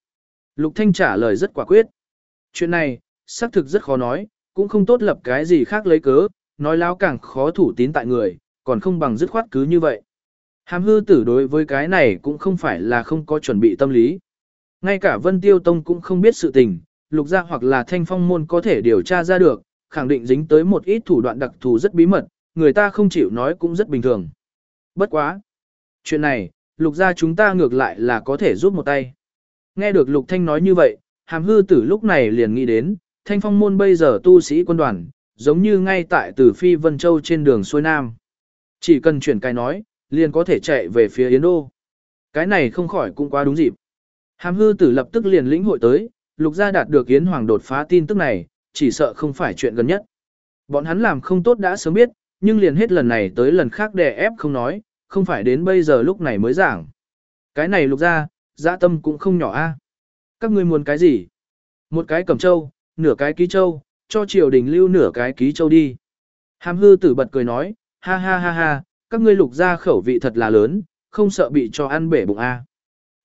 Lục Thanh trả lời rất quả quyết. Chuyện này, xác thực rất khó nói, cũng không tốt lập cái gì khác lấy cớ, nói láo càng khó thủ tín tại người, còn không bằng dứt khoát cứ như vậy. Hàm hư tử đối với cái này cũng không phải là không có chuẩn bị tâm lý. Ngay cả Vân Tiêu Tông cũng không biết sự tình, lục gia hoặc là thanh phong môn có thể điều tra ra được, khẳng định dính tới một ít thủ đoạn đặc thù rất bí mật, người ta không chịu nói cũng rất bình thường. Bất quá. Chuyện này, lục gia chúng ta ngược lại là có thể giúp một tay. Nghe được lục thanh nói như vậy, hàm hư tử lúc này liền nghĩ đến, thanh phong môn bây giờ tu sĩ quân đoàn, giống như ngay tại từ Phi Vân Châu trên đường xuôi Nam. Chỉ cần chuyển cái nói, liền có thể chạy về phía Yến Đô. Cái này không khỏi cũng quá đúng dịp. Hàm hư tử lập tức liền lĩnh hội tới, lục gia đạt được Yến Hoàng đột phá tin tức này, chỉ sợ không phải chuyện gần nhất. Bọn hắn làm không tốt đã sớm biết, nhưng liền hết lần này tới lần khác đè ép không nói, không phải đến bây giờ lúc này mới giảng. Cái này lục gia, dã tâm cũng không nhỏ a. Các ngươi muốn cái gì? Một cái cẩm châu, nửa cái ký châu, cho triều đình lưu nửa cái ký châu đi. Hàm hư tử bật cười nói, ha ha ha ha, các ngươi lục gia khẩu vị thật là lớn, không sợ bị cho ăn bể bụng a.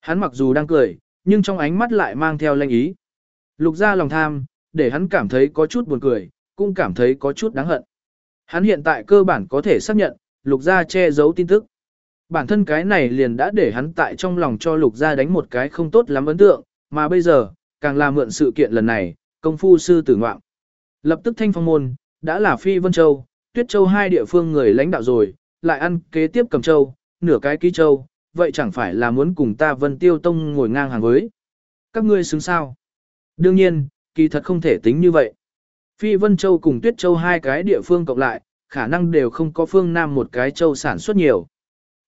Hắn mặc dù đang cười, nhưng trong ánh mắt lại mang theo lanh ý. Lục gia lòng tham, để hắn cảm thấy có chút buồn cười, cũng cảm thấy có chút đáng hận. Hắn hiện tại cơ bản có thể xác nhận, lục gia che giấu tin tức. Bản thân cái này liền đã để hắn tại trong lòng cho lục gia đánh một cái không tốt lắm ấn tượng, mà bây giờ, càng là mượn sự kiện lần này, công phu sư tử ngoạm. Lập tức thanh phong môn, đã là Phi Vân Châu, Tuyết Châu hai địa phương người lãnh đạo rồi, lại ăn kế tiếp cầm châu, nửa cái ký châu, vậy chẳng phải là muốn cùng ta Vân Tiêu Tông ngồi ngang hàng với. Các ngươi xứng sao? Đương nhiên, kỳ thật không thể tính như vậy. Phi Vân Châu cùng Tuyết Châu hai cái địa phương cộng lại, khả năng đều không có phương Nam một cái châu sản xuất nhiều.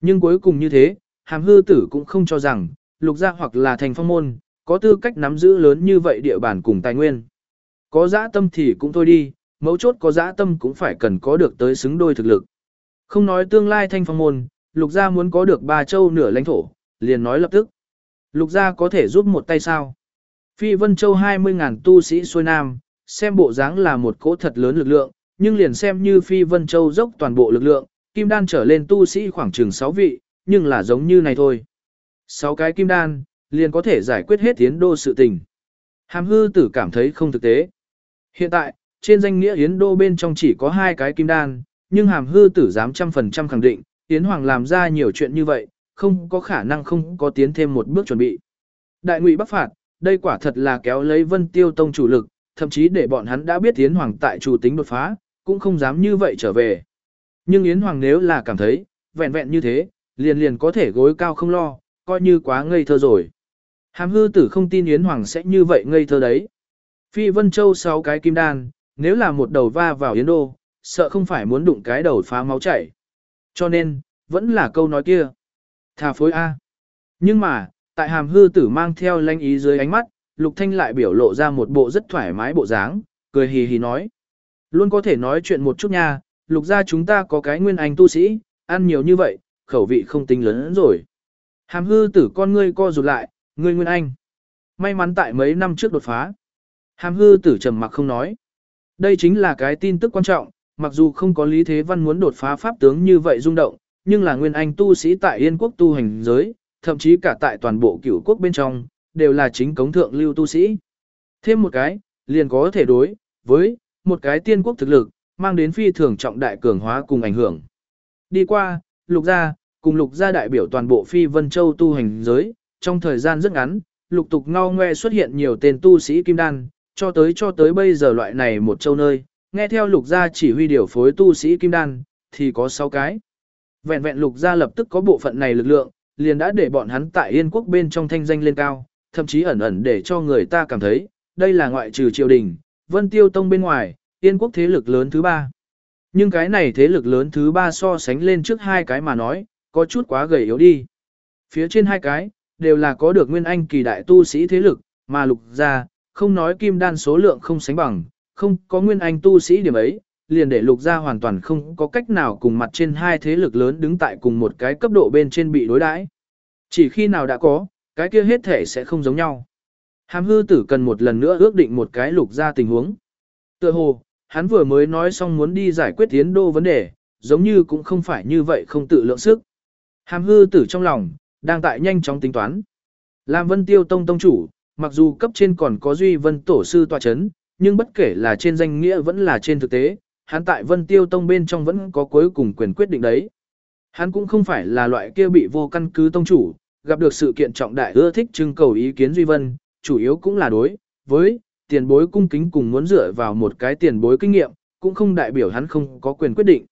Nhưng cuối cùng như thế, hàm hư tử cũng không cho rằng, lục gia hoặc là thành phong môn, có tư cách nắm giữ lớn như vậy địa bàn cùng tài nguyên. Có dã tâm thì cũng thôi đi, mấu chốt có dã tâm cũng phải cần có được tới xứng đôi thực lực. Không nói tương lai thanh phong môn, lục gia muốn có được ba châu nửa lãnh thổ, liền nói lập tức. Lục gia có thể giúp một tay sao? Phi Vân Châu 20.000 tu sĩ xuôi nam, xem bộ dáng là một cỗ thật lớn lực lượng, nhưng liền xem như Phi Vân Châu dốc toàn bộ lực lượng, kim đan trở lên tu sĩ khoảng chừng 6 vị, nhưng là giống như này thôi. 6 cái kim đan, liền có thể giải quyết hết tiến đô sự tình. Hàm hư tử cảm thấy không thực tế. Hiện tại, trên danh nghĩa Yến Đô bên trong chỉ có hai cái kim đan, nhưng hàm hư tử dám trăm phần trăm khẳng định, Yến Hoàng làm ra nhiều chuyện như vậy, không có khả năng không có tiến thêm một bước chuẩn bị. Đại ngụy bắc phạt, đây quả thật là kéo lấy vân tiêu tông chủ lực, thậm chí để bọn hắn đã biết Yến Hoàng tại chủ tính đột phá, cũng không dám như vậy trở về. Nhưng Yến Hoàng nếu là cảm thấy, vẹn vẹn như thế, liền liền có thể gối cao không lo, coi như quá ngây thơ rồi. Hàm hư tử không tin Yến Hoàng sẽ như vậy ngây thơ đấy. Phi Vân Châu sáu cái kim đan, nếu là một đầu va vào Yến Đô, sợ không phải muốn đụng cái đầu phá máu chảy. Cho nên, vẫn là câu nói kia. Thà phối A. Nhưng mà, tại hàm hư tử mang theo lanh ý dưới ánh mắt, Lục Thanh lại biểu lộ ra một bộ rất thoải mái bộ dáng, cười hì hì nói. Luôn có thể nói chuyện một chút nha, lục gia chúng ta có cái nguyên anh tu sĩ, ăn nhiều như vậy, khẩu vị không tính lớn rồi. Hàm hư tử con ngươi co rụt lại, ngươi nguyên anh. May mắn tại mấy năm trước đột phá. Hàm hư tử trầm mặc không nói. Đây chính là cái tin tức quan trọng, mặc dù không có lý thế văn muốn đột phá pháp tướng như vậy rung động, nhưng là nguyên anh tu sĩ tại yên quốc tu hành giới, thậm chí cả tại toàn bộ cửu quốc bên trong, đều là chính cống thượng lưu tu sĩ. Thêm một cái, liền có thể đối với một cái tiên quốc thực lực, mang đến phi thường trọng đại cường hóa cùng ảnh hưởng. Đi qua, lục gia, cùng lục gia đại biểu toàn bộ phi vân châu tu hành giới, trong thời gian rất ngắn, lục tục ngao ngoe xuất hiện nhiều tên tu sĩ kim đan, cho tới cho tới bây giờ loại này một châu nơi, nghe theo lục gia chỉ huy điều phối tu sĩ kim đan, thì có 6 cái. Vẹn vẹn lục gia lập tức có bộ phận này lực lượng, liền đã để bọn hắn tại yên quốc bên trong thanh danh lên cao, thậm chí ẩn ẩn để cho người ta cảm thấy, đây là ngoại trừ triều đình, vân tiêu tông bên ngoài, yên quốc thế lực lớn thứ ba. Nhưng cái này thế lực lớn thứ ba so sánh lên trước hai cái mà nói, có chút quá gầy yếu đi. Phía trên hai cái, đều là có được nguyên anh kỳ đại tu sĩ thế lực, mà lục gia, không nói kim đan số lượng không sánh bằng, không có nguyên anh tu sĩ điểm ấy, liền để lục gia hoàn toàn không có cách nào cùng mặt trên hai thế lực lớn đứng tại cùng một cái cấp độ bên trên bị đối đãi. Chỉ khi nào đã có, cái kia hết thể sẽ không giống nhau. Hàm hư tử cần một lần nữa ước định một cái lục gia tình huống. Tựa hồ, hắn vừa mới nói xong muốn đi giải quyết tiến đô vấn đề, giống như cũng không phải như vậy không tự lượng sức. Hàm hư tử trong lòng, đang tại nhanh chóng tính toán. Làm vân tiêu tông tông chủ, mặc dù cấp trên còn có duy vân tổ sư tòa chấn, nhưng bất kể là trên danh nghĩa vẫn là trên thực tế, hắn tại vân tiêu tông bên trong vẫn có cuối cùng quyền quyết định đấy. Hắn cũng không phải là loại kia bị vô căn cứ tông chủ, gặp được sự kiện trọng đại ưa thích trưng cầu ý kiến duy vân, chủ yếu cũng là đối với tiền bối cung kính cùng muốn dựa vào một cái tiền bối kinh nghiệm, cũng không đại biểu hắn không có quyền quyết định.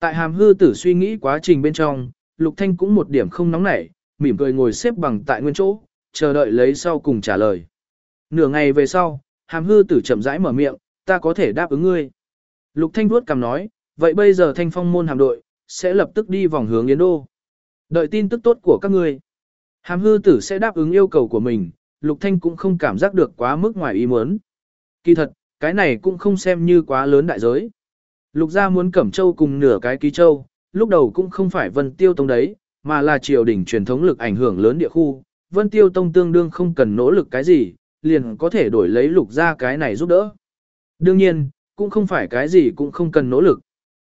Tại hàm hư tử suy nghĩ quá trình bên trong, Lục Thanh cũng một điểm không nóng nảy, mỉm cười ngồi xếp bằng tại nguyên chỗ, chờ đợi lấy sau cùng trả lời. Nửa ngày về sau, hàm hư tử chậm rãi mở miệng, ta có thể đáp ứng ngươi. Lục Thanh vuốt cầm nói, vậy bây giờ thanh phong môn hàm đội, sẽ lập tức đi vòng hướng Yến Đô. Đợi tin tức tốt của các ngươi. Hàm hư tử sẽ đáp ứng yêu cầu của mình, Lục Thanh cũng không cảm giác được quá mức ngoài ý muốn. Kỳ thật, cái này cũng không xem như quá lớn đại giới. Lục gia muốn cẩm châu cùng nửa cái ký châu, lúc đầu cũng không phải vân tiêu tông đấy, mà là triều đình truyền thống lực ảnh hưởng lớn địa khu. Vân tiêu tông tương đương không cần nỗ lực cái gì, liền có thể đổi lấy lục gia cái này giúp đỡ. Đương nhiên, cũng không phải cái gì cũng không cần nỗ lực.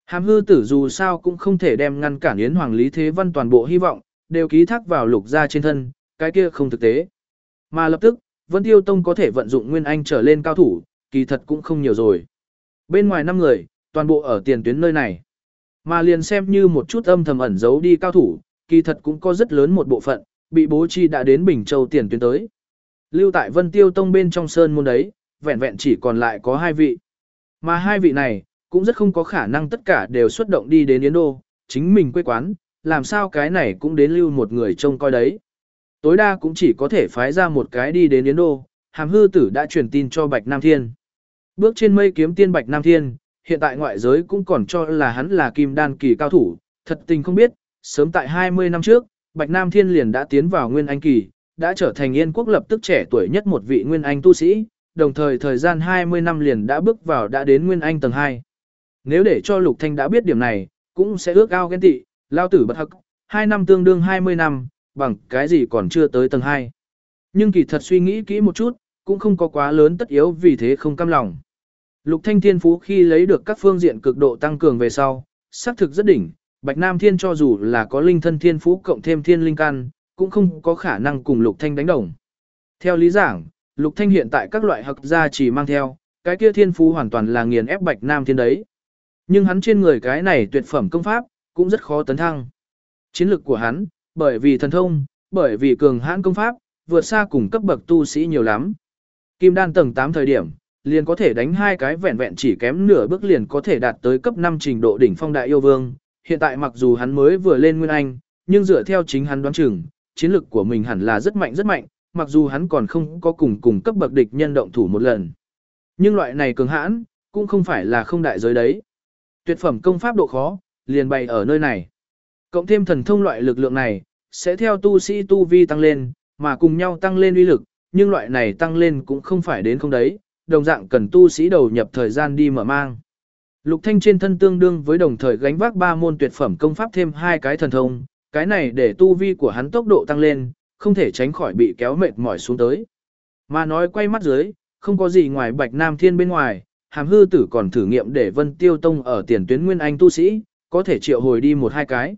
Hàm hư tử dù sao cũng không thể đem ngăn cản Yến Hoàng Lý Thế Văn toàn bộ hy vọng, đều ký thác vào lục gia trên thân, cái kia không thực tế. Mà lập tức, Vân Tiêu Tông có thể vận dụng Nguyên Anh trở lên cao thủ, kỳ thật cũng không nhiều rồi. Bên ngoài 5 người, toàn bộ ở tiền tuyến nơi này. Mà liền xem như một chút âm thầm ẩn giấu đi cao thủ, kỳ thật cũng có rất lớn một bộ phận, bị bố chi đã đến Bình Châu tiền tuyến tới. Lưu tại Vân Tiêu Tông bên trong sơn môn đấy, vẹn vẹn chỉ còn lại có hai vị. Mà hai vị này, cũng rất không có khả năng tất cả đều xuất động đi đến Yến Đô, chính mình quê quán, làm sao cái này cũng đến lưu một người trông coi đấy. Tối đa cũng chỉ có thể phái ra một cái đi đến Yến Đô, hàm hư tử đã truyền tin cho Bạch Nam Thiên. Bước trên mây kiếm tiên Bạch Nam Thiên, hiện tại ngoại giới cũng còn cho là hắn là kim đan kỳ cao thủ, thật tình không biết, sớm tại 20 năm trước, Bạch Nam Thiên liền đã tiến vào Nguyên Anh kỳ, đã trở thành Yên quốc lập tức trẻ tuổi nhất một vị Nguyên Anh tu sĩ, đồng thời thời gian 20 năm liền đã bước vào đã đến Nguyên Anh tầng 2. Nếu để cho Lục Thanh đã biết điểm này, cũng sẽ ước ao ghen tị, lao tử bất hắc, 2 năm tương đương 20 năm, bằng cái gì còn chưa tới tầng 2. Nhưng kỳ thật suy nghĩ kỹ một chút, cũng không có quá lớn tất yếu vì thế không cam lòng. Lục Thanh Thiên Phú khi lấy được các phương diện cực độ tăng cường về sau, xác thực rất đỉnh, Bạch Nam Thiên cho dù là có linh thân thiên phú cộng thêm thiên linh căn, cũng không có khả năng cùng Lục Thanh đánh đồng. Theo lý giảng, Lục Thanh hiện tại các loại hậc gia chỉ mang theo, cái kia thiên phú hoàn toàn là nghiền ép Bạch Nam Thiên đấy. Nhưng hắn trên người cái này tuyệt phẩm công pháp, cũng rất khó tấn thăng. Chiến lực của hắn, bởi vì thần thông, bởi vì cường hãn công pháp, vượt xa cùng cấp bậc tu sĩ nhiều lắm. Kim đan tầng 8 thời điểm, liền có thể đánh hai cái vẹn vẹn chỉ kém nửa bước liền có thể đạt tới cấp 5 trình độ đỉnh phong đại yêu vương. Hiện tại mặc dù hắn mới vừa lên nguyên anh, nhưng dựa theo chính hắn đoán chừng, chiến lực của mình hẳn là rất mạnh rất mạnh, mặc dù hắn còn không có cùng cùng cấp bậc địch nhân động thủ một lần. Nhưng loại này cường hãn, cũng không phải là không đại giới đấy. Tuyệt phẩm công pháp độ khó, liền bày ở nơi này. Cộng thêm thần thông loại lực lượng này, sẽ theo tu sĩ tu vi tăng lên, mà cùng nhau tăng lên uy lực, nhưng loại này tăng lên cũng không phải đến không đấy, đồng dạng cần tu sĩ đầu nhập thời gian đi mở mang. Lục Thanh trên thân tương đương với đồng thời gánh vác ba môn tuyệt phẩm công pháp thêm hai cái thần thông, cái này để tu vi của hắn tốc độ tăng lên, không thể tránh khỏi bị kéo mệt mỏi xuống tới. Mà nói quay mắt dưới, không có gì ngoài Bạch Nam Thiên bên ngoài, hàm hư tử còn thử nghiệm để Vân Tiêu Tông ở tiền tuyến Nguyên Anh tu sĩ, có thể triệu hồi đi một hai cái.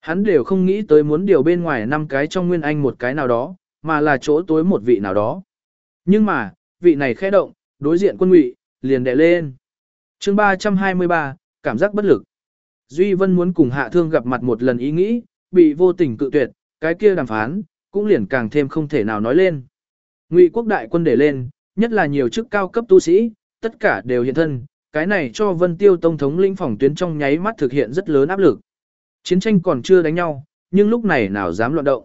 Hắn đều không nghĩ tới muốn điều bên ngoài năm cái trong Nguyên Anh một cái nào đó, mà là chỗ tối một vị nào đó. Nhưng mà, vị này khẽ động, đối diện quân ngụy, liền đè lên chương 323, cảm giác bất lực. Duy Vân muốn cùng Hạ Thương gặp mặt một lần ý nghĩ, bị vô tình cự tuyệt, cái kia đàm phán, cũng liền càng thêm không thể nào nói lên. Ngụy quốc đại quân để lên, nhất là nhiều chức cao cấp tu sĩ, tất cả đều hiện thân, cái này cho Vân Tiêu Tông thống lĩnh phòng tuyến trong nháy mắt thực hiện rất lớn áp lực. Chiến tranh còn chưa đánh nhau, nhưng lúc này nào dám loạn động.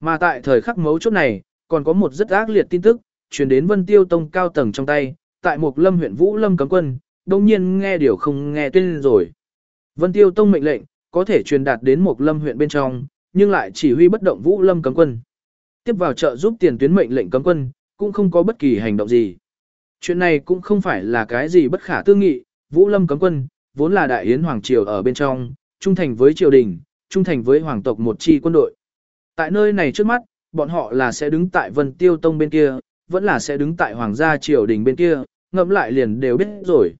Mà tại thời khắc mấu chốt này, còn có một rất ác liệt tin tức, truyền đến Vân Tiêu Tông cao tầng trong tay, tại một lâm huyện Vũ Lâm cấm quân, đông nhiên nghe điều không nghe tên rồi. Vân Tiêu Tông mệnh lệnh, có thể truyền đạt đến một lâm huyện bên trong, nhưng lại chỉ huy bất động Vũ Lâm cấm quân. Tiếp vào trợ giúp tiền tuyến mệnh lệnh cấm quân, cũng không có bất kỳ hành động gì. Chuyện này cũng không phải là cái gì bất khả tư nghị, Vũ Lâm cấm quân, vốn là đại yến hoàng triều ở bên trong, trung thành với triều đình, trung thành với hoàng tộc một chi quân đội. Tại nơi này trước mắt, bọn họ là sẽ đứng tại Vân Tiêu Tông bên kia, vẫn là sẽ đứng tại hoàng gia triều đình bên kia, ngẫm lại liền đều biết rồi.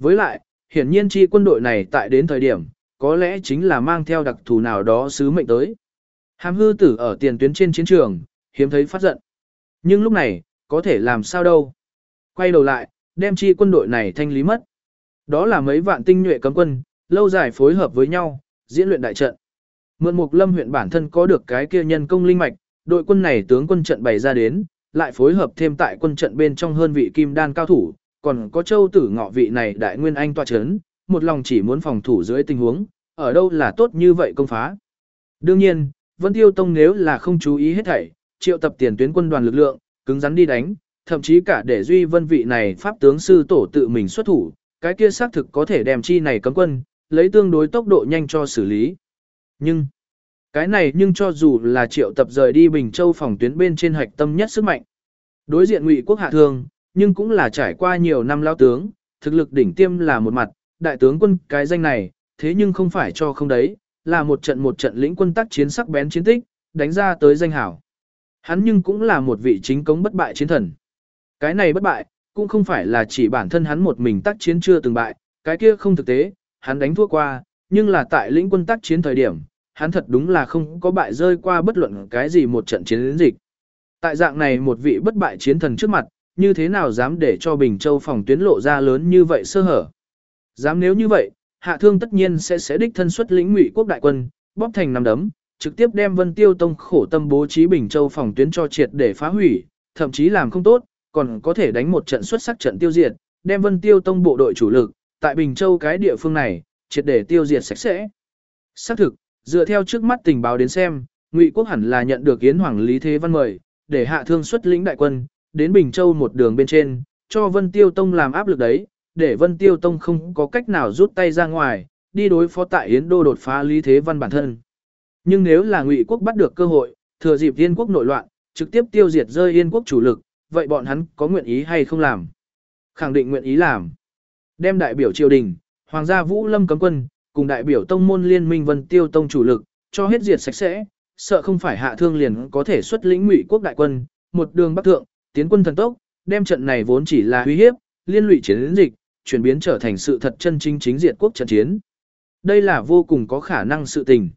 Với lại, hiển nhiên chi quân đội này tại đến thời điểm, có lẽ chính là mang theo đặc thù nào đó sứ mệnh tới. Hàm hư tử ở tiền tuyến trên chiến trường, hiếm thấy phát giận. Nhưng lúc này, có thể làm sao đâu. Quay đầu lại, đem chi quân đội này thanh lý mất. Đó là mấy vạn tinh nhuệ cấm quân, lâu dài phối hợp với nhau, diễn luyện đại trận. Mượn Mục Lâm huyện bản thân có được cái kia nhân công linh mạch, đội quân này tướng quân trận bày ra đến, lại phối hợp thêm tại quân trận bên trong hơn vị kim đan cao thủ, còn có châu tử ngọ vị này đại nguyên anh tọa chấn, một lòng chỉ muốn phòng thủ dưới tình huống, ở đâu là tốt như vậy công phá. Đương nhiên, Vân Tiêu Tông nếu là không chú ý hết thảy, triệu tập tiền tuyến quân đoàn lực lượng, cứng rắn đi đánh, thậm chí cả để Duy Vân vị này pháp tướng sư tổ tự mình xuất thủ, cái kia xác thực có thể đem chi này cấm quân, lấy tương đối tốc độ nhanh cho xử lý. Nhưng, cái này nhưng cho dù là triệu tập rời đi Bình Châu phòng tuyến bên trên hạch tâm nhất sức mạnh. Đối diện ngụy quốc hạ thương, nhưng cũng là trải qua nhiều năm lao tướng, thực lực đỉnh tiêm là một mặt, đại tướng quân cái danh này, thế nhưng không phải cho không đấy, là một trận một trận lĩnh quân tác chiến sắc bén chiến tích, đánh ra tới danh hảo. Hắn nhưng cũng là một vị chính cống bất bại chiến thần. Cái này bất bại, cũng không phải là chỉ bản thân hắn một mình tác chiến chưa từng bại, cái kia không thực tế, hắn đánh thua qua, nhưng là tại lĩnh quân tác chiến thời điểm, hắn thật đúng là không có bại rơi qua bất luận cái gì một trận chiến dịch. Tại dạng này một vị bất bại chiến thần trước mặt, như thế nào dám để cho Bình Châu phòng tuyến lộ ra lớn như vậy sơ hở. Dám nếu như vậy, hạ thương tất nhiên sẽ sẽ đích thân xuất lĩnh ngụy quốc đại quân, bóp thành nằm đấm, trực tiếp đem Vân Tiêu Tông khổ tâm bố trí Bình Châu phòng tuyến cho triệt để phá hủy, thậm chí làm không tốt, còn có thể đánh một trận xuất sắc trận tiêu diệt, đem Vân Tiêu Tông bộ đội chủ lực, tại Bình Châu cái địa phương này, triệt để tiêu diệt sạch sẽ. Xác thực, dựa theo trước mắt tình báo đến xem, Ngụy quốc hẳn là nhận được Yến Hoàng Lý Thế Văn mời, để hạ thương xuất lĩnh đại quân, đến Bình Châu một đường bên trên, cho Vân Tiêu Tông làm áp lực đấy, để Vân Tiêu Tông không có cách nào rút tay ra ngoài, đi đối phó tại Yến Đô đột phá Lý Thế Văn bản thân. Nhưng nếu là Ngụy quốc bắt được cơ hội, thừa dịp Yên quốc nội loạn, trực tiếp tiêu diệt rơi Yên quốc chủ lực, vậy bọn hắn có nguyện ý hay không làm? Khẳng định nguyện ý làm. Đem đại biểu triều đình, Hoàng gia Vũ Lâm cấm quân, cùng đại biểu tông môn liên minh Vân Tiêu Tông chủ lực, cho hết diệt sạch sẽ, sợ không phải hạ thương liền có thể xuất lĩnh Ngụy quốc đại quân, một đường bắc thượng, tiến quân thần tốc, đem trận này vốn chỉ là uy hiếp, liên lụy chiến dịch, chuyển biến trở thành sự thật chân chính chính diệt quốc trận chiến. Đây là vô cùng có khả năng sự tình.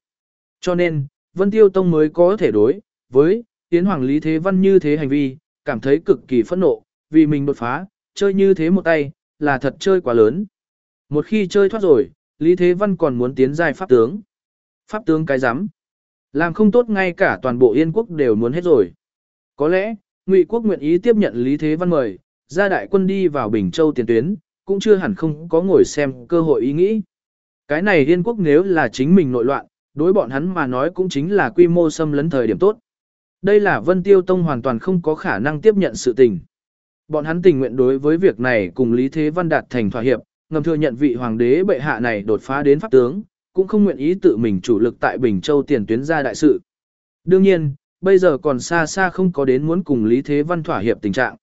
Cho nên, Vân Tiêu Tông mới có thể đối với Tiến Hoàng Lý Thế Văn như thế hành vi, cảm thấy cực kỳ phẫn nộ, vì mình đột phá, chơi như thế một tay, là thật chơi quá lớn. Một khi chơi thoát rồi, Lý Thế Văn còn muốn tiến giai pháp tướng. Pháp tướng cái rắm làm không tốt ngay cả toàn bộ Yên quốc đều muốn hết rồi. Có lẽ, Ngụy quốc nguyện ý tiếp nhận Lý Thế Văn mời, ra đại quân đi vào Bình Châu tiền tuyến, cũng chưa hẳn không có ngồi xem cơ hội ý nghĩ. Cái này Yên quốc nếu là chính mình nội loạn, đối bọn hắn mà nói cũng chính là quy mô xâm lấn thời điểm tốt. Đây là Vân Tiêu Tông hoàn toàn không có khả năng tiếp nhận sự tình. Bọn hắn tình nguyện đối với việc này cùng Lý Thế Văn đạt thành thỏa hiệp, ngầm thừa nhận vị hoàng đế bệ hạ này đột phá đến pháp tướng, cũng không nguyện ý tự mình chủ lực tại Bình Châu tiền tuyến ra đại sự. Đương nhiên, bây giờ còn xa xa không có đến muốn cùng Lý Thế Văn thỏa hiệp tình trạng.